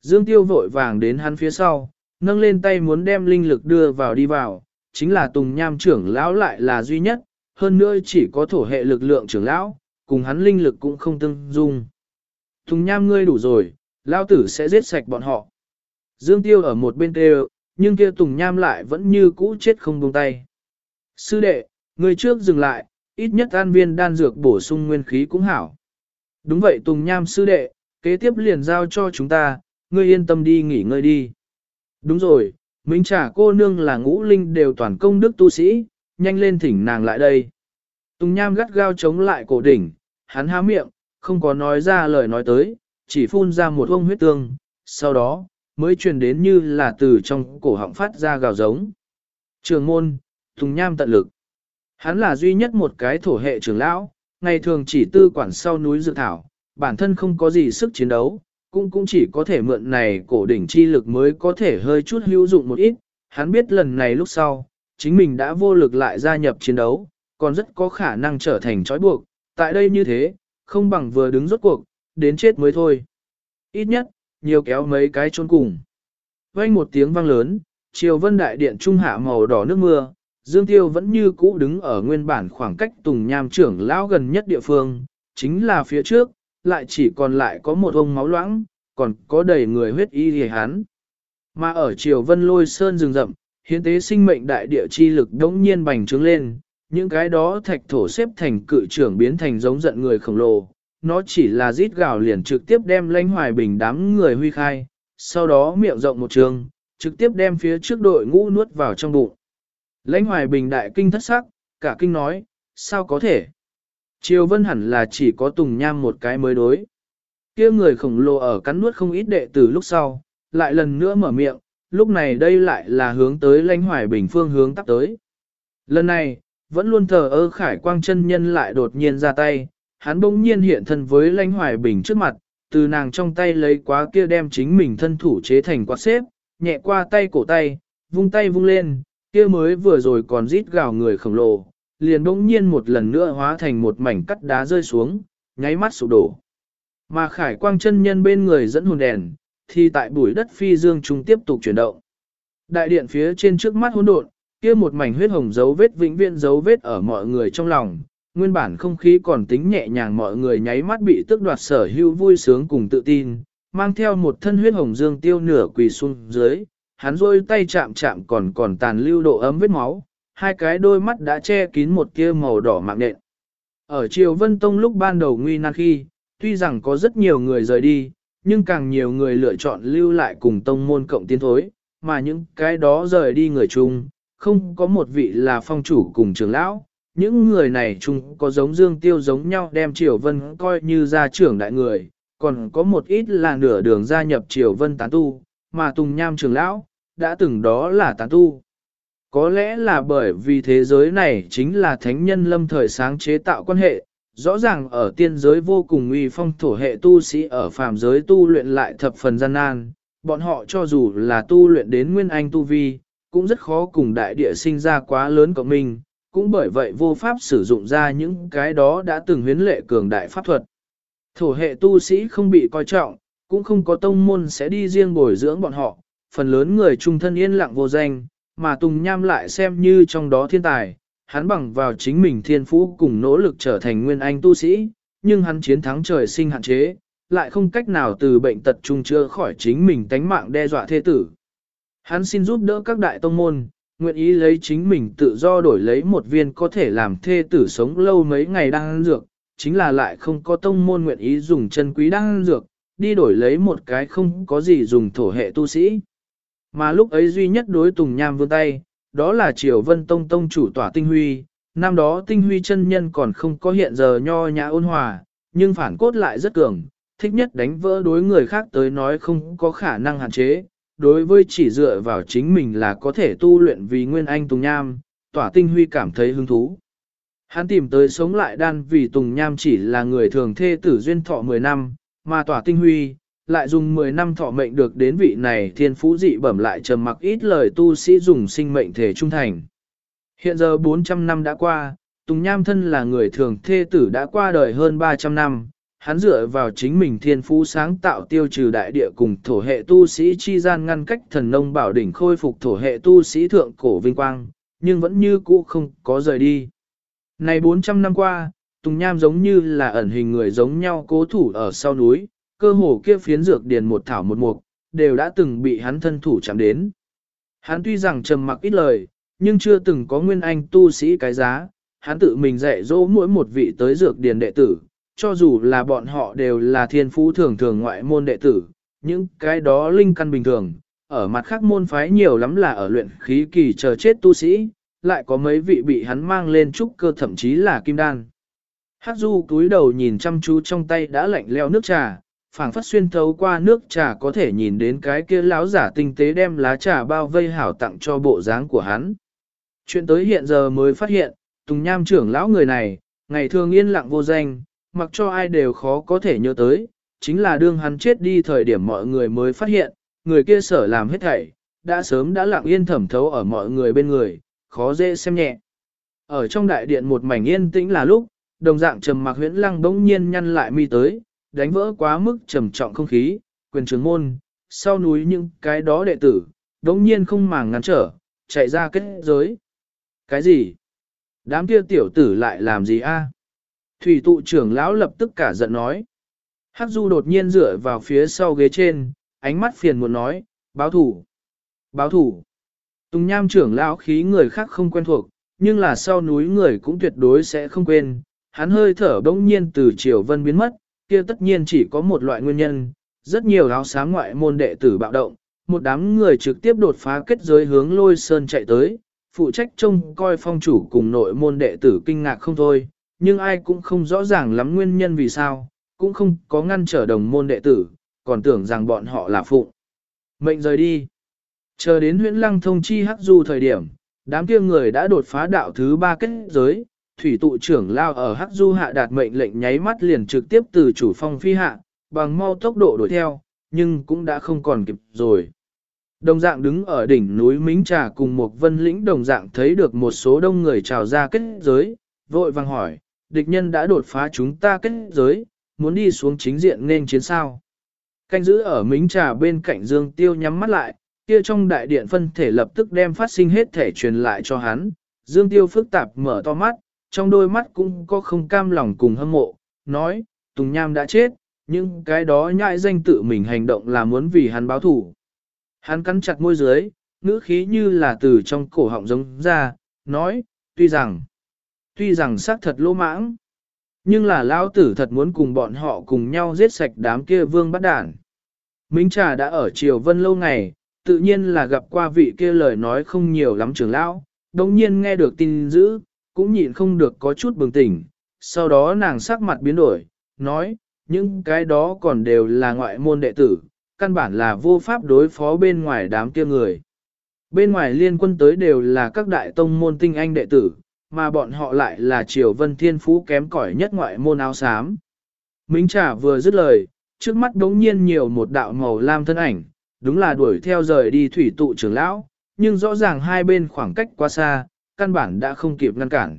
Dương Tiêu vội vàng đến hắn phía sau, nâng lên tay muốn đem linh lực đưa vào đi vào, chính là Tùng Nham trưởng lão lại là duy nhất, hơn nữa chỉ có thổ hệ lực lượng trưởng lão, cùng hắn linh lực cũng không tương dung. thùng Nham ngươi đủ rồi, lão tử sẽ giết sạch bọn họ. Dương Tiêu ở một bên kêu, nhưng kia Tùng Nham lại vẫn như cũ chết không buông tay. Sư đệ, người trước dừng lại, ít nhất an viên đan dược bổ sung nguyên khí cũng hảo. Đúng vậy Tùng Nham sư đệ, kế tiếp liền giao cho chúng ta, ngươi yên tâm đi nghỉ ngơi đi. Đúng rồi, Minh trả cô nương là ngũ linh đều toàn công đức tu sĩ, nhanh lên thỉnh nàng lại đây. Tùng Nham gắt gao chống lại cổ đỉnh, hắn há miệng, không có nói ra lời nói tới, chỉ phun ra một ông huyết tương, sau đó, mới truyền đến như là từ trong cổ họng phát ra gào giống. Trường môn, Tùng Nham tận lực. Hắn là duy nhất một cái thổ hệ trưởng lão, ngày thường chỉ tư quản sau núi dự thảo, bản thân không có gì sức chiến đấu, cũng cũng chỉ có thể mượn này cổ đỉnh chi lực mới có thể hơi chút hữu dụng một ít. Hắn biết lần này lúc sau, chính mình đã vô lực lại gia nhập chiến đấu, còn rất có khả năng trở thành trói buộc. Tại đây như thế, không bằng vừa đứng rốt cuộc, đến chết mới thôi. Ít nhất, nhiều kéo mấy cái chôn cùng. Vang một tiếng vang lớn, chiều vân đại điện trung hạ màu đỏ nước mưa, Dương Tiêu vẫn như cũ đứng ở nguyên bản khoảng cách Tùng Nham trưởng lão gần nhất địa phương, chính là phía trước, lại chỉ còn lại có một ông máu loãng, còn có đầy người huyết y hề hán. Mà ở chiều vân lôi sơn rừng rậm, hiến tế sinh mệnh đại địa chi lực đống nhiên bành trướng lên, những cái đó thạch thổ xếp thành cự trưởng biến thành giống giận người khổng lồ, nó chỉ là rít gào liền trực tiếp đem lãnh hoài bình đám người huy khai, sau đó miệng rộng một trường, trực tiếp đem phía trước đội ngũ nuốt vào trong bụng. Lãnh hoài bình đại kinh thất sắc, cả kinh nói, sao có thể? Triều vân hẳn là chỉ có tùng nham một cái mới đối. kia người khổng lồ ở cắn nuốt không ít đệ tử lúc sau, lại lần nữa mở miệng, lúc này đây lại là hướng tới lãnh hoài bình phương hướng tắt tới. Lần này, vẫn luôn thờ ơ khải quang chân nhân lại đột nhiên ra tay, hắn bỗng nhiên hiện thân với lãnh hoài bình trước mặt, từ nàng trong tay lấy quá kia đem chính mình thân thủ chế thành quạt xếp, nhẹ qua tay cổ tay, vung tay vung lên, kia mới vừa rồi còn rít gào người khổng lồ, liền bỗng nhiên một lần nữa hóa thành một mảnh cắt đá rơi xuống, nháy mắt sụp đổ. Mà khải quang chân nhân bên người dẫn hồn đèn, thì tại bụi đất phi dương trung tiếp tục chuyển động. Đại điện phía trên trước mắt hỗn độn, kia một mảnh huyết hồng dấu vết vĩnh viễn dấu vết ở mọi người trong lòng, nguyên bản không khí còn tính nhẹ nhàng mọi người nháy mắt bị tức đoạt sở hữu vui sướng cùng tự tin, mang theo một thân huyết hồng dương tiêu nửa quỳ xuống dưới, hắn rôi tay chạm chạm còn còn tàn lưu độ ấm vết máu, hai cái đôi mắt đã che kín một kia màu đỏ mạng nện. Ở triều Vân Tông lúc ban đầu nguy nan khi, tuy rằng có rất nhiều người rời đi, nhưng càng nhiều người lựa chọn lưu lại cùng tông môn cộng tiến thối, mà những cái đó rời đi người chung, không có một vị là phong chủ cùng trưởng lão. Những người này chung có giống Dương Tiêu giống nhau đem Triều Vân coi như gia trưởng đại người, còn có một ít là nửa đường gia nhập Triều Vân tán tu, mà Tùng Nham trưởng lão, đã từng đó là tán tu. Có lẽ là bởi vì thế giới này chính là thánh nhân lâm thời sáng chế tạo quan hệ, rõ ràng ở tiên giới vô cùng uy phong thổ hệ tu sĩ ở phàm giới tu luyện lại thập phần gian nan, bọn họ cho dù là tu luyện đến nguyên anh tu vi, cũng rất khó cùng đại địa sinh ra quá lớn của mình, cũng bởi vậy vô pháp sử dụng ra những cái đó đã từng huyến lệ cường đại pháp thuật. Thổ hệ tu sĩ không bị coi trọng, cũng không có tông môn sẽ đi riêng bồi dưỡng bọn họ, phần lớn người trung thân yên lặng vô danh, mà Tùng Nham lại xem như trong đó thiên tài, hắn bằng vào chính mình thiên phú cùng nỗ lực trở thành nguyên anh tu sĩ, nhưng hắn chiến thắng trời sinh hạn chế, lại không cách nào từ bệnh tật trung chữa khỏi chính mình tánh mạng đe dọa thế tử. Hắn xin giúp đỡ các đại tông môn, nguyện ý lấy chính mình tự do đổi lấy một viên có thể làm thê tử sống lâu mấy ngày đang ăn dược, chính là lại không có tông môn nguyện ý dùng chân quý đang ăn dược, đi đổi lấy một cái không có gì dùng thổ hệ tu sĩ. Mà lúc ấy duy nhất đối Tùng Nham vươn tay, đó là Triều Vân Tông Tông chủ tỏa tinh huy, năm đó tinh huy chân nhân còn không có hiện giờ nho nhã ôn hòa, nhưng phản cốt lại rất cường, thích nhất đánh vỡ đối người khác tới nói không có khả năng hạn chế, đối với chỉ dựa vào chính mình là có thể tu luyện vì nguyên anh Tùng Nham, tỏa tinh huy cảm thấy hứng thú. Hắn tìm tới sống lại đan vì Tùng Nham chỉ là người thường thê tử duyên thọ 10 năm, mà tỏa tinh huy, lại dùng 10 năm thọ mệnh được đến vị này thiên phú dị bẩm lại trầm mặc ít lời tu sĩ dùng sinh mệnh thể trung thành. Hiện giờ 400 năm đã qua, Tùng Nham thân là người thường thê tử đã qua đời hơn 300 năm, hắn dựa vào chính mình thiên phú sáng tạo tiêu trừ đại địa cùng thổ hệ tu sĩ chi gian ngăn cách thần nông bảo đỉnh khôi phục thổ hệ tu sĩ thượng cổ vinh quang, nhưng vẫn như cũ không có rời đi. Này 400 năm qua, Tùng Nham giống như là ẩn hình người giống nhau cố thủ ở sau núi, cơ hồ kia phiến dược điền một thảo một mục, đều đã từng bị hắn thân thủ chạm đến. Hắn tuy rằng trầm mặc ít lời, nhưng chưa từng có nguyên anh tu sĩ cái giá, hắn tự mình dạy dỗ mỗi một vị tới dược điền đệ tử, cho dù là bọn họ đều là thiên phú thường thường ngoại môn đệ tử, những cái đó linh căn bình thường, ở mặt khác môn phái nhiều lắm là ở luyện khí kỳ chờ chết tu sĩ, lại có mấy vị bị hắn mang lên trúc cơ thậm chí là kim đan. Hắc du túi đầu nhìn chăm chú trong tay đã lạnh leo nước trà, phảng phất xuyên thấu qua nước trà có thể nhìn đến cái kia láo giả tinh tế đem lá trà bao vây hảo tặng cho bộ dáng của hắn. Chuyện tới hiện giờ mới phát hiện, Tùng Nham trưởng lão người này, ngày thường yên lặng vô danh, mặc cho ai đều khó có thể nhớ tới, chính là đương hắn chết đi thời điểm mọi người mới phát hiện, người kia sở làm hết thảy, đã sớm đã lặng yên thẩm thấu ở mọi người bên người, khó dễ xem nhẹ. Ở trong đại điện một mảnh yên tĩnh là lúc, đồng dạng trầm mặc huyễn lăng bỗng nhiên nhăn lại mi tới, đánh vỡ quá mức trầm trọng không khí, quyền trưởng môn, sau núi những cái đó đệ tử, bỗng nhiên không màng ngăn trở, chạy ra kết giới. Cái gì? Đám kia tiểu tử lại làm gì a? Thủy tụ trưởng lão lập tức cả giận nói. Hắc Du đột nhiên dựa vào phía sau ghế trên, ánh mắt phiền muộn nói, báo thủ. Báo thủ. Tùng nham trưởng lão khí người khác không quen thuộc, nhưng là sau núi người cũng tuyệt đối sẽ không quên. Hắn hơi thở bỗng nhiên từ triều vân biến mất, kia tất nhiên chỉ có một loại nguyên nhân. Rất nhiều áo sáng ngoại môn đệ tử bạo động, một đám người trực tiếp đột phá kết giới hướng lôi sơn chạy tới, phụ trách trông coi phong chủ cùng nội môn đệ tử kinh ngạc không thôi, nhưng ai cũng không rõ ràng lắm nguyên nhân vì sao, cũng không có ngăn trở đồng môn đệ tử, còn tưởng rằng bọn họ là phụ Mệnh rời đi. Chờ đến huyễn lăng thông chi hắc du thời điểm, đám kia người đã đột phá đạo thứ ba kết giới, thủy tụ trưởng lao ở hắc du hạ đạt mệnh lệnh nháy mắt liền trực tiếp từ chủ phong phi hạ, bằng mau tốc độ đuổi theo, nhưng cũng đã không còn kịp rồi. Đồng dạng đứng ở đỉnh núi Mính Trà cùng một vân lĩnh đồng dạng thấy được một số đông người trào ra kết giới, vội vàng hỏi, địch nhân đã đột phá chúng ta kết giới, muốn đi xuống chính diện nên chiến sao. Canh giữ ở Mính Trà bên cạnh Dương Tiêu nhắm mắt lại, kia trong đại điện phân thể lập tức đem phát sinh hết thể truyền lại cho hắn. Dương Tiêu phức tạp mở to mắt, trong đôi mắt cũng có không cam lòng cùng hâm mộ, nói, Tùng Nham đã chết, nhưng cái đó nhại danh tự mình hành động là muốn vì hắn báo thủ. Hắn cắn chặt môi dưới, ngữ khí như là từ trong cổ họng giống ra, nói, tuy rằng, tuy rằng xác thật lỗ mãng, nhưng là lão tử thật muốn cùng bọn họ cùng nhau giết sạch đám kia vương bắt đản. Minh Trà đã ở Triều Vân lâu ngày, tự nhiên là gặp qua vị kia lời nói không nhiều lắm trưởng lão, đồng nhiên nghe được tin dữ, cũng nhịn không được có chút bừng tỉnh, sau đó nàng sắc mặt biến đổi, nói, những cái đó còn đều là ngoại môn đệ tử, căn bản là vô pháp đối phó bên ngoài đám kia người. Bên ngoài liên quân tới đều là các đại tông môn tinh anh đệ tử, mà bọn họ lại là triều vân thiên phú kém cỏi nhất ngoại môn áo xám. Minh Trà vừa dứt lời, trước mắt đống nhiên nhiều một đạo màu lam thân ảnh, đúng là đuổi theo rời đi thủy tụ trưởng lão, nhưng rõ ràng hai bên khoảng cách quá xa, căn bản đã không kịp ngăn cản.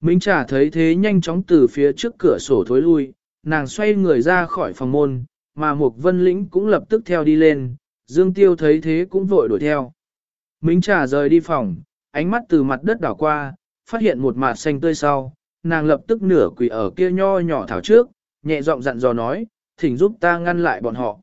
Minh Trà thấy thế nhanh chóng từ phía trước cửa sổ thối lui, nàng xoay người ra khỏi phòng môn, mà Mục Vân Lĩnh cũng lập tức theo đi lên, Dương Tiêu thấy thế cũng vội đuổi theo. Minh Trà rời đi phòng, ánh mắt từ mặt đất đảo qua, phát hiện một mạt xanh tươi sau, nàng lập tức nửa quỳ ở kia nho nhỏ thảo trước, nhẹ giọng dặn dò nói, thỉnh giúp ta ngăn lại bọn họ.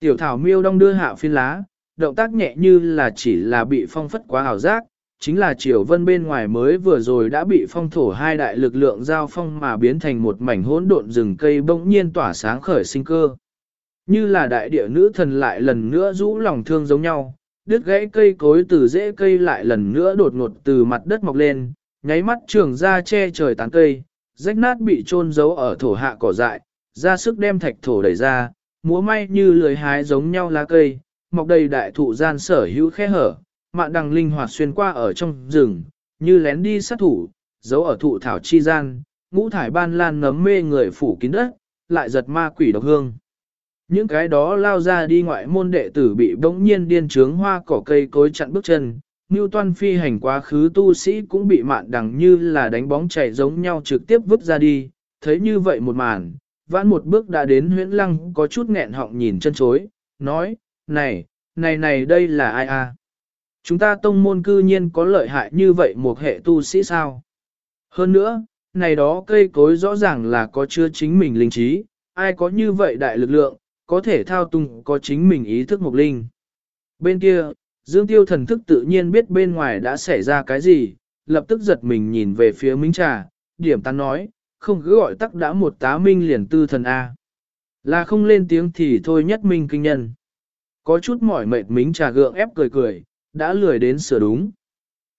Tiểu thảo miêu đong đưa hạ phiên lá, động tác nhẹ như là chỉ là bị phong phất quá ảo giác, chính là triều vân bên ngoài mới vừa rồi đã bị phong thổ hai đại lực lượng giao phong mà biến thành một mảnh hỗn độn rừng cây bỗng nhiên tỏa sáng khởi sinh cơ. Như là đại địa nữ thần lại lần nữa rũ lòng thương giống nhau, đứt gãy cây cối từ rễ cây lại lần nữa đột ngột từ mặt đất mọc lên, nháy mắt trường ra che trời tán cây, rách nát bị chôn giấu ở thổ hạ cỏ dại, ra sức đem thạch thổ đẩy ra, múa may như lưới hái giống nhau lá cây, mọc đầy đại thụ gian sở hữu khe hở, mạn đằng linh hoạt xuyên qua ở trong rừng, như lén đi sát thủ, giấu ở thụ thảo chi gian, ngũ thải ban lan ngấm mê người phủ kín đất, lại giật ma quỷ độc hương. Những cái đó lao ra đi ngoại môn đệ tử bị bỗng nhiên điên trướng hoa cỏ cây cối chặn bước chân, Ngưu toan phi hành quá khứ tu sĩ cũng bị mạn đằng như là đánh bóng chạy giống nhau trực tiếp vứt ra đi, thấy như vậy một màn, vãn một bước đã đến huyễn lăng có chút nghẹn họng nhìn chân chối, nói, này, này này đây là ai a? Chúng ta tông môn cư nhiên có lợi hại như vậy một hệ tu sĩ sao? Hơn nữa, này đó cây cối rõ ràng là có chứa chính mình linh trí, ai có như vậy đại lực lượng, có thể thao tung có chính mình ý thức mục linh. Bên kia, Dương Tiêu thần thức tự nhiên biết bên ngoài đã xảy ra cái gì, lập tức giật mình nhìn về phía Minh Trà, điểm tán nói, không cứ gọi tắc đã một tá minh liền tư thần A. Là không lên tiếng thì thôi nhất minh kinh nhân. Có chút mỏi mệt Minh Trà gượng ép cười cười, đã lười đến sửa đúng.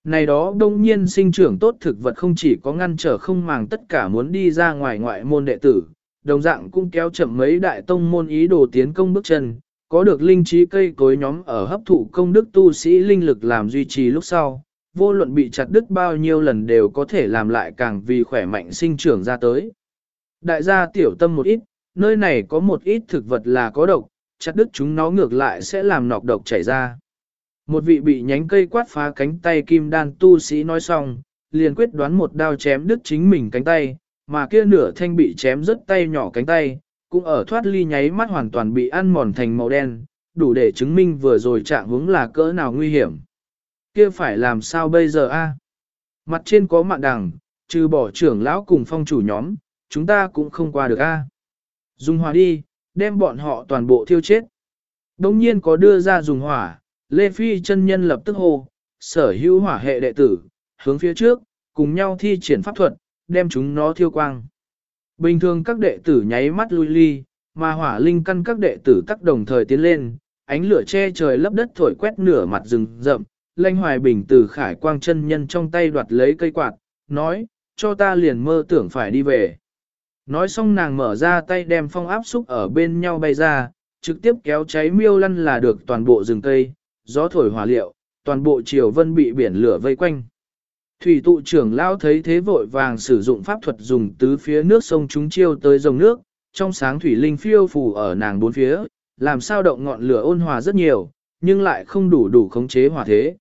Này đó đông nhiên sinh trưởng tốt thực vật không chỉ có ngăn trở không màng tất cả muốn đi ra ngoài ngoại môn đệ tử, đồng dạng cũng kéo chậm mấy đại tông môn ý đồ tiến công bước chân, có được linh trí cây cối nhóm ở hấp thụ công đức tu sĩ linh lực làm duy trì lúc sau, vô luận bị chặt đứt bao nhiêu lần đều có thể làm lại càng vì khỏe mạnh sinh trưởng ra tới. Đại gia tiểu tâm một ít, nơi này có một ít thực vật là có độc, chặt đứt chúng nó ngược lại sẽ làm nọc độc chảy ra. Một vị bị nhánh cây quát phá cánh tay kim đan tu sĩ nói xong, liền quyết đoán một đao chém đứt chính mình cánh tay, mà kia nửa thanh bị chém rứt tay nhỏ cánh tay, cũng ở thoát ly nháy mắt hoàn toàn bị ăn mòn thành màu đen, đủ để chứng minh vừa rồi trạng hướng là cỡ nào nguy hiểm. Kia phải làm sao bây giờ a? Mặt trên có mạng đằng, trừ bỏ trưởng lão cùng phong chủ nhóm, chúng ta cũng không qua được a. Dùng hỏa đi, đem bọn họ toàn bộ thiêu chết. Đông nhiên có đưa ra dùng hỏa, Lê Phi chân nhân lập tức hô, sở hữu hỏa hệ đệ tử, hướng phía trước, cùng nhau thi triển pháp thuật, đem chúng nó thiêu quang. Bình thường các đệ tử nháy mắt lui ly, mà hỏa linh căn các đệ tử tắc đồng thời tiến lên, ánh lửa che trời lấp đất thổi quét nửa mặt rừng rậm, lanh hoài bình từ khải quang chân nhân trong tay đoạt lấy cây quạt, nói, cho ta liền mơ tưởng phải đi về. Nói xong nàng mở ra tay đem phong áp xúc ở bên nhau bay ra, trực tiếp kéo cháy miêu lăn là được toàn bộ rừng cây, gió thổi hỏa liệu, toàn bộ triều vân bị biển lửa vây quanh. Thủy tụ trưởng lao thấy thế vội vàng sử dụng pháp thuật dùng tứ phía nước sông chúng chiêu tới dòng nước, trong sáng thủy linh phiêu phù ở nàng bốn phía, làm sao động ngọn lửa ôn hòa rất nhiều, nhưng lại không đủ đủ khống chế hỏa thế.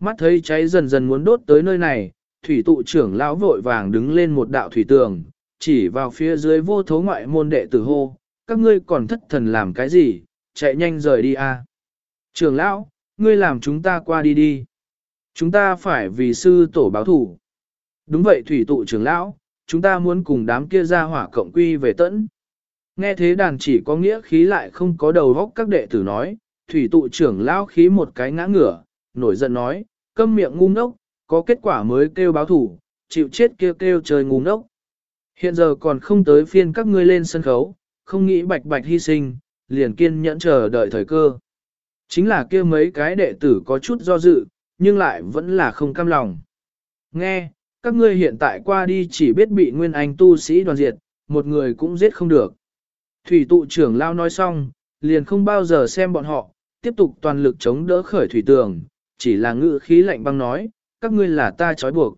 Mắt thấy cháy dần dần muốn đốt tới nơi này, thủy tụ trưởng lão vội vàng đứng lên một đạo thủy tường, chỉ vào phía dưới vô thố ngoại môn đệ tử hô, các ngươi còn thất thần làm cái gì, chạy nhanh rời đi a. Trưởng lão, ngươi làm chúng ta qua đi đi. Chúng ta phải vì sư tổ báo thủ. Đúng vậy thủy tụ trưởng lão, chúng ta muốn cùng đám kia ra hỏa cộng quy về tẫn. Nghe thế đàn chỉ có nghĩa khí lại không có đầu góc các đệ tử nói, thủy tụ trưởng lão khí một cái ngã ngửa, nổi giận nói, câm miệng ngu ngốc, có kết quả mới kêu báo thủ, chịu chết kêu kêu trời ngu ngốc. Hiện giờ còn không tới phiên các ngươi lên sân khấu, không nghĩ bạch bạch hy sinh, liền kiên nhẫn chờ đợi thời cơ. Chính là kia mấy cái đệ tử có chút do dự, nhưng lại vẫn là không cam lòng. Nghe, các ngươi hiện tại qua đi chỉ biết bị nguyên anh tu sĩ đoàn diệt, một người cũng giết không được. Thủy tụ trưởng lao nói xong, liền không bao giờ xem bọn họ, tiếp tục toàn lực chống đỡ khởi thủy tường, chỉ là ngữ khí lạnh băng nói, các ngươi là ta trói buộc.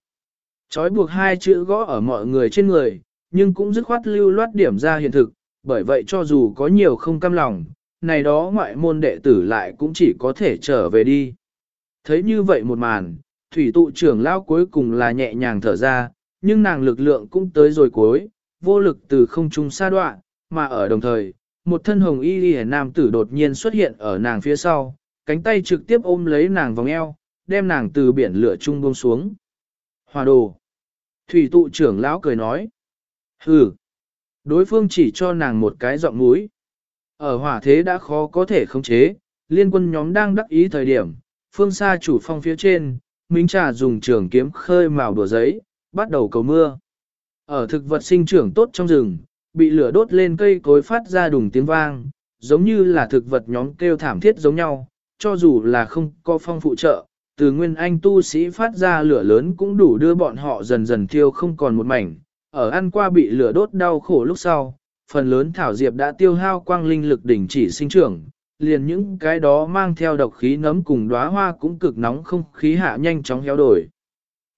Trói buộc hai chữ gõ ở mọi người trên người, nhưng cũng dứt khoát lưu loát điểm ra hiện thực, bởi vậy cho dù có nhiều không cam lòng, này đó ngoại môn đệ tử lại cũng chỉ có thể trở về đi. Thấy như vậy một màn, thủy tụ trưởng lao cuối cùng là nhẹ nhàng thở ra, nhưng nàng lực lượng cũng tới rồi cuối, vô lực từ không trung xa đoạn, mà ở đồng thời, một thân hồng y lìa nam tử đột nhiên xuất hiện ở nàng phía sau, cánh tay trực tiếp ôm lấy nàng vòng eo, đem nàng từ biển lửa trung buông xuống. Hòa đồ. Thủy tụ trưởng lão cười nói. Hừ. Đối phương chỉ cho nàng một cái giọng mũi. Ở hỏa thế đã khó có thể khống chế, liên quân nhóm đang đắc ý thời điểm, phương xa chủ phong phía trên, Minh Trà dùng trường kiếm khơi màu đùa giấy, bắt đầu cầu mưa. Ở thực vật sinh trưởng tốt trong rừng, bị lửa đốt lên cây cối phát ra đùng tiếng vang, giống như là thực vật nhóm kêu thảm thiết giống nhau, cho dù là không có phong phụ trợ, từ nguyên anh tu sĩ phát ra lửa lớn cũng đủ đưa bọn họ dần dần thiêu không còn một mảnh, ở ăn qua bị lửa đốt đau khổ lúc sau, phần lớn thảo diệp đã tiêu hao quang linh lực đỉnh chỉ sinh trưởng, liền những cái đó mang theo độc khí nấm cùng đóa hoa cũng cực nóng không khí hạ nhanh chóng héo đổi.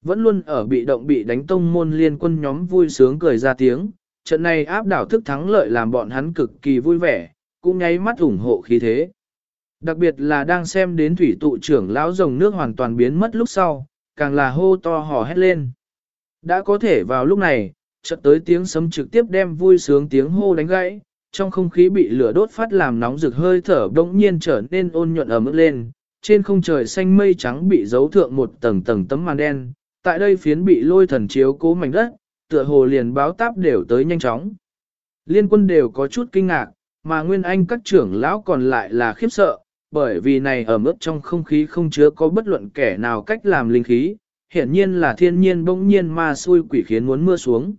Vẫn luôn ở bị động bị đánh tông môn liên quân nhóm vui sướng cười ra tiếng, trận này áp đảo thức thắng lợi làm bọn hắn cực kỳ vui vẻ, cũng nháy mắt ủng hộ khí thế. Đặc biệt là đang xem đến thủy tụ trưởng lão rồng nước hoàn toàn biến mất lúc sau, càng là hô to hò hét lên. Đã có thể vào lúc này, chợt tới tiếng sấm trực tiếp đem vui sướng tiếng hô đánh gãy, trong không khí bị lửa đốt phát làm nóng rực hơi thở bỗng nhiên trở nên ôn nhuận ở mức lên, trên không trời xanh mây trắng bị giấu thượng một tầng tầng tấm màn đen, tại đây phiến bị lôi thần chiếu cố mảnh đất, tựa hồ liền báo táp đều tới nhanh chóng. Liên quân đều có chút kinh ngạc, mà nguyên anh các trưởng lão còn lại là khiếp sợ, bởi vì này ở mức trong không khí không chứa có bất luận kẻ nào cách làm linh khí, hiển nhiên là thiên nhiên bỗng nhiên ma xui quỷ khiến muốn mưa xuống.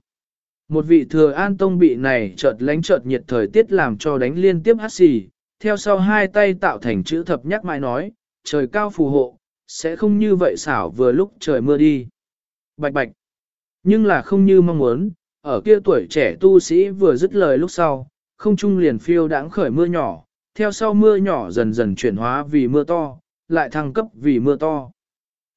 Một vị thừa an tông bị này chợt lánh chợt nhiệt thời tiết làm cho đánh liên tiếp hát xì, theo sau hai tay tạo thành chữ thập nhắc mãi nói, trời cao phù hộ, sẽ không như vậy xảo vừa lúc trời mưa đi. Bạch bạch. Nhưng là không như mong muốn, ở kia tuổi trẻ tu sĩ vừa dứt lời lúc sau, không trung liền phiêu đãng khởi mưa nhỏ, theo sau mưa nhỏ dần dần chuyển hóa vì mưa to, lại thăng cấp vì mưa to.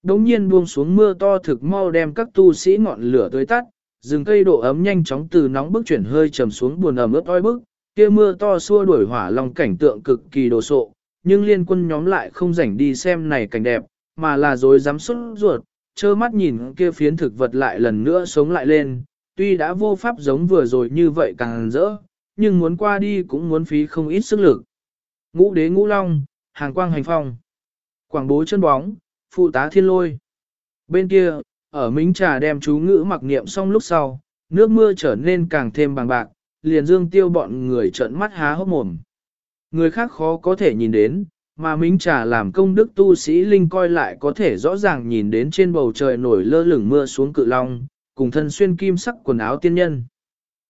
Đống nhiên buông xuống mưa to thực mau đem các tu sĩ ngọn lửa tới tắt, rừng cây độ ấm nhanh chóng từ nóng bức chuyển hơi trầm xuống buồn ẩm ướt oi bức, kia mưa to xua đuổi hỏa long cảnh tượng cực kỳ đồ sộ, nhưng liên quân nhóm lại không rảnh đi xem này cảnh đẹp, mà là dối dám xuất ruột, trơ mắt nhìn kia phiến thực vật lại lần nữa sống lại lên, tuy đã vô pháp giống vừa rồi như vậy càng rỡ, nhưng muốn qua đi cũng muốn phí không ít sức lực. Ngũ đế ngũ long, hàng quang hành phong, quảng bố chân bóng, phụ tá thiên lôi. Bên kia, ở Mính Trà đem chú ngữ mặc niệm xong lúc sau, nước mưa trở nên càng thêm bằng bạc, liền dương tiêu bọn người trợn mắt há hốc mồm. Người khác khó có thể nhìn đến, mà Mính Trà làm công đức tu sĩ Linh coi lại có thể rõ ràng nhìn đến trên bầu trời nổi lơ lửng mưa xuống cự long, cùng thân xuyên kim sắc quần áo tiên nhân.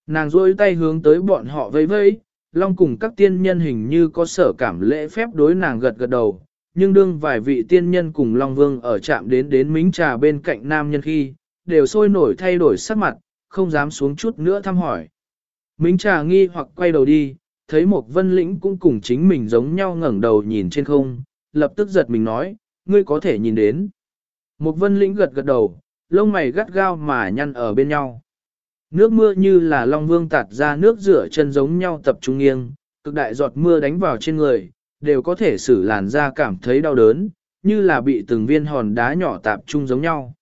Nàng rôi tay hướng tới bọn họ vây vây, long cùng các tiên nhân hình như có sở cảm lễ phép đối nàng gật gật đầu, nhưng đương vài vị tiên nhân cùng long vương ở chạm đến đến mính trà bên cạnh nam nhân khi, đều sôi nổi thay đổi sắc mặt, không dám xuống chút nữa thăm hỏi. Mính trà nghi hoặc quay đầu đi, thấy một vân lĩnh cũng cùng chính mình giống nhau ngẩng đầu nhìn trên không, lập tức giật mình nói, ngươi có thể nhìn đến. Một vân lĩnh gật gật đầu, lông mày gắt gao mà nhăn ở bên nhau. Nước mưa như là long vương tạt ra nước rửa chân giống nhau tập trung nghiêng, cực đại giọt mưa đánh vào trên người, đều có thể xử làn da cảm thấy đau đớn, như là bị từng viên hòn đá nhỏ tạp chung giống nhau.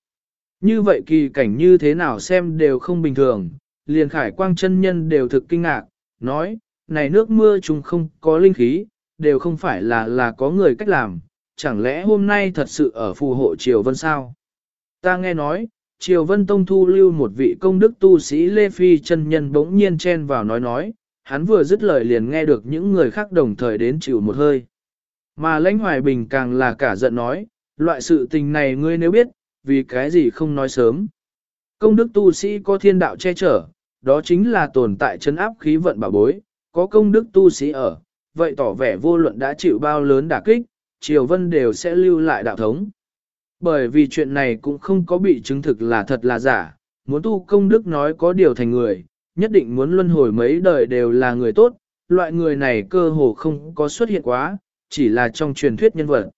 Như vậy kỳ cảnh như thế nào xem đều không bình thường, liền khải quang chân nhân đều thực kinh ngạc, nói, này nước mưa chúng không có linh khí, đều không phải là là có người cách làm, chẳng lẽ hôm nay thật sự ở phù hộ Triều Vân sao? Ta nghe nói, Triều Vân Tông thu lưu một vị công đức tu sĩ Lê Phi chân nhân bỗng nhiên chen vào nói nói, hắn vừa dứt lời liền nghe được những người khác đồng thời đến chịu một hơi. Mà lãnh hoài bình càng là cả giận nói, loại sự tình này ngươi nếu biết, vì cái gì không nói sớm. Công đức tu sĩ có thiên đạo che chở, đó chính là tồn tại chấn áp khí vận bảo bối, có công đức tu sĩ ở, vậy tỏ vẻ vô luận đã chịu bao lớn đả kích, Triều Vân đều sẽ lưu lại đạo thống. Bởi vì chuyện này cũng không có bị chứng thực là thật là giả, muốn tu công đức nói có điều thành người, nhất định muốn luân hồi mấy đời đều là người tốt, loại người này cơ hồ không có xuất hiện quá, chỉ là trong truyền thuyết nhân vật.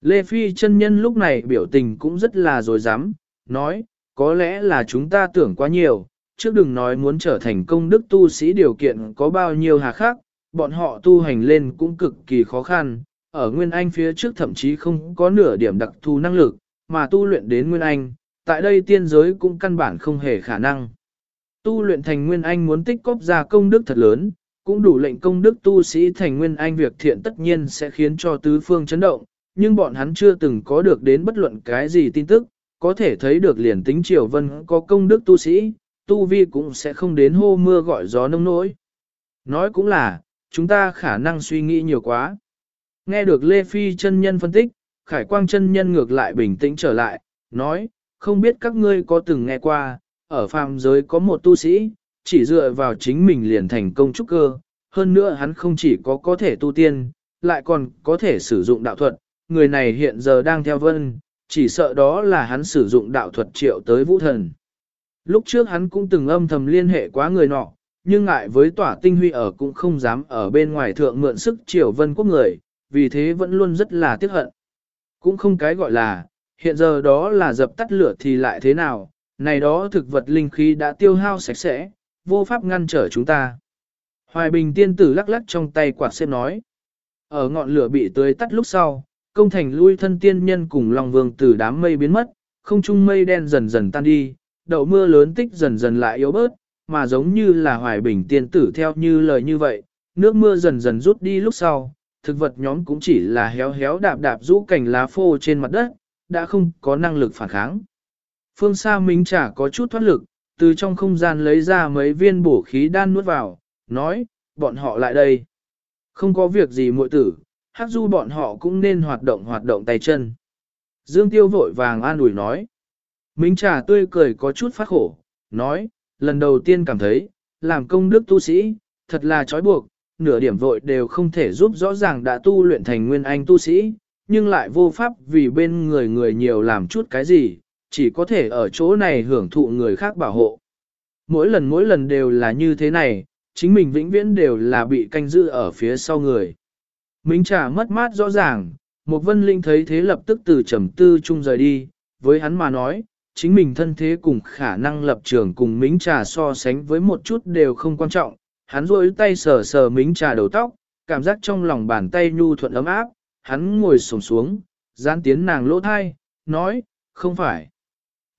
Lê Phi chân nhân lúc này biểu tình cũng rất là dối dám, nói, có lẽ là chúng ta tưởng quá nhiều, trước đừng nói muốn trở thành công đức tu sĩ điều kiện có bao nhiêu hà khắc, bọn họ tu hành lên cũng cực kỳ khó khăn, ở Nguyên Anh phía trước thậm chí không có nửa điểm đặc thù năng lực, mà tu luyện đến Nguyên Anh, tại đây tiên giới cũng căn bản không hề khả năng. Tu luyện thành Nguyên Anh muốn tích cóp ra công đức thật lớn, cũng đủ lệnh công đức tu sĩ thành Nguyên Anh việc thiện tất nhiên sẽ khiến cho tứ phương chấn động, nhưng bọn hắn chưa từng có được đến bất luận cái gì tin tức, có thể thấy được liền tính Triều Vân có công đức tu sĩ, tu vi cũng sẽ không đến hô mưa gọi gió nông nỗi. Nói cũng là, chúng ta khả năng suy nghĩ nhiều quá. Nghe được Lê Phi chân nhân phân tích, Khải Quang chân nhân ngược lại bình tĩnh trở lại, nói, không biết các ngươi có từng nghe qua, ở phàm giới có một tu sĩ, chỉ dựa vào chính mình liền thành công trúc cơ, hơn nữa hắn không chỉ có có thể tu tiên, lại còn có thể sử dụng đạo thuật, người này hiện giờ đang theo vân, chỉ sợ đó là hắn sử dụng đạo thuật triệu tới vũ thần. Lúc trước hắn cũng từng âm thầm liên hệ quá người nọ, nhưng ngại với tỏa tinh huy ở cũng không dám ở bên ngoài thượng mượn sức triều vân quốc người, vì thế vẫn luôn rất là tiếc hận. Cũng không cái gọi là, hiện giờ đó là dập tắt lửa thì lại thế nào, này đó thực vật linh khí đã tiêu hao sạch sẽ, vô pháp ngăn trở chúng ta. Hoài Bình tiên tử lắc lắc trong tay quạt xếp nói. Ở ngọn lửa bị tưới tắt lúc sau, công thành lui thân tiên nhân cùng Long Vương từ đám mây biến mất, không trung mây đen dần dần tan đi, đậu mưa lớn tích dần dần lại yếu bớt, mà giống như là Hoài Bình tiên tử theo như lời như vậy, nước mưa dần dần rút đi lúc sau, thực vật nhóm cũng chỉ là héo héo đạp đạp rũ cành lá phô trên mặt đất, đã không có năng lực phản kháng. Phương xa Minh chả có chút thoát lực, từ trong không gian lấy ra mấy viên bổ khí đan nuốt vào, nói, bọn họ lại đây. Không có việc gì muội tử, hát du bọn họ cũng nên hoạt động hoạt động tay chân. Dương Tiêu vội vàng an ủi nói. Minh trà tươi cười có chút phát khổ, nói, lần đầu tiên cảm thấy, làm công đức tu sĩ, thật là trói buộc, nửa điểm vội đều không thể giúp rõ ràng đã tu luyện thành nguyên anh tu sĩ, nhưng lại vô pháp vì bên người người nhiều làm chút cái gì, chỉ có thể ở chỗ này hưởng thụ người khác bảo hộ. Mỗi lần mỗi lần đều là như thế này, chính mình vĩnh viễn đều là bị canh giữ ở phía sau người. Minh trà mất mát rõ ràng, một vân linh thấy thế lập tức từ trầm tư chung rời đi, với hắn mà nói, chính mình thân thế cùng khả năng lập trường cùng mính trà so sánh với một chút đều không quan trọng, hắn rôi tay sờ sờ mính trà đầu tóc, cảm giác trong lòng bàn tay nhu thuận ấm áp, hắn ngồi sổng xuống, gian tiến nàng lỗ thai, nói, không phải.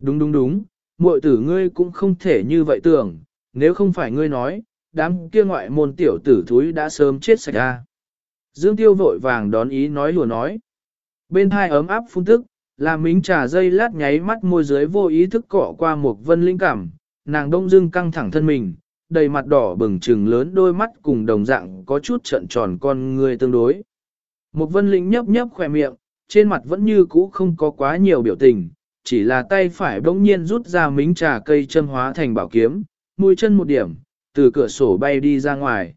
Đúng đúng đúng, muội tử ngươi cũng không thể như vậy tưởng, nếu không phải ngươi nói, đám kia ngoại môn tiểu tử thúi đã sớm chết sạch ra. Dương Tiêu vội vàng đón ý nói lùa nói. Bên hai ấm áp phun tức, làm mính trà dây lát nháy mắt môi dưới vô ý thức cọ qua một vân linh cảm, nàng đông dưng căng thẳng thân mình, đầy mặt đỏ bừng trừng lớn đôi mắt cùng đồng dạng có chút trận tròn con người tương đối. Một vân linh nhấp nhấp khỏe miệng, trên mặt vẫn như cũ không có quá nhiều biểu tình, chỉ là tay phải bỗng nhiên rút ra mính trà cây châm hóa thành bảo kiếm, mũi chân một điểm, từ cửa sổ bay đi ra ngoài.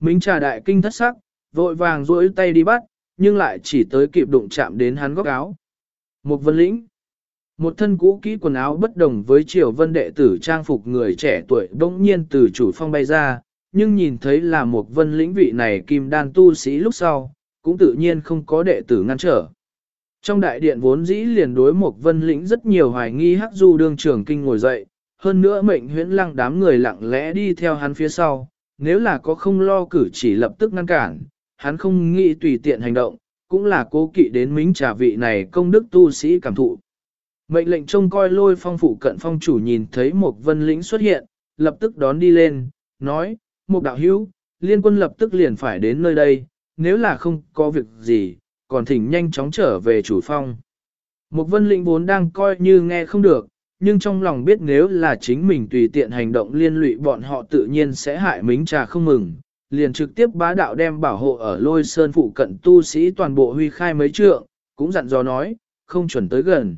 Mính trà đại kinh thất sắc, vội vàng duỗi tay đi bắt, nhưng lại chỉ tới kịp đụng chạm đến hắn góc áo. Một vân lĩnh. Một thân cũ kỹ quần áo bất đồng với triều vân đệ tử trang phục người trẻ tuổi bỗng nhiên từ chủ phong bay ra, nhưng nhìn thấy là một vân lĩnh vị này kim đan tu sĩ lúc sau, cũng tự nhiên không có đệ tử ngăn trở. Trong đại điện vốn dĩ liền đối một vân lĩnh rất nhiều hoài nghi hắc du đương trưởng kinh ngồi dậy, hơn nữa mệnh huyễn lăng đám người lặng lẽ đi theo hắn phía sau, nếu là có không lo cử chỉ lập tức ngăn cản, hắn không nghĩ tùy tiện hành động, cũng là cố kỵ đến mính trà vị này công đức tu sĩ cảm thụ. Mệnh lệnh trông coi lôi phong phụ cận phong chủ nhìn thấy một vân lĩnh xuất hiện, lập tức đón đi lên, nói, một đạo hữu, liên quân lập tức liền phải đến nơi đây, nếu là không có việc gì, còn thỉnh nhanh chóng trở về chủ phong. mục vân lĩnh vốn đang coi như nghe không được, nhưng trong lòng biết nếu là chính mình tùy tiện hành động liên lụy bọn họ tự nhiên sẽ hại mính trà không mừng, liền trực tiếp bá đạo đem bảo hộ ở lôi sơn phụ cận tu sĩ toàn bộ huy khai mấy trượng, cũng dặn dò nói, không chuẩn tới gần.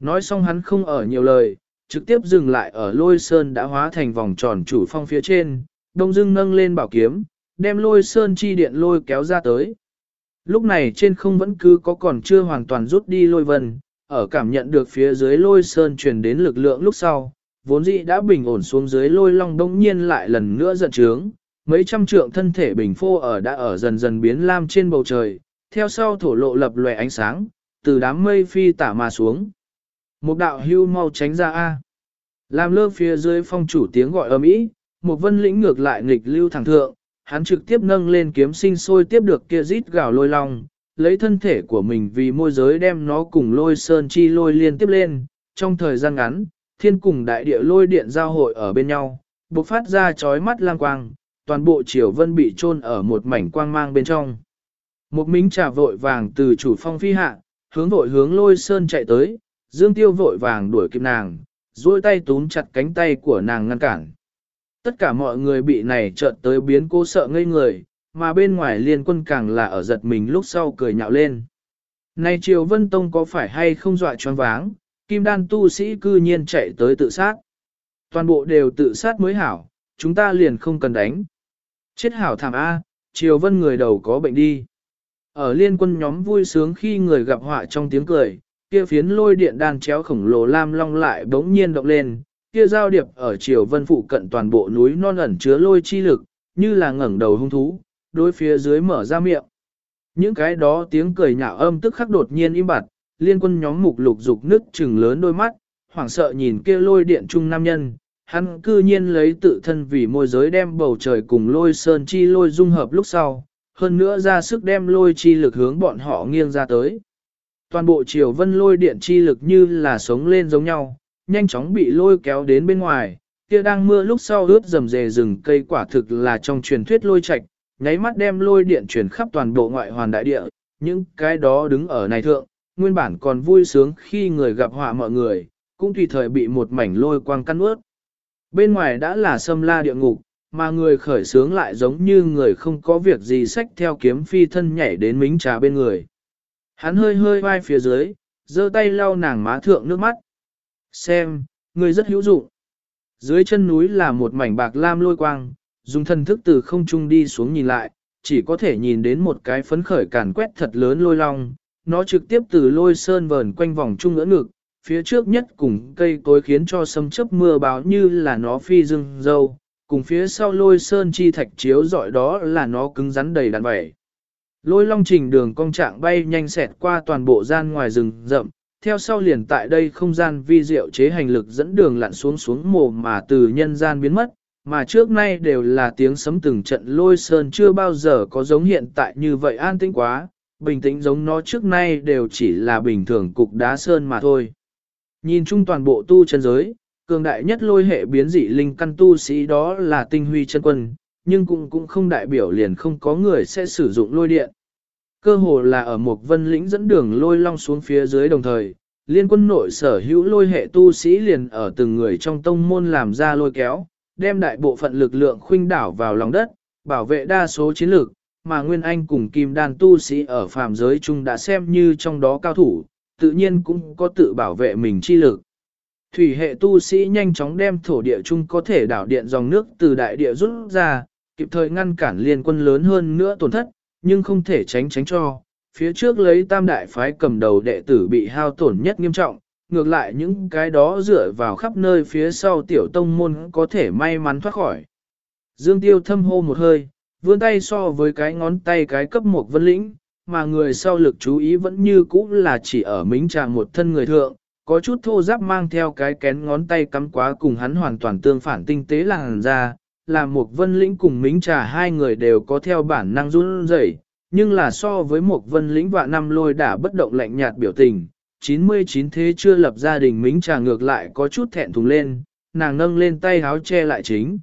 Nói xong hắn không ở nhiều lời, trực tiếp dừng lại ở lôi sơn đã hóa thành vòng tròn chủ phong phía trên, đông dưng nâng lên bảo kiếm, đem lôi sơn chi điện lôi kéo ra tới. Lúc này trên không vẫn cứ có còn chưa hoàn toàn rút đi lôi vân, ở cảm nhận được phía dưới lôi sơn truyền đến lực lượng lúc sau, vốn dĩ đã bình ổn xuống dưới lôi long đông nhiên lại lần nữa giận trướng, mấy trăm trượng thân thể bình phô ở đã ở dần dần biến lam trên bầu trời, theo sau thổ lộ lập lòe ánh sáng, từ đám mây phi tả mà xuống. Một đạo hưu mau tránh ra A. Làm lơ phía dưới phong chủ tiếng gọi ầm ĩ, một vân lĩnh ngược lại nghịch lưu thẳng thượng, hắn trực tiếp nâng lên kiếm sinh sôi tiếp được kia rít gào lôi long, lấy thân thể của mình vì môi giới đem nó cùng lôi sơn chi lôi liên tiếp lên, trong thời gian ngắn, thiên cùng đại địa lôi điện giao hội ở bên nhau, bộc phát ra chói mắt lang quang, toàn bộ triều vân bị chôn ở một mảnh quang mang bên trong. Một mính trà vội vàng từ chủ phong phi hạ, hướng vội hướng lôi sơn chạy tới, dương tiêu vội vàng đuổi kịp nàng, duỗi tay túm chặt cánh tay của nàng ngăn cản. Tất cả mọi người bị này chợt tới biến cố sợ ngây người, mà bên ngoài liên quân càng là ở giật mình lúc sau cười nhạo lên. Này Triều Vân Tông có phải hay không dọa choáng váng, kim đan tu sĩ cư nhiên chạy tới tự sát. Toàn bộ đều tự sát mới hảo, chúng ta liền không cần đánh. Chết hảo thảm A, Triều Vân người đầu có bệnh đi. Ở liên quân nhóm vui sướng khi người gặp họa trong tiếng cười, kia phiến lôi điện đan chéo khổng lồ lam long lại bỗng nhiên động lên, kia giao điệp ở Triều Vân phụ cận toàn bộ núi non ẩn chứa lôi chi lực, như là ngẩng đầu hung thú, đối phía dưới mở ra miệng. Những cái đó tiếng cười nhạo âm tức khắc đột nhiên im bặt, liên quân nhóm mục lục dục nức trừng lớn đôi mắt, hoảng sợ nhìn kia lôi điện trung nam nhân, hắn cư nhiên lấy tự thân vì môi giới đem bầu trời cùng lôi sơn chi lôi dung hợp lúc sau, hơn nữa ra sức đem lôi chi lực hướng bọn họ nghiêng ra tới. Toàn bộ chiều vân lôi điện chi lực như là sống lên giống nhau, nhanh chóng bị lôi kéo đến bên ngoài, kia đang mưa lúc sau ướt rầm rề rừng cây quả thực là trong truyền thuyết lôi trạch, nháy mắt đem lôi điện truyền khắp toàn bộ ngoại hoàn đại địa, những cái đó đứng ở này thượng, nguyên bản còn vui sướng khi người gặp họa mọi người, cũng tùy thời bị một mảnh lôi quang căn ướt. Bên ngoài đã là sâm la địa ngục, mà người khởi sướng lại giống như người không có việc gì xách theo kiếm phi thân nhảy đến mính trà bên người. Hắn hơi hơi vai phía dưới, giơ tay lau nàng má thượng nước mắt. Xem, người rất hữu dụng. Dưới chân núi là một mảnh bạc lam lôi quang, dùng thân thức từ không trung đi xuống nhìn lại, chỉ có thể nhìn đến một cái phấn khởi càn quét thật lớn lôi long, nó trực tiếp từ lôi sơn vờn quanh vòng trung ngỡ ngực, phía trước nhất cùng cây cối khiến cho sấm chớp mưa báo như là nó phi rừng dâu, cùng phía sau lôi sơn chi thạch chiếu dọi đó là nó cứng rắn đầy đàn vảy. Lôi long trình đường cong trạng bay nhanh xẹt qua toàn bộ gian ngoài rừng rậm, theo sau liền tại đây không gian vi diệu chế hành lực dẫn đường lặn xuống xuống mồ mà từ nhân gian biến mất, mà trước nay đều là tiếng sấm từng trận lôi sơn chưa bao giờ có giống hiện tại như vậy an tĩnh quá, bình tĩnh giống nó trước nay đều chỉ là bình thường cục đá sơn mà thôi. Nhìn chung toàn bộ tu chân giới, cường đại nhất lôi hệ biến dị linh căn tu sĩ đó là tinh huy chân quân, nhưng cũng cũng không đại biểu liền không có người sẽ sử dụng lôi điện. Cơ hồ là ở một vân lĩnh dẫn đường lôi long xuống phía dưới đồng thời, liên quân nội sở hữu lôi hệ tu sĩ liền ở từng người trong tông môn làm ra lôi kéo, đem đại bộ phận lực lượng khuynh đảo vào lòng đất, bảo vệ đa số chiến lược, mà Nguyên Anh cùng Kim Đan tu sĩ ở phàm giới chung đã xem như trong đó cao thủ, tự nhiên cũng có tự bảo vệ mình chi lực. Thủy hệ tu sĩ nhanh chóng đem thổ địa chung có thể đảo điện dòng nước từ đại địa rút ra, kịp thời ngăn cản liên quân lớn hơn nữa tổn thất, nhưng không thể tránh tránh cho. Phía trước lấy tam đại phái cầm đầu đệ tử bị hao tổn nhất nghiêm trọng, ngược lại những cái đó dựa vào khắp nơi phía sau tiểu tông môn có thể may mắn thoát khỏi. Dương Tiêu thâm hô một hơi, vươn tay so với cái ngón tay cái cấp một vân lĩnh, mà người sau lực chú ý vẫn như cũ là chỉ ở mính tràng một thân người thượng, có chút thô giáp mang theo cái kén ngón tay cắm quá cùng hắn hoàn toàn tương phản tinh tế làng ra, là một vân lĩnh cùng mính trà hai người đều có theo bản năng run rẩy, nhưng là so với một vân lĩnh và năm lôi đã bất động lạnh nhạt biểu tình, 99 thế chưa lập gia đình mính trà ngược lại có chút thẹn thùng lên, nàng nâng lên tay háo che lại chính.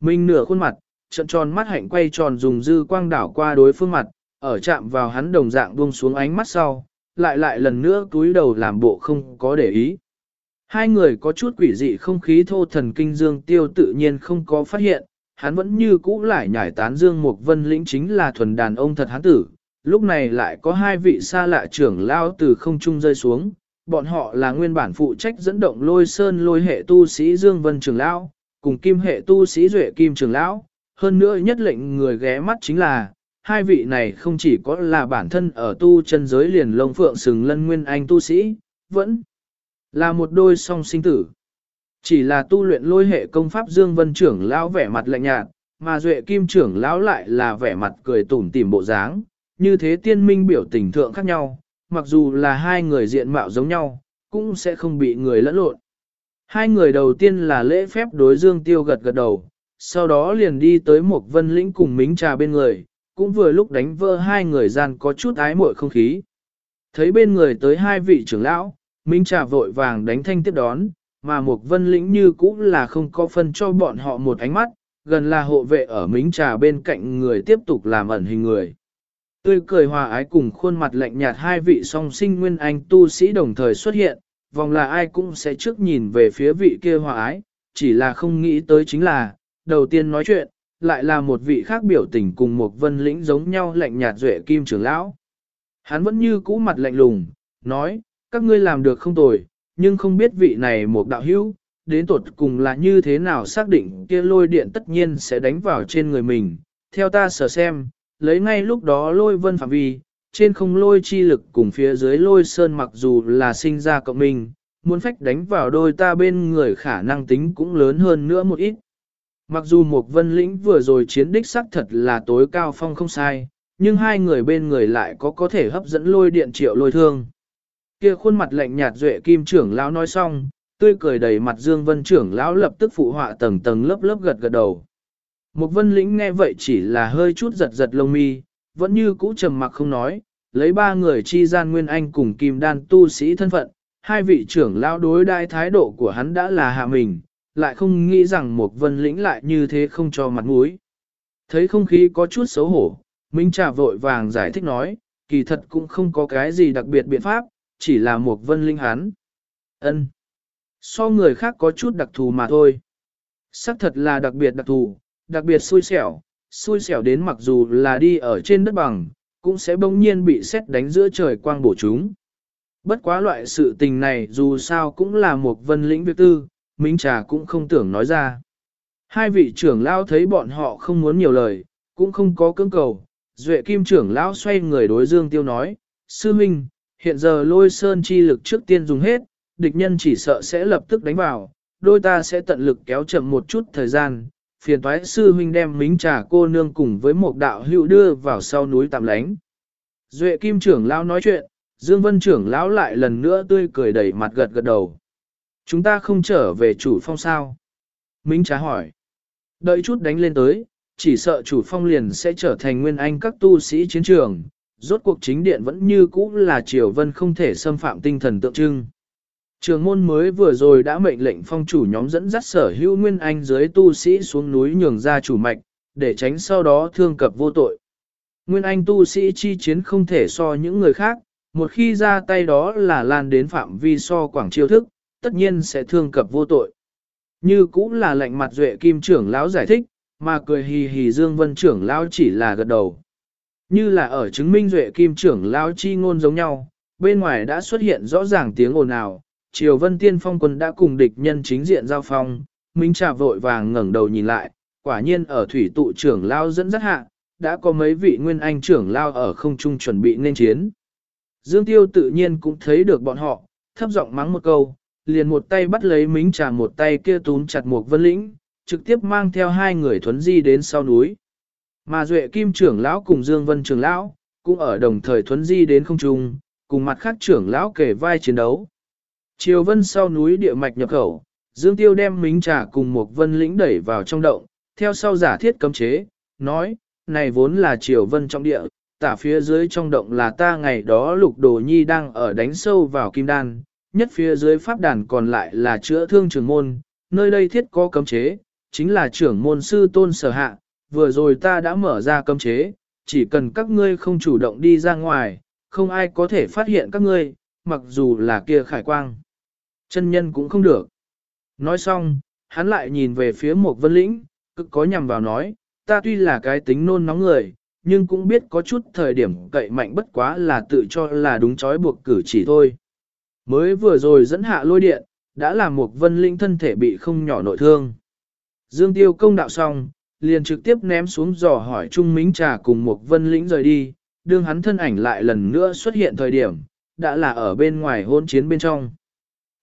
Minh nửa khuôn mặt, trận tròn mắt hạnh quay tròn dùng dư quang đảo qua đối phương mặt, ở chạm vào hắn đồng dạng buông xuống ánh mắt sau, lại lại lần nữa túi đầu làm bộ không có để ý. Hai người có chút quỷ dị không khí thô thần kinh dương tiêu tự nhiên không có phát hiện, hắn vẫn như cũ lại nhảy tán dương mục vân lĩnh chính là thuần đàn ông thật hắn tử. Lúc này lại có hai vị xa lạ trưởng lao từ không trung rơi xuống, bọn họ là nguyên bản phụ trách dẫn động lôi sơn lôi hệ tu sĩ Dương Vân trưởng Lão, cùng kim hệ tu sĩ Duệ Kim trưởng Lão. Hơn nữa nhất lệnh người ghé mắt chính là, hai vị này không chỉ có là bản thân ở tu chân giới liền lông phượng sừng lân nguyên anh tu sĩ, vẫn là một đôi song sinh tử. Chỉ là tu luyện lôi hệ công pháp Dương Vân trưởng lão vẻ mặt lạnh nhạt, mà Duệ Kim trưởng lão lại là vẻ mặt cười tủm tỉm bộ dáng, như thế tiên minh biểu tình thượng khác nhau, mặc dù là hai người diện mạo giống nhau, cũng sẽ không bị người lẫn lộn. Hai người đầu tiên là lễ phép đối Dương Tiêu gật gật đầu, sau đó liền đi tới một vân lĩnh cùng mính trà bên người, cũng vừa lúc đánh vỡ hai người gian có chút ái muội không khí. Thấy bên người tới hai vị trưởng lão, Minh Trà vội vàng đánh thanh tiếp đón, mà Mục vân lĩnh như cũng là không có phân cho bọn họ một ánh mắt, gần là hộ vệ ở Minh Trà bên cạnh người tiếp tục làm ẩn hình người. Tươi cười hòa ái cùng khuôn mặt lạnh nhạt hai vị song sinh nguyên anh tu sĩ đồng thời xuất hiện, vòng là ai cũng sẽ trước nhìn về phía vị kia hòa ái, chỉ là không nghĩ tới chính là, đầu tiên nói chuyện, lại là một vị khác biểu tình cùng một vân lĩnh giống nhau lạnh nhạt duệ kim trưởng lão. Hắn vẫn như cũ mặt lạnh lùng, nói, các ngươi làm được không tồi, nhưng không biết vị này một đạo hữu, đến tuột cùng là như thế nào xác định kia lôi điện tất nhiên sẽ đánh vào trên người mình. Theo ta sở xem, lấy ngay lúc đó lôi vân phạm vi, trên không lôi chi lực cùng phía dưới lôi sơn mặc dù là sinh ra cộng mình, muốn phách đánh vào đôi ta bên người khả năng tính cũng lớn hơn nữa một ít. Mặc dù một vân lĩnh vừa rồi chiến đích xác thật là tối cao phong không sai, nhưng hai người bên người lại có có thể hấp dẫn lôi điện triệu lôi thương. Kia khuôn mặt lạnh nhạt duệ kim trưởng lão nói xong, tươi cười đầy mặt Dương Vân trưởng lão lập tức phụ họa tầng tầng lớp lớp gật gật đầu. Một vân lĩnh nghe vậy chỉ là hơi chút giật giật lông mi, vẫn như cũ trầm mặc không nói, lấy ba người chi gian nguyên anh cùng kim đan tu sĩ thân phận, hai vị trưởng lão đối đai thái độ của hắn đã là hạ mình, lại không nghĩ rằng một vân lĩnh lại như thế không cho mặt mũi. Thấy không khí có chút xấu hổ, Minh Trà vội vàng giải thích nói, kỳ thật cũng không có cái gì đặc biệt biện pháp, chỉ là một vân linh hắn. ân So người khác có chút đặc thù mà thôi. Sắc thật là đặc biệt đặc thù, đặc biệt xui xẻo, xui xẻo đến mặc dù là đi ở trên đất bằng, cũng sẽ bỗng nhiên bị xét đánh giữa trời quang bổ chúng. Bất quá loại sự tình này dù sao cũng là một vân lĩnh việc tư, Minh Trà cũng không tưởng nói ra. Hai vị trưởng lao thấy bọn họ không muốn nhiều lời, cũng không có cưỡng cầu. Duệ kim trưởng lão xoay người đối Dương Tiêu nói, Sư Minh, hiện giờ lôi sơn chi lực trước tiên dùng hết, địch nhân chỉ sợ sẽ lập tức đánh vào, đôi ta sẽ tận lực kéo chậm một chút thời gian, phiền toái sư huynh đem mính trà cô nương cùng với một đạo hữu đưa vào sau núi tạm lánh. Duệ kim trưởng lão nói chuyện, Dương Vân trưởng lão lại lần nữa tươi cười đầy mặt gật gật đầu. Chúng ta không trở về chủ phong sao? Mính trà hỏi. Đợi chút đánh lên tới, chỉ sợ chủ phong liền sẽ trở thành nguyên anh các tu sĩ chiến trường, rốt cuộc chính điện vẫn như cũ là triều vân không thể xâm phạm tinh thần tượng trưng. Trường môn mới vừa rồi đã mệnh lệnh phong chủ nhóm dẫn dắt sở hữu nguyên anh dưới tu sĩ xuống núi nhường ra chủ mạch, để tránh sau đó thương cập vô tội. Nguyên anh tu sĩ chi chiến không thể so những người khác, một khi ra tay đó là lan đến phạm vi so quảng chiêu thức, tất nhiên sẽ thương cập vô tội. Như cũng là lệnh mặt duệ kim trưởng lão giải thích, mà cười hì hì dương vân trưởng lão chỉ là gật đầu. Như là ở chứng minh duệ kim trưởng lao chi ngôn giống nhau, bên ngoài đã xuất hiện rõ ràng tiếng ồn ào, Triều Vân Tiên Phong quân đã cùng địch nhân chính diện giao phong, Minh Trà vội vàng ngẩng đầu nhìn lại, quả nhiên ở thủy tụ trưởng lao dẫn dắt hạ, đã có mấy vị nguyên anh trưởng lao ở không trung chuẩn bị nên chiến. Dương Tiêu tự nhiên cũng thấy được bọn họ, thấp giọng mắng một câu, liền một tay bắt lấy Minh Trà một tay kia túm chặt một vân lĩnh, trực tiếp mang theo hai người thuấn di đến sau núi. Mà Duệ Kim trưởng lão cùng Dương Vân trưởng lão, cũng ở đồng thời thuấn di đến không trung, cùng mặt khác trưởng lão kể vai chiến đấu. Triều vân sau núi địa mạch nhập khẩu, Dương Tiêu đem mính trà cùng một vân lĩnh đẩy vào trong động, theo sau giả thiết cấm chế, nói, này vốn là triều vân trong địa, tả phía dưới trong động là ta ngày đó lục đồ nhi đang ở đánh sâu vào kim đan, nhất phía dưới pháp đàn còn lại là chữa thương trưởng môn, nơi đây thiết có cấm chế, chính là trưởng môn sư tôn sở hạ, vừa rồi ta đã mở ra cấm chế, chỉ cần các ngươi không chủ động đi ra ngoài, không ai có thể phát hiện các ngươi, mặc dù là kia khải quang. Chân nhân cũng không được. Nói xong, hắn lại nhìn về phía một vân lĩnh, cực có nhằm vào nói, ta tuy là cái tính nôn nóng người, nhưng cũng biết có chút thời điểm cậy mạnh bất quá là tự cho là đúng trói buộc cử chỉ thôi. Mới vừa rồi dẫn hạ lôi điện, đã làm một vân linh thân thể bị không nhỏ nội thương. Dương Tiêu công đạo xong, liền trực tiếp ném xuống giò hỏi Trung Mính Trà cùng một vân lĩnh rời đi, đương hắn thân ảnh lại lần nữa xuất hiện thời điểm, đã là ở bên ngoài hôn chiến bên trong.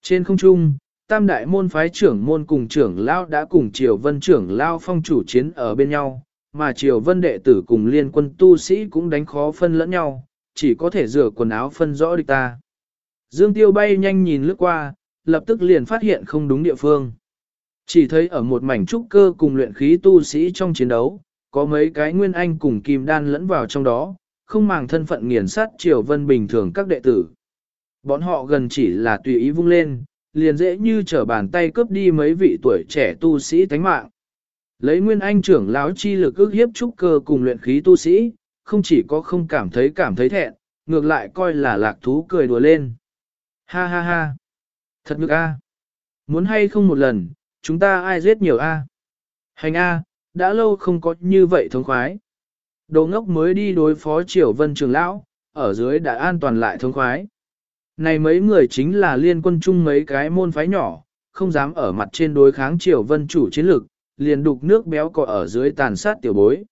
Trên không trung, tam đại môn phái trưởng môn cùng trưởng lao đã cùng triều vân trưởng lao phong chủ chiến ở bên nhau, mà triều vân đệ tử cùng liên quân tu sĩ cũng đánh khó phân lẫn nhau, chỉ có thể rửa quần áo phân rõ địch ta. Dương Tiêu bay nhanh nhìn lướt qua, lập tức liền phát hiện không đúng địa phương. Chỉ thấy ở một mảnh trúc cơ cùng luyện khí tu sĩ trong chiến đấu, có mấy cái nguyên anh cùng kim đan lẫn vào trong đó, không màng thân phận nghiền sát triều vân bình thường các đệ tử. Bọn họ gần chỉ là tùy ý vung lên, liền dễ như trở bàn tay cướp đi mấy vị tuổi trẻ tu sĩ thánh mạng. Lấy nguyên anh trưởng lão chi lực ước hiếp trúc cơ cùng luyện khí tu sĩ, không chỉ có không cảm thấy cảm thấy thẹn, ngược lại coi là lạc thú cười đùa lên. Ha ha ha! Thật ngực a. Muốn hay không một lần, chúng ta ai giết nhiều a. Hành a, đã lâu không có như vậy thống khoái. Đồ ngốc mới đi đối phó triều vân trường lão, ở dưới đã an toàn lại thống khoái. Này mấy người chính là liên quân chung mấy cái môn phái nhỏ, không dám ở mặt trên đối kháng triều vân chủ chiến lực, liền đục nước béo cò ở dưới tàn sát tiểu bối.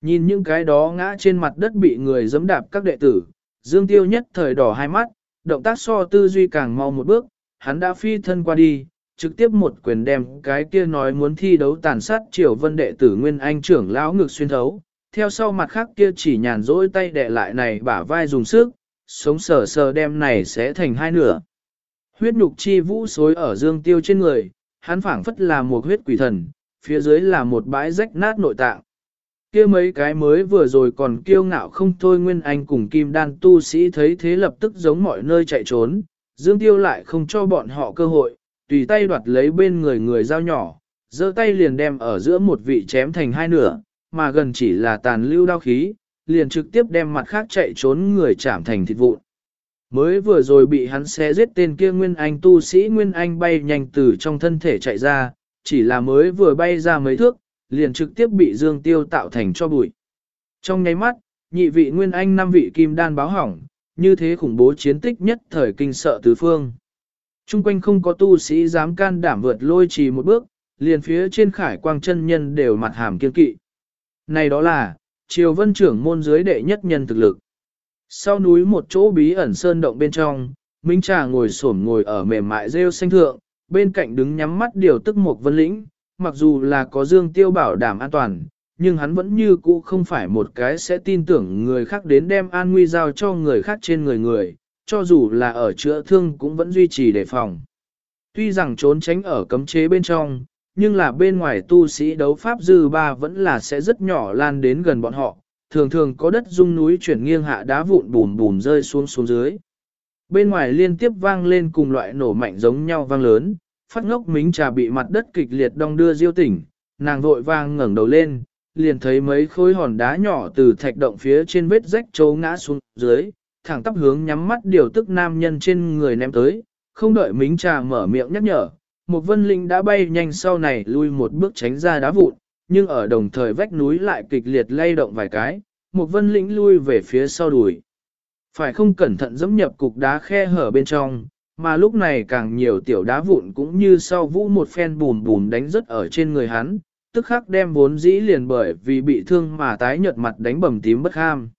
Nhìn những cái đó ngã trên mặt đất bị người dẫm đạp các đệ tử, Dương Tiêu nhất thời đỏ hai mắt, động tác so tư duy càng mau một bước, hắn đã phi thân qua đi, trực tiếp một quyền đem cái kia nói muốn thi đấu tàn sát triều vân đệ tử Nguyên Anh trưởng lão ngực xuyên thấu, theo sau mặt khác kia chỉ nhàn rỗi tay đệ lại này bả vai dùng sức, sống sờ sờ đem này sẽ thành hai nửa. Huyết nhục chi vũ xối ở dương tiêu trên người, hắn phảng phất là một huyết quỷ thần, phía dưới là một bãi rách nát nội tạng. kia mấy cái mới vừa rồi còn kiêu ngạo không thôi Nguyên Anh cùng Kim Đan tu sĩ thấy thế lập tức giống mọi nơi chạy trốn, Dương Tiêu lại không cho bọn họ cơ hội, tùy tay đoạt lấy bên người người dao nhỏ, giơ tay liền đem ở giữa một vị chém thành hai nửa, mà gần chỉ là tàn lưu đao khí, liền trực tiếp đem mặt khác chạy trốn người chạm thành thịt vụn. Mới vừa rồi bị hắn xé giết tên kia Nguyên Anh tu sĩ Nguyên Anh bay nhanh từ trong thân thể chạy ra, chỉ là mới vừa bay ra mấy thước, liền trực tiếp bị Dương Tiêu tạo thành cho bụi. Trong nháy mắt, nhị vị Nguyên Anh năm vị kim đan báo hỏng, như thế khủng bố chiến tích nhất thời kinh sợ tứ phương. Trung quanh không có tu sĩ dám can đảm vượt lôi trì một bước, liền phía trên khải quang chân nhân đều mặt hàm kiên kỵ. Này đó là, triều vân trưởng môn dưới đệ nhất nhân thực lực. Sau núi một chỗ bí ẩn sơn động bên trong, Minh Trà ngồi xổm ngồi ở mềm mại rêu xanh thượng, bên cạnh đứng nhắm mắt điều tức một vân lĩnh, mặc dù là có dương tiêu bảo đảm an toàn, nhưng hắn vẫn như cũ không phải một cái sẽ tin tưởng người khác đến đem an nguy giao cho người khác trên người người, cho dù là ở chữa thương cũng vẫn duy trì đề phòng. Tuy rằng trốn tránh ở cấm chế bên trong, nhưng là bên ngoài tu sĩ đấu pháp dư ba vẫn là sẽ rất nhỏ lan đến gần bọn họ, thường thường có đất rung núi chuyển nghiêng hạ đá vụn bùn bùn rơi xuống xuống dưới. Bên ngoài liên tiếp vang lên cùng loại nổ mạnh giống nhau vang lớn, phát ngốc mính trà bị mặt đất kịch liệt đong đưa diêu tỉnh, nàng vội vang ngẩng đầu lên, liền thấy mấy khối hòn đá nhỏ từ thạch động phía trên vết rách trấu ngã xuống dưới, thẳng tắp hướng nhắm mắt điều tức nam nhân trên người ném tới, không đợi mính trà mở miệng nhắc nhở, một vân linh đã bay nhanh sau này lui một bước tránh ra đá vụn, nhưng ở đồng thời vách núi lại kịch liệt lay động vài cái, một vân lĩnh lui về phía sau đùi. Phải không cẩn thận dẫm nhập cục đá khe hở bên trong, mà lúc này càng nhiều tiểu đá vụn cũng như sau vũ một phen bùn bùn đánh rất ở trên người hắn, tức khắc đem vốn dĩ liền bởi vì bị thương mà tái nhợt mặt đánh bầm tím bất ham.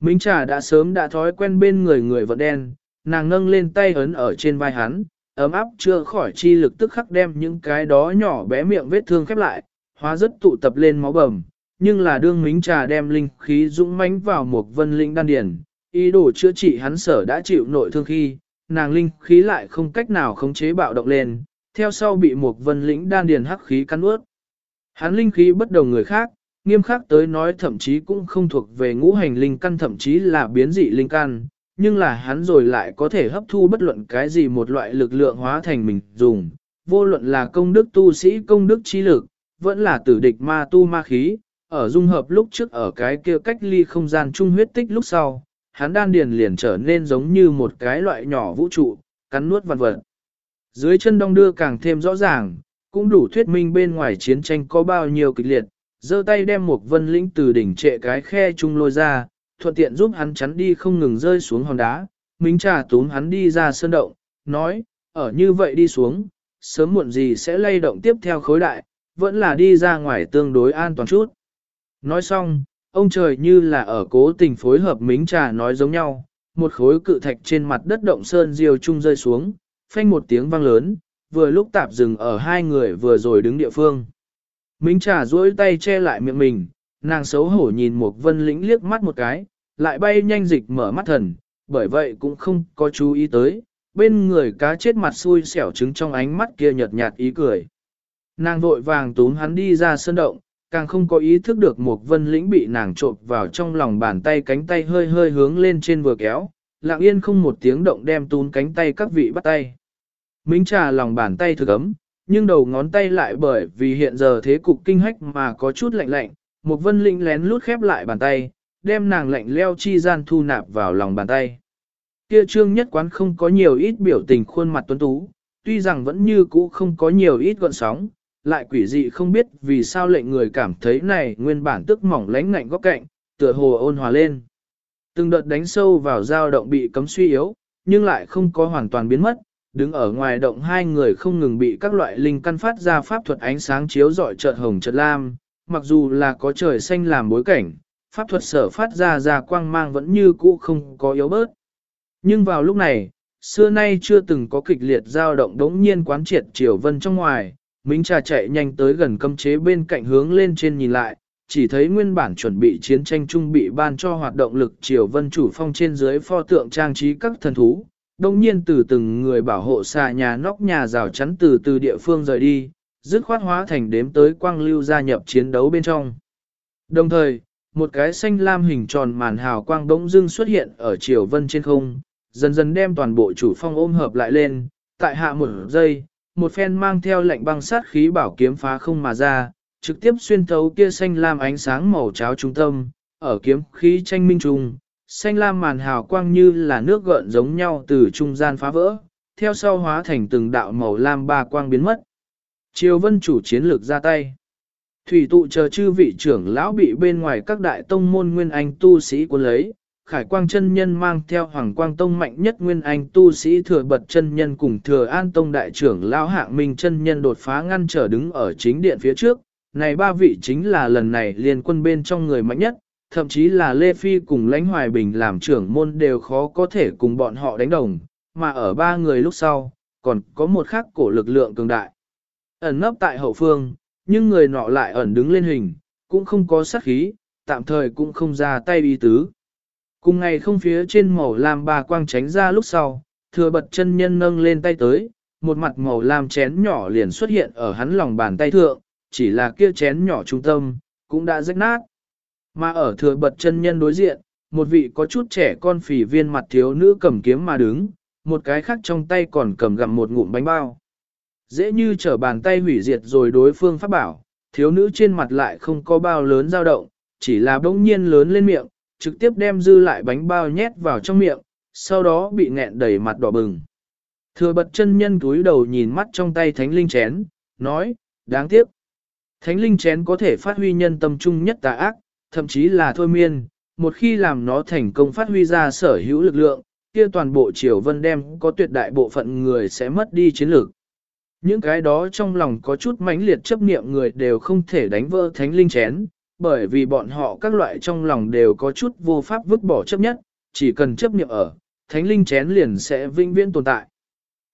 Minh trà đã sớm đã thói quen bên người người vợ đen, nàng nâng lên tay ấn ở trên vai hắn, ấm áp chưa khỏi chi lực tức khắc đem những cái đó nhỏ bé miệng vết thương khép lại, hóa rất tụ tập lên máu bầm, nhưng là đương mính trà đem linh khí dũng mãnh vào một vân linh đan điển, ý đồ chữa trị hắn sở đã chịu nội thương khi, nàng linh khí lại không cách nào khống chế bạo động lên, theo sau bị một vân lĩnh đan điền hắc khí cắn ướt. Hắn linh khí bất đồng người khác, nghiêm khắc tới nói thậm chí cũng không thuộc về ngũ hành linh căn thậm chí là biến dị linh căn, nhưng là hắn rồi lại có thể hấp thu bất luận cái gì một loại lực lượng hóa thành mình dùng, vô luận là công đức tu sĩ công đức chi lực, vẫn là tử địch ma tu ma khí, ở dung hợp lúc trước ở cái kia cách ly không gian trung huyết tích lúc sau, hắn đan điền liền trở nên giống như một cái loại nhỏ vũ trụ, cắn nuốt vạn vật. Dưới chân đong đưa càng thêm rõ ràng, cũng đủ thuyết minh bên ngoài chiến tranh có bao nhiêu kịch liệt, giơ tay đem một vân lĩnh từ đỉnh trệ cái khe trung lôi ra, thuận tiện giúp hắn chắn đi không ngừng rơi xuống hòn đá, Minh trà túm hắn đi ra sơn động, nói, ở như vậy đi xuống, sớm muộn gì sẽ lay động tiếp theo khối đại, vẫn là đi ra ngoài tương đối an toàn chút. Nói xong, ông trời như là ở cố tình phối hợp mính trà nói giống nhau, một khối cự thạch trên mặt đất động sơn diều chung rơi xuống, phanh một tiếng vang lớn, vừa lúc tạp dừng ở hai người vừa rồi đứng địa phương. Mính trà duỗi tay che lại miệng mình, nàng xấu hổ nhìn Mục vân lĩnh liếc mắt một cái, lại bay nhanh dịch mở mắt thần, bởi vậy cũng không có chú ý tới, bên người cá chết mặt xui xẻo trứng trong ánh mắt kia nhợt nhạt ý cười. Nàng vội vàng túm hắn đi ra sân động, càng không có ý thức được Mục vân lĩnh bị nàng trộn vào trong lòng bàn tay cánh tay hơi hơi hướng lên trên vừa kéo, lặng yên không một tiếng động đem túm cánh tay các vị bắt tay. Mính trà lòng bàn tay thực ấm, nhưng đầu ngón tay lại bởi vì hiện giờ thế cục kinh hách mà có chút lạnh lạnh, một vân linh lén lút khép lại bàn tay, đem nàng lạnh leo chi gian thu nạp vào lòng bàn tay. Kia trương nhất quán không có nhiều ít biểu tình khuôn mặt tuấn tú, tuy rằng vẫn như cũ không có nhiều ít gọn sóng, lại quỷ dị không biết vì sao lệnh người cảm thấy này nguyên bản tức mỏng lánh ngạnh góc cạnh, tựa hồ ôn hòa lên. Từng đợt đánh sâu vào dao động bị cấm suy yếu, nhưng lại không có hoàn toàn biến mất, đứng ở ngoài động hai người không ngừng bị các loại linh căn phát ra pháp thuật ánh sáng chiếu rọi chợt hồng chợt lam, mặc dù là có trời xanh làm bối cảnh, pháp thuật sở phát ra ra quang mang vẫn như cũ không có yếu bớt. Nhưng vào lúc này, xưa nay chưa từng có kịch liệt dao động đống nhiên quán triệt triều vân trong ngoài, Minh trà chạy nhanh tới gần cấm chế bên cạnh hướng lên trên nhìn lại, chỉ thấy nguyên bản chuẩn bị chiến tranh trung bị ban cho hoạt động lực triều vân chủ phong trên dưới pho tượng trang trí các thần thú, đồng nhiên từ từng người bảo hộ xà nhà nóc nhà rào chắn từ từ địa phương rời đi, dứt khoát hóa thành đếm tới quang lưu gia nhập chiến đấu bên trong. Đồng thời, một cái xanh lam hình tròn màn hào quang bỗng dưng xuất hiện ở chiều vân trên không, dần dần đem toàn bộ chủ phong ôm hợp lại lên, tại hạ một giây, một phen mang theo lệnh băng sát khí bảo kiếm phá không mà ra, trực tiếp xuyên thấu kia xanh lam ánh sáng màu cháo trung tâm, ở kiếm khí tranh minh trùng, xanh lam màn hào quang như là nước gợn giống nhau từ trung gian phá vỡ, theo sau hóa thành từng đạo màu lam ba quang biến mất. Triều vân chủ chiến lược ra tay. Thủy tụ chờ chư vị trưởng lão bị bên ngoài các đại tông môn nguyên anh tu sĩ cuốn lấy, khải quang chân nhân mang theo hoàng quang tông mạnh nhất nguyên anh tu sĩ thừa bật chân nhân cùng thừa an tông đại trưởng lão hạng minh chân nhân đột phá ngăn trở đứng ở chính điện phía trước. Này ba vị chính là lần này liên quân bên trong người mạnh nhất, thậm chí là Lê Phi cùng lãnh hoài bình làm trưởng môn đều khó có thể cùng bọn họ đánh đồng, mà ở ba người lúc sau, còn có một khắc cổ lực lượng cường đại. Ẩn nấp tại hậu phương, nhưng người nọ lại ẩn đứng lên hình, cũng không có sát khí, tạm thời cũng không ra tay y tứ. Cùng ngày không phía trên màu lam bà quang tránh ra lúc sau, thừa bật chân nhân nâng lên tay tới, một mặt màu lam chén nhỏ liền xuất hiện ở hắn lòng bàn tay thượng, chỉ là kia chén nhỏ trung tâm, cũng đã rách nát. Mà ở thừa bật chân nhân đối diện, một vị có chút trẻ con phì viên mặt thiếu nữ cầm kiếm mà đứng, một cái khác trong tay còn cầm gặm một ngụm bánh bao. Dễ như trở bàn tay hủy diệt rồi đối phương phát bảo, thiếu nữ trên mặt lại không có bao lớn dao động, chỉ là bỗng nhiên lớn lên miệng, trực tiếp đem dư lại bánh bao nhét vào trong miệng, sau đó bị nghẹn đầy mặt đỏ bừng. Thừa bật chân nhân túi đầu nhìn mắt trong tay thánh linh chén, nói, đáng tiếc. Thánh linh chén có thể phát huy nhân tâm trung nhất tà ác, thậm chí là thôi miên, một khi làm nó thành công phát huy ra sở hữu lực lượng, kia toàn bộ triều vân đem có tuyệt đại bộ phận người sẽ mất đi chiến lược. Những cái đó trong lòng có chút mãnh liệt chấp niệm người đều không thể đánh vỡ thánh linh chén, bởi vì bọn họ các loại trong lòng đều có chút vô pháp vứt bỏ chấp nhất, chỉ cần chấp niệm ở, thánh linh chén liền sẽ vinh viễn tồn tại.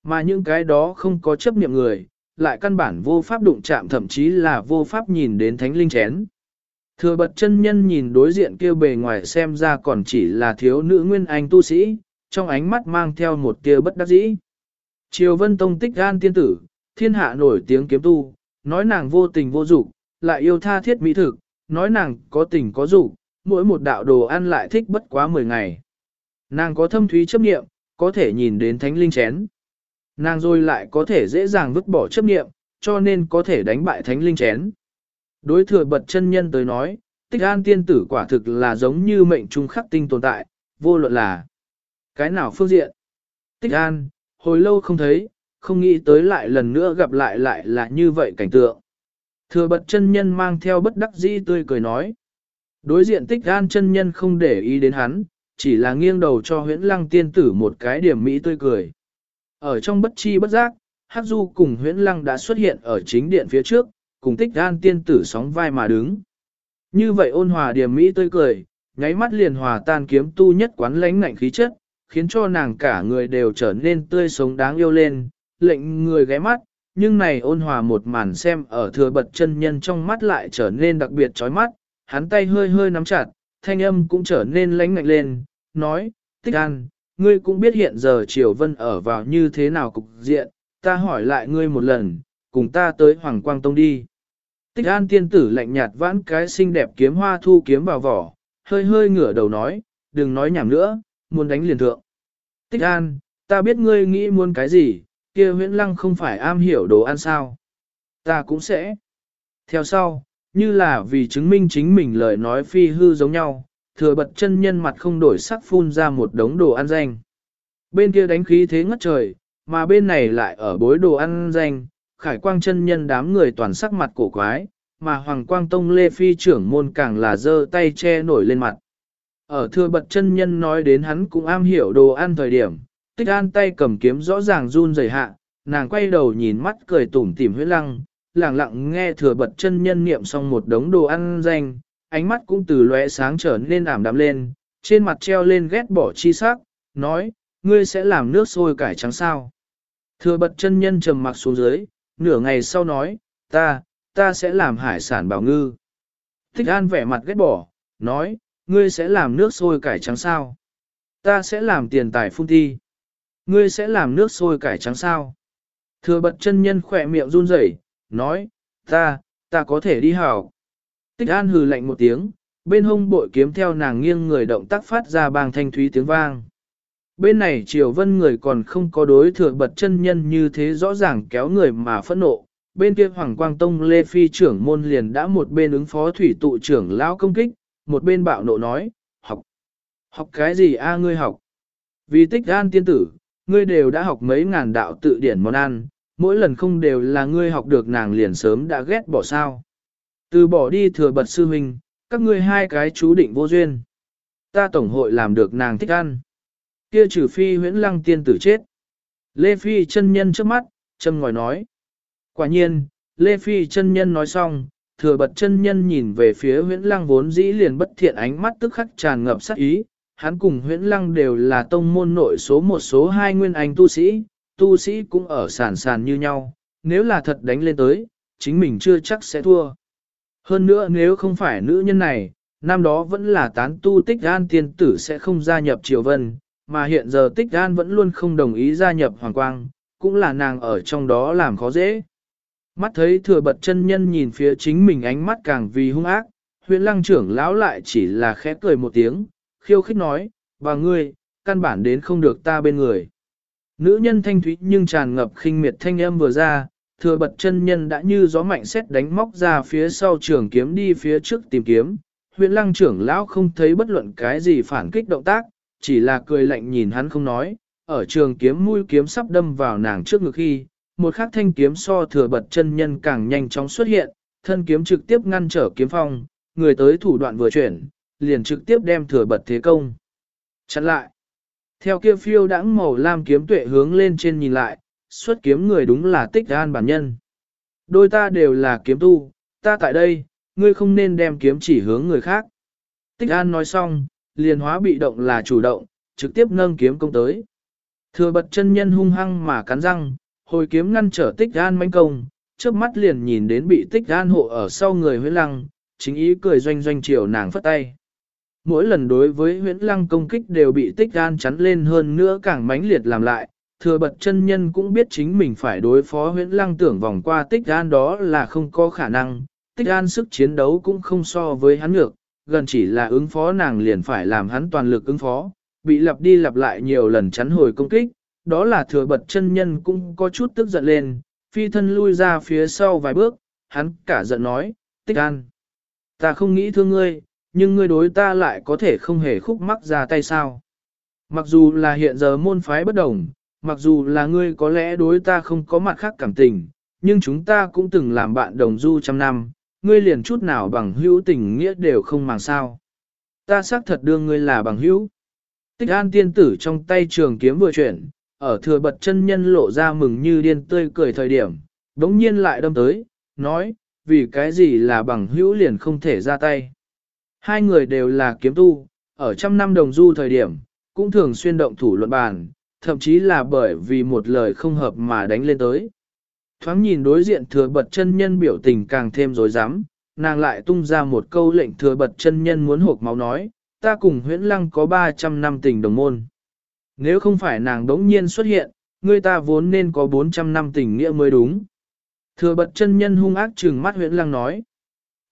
Mà những cái đó không có chấp niệm người, lại căn bản vô pháp đụng chạm thậm chí là vô pháp nhìn đến thánh linh chén. Thừa bật chân nhân nhìn đối diện kia bề ngoài xem ra còn chỉ là thiếu nữ nguyên anh tu sĩ, trong ánh mắt mang theo một tia bất đắc dĩ. Triều vân tông tích gan tiên tử, thiên hạ nổi tiếng kiếm tu, nói nàng vô tình vô dục, lại yêu tha thiết mỹ thực, nói nàng có tình có dục, mỗi một đạo đồ ăn lại thích bất quá 10 ngày. Nàng có thâm thúy chấp niệm, có thể nhìn đến thánh linh chén. Nàng rồi lại có thể dễ dàng vứt bỏ chấp niệm, cho nên có thể đánh bại thánh linh chén. Đối thừa bật chân nhân tới nói, tích an tiên tử quả thực là giống như mệnh trung khắc tinh tồn tại, vô luận là cái nào phương diện. Tích an, hồi lâu không thấy, không nghĩ tới lại lần nữa gặp lại lại là như vậy cảnh tượng. Thừa bật chân nhân mang theo bất đắc dĩ tươi cười nói. Đối diện tích an chân nhân không để ý đến hắn, chỉ là nghiêng đầu cho huyễn lăng tiên tử một cái điểm mỹ tươi cười. Ở trong bất chi bất giác, Hắc Du cùng huyễn lăng đã xuất hiện ở chính điện phía trước, cùng tích gan tiên tử sóng vai mà đứng. Như vậy ôn hòa điểm mỹ tươi cười, nháy mắt liền hòa tan kiếm tu nhất quán lãnh ngạnh khí chất, khiến cho nàng cả người đều trở nên tươi sống đáng yêu lên, lệnh người ghé mắt, nhưng này ôn hòa một màn xem ở thừa bật chân nhân trong mắt lại trở nên đặc biệt chói mắt, hắn tay hơi hơi nắm chặt, thanh âm cũng trở nên lãnh ngạnh lên, nói, tích an, ngươi cũng biết hiện giờ Triều Vân ở vào như thế nào cục diện, ta hỏi lại ngươi một lần, cùng ta tới Hoàng Quang Tông đi. Tích an tiên tử lạnh nhạt vãn cái xinh đẹp kiếm hoa thu kiếm vào vỏ, hơi hơi ngửa đầu nói, đừng nói nhảm nữa, muốn đánh liền thượng. Tích an, ta biết ngươi nghĩ muốn cái gì, kia huyễn lăng không phải am hiểu đồ ăn sao. Ta cũng sẽ. Theo sau, như là vì chứng minh chính mình lời nói phi hư giống nhau, thừa bật chân nhân mặt không đổi sắc phun ra một đống đồ ăn danh. Bên kia đánh khí thế ngất trời, mà bên này lại ở bối đồ ăn danh, khải quang chân nhân đám người toàn sắc mặt cổ quái, mà Hoàng Quang Tông Lê Phi trưởng môn càng là giơ tay che nổi lên mặt. Ở thừa bật chân nhân nói đến hắn cũng am hiểu đồ ăn thời điểm, tích an tay cầm kiếm rõ ràng run rẩy hạ, nàng quay đầu nhìn mắt cười tủm tỉm huyết lăng, lặng lặng nghe thừa bật chân nhân niệm xong một đống đồ ăn danh, ánh mắt cũng từ lóe sáng trở nên ảm đạm lên, trên mặt treo lên ghét bỏ chi sắc, nói, ngươi sẽ làm nước sôi cải trắng sao. Thừa bật chân nhân trầm mặc xuống dưới, nửa ngày sau nói, ta, ta sẽ làm hải sản bảo ngư. Thích an vẻ mặt ghét bỏ, nói, ngươi sẽ làm nước sôi cải trắng sao? Ta sẽ làm tiền tài phun thi. Ngươi sẽ làm nước sôi cải trắng sao? Thừa bật chân nhân khỏe miệng run rẩy, nói, ta, ta có thể đi hảo. Tích an hừ lạnh một tiếng, bên hông bội kiếm theo nàng nghiêng người động tác phát ra bang thanh thúy tiếng vang. Bên này triều vân người còn không có đối thừa bật chân nhân như thế rõ ràng kéo người mà phẫn nộ. Bên kia Hoàng Quang Tông Lê Phi trưởng môn liền đã một bên ứng phó thủy tụ trưởng lão công kích, một bên bạo nộ nói, học. Học cái gì a ngươi học? Vì tích an tiên tử, ngươi đều đã học mấy ngàn đạo tự điển món ăn, mỗi lần không đều là ngươi học được nàng liền sớm đã ghét bỏ sao. Từ bỏ đi thừa bật sư huynh, các ngươi hai cái chú định vô duyên. Ta tổng hội làm được nàng thích ăn. Kia trừ phi huyễn lăng tiên tử chết. Lê Phi chân nhân trước mắt, châm ngòi nói. Quả nhiên, Lê Phi chân nhân nói xong, thừa bật chân nhân nhìn về phía huyễn lăng vốn dĩ liền bất thiện ánh mắt tức khắc tràn ngập sát ý. Hắn cùng huyễn lăng đều là tông môn nội số một số hai nguyên anh tu sĩ, tu sĩ cũng ở sàn sàn như nhau, nếu là thật đánh lên tới, chính mình chưa chắc sẽ thua. Hơn nữa nếu không phải nữ nhân này, năm đó vẫn là tán tu tích an tiên tử sẽ không gia nhập triều vân, mà hiện giờ tích an vẫn luôn không đồng ý gia nhập hoàng quang, cũng là nàng ở trong đó làm khó dễ. Mắt thấy thừa bật chân nhân nhìn phía chính mình ánh mắt càng vì hung ác, huyện lăng trưởng lão lại chỉ là khẽ cười một tiếng, khiêu khích nói, và ngươi, căn bản đến không được ta bên người. Nữ nhân thanh thúy nhưng tràn ngập khinh miệt thanh âm vừa ra, thừa bật chân nhân đã như gió mạnh xét đánh móc ra phía sau trường kiếm đi phía trước tìm kiếm. Huyện lăng trưởng lão không thấy bất luận cái gì phản kích động tác, chỉ là cười lạnh nhìn hắn không nói, ở trường kiếm mũi kiếm sắp đâm vào nàng trước ngực khi, một khắc thanh kiếm so thừa bật chân nhân càng nhanh chóng xuất hiện, thân kiếm trực tiếp ngăn trở kiếm phong, người tới thủ đoạn vừa chuyển, liền trực tiếp đem thừa bật thế công. Chặn lại. Theo kia phiêu đãng màu lam kiếm tuệ hướng lên trên nhìn lại, xuất kiếm người đúng là tích an bản nhân. Đôi ta đều là kiếm tu, ta tại đây, ngươi không nên đem kiếm chỉ hướng người khác. Tích an nói xong, liền hóa bị động là chủ động, trực tiếp nâng kiếm công tới. Thừa bật chân nhân hung hăng mà cắn răng, hồi kiếm ngăn trở tích gan manh công, trước mắt liền nhìn đến bị tích gan hộ ở sau người huyết lăng, chính ý cười doanh doanh chiều nàng phất tay. Mỗi lần đối với huyễn lăng công kích đều bị tích gan chắn lên hơn nữa càng mãnh liệt làm lại, thừa bật chân nhân cũng biết chính mình phải đối phó huyễn lăng tưởng vòng qua tích gan đó là không có khả năng, tích gan sức chiến đấu cũng không so với hắn ngược, gần chỉ là ứng phó nàng liền phải làm hắn toàn lực ứng phó, bị lặp đi lặp lại nhiều lần chắn hồi công kích, đó là thừa bật chân nhân cũng có chút tức giận lên, phi thân lui ra phía sau vài bước, hắn cả giận nói, tích an. Ta không nghĩ thương ngươi, nhưng ngươi đối ta lại có thể không hề khúc mắc ra tay sao. Mặc dù là hiện giờ môn phái bất đồng, mặc dù là ngươi có lẽ đối ta không có mặt khác cảm tình, nhưng chúng ta cũng từng làm bạn đồng du trăm năm, ngươi liền chút nào bằng hữu tình nghĩa đều không màng sao. Ta xác thật đương ngươi là bằng hữu. Tích an tiên tử trong tay trường kiếm vừa chuyển, ở thừa bật chân nhân lộ ra mừng như điên tươi cười thời điểm, đống nhiên lại đâm tới, nói, vì cái gì là bằng hữu liền không thể ra tay. Hai người đều là kiếm tu, ở trăm năm đồng du thời điểm, cũng thường xuyên động thủ luận bàn, thậm chí là bởi vì một lời không hợp mà đánh lên tới. Thoáng nhìn đối diện thừa bật chân nhân biểu tình càng thêm rối rắm, nàng lại tung ra một câu lệnh thừa bật chân nhân muốn hộp máu nói, ta cùng huyễn lăng có 300 năm tình đồng môn. Nếu không phải nàng đống nhiên xuất hiện, người ta vốn nên có 400 năm tình nghĩa mới đúng. Thừa bật chân nhân hung ác trừng mắt huyễn lăng nói.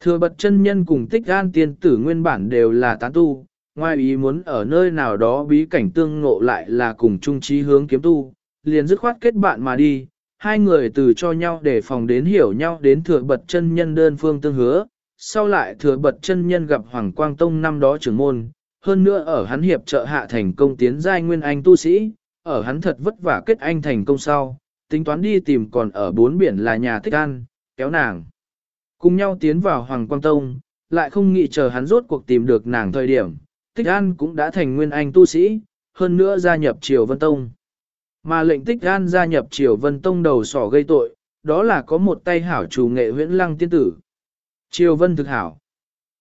Thừa bật chân nhân cùng tích an tiên tử nguyên bản đều là tán tu, ngoài ý muốn ở nơi nào đó bí cảnh tương ngộ lại là cùng chung trí hướng kiếm tu, liền dứt khoát kết bạn mà đi, hai người từ cho nhau để phòng đến hiểu nhau đến thừa bật chân nhân đơn phương tương hứa, sau lại thừa bật chân nhân gặp Hoàng Quang Tông năm đó trưởng môn, hơn nữa ở hắn hiệp trợ hạ thành công tiến giai nguyên anh tu sĩ, ở hắn thật vất vả kết anh thành công sau, tính toán đi tìm còn ở bốn biển là nhà thích an, kéo nàng. Cùng nhau tiến vào Hoàng Quang Tông, lại không nghĩ chờ hắn rốt cuộc tìm được nàng thời điểm, Tích An cũng đã thành nguyên anh tu sĩ, hơn nữa gia nhập Triều Vân Tông. Mà lệnh Tích An gia nhập Triều Vân Tông đầu sỏ gây tội, đó là có một tay hảo chủ nghệ huyễn lăng tiên tử. Triều Vân thực hảo.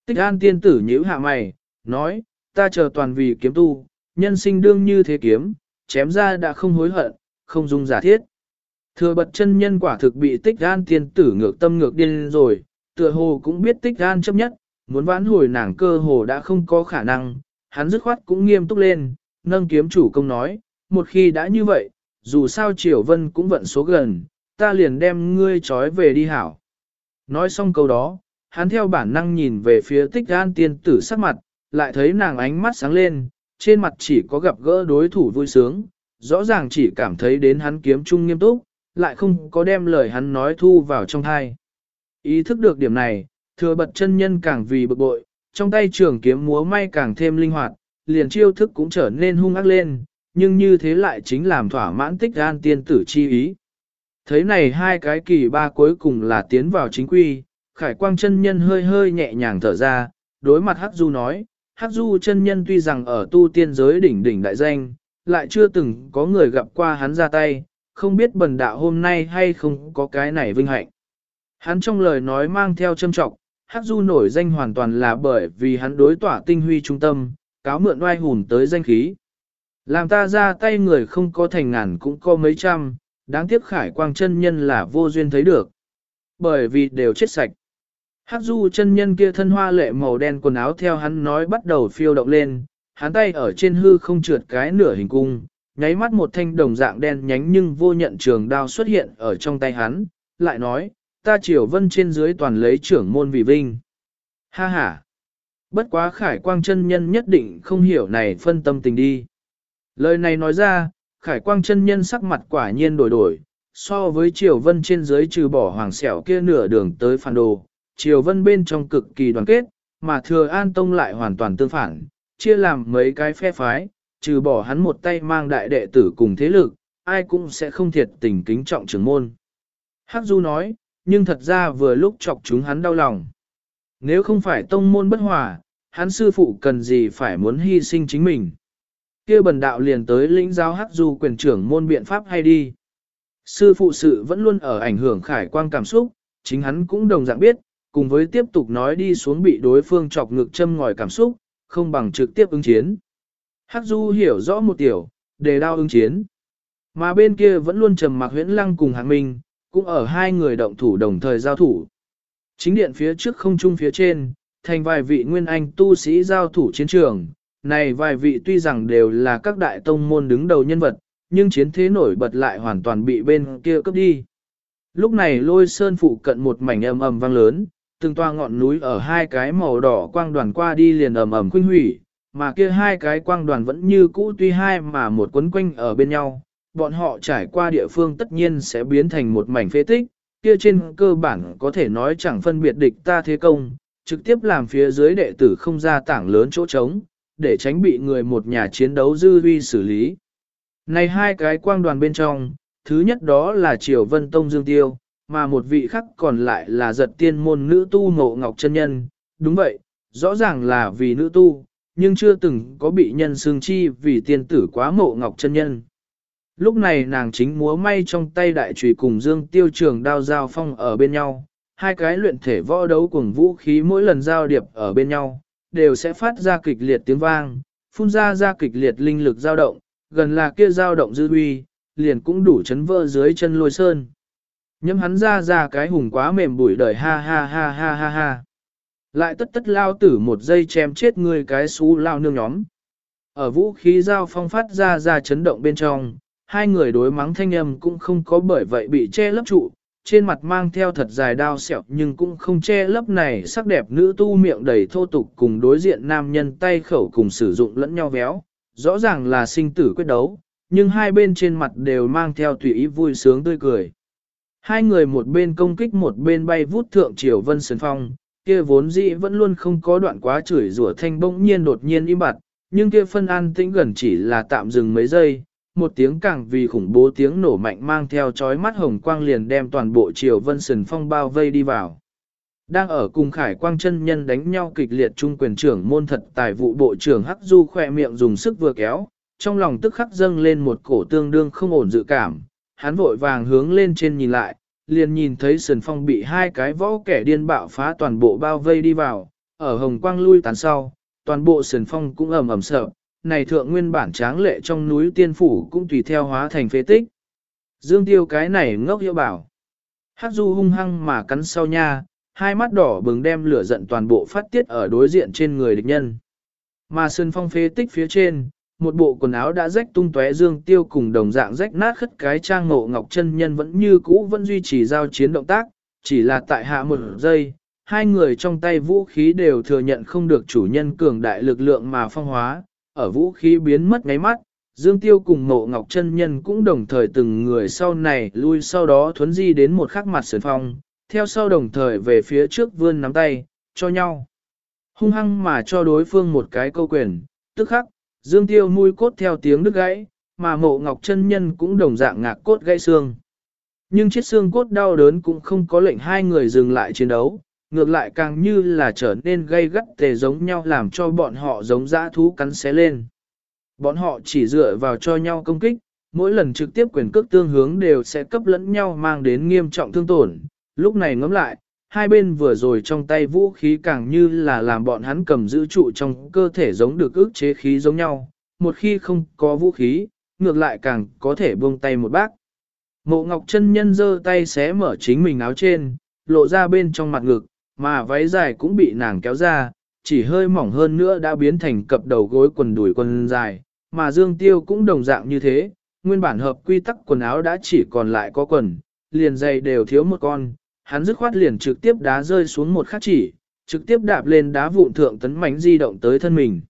Tích An tiên tử nhíu hạ mày, nói, ta chờ toàn vì kiếm tu, nhân sinh đương như thế kiếm, chém ra đã không hối hận, không dung giả thiết. Thừa bật chân nhân quả thực bị tích gan tiên tử ngược tâm ngược điên rồi, tựa hồ cũng biết tích gan chấp nhất, muốn vãn hồi nàng cơ hồ đã không có khả năng, hắn dứt khoát cũng nghiêm túc lên, nâng kiếm chủ công nói, một khi đã như vậy, dù sao Triều Vân cũng vận số gần, ta liền đem ngươi trói về đi hảo. Nói xong câu đó, hắn theo bản năng nhìn về phía tích an tiên tử sắc mặt, lại thấy nàng ánh mắt sáng lên, trên mặt chỉ có gặp gỡ đối thủ vui sướng, rõ ràng chỉ cảm thấy đến hắn kiếm chung nghiêm túc, lại không có đem lời hắn nói thu vào trong thai. Ý thức được điểm này, thừa bật chân nhân càng vì bực bội, trong tay trường kiếm múa may càng thêm linh hoạt, liền chiêu thức cũng trở nên hung ác lên, nhưng như thế lại chính làm thỏa mãn tích gan tiên tử chi ý. Thấy này hai cái kỳ ba cuối cùng là tiến vào chính quy, khải quang chân nhân hơi hơi nhẹ nhàng thở ra, đối mặt Hắc Du nói, Hắc Du chân nhân tuy rằng ở tu tiên giới đỉnh đỉnh đại danh, lại chưa từng có người gặp qua hắn ra tay, không biết bần đạo hôm nay hay không có cái này vinh hạnh. Hắn trong lời nói mang theo châm trọng, Hắc Du nổi danh hoàn toàn là bởi vì hắn đối tỏa tinh huy trung tâm, cáo mượn oai hùn tới danh khí. Làm ta ra tay người không có thành ngàn cũng có mấy trăm, đáng tiếc khải quang chân nhân là vô duyên thấy được. Bởi vì đều chết sạch. Hắc du chân nhân kia thân hoa lệ màu đen quần áo theo hắn nói bắt đầu phiêu động lên, hắn tay ở trên hư không trượt cái nửa hình cung, nháy mắt một thanh đồng dạng đen nhánh nhưng vô nhận trường đao xuất hiện ở trong tay hắn, lại nói, ta triều vân trên dưới toàn lấy trưởng môn vì vinh. Ha ha! Bất quá khải quang chân nhân nhất định không hiểu này phân tâm tình đi. Lời này nói ra, khải quang chân nhân sắc mặt quả nhiên đổi đổi, so với triều vân trên dưới trừ bỏ hoàng sẹo kia nửa đường tới phản đồ, triều vân bên trong cực kỳ đoàn kết, mà thừa an tông lại hoàn toàn tương phản, chia làm mấy cái phe phái, trừ bỏ hắn một tay mang đại đệ tử cùng thế lực, ai cũng sẽ không thiệt tình kính trọng trưởng môn. Hắc Du nói, nhưng thật ra vừa lúc chọc chúng hắn đau lòng. Nếu không phải tông môn bất hòa, hắn sư phụ cần gì phải muốn hy sinh chính mình kia bần đạo liền tới lĩnh giáo Hắc Du quyền trưởng môn biện pháp hay đi. Sư phụ sự vẫn luôn ở ảnh hưởng khải quang cảm xúc, chính hắn cũng đồng dạng biết, cùng với tiếp tục nói đi xuống bị đối phương chọc ngực châm ngòi cảm xúc, không bằng trực tiếp ứng chiến. Hắc Du hiểu rõ một tiểu, đề đao ứng chiến. Mà bên kia vẫn luôn trầm mặc huyễn lăng cùng hạng minh, cũng ở hai người động thủ đồng thời giao thủ. Chính điện phía trước không trung phía trên, thành vài vị nguyên anh tu sĩ giao thủ chiến trường. Này vài vị tuy rằng đều là các đại tông môn đứng đầu nhân vật, nhưng chiến thế nổi bật lại hoàn toàn bị bên kia cướp đi. Lúc này lôi sơn phụ cận một mảnh ầm ầm vang lớn, từng toa ngọn núi ở hai cái màu đỏ quang đoàn qua đi liền ầm ầm khuynh hủy, mà kia hai cái quang đoàn vẫn như cũ tuy hai mà một quấn quanh ở bên nhau, bọn họ trải qua địa phương tất nhiên sẽ biến thành một mảnh phế tích, kia trên cơ bản có thể nói chẳng phân biệt địch ta thế công, trực tiếp làm phía dưới đệ tử không ra tảng lớn chỗ trống, để tránh bị người một nhà chiến đấu dư vi xử lý. Này hai cái quang đoàn bên trong, thứ nhất đó là Triều Vân Tông Dương Tiêu, mà một vị khác còn lại là giật tiên môn nữ tu ngộ ngọc chân nhân. Đúng vậy, rõ ràng là vì nữ tu, nhưng chưa từng có bị nhân xương chi vì tiên tử quá ngộ ngọc chân nhân. Lúc này nàng chính múa may trong tay đại trùy cùng dương tiêu trường đao giao phong ở bên nhau, hai cái luyện thể võ đấu cùng vũ khí mỗi lần giao điệp ở bên nhau, đều sẽ phát ra kịch liệt tiếng vang, phun ra ra kịch liệt linh lực dao động, gần là kia dao động dư uy, liền cũng đủ chấn vỡ dưới chân lôi sơn. Nhâm hắn ra ra cái hùng quá mềm bụi đời ha ha ha ha ha ha. Lại tất tất lao tử một giây chém chết người cái xú lao nương nhóm. Ở vũ khí dao phong phát ra ra chấn động bên trong, hai người đối mắng thanh âm cũng không có bởi vậy bị che lấp trụ, trên mặt mang theo thật dài đao sẹo nhưng cũng không che lấp này sắc đẹp nữ tu miệng đầy thô tục cùng đối diện nam nhân tay khẩu cùng sử dụng lẫn nhau véo, rõ ràng là sinh tử quyết đấu, nhưng hai bên trên mặt đều mang theo tùy ý vui sướng tươi cười. Hai người một bên công kích một bên bay vút thượng triều vân sơn phong, kia vốn dĩ vẫn luôn không có đoạn quá chửi rủa thanh bỗng nhiên đột nhiên im bặt, nhưng kia phân an tĩnh gần chỉ là tạm dừng mấy giây, một tiếng càng vì khủng bố tiếng nổ mạnh mang theo chói mắt hồng quang liền đem toàn bộ triều vân sần phong bao vây đi vào. Đang ở cùng khải quang chân nhân đánh nhau kịch liệt trung quyền trưởng môn thật tài vụ bộ trưởng Hắc Du khỏe miệng dùng sức vừa kéo, trong lòng tức khắc dâng lên một cổ tương đương không ổn dự cảm, hắn vội vàng hướng lên trên nhìn lại, liền nhìn thấy sườn phong bị hai cái võ kẻ điên bạo phá toàn bộ bao vây đi vào, ở hồng quang lui tán sau, toàn bộ sườn phong cũng ầm ầm sợ, này thượng nguyên bản tráng lệ trong núi tiên phủ cũng tùy theo hóa thành phế tích. Dương tiêu cái này ngốc hiệu bảo. Hát du hung hăng mà cắn sau nha, hai mắt đỏ bừng đem lửa giận toàn bộ phát tiết ở đối diện trên người địch nhân. Mà sơn phong phế tích phía trên, một bộ quần áo đã rách tung tóe dương tiêu cùng đồng dạng rách nát khất cái trang ngộ ngọc chân nhân vẫn như cũ vẫn duy trì giao chiến động tác, chỉ là tại hạ một giây, hai người trong tay vũ khí đều thừa nhận không được chủ nhân cường đại lực lượng mà phong hóa, ở vũ khí biến mất ngáy mắt, Dương Tiêu cùng Mộ Ngọc chân Nhân cũng đồng thời từng người sau này lui sau đó thuấn di đến một khắc mặt sườn phong, theo sau đồng thời về phía trước vươn nắm tay, cho nhau. Hung hăng mà cho đối phương một cái câu quyền, tức khắc, Dương Tiêu mũi cốt theo tiếng đứt gãy, mà Mộ Ngọc chân Nhân cũng đồng dạng ngạc cốt gãy xương. Nhưng chiếc xương cốt đau đớn cũng không có lệnh hai người dừng lại chiến đấu, ngược lại càng như là trở nên gây gắt tề giống nhau làm cho bọn họ giống dã thú cắn xé lên. Bọn họ chỉ dựa vào cho nhau công kích, mỗi lần trực tiếp quyền cước tương hướng đều sẽ cấp lẫn nhau mang đến nghiêm trọng thương tổn. Lúc này ngẫm lại, hai bên vừa rồi trong tay vũ khí càng như là làm bọn hắn cầm giữ trụ trong cơ thể giống được ước chế khí giống nhau. Một khi không có vũ khí, ngược lại càng có thể buông tay một bác. Mộ Ngọc chân nhân giơ tay xé mở chính mình áo trên, lộ ra bên trong mặt ngực, mà váy dài cũng bị nàng kéo ra, chỉ hơi mỏng hơn nữa đã biến thành cập đầu gối quần đùi quần dài, mà Dương Tiêu cũng đồng dạng như thế, nguyên bản hợp quy tắc quần áo đã chỉ còn lại có quần, liền giày đều thiếu một con, hắn dứt khoát liền trực tiếp đá rơi xuống một khắc chỉ, trực tiếp đạp lên đá vụn thượng tấn mánh di động tới thân mình.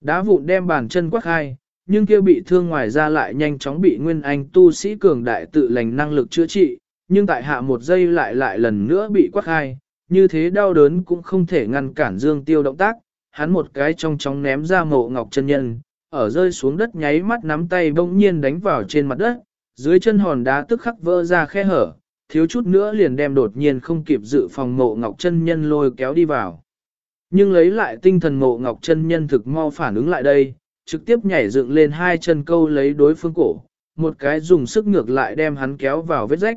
Đá vụn đem bàn chân quắc hai, nhưng kia bị thương ngoài ra lại nhanh chóng bị Nguyên Anh tu sĩ cường đại tự lành năng lực chữa trị, nhưng tại hạ một giây lại lại lần nữa bị quắc hai, như thế đau đớn cũng không thể ngăn cản Dương Tiêu động tác, hắn một cái trong chóng ném ra mộ ngọc chân nhân, ở rơi xuống đất nháy mắt nắm tay bỗng nhiên đánh vào trên mặt đất, dưới chân hòn đá tức khắc vỡ ra khe hở, thiếu chút nữa liền đem đột nhiên không kịp dự phòng mộ ngọc chân nhân lôi kéo đi vào. Nhưng lấy lại tinh thần mộ ngọc chân nhân thực mau phản ứng lại đây, trực tiếp nhảy dựng lên hai chân câu lấy đối phương cổ, một cái dùng sức ngược lại đem hắn kéo vào vết rách.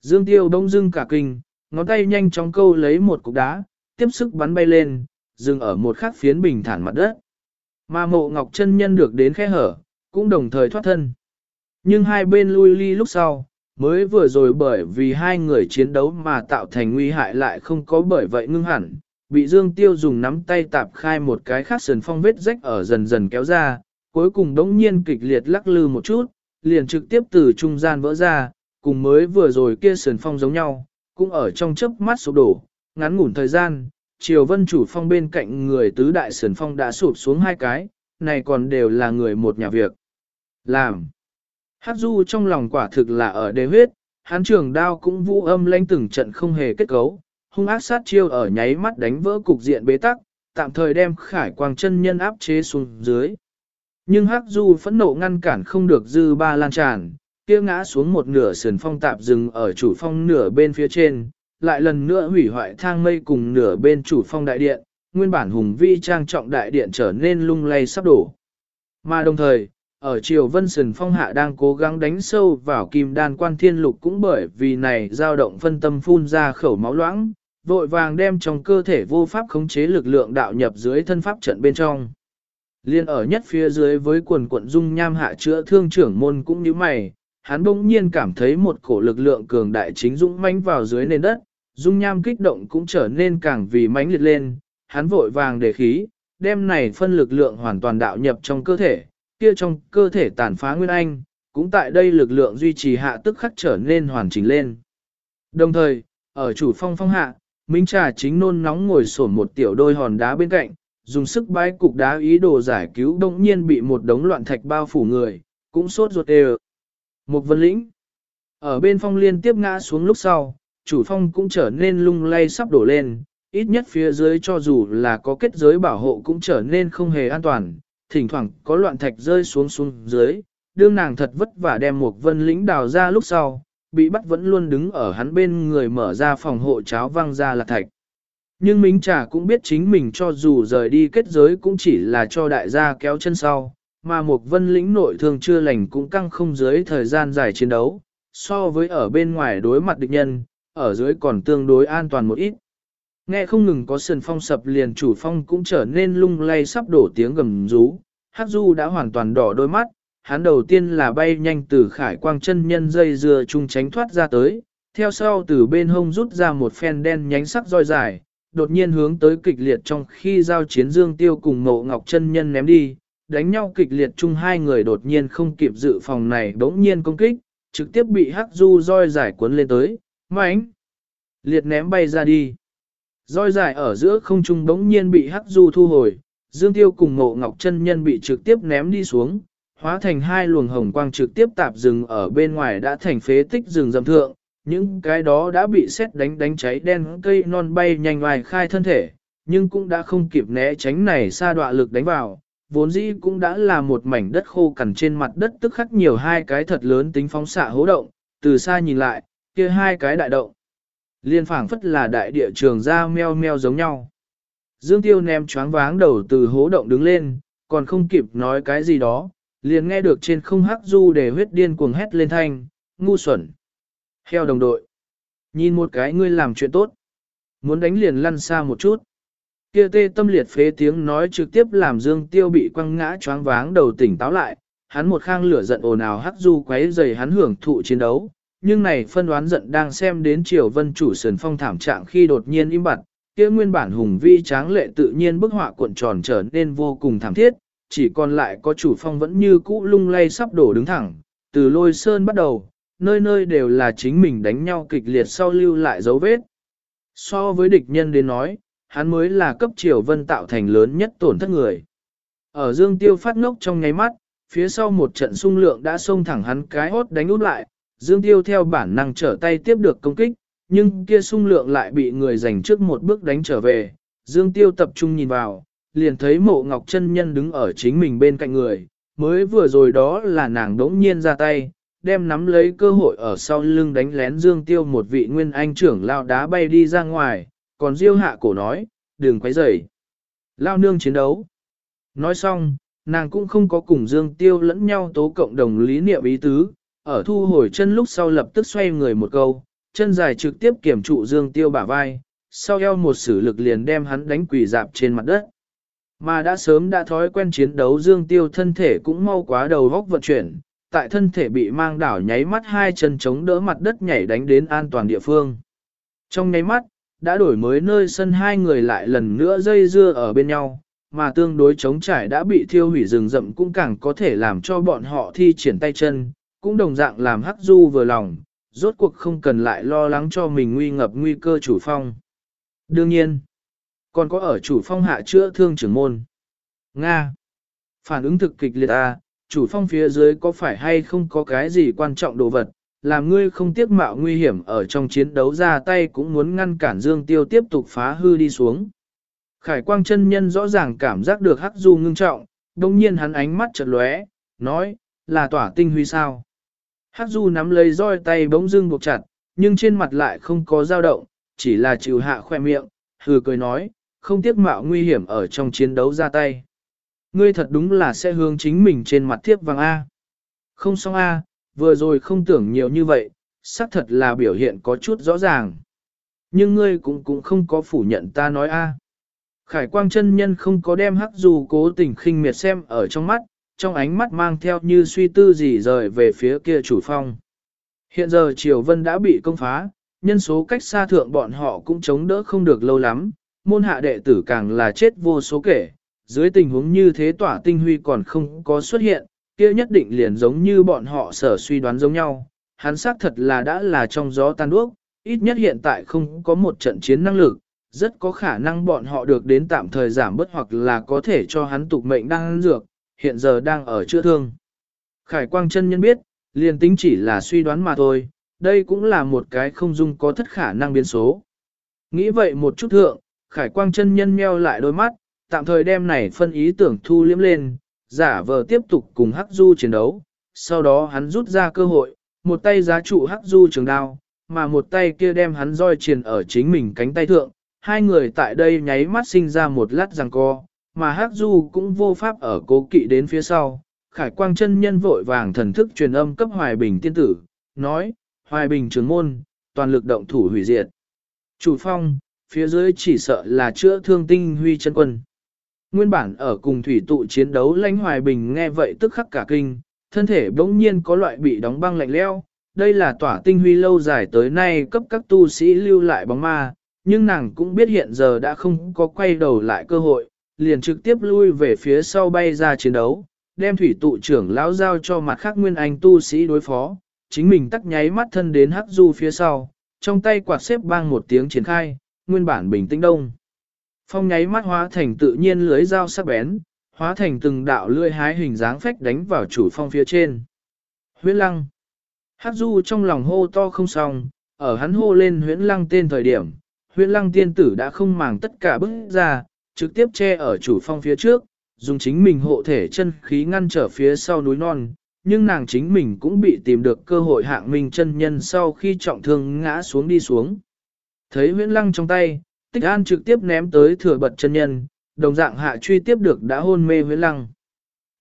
Dương Tiêu đông dưng cả kinh, ngón tay nhanh chóng câu lấy một cục đá, tiếp sức bắn bay lên, dừng ở một khắc phiến bình thản mặt đất. Mà mộ ngọc chân nhân được đến khe hở, cũng đồng thời thoát thân. Nhưng hai bên lui ly lúc sau, mới vừa rồi bởi vì hai người chiến đấu mà tạo thành nguy hại lại không có bởi vậy ngưng hẳn, bị Dương Tiêu dùng nắm tay tạp khai một cái khác sườn phong vết rách ở dần dần kéo ra, cuối cùng đống nhiên kịch liệt lắc lư một chút, liền trực tiếp từ trung gian vỡ ra, cùng mới vừa rồi kia sườn phong giống nhau, cũng ở trong chớp mắt sụp đổ, ngắn ngủn thời gian, triều vân chủ phong bên cạnh người tứ đại sườn phong đã sụp xuống hai cái, này còn đều là người một nhà việc. Làm. Hát du trong lòng quả thực là ở đế huyết, hán trường đao cũng vũ âm lanh từng trận không hề kết cấu, hung ác sát chiêu ở nháy mắt đánh vỡ cục diện bế tắc, tạm thời đem khải quang chân nhân áp chế xuống dưới. Nhưng Hắc Du phẫn nộ ngăn cản không được dư ba lan tràn, kia ngã xuống một nửa sườn phong tạp dừng ở chủ phong nửa bên phía trên, lại lần nữa hủy hoại thang mây cùng nửa bên chủ phong đại điện, nguyên bản hùng vi trang trọng đại điện trở nên lung lay sắp đổ. Mà đồng thời, ở triều vân sườn phong hạ đang cố gắng đánh sâu vào kim đan quan thiên lục cũng bởi vì này dao động phân tâm phun ra khẩu máu loãng, vội vàng đem trong cơ thể vô pháp khống chế lực lượng đạo nhập dưới thân pháp trận bên trong. Liên ở nhất phía dưới với quần quận dung nham hạ chữa thương trưởng môn cũng như mày, hắn bỗng nhiên cảm thấy một cổ lực lượng cường đại chính dũng mãnh vào dưới nền đất, dung nham kích động cũng trở nên càng vì mãnh liệt lên, hắn vội vàng để khí, đem này phân lực lượng hoàn toàn đạo nhập trong cơ thể, kia trong cơ thể tàn phá nguyên anh, cũng tại đây lực lượng duy trì hạ tức khắc trở nên hoàn chỉnh lên. Đồng thời, ở chủ phong phong hạ, Minh Trà chính nôn nóng ngồi sổn một tiểu đôi hòn đá bên cạnh, dùng sức bái cục đá ý đồ giải cứu đông nhiên bị một đống loạn thạch bao phủ người, cũng sốt ruột đều. Một vân lĩnh. Ở bên phong liên tiếp ngã xuống lúc sau, chủ phong cũng trở nên lung lay sắp đổ lên, ít nhất phía dưới cho dù là có kết giới bảo hộ cũng trở nên không hề an toàn, thỉnh thoảng có loạn thạch rơi xuống xuống dưới, đương nàng thật vất vả đem một vân lĩnh đào ra lúc sau, bị bắt vẫn luôn đứng ở hắn bên người mở ra phòng hộ cháo văng ra là thạch. Nhưng Minh Trà cũng biết chính mình cho dù rời đi kết giới cũng chỉ là cho đại gia kéo chân sau, mà một vân lĩnh nội thường chưa lành cũng căng không dưới thời gian dài chiến đấu, so với ở bên ngoài đối mặt địch nhân, ở dưới còn tương đối an toàn một ít. Nghe không ngừng có sườn phong sập liền chủ phong cũng trở nên lung lay sắp đổ tiếng gầm rú, Hắc Du đã hoàn toàn đỏ đôi mắt, hắn đầu tiên là bay nhanh từ khải quang chân nhân dây dừa chung tránh thoát ra tới, theo sau từ bên hông rút ra một phen đen nhánh sắc roi dài, đột nhiên hướng tới kịch liệt trong khi giao chiến Dương Tiêu cùng Mộ Ngọc chân nhân ném đi, đánh nhau kịch liệt chung hai người đột nhiên không kịp dự phòng này đống nhiên công kích, trực tiếp bị Hắc Du roi dài cuốn lên tới, mánh, liệt ném bay ra đi. Roi dài ở giữa không trung đống nhiên bị Hắc Du thu hồi, Dương Tiêu cùng Ngộ Ngọc chân nhân bị trực tiếp ném đi xuống, hóa thành hai luồng hồng quang trực tiếp tạp rừng ở bên ngoài đã thành phế tích rừng rầm thượng, những cái đó đã bị xét đánh đánh cháy đen cây non bay nhanh ngoài khai thân thể, nhưng cũng đã không kịp né tránh này xa đọa lực đánh vào, vốn dĩ cũng đã là một mảnh đất khô cằn trên mặt đất tức khắc nhiều hai cái thật lớn tính phóng xạ hố động, từ xa nhìn lại, kia hai cái đại động. Liên phảng phất là đại địa trường ra meo meo giống nhau. Dương Tiêu ném choáng váng đầu từ hố động đứng lên, còn không kịp nói cái gì đó, liền nghe được trên không hắc du để huyết điên cuồng hét lên thanh, ngu xuẩn. Heo đồng đội. Nhìn một cái ngươi làm chuyện tốt. Muốn đánh liền lăn xa một chút. Kia tê tâm liệt phế tiếng nói trực tiếp làm Dương Tiêu bị quăng ngã choáng váng đầu tỉnh táo lại. Hắn một khang lửa giận ồn ào hắc du quấy dày hắn hưởng thụ chiến đấu. Nhưng này phân đoán giận đang xem đến triều vân chủ sườn phong thảm trạng khi đột nhiên im bặt. Kia nguyên bản hùng vi tráng lệ tự nhiên bức họa cuộn tròn trở nên vô cùng thảm thiết, chỉ còn lại có chủ phong vẫn như cũ lung lay sắp đổ đứng thẳng, từ lôi sơn bắt đầu, nơi nơi đều là chính mình đánh nhau kịch liệt sau lưu lại dấu vết. So với địch nhân đến nói, hắn mới là cấp triều vân tạo thành lớn nhất tổn thất người. Ở dương tiêu phát ngốc trong nháy mắt, phía sau một trận xung lượng đã xông thẳng hắn cái hốt đánh út lại, dương tiêu theo bản năng trở tay tiếp được công kích, nhưng kia xung lượng lại bị người giành trước một bước đánh trở về, dương tiêu tập trung nhìn vào, liền thấy mộ ngọc chân nhân đứng ở chính mình bên cạnh người, mới vừa rồi đó là nàng đỗng nhiên ra tay, đem nắm lấy cơ hội ở sau lưng đánh lén dương tiêu một vị nguyên anh trưởng lao đá bay đi ra ngoài, còn diêu hạ cổ nói, đừng quấy rầy. Lao nương chiến đấu. Nói xong, nàng cũng không có cùng dương tiêu lẫn nhau tố cộng đồng lý niệm ý tứ, ở thu hồi chân lúc sau lập tức xoay người một câu, chân dài trực tiếp kiểm trụ dương tiêu bả vai, sau eo một sử lực liền đem hắn đánh quỳ dạp trên mặt đất. Mà đã sớm đã thói quen chiến đấu dương tiêu thân thể cũng mau quá đầu góc vận chuyển, tại thân thể bị mang đảo nháy mắt hai chân chống đỡ mặt đất nhảy đánh đến an toàn địa phương. Trong nháy mắt, đã đổi mới nơi sân hai người lại lần nữa dây dưa ở bên nhau, mà tương đối chống trải đã bị thiêu hủy rừng rậm cũng càng có thể làm cho bọn họ thi triển tay chân, cũng đồng dạng làm hắc du vừa lòng, rốt cuộc không cần lại lo lắng cho mình nguy ngập nguy cơ chủ phong. Đương nhiên, còn có ở chủ phong hạ chữa thương trưởng môn. Nga. Phản ứng thực kịch liệt à, chủ phong phía dưới có phải hay không có cái gì quan trọng đồ vật, làm ngươi không tiếc mạo nguy hiểm ở trong chiến đấu ra tay cũng muốn ngăn cản Dương Tiêu tiếp tục phá hư đi xuống. Khải quang chân nhân rõ ràng cảm giác được hắc du ngưng trọng, đồng nhiên hắn ánh mắt chợt lóe, nói, là tỏa tinh huy sao. Hắc du nắm lấy roi tay bỗng dưng buộc chặt, nhưng trên mặt lại không có dao động, chỉ là chịu hạ khoe miệng, hừ cười nói, không tiếc mạo nguy hiểm ở trong chiến đấu ra tay. Ngươi thật đúng là sẽ hướng chính mình trên mặt thiếp vàng A. Không xong A, vừa rồi không tưởng nhiều như vậy, xác thật là biểu hiện có chút rõ ràng. Nhưng ngươi cũng cũng không có phủ nhận ta nói A. Khải quang chân nhân không có đem hắc dù cố tình khinh miệt xem ở trong mắt, trong ánh mắt mang theo như suy tư gì rời về phía kia chủ phong. Hiện giờ Triều Vân đã bị công phá, nhân số cách xa thượng bọn họ cũng chống đỡ không được lâu lắm, môn hạ đệ tử càng là chết vô số kể, dưới tình huống như thế tỏa tinh huy còn không có xuất hiện, kia nhất định liền giống như bọn họ sở suy đoán giống nhau, hắn xác thật là đã là trong gió tan đuốc, ít nhất hiện tại không có một trận chiến năng lực, rất có khả năng bọn họ được đến tạm thời giảm bớt hoặc là có thể cho hắn tục mệnh đang ăn dược, hiện giờ đang ở chữa thương. Khải Quang chân nhân biết, liền tính chỉ là suy đoán mà thôi, đây cũng là một cái không dung có thất khả năng biến số. Nghĩ vậy một chút thượng, Khải Quang chân nhân meo lại đôi mắt, tạm thời đem này phân ý tưởng thu liếm lên, giả vờ tiếp tục cùng Hắc Du chiến đấu, sau đó hắn rút ra cơ hội, một tay giá trụ hắc du trường đao, mà một tay kia đem hắn roi triền ở chính mình cánh tay thượng, hai người tại đây nháy mắt sinh ra một lát giằng co, mà hắc du cũng vô pháp ở cố kỵ đến phía sau. Khải quang chân nhân vội vàng thần thức truyền âm cấp Hoài Bình tiên tử, nói, Hoài Bình trưởng môn, toàn lực động thủ hủy diệt. Chủ phong, phía dưới chỉ sợ là chữa thương tinh huy chân quân. Nguyên bản ở cùng thủy tụ chiến đấu lãnh Hoài Bình nghe vậy tức khắc cả kinh, thân thể bỗng nhiên có loại bị đóng băng lạnh leo. Đây là tỏa tinh huy lâu dài tới nay cấp các tu sĩ lưu lại bóng ma, nhưng nàng cũng biết hiện giờ đã không có quay đầu lại cơ hội, liền trực tiếp lui về phía sau bay ra chiến đấu, đem thủy tụ trưởng lão giao cho mặt khác nguyên anh tu sĩ đối phó, chính mình tắt nháy mắt thân đến hắc du phía sau, trong tay quạt xếp bang một tiếng triển khai, nguyên bản bình tĩnh đông. Phong nháy mắt hóa thành tự nhiên lưới dao sắc bén, hóa thành từng đạo lưỡi hái hình dáng phách đánh vào chủ phong phía trên. Huyễn lăng. Hắc du trong lòng hô to không xong, ở hắn hô lên huyễn lăng tên thời điểm, huyễn lăng tiên tử đã không màng tất cả bước ra, trực tiếp che ở chủ phong phía trước, dùng chính mình hộ thể chân khí ngăn trở phía sau núi non, nhưng nàng chính mình cũng bị tìm được cơ hội hạng minh chân nhân sau khi trọng thương ngã xuống đi xuống. Thấy huyễn lăng trong tay, tích an trực tiếp ném tới thừa bật chân nhân, đồng dạng hạ truy tiếp được đã hôn mê với lăng.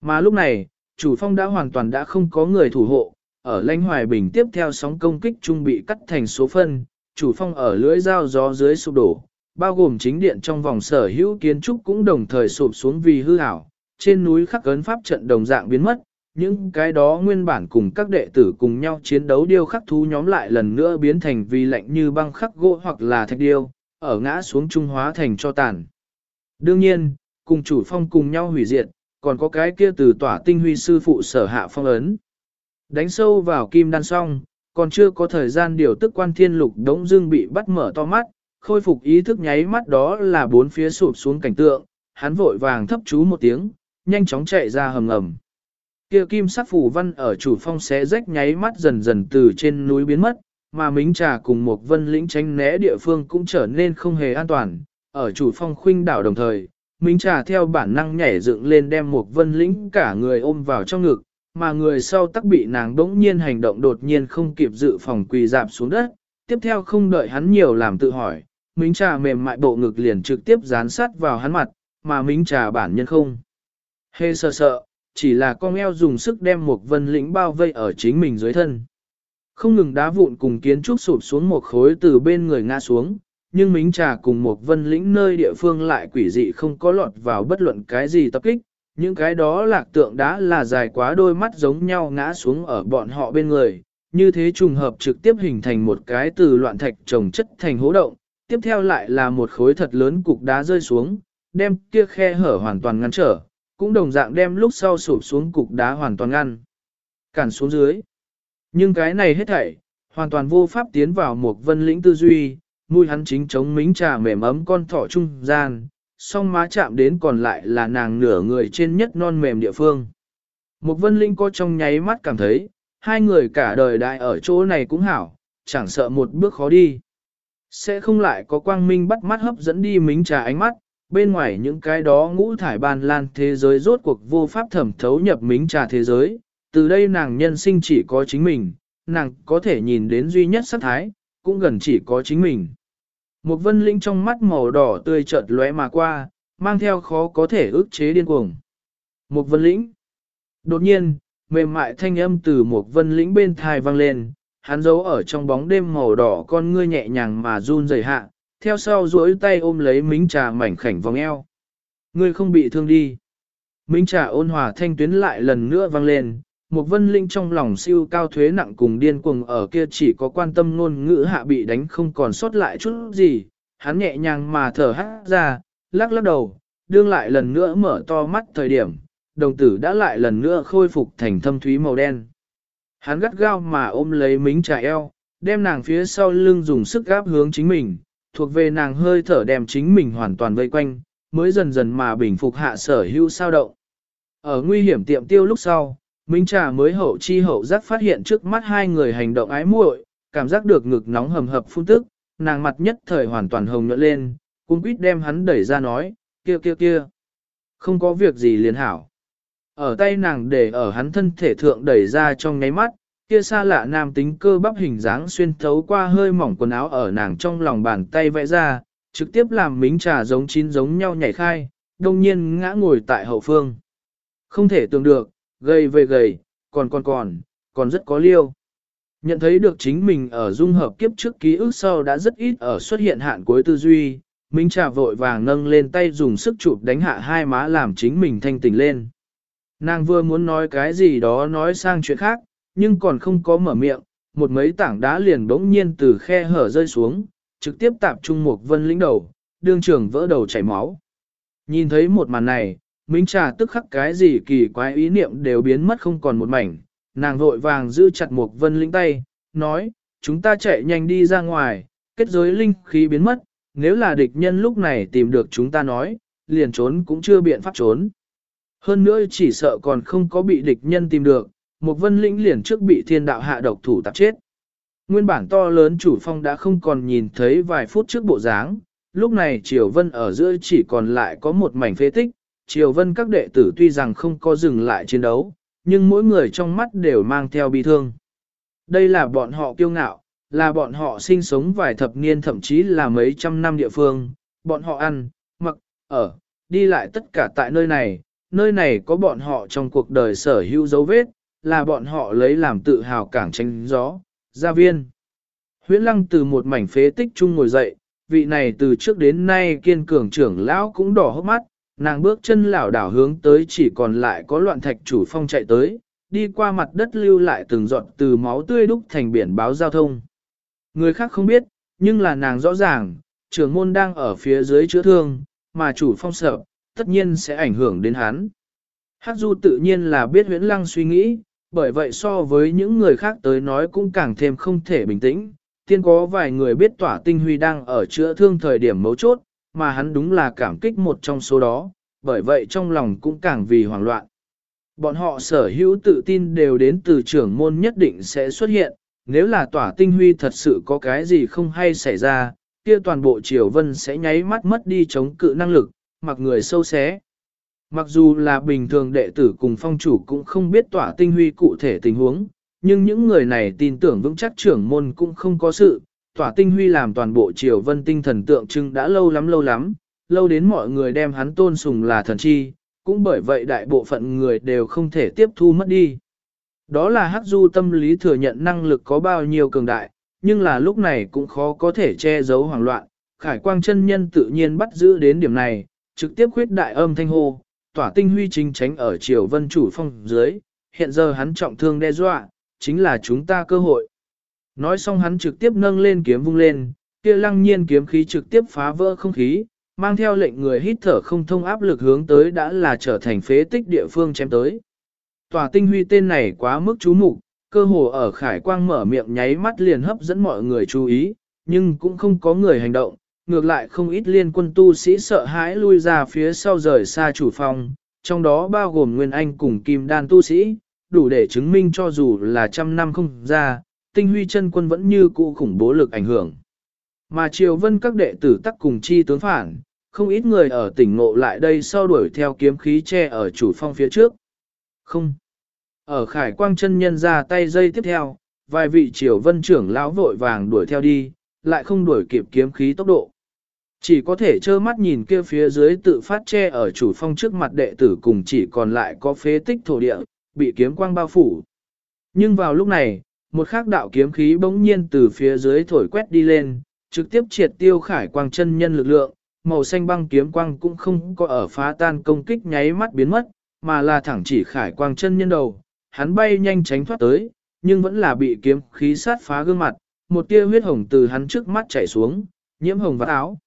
Mà lúc này, chủ phong đã hoàn toàn đã không có người thủ hộ, ở lãnh hoài bình tiếp theo sóng công kích trung bị cắt thành số phân, chủ phong ở lưỡi dao gió dưới sụp đổ, bao gồm chính điện trong vòng sở hữu kiến trúc cũng đồng thời sụp xuống vì hư ảo, trên núi khắc ấn pháp trận đồng dạng biến mất, những cái đó nguyên bản cùng các đệ tử cùng nhau chiến đấu điêu khắc thú nhóm lại lần nữa biến thành vì lạnh như băng khắc gỗ hoặc là thạch điêu, ở ngã xuống trung hóa thành cho tàn. Đương nhiên, cùng chủ phong cùng nhau hủy diệt, còn có cái kia từ tỏa tinh huy sư phụ sở hạ phong ấn. Đánh sâu vào kim đan song, còn chưa có thời gian điều tức quan thiên lục đống dương bị bắt mở to mắt, khôi phục ý thức nháy mắt đó là bốn phía sụp xuống cảnh tượng, hắn vội vàng thấp chú một tiếng, nhanh chóng chạy ra hầm ngầm. Kia kim sắc phủ văn ở chủ phong xé rách nháy mắt dần dần từ trên núi biến mất, mà mính trà cùng một vân lĩnh tránh né địa phương cũng trở nên không hề an toàn, ở chủ phong khuynh đảo đồng thời. Mính trà theo bản năng nhảy dựng lên đem một vân lĩnh cả người ôm vào trong ngực, mà người sau tắc bị nàng đỗng nhiên hành động đột nhiên không kịp dự phòng quỳ dạp xuống đất, tiếp theo không đợi hắn nhiều làm tự hỏi, mính trà mềm mại bộ ngực liền trực tiếp dán sát vào hắn mặt, mà mính trà bản nhân không. Hê sợ sợ, chỉ là con eo dùng sức đem một vân lĩnh bao vây ở chính mình dưới thân. Không ngừng đá vụn cùng kiến trúc sụp xuống một khối từ bên người ngã xuống, nhưng mính trà cùng một vân lĩnh nơi địa phương lại quỷ dị không có lọt vào bất luận cái gì tập kích. Những cái đó lạc tượng đá là dài quá đôi mắt giống nhau ngã xuống ở bọn họ bên người, như thế trùng hợp trực tiếp hình thành một cái từ loạn thạch trồng chất thành hố động, tiếp theo lại là một khối thật lớn cục đá rơi xuống, đem kia khe hở hoàn toàn ngăn trở, cũng đồng dạng đem lúc sau sụp xuống cục đá hoàn toàn ngăn. Cản xuống dưới. Nhưng cái này hết thảy, hoàn toàn vô pháp tiến vào một vân lĩnh tư duy, mùi hắn chính chống mính trà mềm ấm con thỏ trung gian, song má chạm đến còn lại là nàng nửa người trên nhất non mềm địa phương. Một vân linh có trong nháy mắt cảm thấy, hai người cả đời đại ở chỗ này cũng hảo, chẳng sợ một bước khó đi. Sẽ không lại có quang minh bắt mắt hấp dẫn đi mính trà ánh mắt, bên ngoài những cái đó ngũ thải ban lan thế giới rốt cuộc vô pháp thẩm thấu nhập mính trà thế giới, từ đây nàng nhân sinh chỉ có chính mình, nàng có thể nhìn đến duy nhất sắc thái, cũng gần chỉ có chính mình. Một vân linh trong mắt màu đỏ tươi chợt lóe mà qua, mang theo khó có thể ức chế điên cuồng. Một vân lĩnh. Đột nhiên, mềm mại thanh âm từ một vân lĩnh bên thai vang lên, hắn giấu ở trong bóng đêm màu đỏ con ngươi nhẹ nhàng mà run rẩy hạ, theo sau duỗi tay ôm lấy mính trà mảnh khảnh vòng eo. Ngươi không bị thương đi. Mính trà ôn hòa thanh tuyến lại lần nữa vang lên, một vân linh trong lòng siêu cao thuế nặng cùng điên cuồng ở kia chỉ có quan tâm ngôn ngữ hạ bị đánh không còn sót lại chút gì, hắn nhẹ nhàng mà thở hát ra, lắc lắc đầu, đương lại lần nữa mở to mắt thời điểm, đồng tử đã lại lần nữa khôi phục thành thâm thúy màu đen. Hắn gắt gao mà ôm lấy mính trà eo, đem nàng phía sau lưng dùng sức gáp hướng chính mình, thuộc về nàng hơi thở đem chính mình hoàn toàn vây quanh, mới dần dần mà bình phục hạ sở hữu sao động. Ở nguy hiểm tiệm tiêu lúc sau, Minh Trà mới hậu chi hậu giác phát hiện trước mắt hai người hành động ái muội, cảm giác được ngực nóng hầm hập phun tức, nàng mặt nhất thời hoàn toàn hồng nhuận lên, cung quýt đem hắn đẩy ra nói, kia kia kia. Không có việc gì liền hảo. ở tay nàng để ở hắn thân thể thượng đẩy ra trong nháy mắt, kia xa lạ nam tính cơ bắp hình dáng xuyên thấu qua hơi mỏng quần áo ở nàng trong lòng bàn tay vẽ ra, trực tiếp làm mính trà giống chín giống nhau nhảy khai, đông nhiên ngã ngồi tại hậu phương. Không thể tưởng được, gầy về gầy, còn còn còn, còn rất có liêu. Nhận thấy được chính mình ở dung hợp kiếp trước ký ức sau đã rất ít ở xuất hiện hạn cuối tư duy, Minh Trà vội vàng nâng lên tay dùng sức chụp đánh hạ hai má làm chính mình thanh tỉnh lên. Nàng vừa muốn nói cái gì đó nói sang chuyện khác, nhưng còn không có mở miệng, một mấy tảng đá liền bỗng nhiên từ khe hở rơi xuống, trực tiếp tạp trung một vân lĩnh đầu, đương trường vỡ đầu chảy máu. Nhìn thấy một màn này, Minh Trà tức khắc cái gì kỳ quái ý niệm đều biến mất không còn một mảnh, nàng vội vàng giữ chặt Mục vân Linh tay, nói, chúng ta chạy nhanh đi ra ngoài, kết giới linh khí biến mất, nếu là địch nhân lúc này tìm được chúng ta nói, liền trốn cũng chưa biện pháp trốn. Hơn nữa chỉ sợ còn không có bị địch nhân tìm được, Mục vân Linh liền trước bị thiên đạo hạ độc thủ tạp chết. Nguyên bản to lớn chủ phong đã không còn nhìn thấy vài phút trước bộ dáng, lúc này Triều Vân ở giữa chỉ còn lại có một mảnh phế tích, Triều Vân các đệ tử tuy rằng không có dừng lại chiến đấu, nhưng mỗi người trong mắt đều mang theo bi thương. Đây là bọn họ kiêu ngạo, là bọn họ sinh sống vài thập niên thậm chí là mấy trăm năm địa phương, bọn họ ăn, mặc, ở, đi lại tất cả tại nơi này, nơi này có bọn họ trong cuộc đời sở hữu dấu vết, là bọn họ lấy làm tự hào cảng tranh gió, gia viên. Huyễn lăng từ một mảnh phế tích chung ngồi dậy, vị này từ trước đến nay kiên cường trưởng lão cũng đỏ hốc mắt, nàng bước chân lảo đảo hướng tới chỉ còn lại có loạn thạch chủ phong chạy tới, đi qua mặt đất lưu lại từng giọt từ máu tươi đúc thành biển báo giao thông. Người khác không biết, nhưng là nàng rõ ràng, trưởng môn đang ở phía dưới chữa thương, mà chủ phong sợ, tất nhiên sẽ ảnh hưởng đến hắn. Hắc Du tự nhiên là biết huyễn lăng suy nghĩ, bởi vậy so với những người khác tới nói cũng càng thêm không thể bình tĩnh. Tiên có vài người biết tỏa tinh huy đang ở chữa thương thời điểm mấu chốt, mà hắn đúng là cảm kích một trong số đó, bởi vậy trong lòng cũng càng vì hoảng loạn. Bọn họ sở hữu tự tin đều đến từ trưởng môn nhất định sẽ xuất hiện, nếu là tỏa tinh huy thật sự có cái gì không hay xảy ra, kia toàn bộ triều vân sẽ nháy mắt mất đi chống cự năng lực, mặc người sâu xé. Mặc dù là bình thường đệ tử cùng phong chủ cũng không biết tỏa tinh huy cụ thể tình huống, nhưng những người này tin tưởng vững chắc trưởng môn cũng không có sự, tỏa tinh huy làm toàn bộ triều vân tinh thần tượng trưng đã lâu lắm lâu lắm, lâu đến mọi người đem hắn tôn sùng là thần chi, cũng bởi vậy đại bộ phận người đều không thể tiếp thu mất đi. Đó là hắc du tâm lý thừa nhận năng lực có bao nhiêu cường đại, nhưng là lúc này cũng khó có thể che giấu hoảng loạn, khải quang chân nhân tự nhiên bắt giữ đến điểm này, trực tiếp khuyết đại âm thanh hô, tỏa tinh huy chính tránh ở triều vân chủ phong dưới, hiện giờ hắn trọng thương đe dọa, chính là chúng ta cơ hội. Nói xong hắn trực tiếp nâng lên kiếm vung lên, kia lăng nhiên kiếm khí trực tiếp phá vỡ không khí, mang theo lệnh người hít thở không thông áp lực hướng tới đã là trở thành phế tích địa phương chém tới. Tòa tinh huy tên này quá mức chú mục, cơ hồ ở khải quang mở miệng nháy mắt liền hấp dẫn mọi người chú ý, nhưng cũng không có người hành động, ngược lại không ít liên quân tu sĩ sợ hãi lui ra phía sau rời xa chủ phòng, trong đó bao gồm Nguyên Anh cùng Kim Đan tu sĩ, đủ để chứng minh cho dù là trăm năm không ra, tinh huy chân quân vẫn như cũ khủng bố lực ảnh hưởng. Mà triều vân các đệ tử tắc cùng chi tướng phản, không ít người ở tỉnh ngộ lại đây sau đuổi theo kiếm khí che ở chủ phong phía trước. Không. Ở khải quang chân nhân ra tay dây tiếp theo, vài vị triều vân trưởng lão vội vàng đuổi theo đi, lại không đuổi kịp kiếm khí tốc độ. Chỉ có thể trơ mắt nhìn kia phía dưới tự phát che ở chủ phong trước mặt đệ tử cùng chỉ còn lại có phế tích thổ địa, bị kiếm quang bao phủ. Nhưng vào lúc này, một khắc đạo kiếm khí bỗng nhiên từ phía dưới thổi quét đi lên, trực tiếp triệt tiêu khải quang chân nhân lực lượng, màu xanh băng kiếm quang cũng không có ở phá tan công kích nháy mắt biến mất, mà là thẳng chỉ khải quang chân nhân đầu, hắn bay nhanh tránh thoát tới, nhưng vẫn là bị kiếm khí sát phá gương mặt, một tia huyết hồng từ hắn trước mắt chảy xuống, nhiễm hồng vạt áo.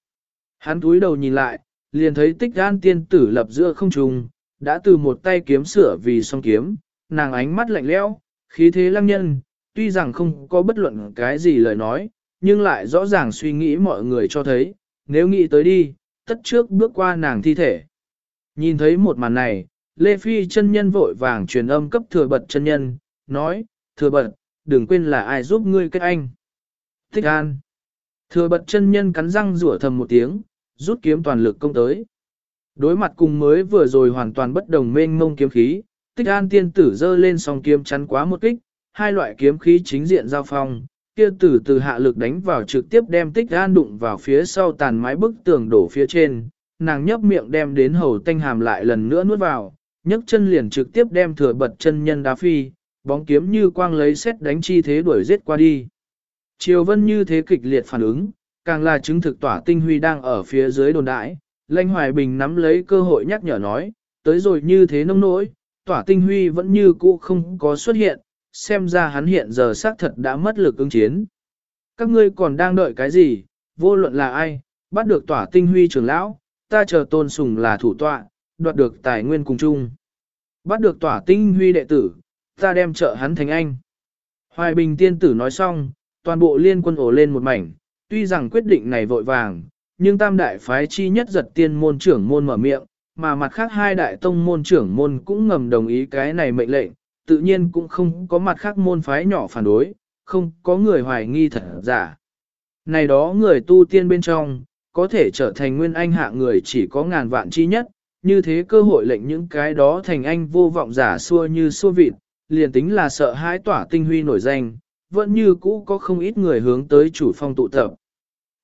Hắn túi đầu nhìn lại, liền thấy tích gan tiên tử lập giữa không trung, đã từ một tay kiếm sửa vì song kiếm, nàng ánh mắt lạnh lẽo, khí thế lăng nhân, tuy rằng không có bất luận cái gì lời nói, nhưng lại rõ ràng suy nghĩ mọi người cho thấy, nếu nghĩ tới đi, tất trước bước qua nàng thi thể. Nhìn thấy một màn này, Lê Phi chân nhân vội vàng truyền âm cấp thừa bật chân nhân, nói, thừa bật, đừng quên là ai giúp ngươi kết anh. Thích an. Thừa bật chân nhân cắn răng rủa thầm một tiếng, rút kiếm toàn lực công tới. Đối mặt cùng mới vừa rồi hoàn toàn bất đồng mênh mông kiếm khí, Tích an tiên tử dơ lên song kiếm chắn quá một kích, hai loại kiếm khí chính diện giao phong, kia tử từ hạ lực đánh vào trực tiếp đem tích an đụng vào phía sau tàn mái bức tường đổ phía trên, nàng nhấp miệng đem đến hầu tanh hàm lại lần nữa nuốt vào, nhấc chân liền trực tiếp đem thừa bật chân nhân đá phi, bóng kiếm như quang lấy xét đánh chi thế đuổi giết qua đi. Triều vân như thế kịch liệt phản ứng, càng là chứng thực tỏa tinh huy đang ở phía dưới đồn đại lãnh hoài bình nắm lấy cơ hội nhắc nhở nói, tới rồi như thế nông nỗi, tỏa tinh huy vẫn như cũ không có xuất hiện, xem ra hắn hiện giờ xác thật đã mất lực ứng chiến. Các ngươi còn đang đợi cái gì, vô luận là ai, bắt được tỏa tinh huy trưởng lão, ta chờ tôn sùng là thủ tọa, đoạt được tài nguyên cùng chung. Bắt được tỏa tinh huy đệ tử, ta đem trợ hắn thành anh. Hoài Bình tiên tử nói xong, toàn bộ liên quân ổ lên một mảnh, tuy rằng quyết định này vội vàng, nhưng tam đại phái chi nhất giật tiên môn trưởng môn mở miệng, mà mặt khác hai đại tông môn trưởng môn cũng ngầm đồng ý cái này mệnh lệnh, tự nhiên cũng không có mặt khác môn phái nhỏ phản đối, không có người hoài nghi thật giả. Này đó người tu tiên bên trong, có thể trở thành nguyên anh hạ người chỉ có ngàn vạn chi nhất, như thế cơ hội lệnh những cái đó thành anh vô vọng giả xua như xua vịt, liền tính là sợ hãi tỏa tinh huy nổi danh, vẫn như cũ có không ít người hướng tới chủ phong tụ tập.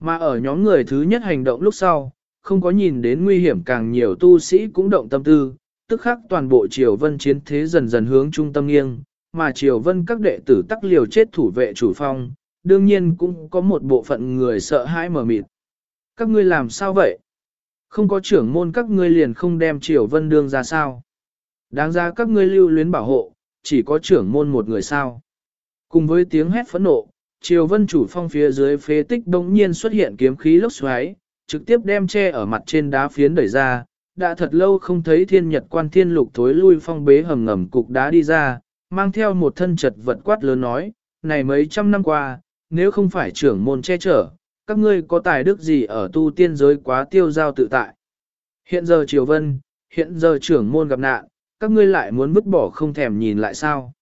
Mà ở nhóm người thứ nhất hành động lúc sau, không có nhìn đến nguy hiểm càng nhiều tu sĩ cũng động tâm tư, tức khắc toàn bộ triều vân chiến thế dần dần hướng trung tâm nghiêng, mà triều vân các đệ tử tắc liều chết thủ vệ chủ phong, đương nhiên cũng có một bộ phận người sợ hãi mở mịt. Các ngươi làm sao vậy? Không có trưởng môn các ngươi liền không đem triều vân đương ra sao? Đáng ra các ngươi lưu luyến bảo hộ, chỉ có trưởng môn một người sao? Cùng với tiếng hét phẫn nộ, triều vân chủ phong phía dưới phế tích đống nhiên xuất hiện kiếm khí lốc xoáy, trực tiếp đem che ở mặt trên đá phiến đẩy ra, đã thật lâu không thấy thiên nhật quan thiên lục thối lui phong bế hầm ngầm cục đá đi ra, mang theo một thân chật vật quát lớn nói, này mấy trăm năm qua, nếu không phải trưởng môn che chở, các ngươi có tài đức gì ở tu tiên giới quá tiêu giao tự tại. Hiện giờ triều vân, hiện giờ trưởng môn gặp nạn, các ngươi lại muốn vứt bỏ không thèm nhìn lại sao.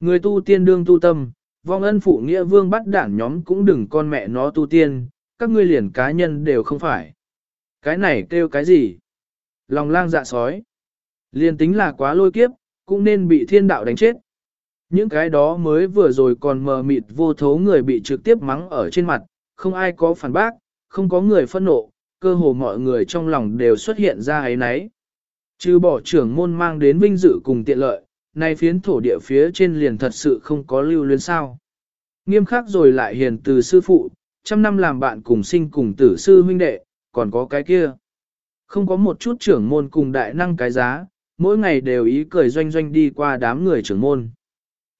Người tu tiên đương tu tâm, vong ân phụ nghĩa vương bắt đảng nhóm cũng đừng con mẹ nó tu tiên, các ngươi liền cá nhân đều không phải. Cái này kêu cái gì? Lòng lang dạ sói. Liền tính là quá lôi kiếp, cũng nên bị thiên đạo đánh chết. Những cái đó mới vừa rồi còn mờ mịt vô thố người bị trực tiếp mắng ở trên mặt, không ai có phản bác, không có người phân nộ, cơ hồ mọi người trong lòng đều xuất hiện ra ấy nấy. Chứ bỏ trưởng môn mang đến vinh dự cùng tiện lợi, nay phiến thổ địa phía trên liền thật sự không có lưu luyến sao. Nghiêm khắc rồi lại hiền từ sư phụ, trăm năm làm bạn cùng sinh cùng tử sư huynh đệ, còn có cái kia. Không có một chút trưởng môn cùng đại năng cái giá, mỗi ngày đều ý cười doanh doanh đi qua đám người trưởng môn.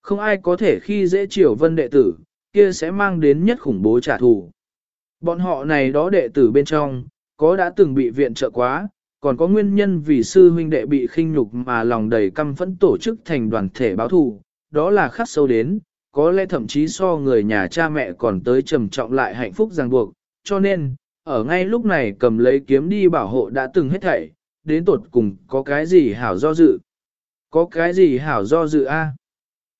Không ai có thể khi dễ triều vân đệ tử, kia sẽ mang đến nhất khủng bố trả thù. Bọn họ này đó đệ tử bên trong, có đã từng bị viện trợ quá, còn có nguyên nhân vì sư huynh đệ bị khinh nhục mà lòng đầy căm phẫn tổ chức thành đoàn thể báo thù, đó là khắc sâu đến, có lẽ thậm chí so người nhà cha mẹ còn tới trầm trọng lại hạnh phúc ràng buộc, cho nên, ở ngay lúc này cầm lấy kiếm đi bảo hộ đã từng hết thảy, đến tột cùng có cái gì hảo do dự. Có cái gì hảo do dự a?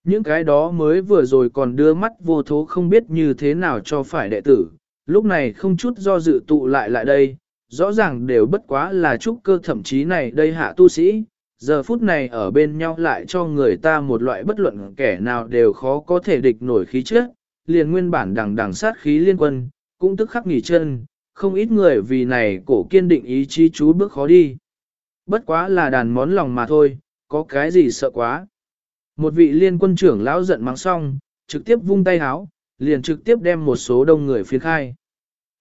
Những cái đó mới vừa rồi còn đưa mắt vô thố không biết như thế nào cho phải đệ tử, lúc này không chút do dự tụ lại lại đây, rõ ràng đều bất quá là trúc cơ thậm chí này đây hạ tu sĩ, giờ phút này ở bên nhau lại cho người ta một loại bất luận kẻ nào đều khó có thể địch nổi khí trước, liền nguyên bản đằng đằng sát khí liên quân, cũng tức khắc nghỉ chân, không ít người vì này cổ kiên định ý chí chú bước khó đi. Bất quá là đàn món lòng mà thôi, có cái gì sợ quá. Một vị liên quân trưởng lão giận mắng xong, trực tiếp vung tay háo, liền trực tiếp đem một số đông người phiến khai.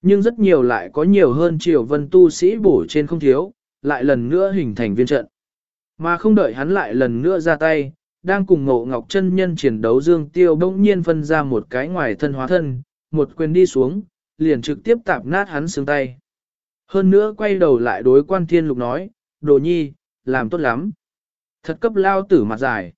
Nhưng rất nhiều lại có nhiều hơn triều vân tu sĩ bổ trên không thiếu, lại lần nữa hình thành viên trận. Mà không đợi hắn lại lần nữa ra tay, đang cùng ngộ ngọc chân nhân chiến đấu dương tiêu bỗng nhiên phân ra một cái ngoài thân hóa thân, một quyền đi xuống, liền trực tiếp tạp nát hắn xương tay. Hơn nữa quay đầu lại đối quan thiên lục nói, đồ nhi, làm tốt lắm. Thật cấp lao tử mặt dài.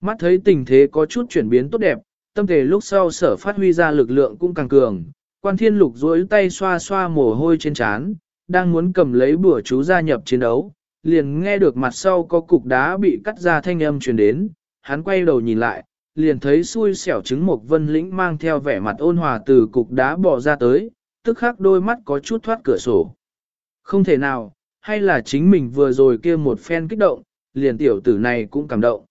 Mắt thấy tình thế có chút chuyển biến tốt đẹp, tâm thể lúc sau sở phát huy ra lực lượng cũng càng cường. Quan thiên lục duỗi tay xoa xoa mồ hôi trên trán, đang muốn cầm lấy bùa chú gia nhập chiến đấu, liền nghe được mặt sau có cục đá bị cắt ra thanh âm truyền đến, hắn quay đầu nhìn lại, liền thấy xui xẻo trứng một vân lĩnh mang theo vẻ mặt ôn hòa từ cục đá bò ra tới, tức khắc đôi mắt có chút thoát cửa sổ. Không thể nào, hay là chính mình vừa rồi kia một phen kích động, liền tiểu tử này cũng cảm động.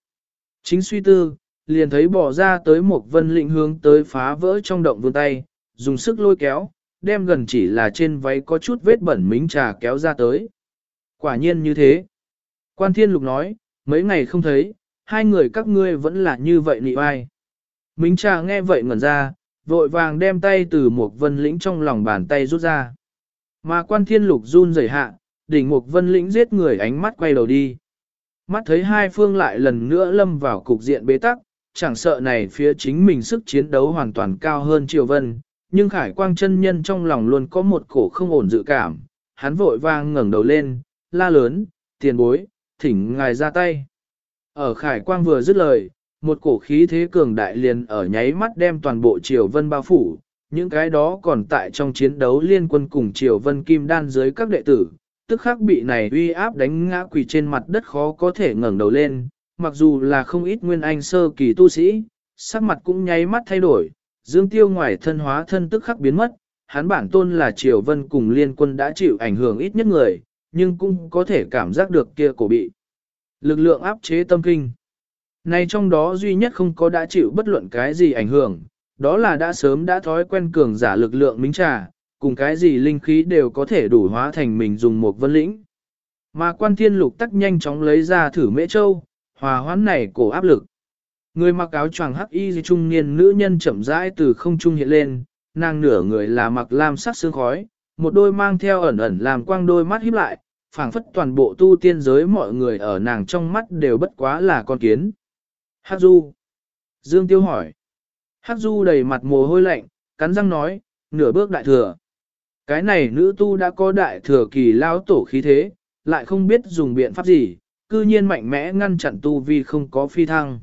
Chính suy tư, liền thấy bỏ ra tới một vân lĩnh hướng tới phá vỡ trong động vươn tay, dùng sức lôi kéo, đem gần chỉ là trên váy có chút vết bẩn mính trà kéo ra tới. Quả nhiên như thế. Quan thiên lục nói, mấy ngày không thấy, hai người các ngươi vẫn là như vậy nị ai. Mính trà nghe vậy ngẩn ra, vội vàng đem tay từ một vân lĩnh trong lòng bàn tay rút ra. Mà quan thiên lục run rẩy hạ, đỉnh một vân lĩnh giết người ánh mắt quay đầu đi. Mắt thấy hai phương lại lần nữa lâm vào cục diện bế tắc, chẳng sợ này phía chính mình sức chiến đấu hoàn toàn cao hơn Triều Vân, nhưng Khải Quang chân nhân trong lòng luôn có một cổ không ổn dự cảm, hắn vội vang ngẩng đầu lên, la lớn, tiền bối, thỉnh ngài ra tay. Ở Khải Quang vừa dứt lời, một cổ khí thế cường đại liền ở nháy mắt đem toàn bộ Triều Vân bao phủ, những cái đó còn tại trong chiến đấu liên quân cùng Triều Vân Kim Đan dưới các đệ tử, tức khắc bị này uy áp đánh ngã quỳ trên mặt đất khó có thể ngẩng đầu lên, mặc dù là không ít nguyên anh sơ kỳ tu sĩ, sắc mặt cũng nháy mắt thay đổi, dương tiêu ngoài thân hóa thân tức khắc biến mất, hắn bản tôn là Triều Vân cùng liên quân đã chịu ảnh hưởng ít nhất người, nhưng cũng có thể cảm giác được kia cổ bị. Lực lượng áp chế tâm kinh. Này trong đó duy nhất không có đã chịu bất luận cái gì ảnh hưởng, đó là đã sớm đã thói quen cường giả lực lượng minh trà, cùng cái gì linh khí đều có thể đủ hóa thành mình dùng một vân lĩnh. Mà quan thiên lục tắc nhanh chóng lấy ra thử mễ châu, hòa hoãn này cổ áp lực. Người mặc áo choàng hắc y trung niên nữ nhân chậm rãi từ không trung hiện lên, nàng nửa người là mặc lam sắc sương khói, một đôi mang theo ẩn ẩn làm quang đôi mắt híp lại, phảng phất toàn bộ tu tiên giới mọi người ở nàng trong mắt đều bất quá là con kiến. Hắc Du. Dương Tiêu hỏi. Hắc Du đầy mặt mồ hôi lạnh, cắn răng nói, nửa bước đại thừa. Cái này nữ tu đã có đại thừa kỳ lao tổ khí thế, lại không biết dùng biện pháp gì, cư nhiên mạnh mẽ ngăn chặn tu vi không có phi thăng.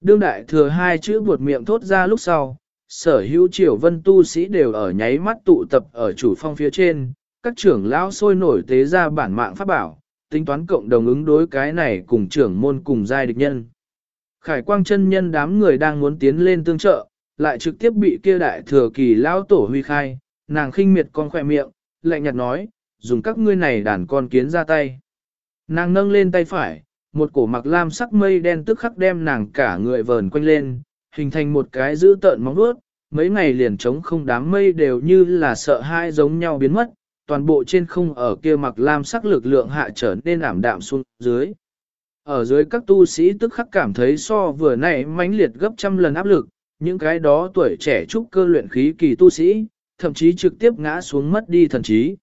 Đương đại thừa hai chữ buột miệng thốt ra lúc sau, sở hữu triều vân tu sĩ đều ở nháy mắt tụ tập ở chủ phong phía trên, các trưởng lão sôi nổi tế ra bản mạng pháp bảo, tính toán cộng đồng ứng đối cái này cùng trưởng môn cùng giai địch nhân. Khải quang chân nhân đám người đang muốn tiến lên tương trợ, lại trực tiếp bị kia đại thừa kỳ lão tổ huy khai, nàng khinh miệt con khỏe miệng, lạnh nhạt nói, dùng các ngươi này đàn con kiến ra tay. Nàng nâng lên tay phải, một cổ mặc lam sắc mây đen tức khắc đem nàng cả người vờn quanh lên, hình thành một cái giữ tợn móng vuốt, mấy ngày liền trống không đám mây đều như là sợ hai giống nhau biến mất, toàn bộ trên không ở kia mặc lam sắc lực lượng hạ trở nên ảm đạm xuống dưới. Ở dưới các tu sĩ tức khắc cảm thấy so vừa nãy mãnh liệt gấp trăm lần áp lực, những cái đó tuổi trẻ trúc cơ luyện khí kỳ tu sĩ, thậm chí trực tiếp ngã xuống mất đi thần trí.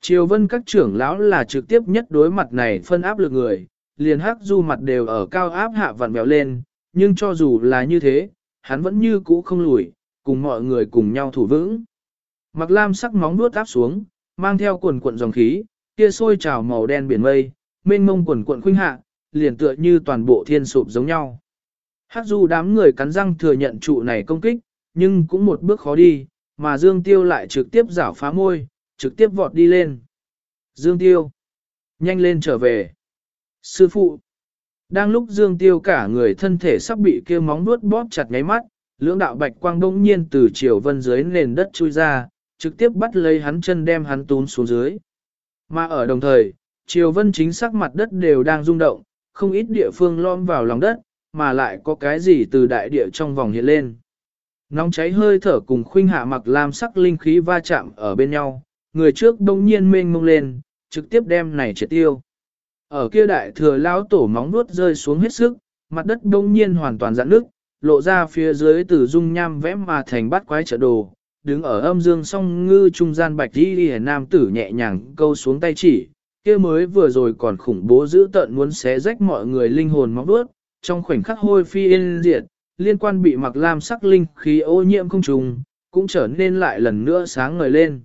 Triều vân các trưởng lão là trực tiếp nhất đối mặt này phân áp lực người, liền hắc du mặt đều ở cao áp hạ vặn mèo lên, nhưng cho dù là như thế, hắn vẫn như cũ không lùi, cùng mọi người cùng nhau thủ vững. Mặc lam sắc móng nuốt áp xuống, mang theo quần cuộn dòng khí, kia sôi trào màu đen biển mây, mênh mông quần cuộn khuynh hạ, liền tựa như toàn bộ thiên sụp giống nhau. Hắc du đám người cắn răng thừa nhận trụ này công kích, nhưng cũng một bước khó đi, mà Dương Tiêu lại trực tiếp rảo phá môi, trực tiếp vọt đi lên. Dương Tiêu, nhanh lên trở về. Sư phụ, đang lúc Dương Tiêu cả người thân thể sắp bị kia móng vuốt bóp chặt nháy mắt, lưỡng đạo bạch quang đông nhiên từ chiều vân dưới nền đất chui ra, trực tiếp bắt lấy hắn chân đem hắn tún xuống dưới. Mà ở đồng thời, triều vân chính sắc mặt đất đều đang rung động, không ít địa phương lom vào lòng đất, mà lại có cái gì từ đại địa trong vòng hiện lên. Nóng cháy hơi thở cùng khuynh hạ mặc lam sắc linh khí va chạm ở bên nhau, người trước đông nhiên mênh mông lên, trực tiếp đem này triệt tiêu. Ở kia đại thừa lão tổ móng nuốt rơi xuống hết sức, mặt đất đông nhiên hoàn toàn giãn nước, lộ ra phía dưới từ dung nham vẽ mà thành bát quái trợ đồ, đứng ở âm dương song ngư trung gian bạch đi đi nam tử nhẹ nhàng câu xuống tay chỉ, kia mới vừa rồi còn khủng bố giữ tận muốn xé rách mọi người linh hồn móc đuốt, trong khoảnh khắc hôi phi yên diệt, liên quan bị mặc lam sắc linh khí ô nhiễm không trùng, cũng trở nên lại lần nữa sáng ngời lên.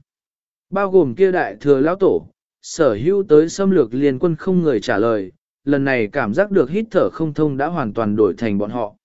Bao gồm kia đại thừa lão tổ, sở hữu tới xâm lược liên quân không người trả lời, lần này cảm giác được hít thở không thông đã hoàn toàn đổi thành bọn họ.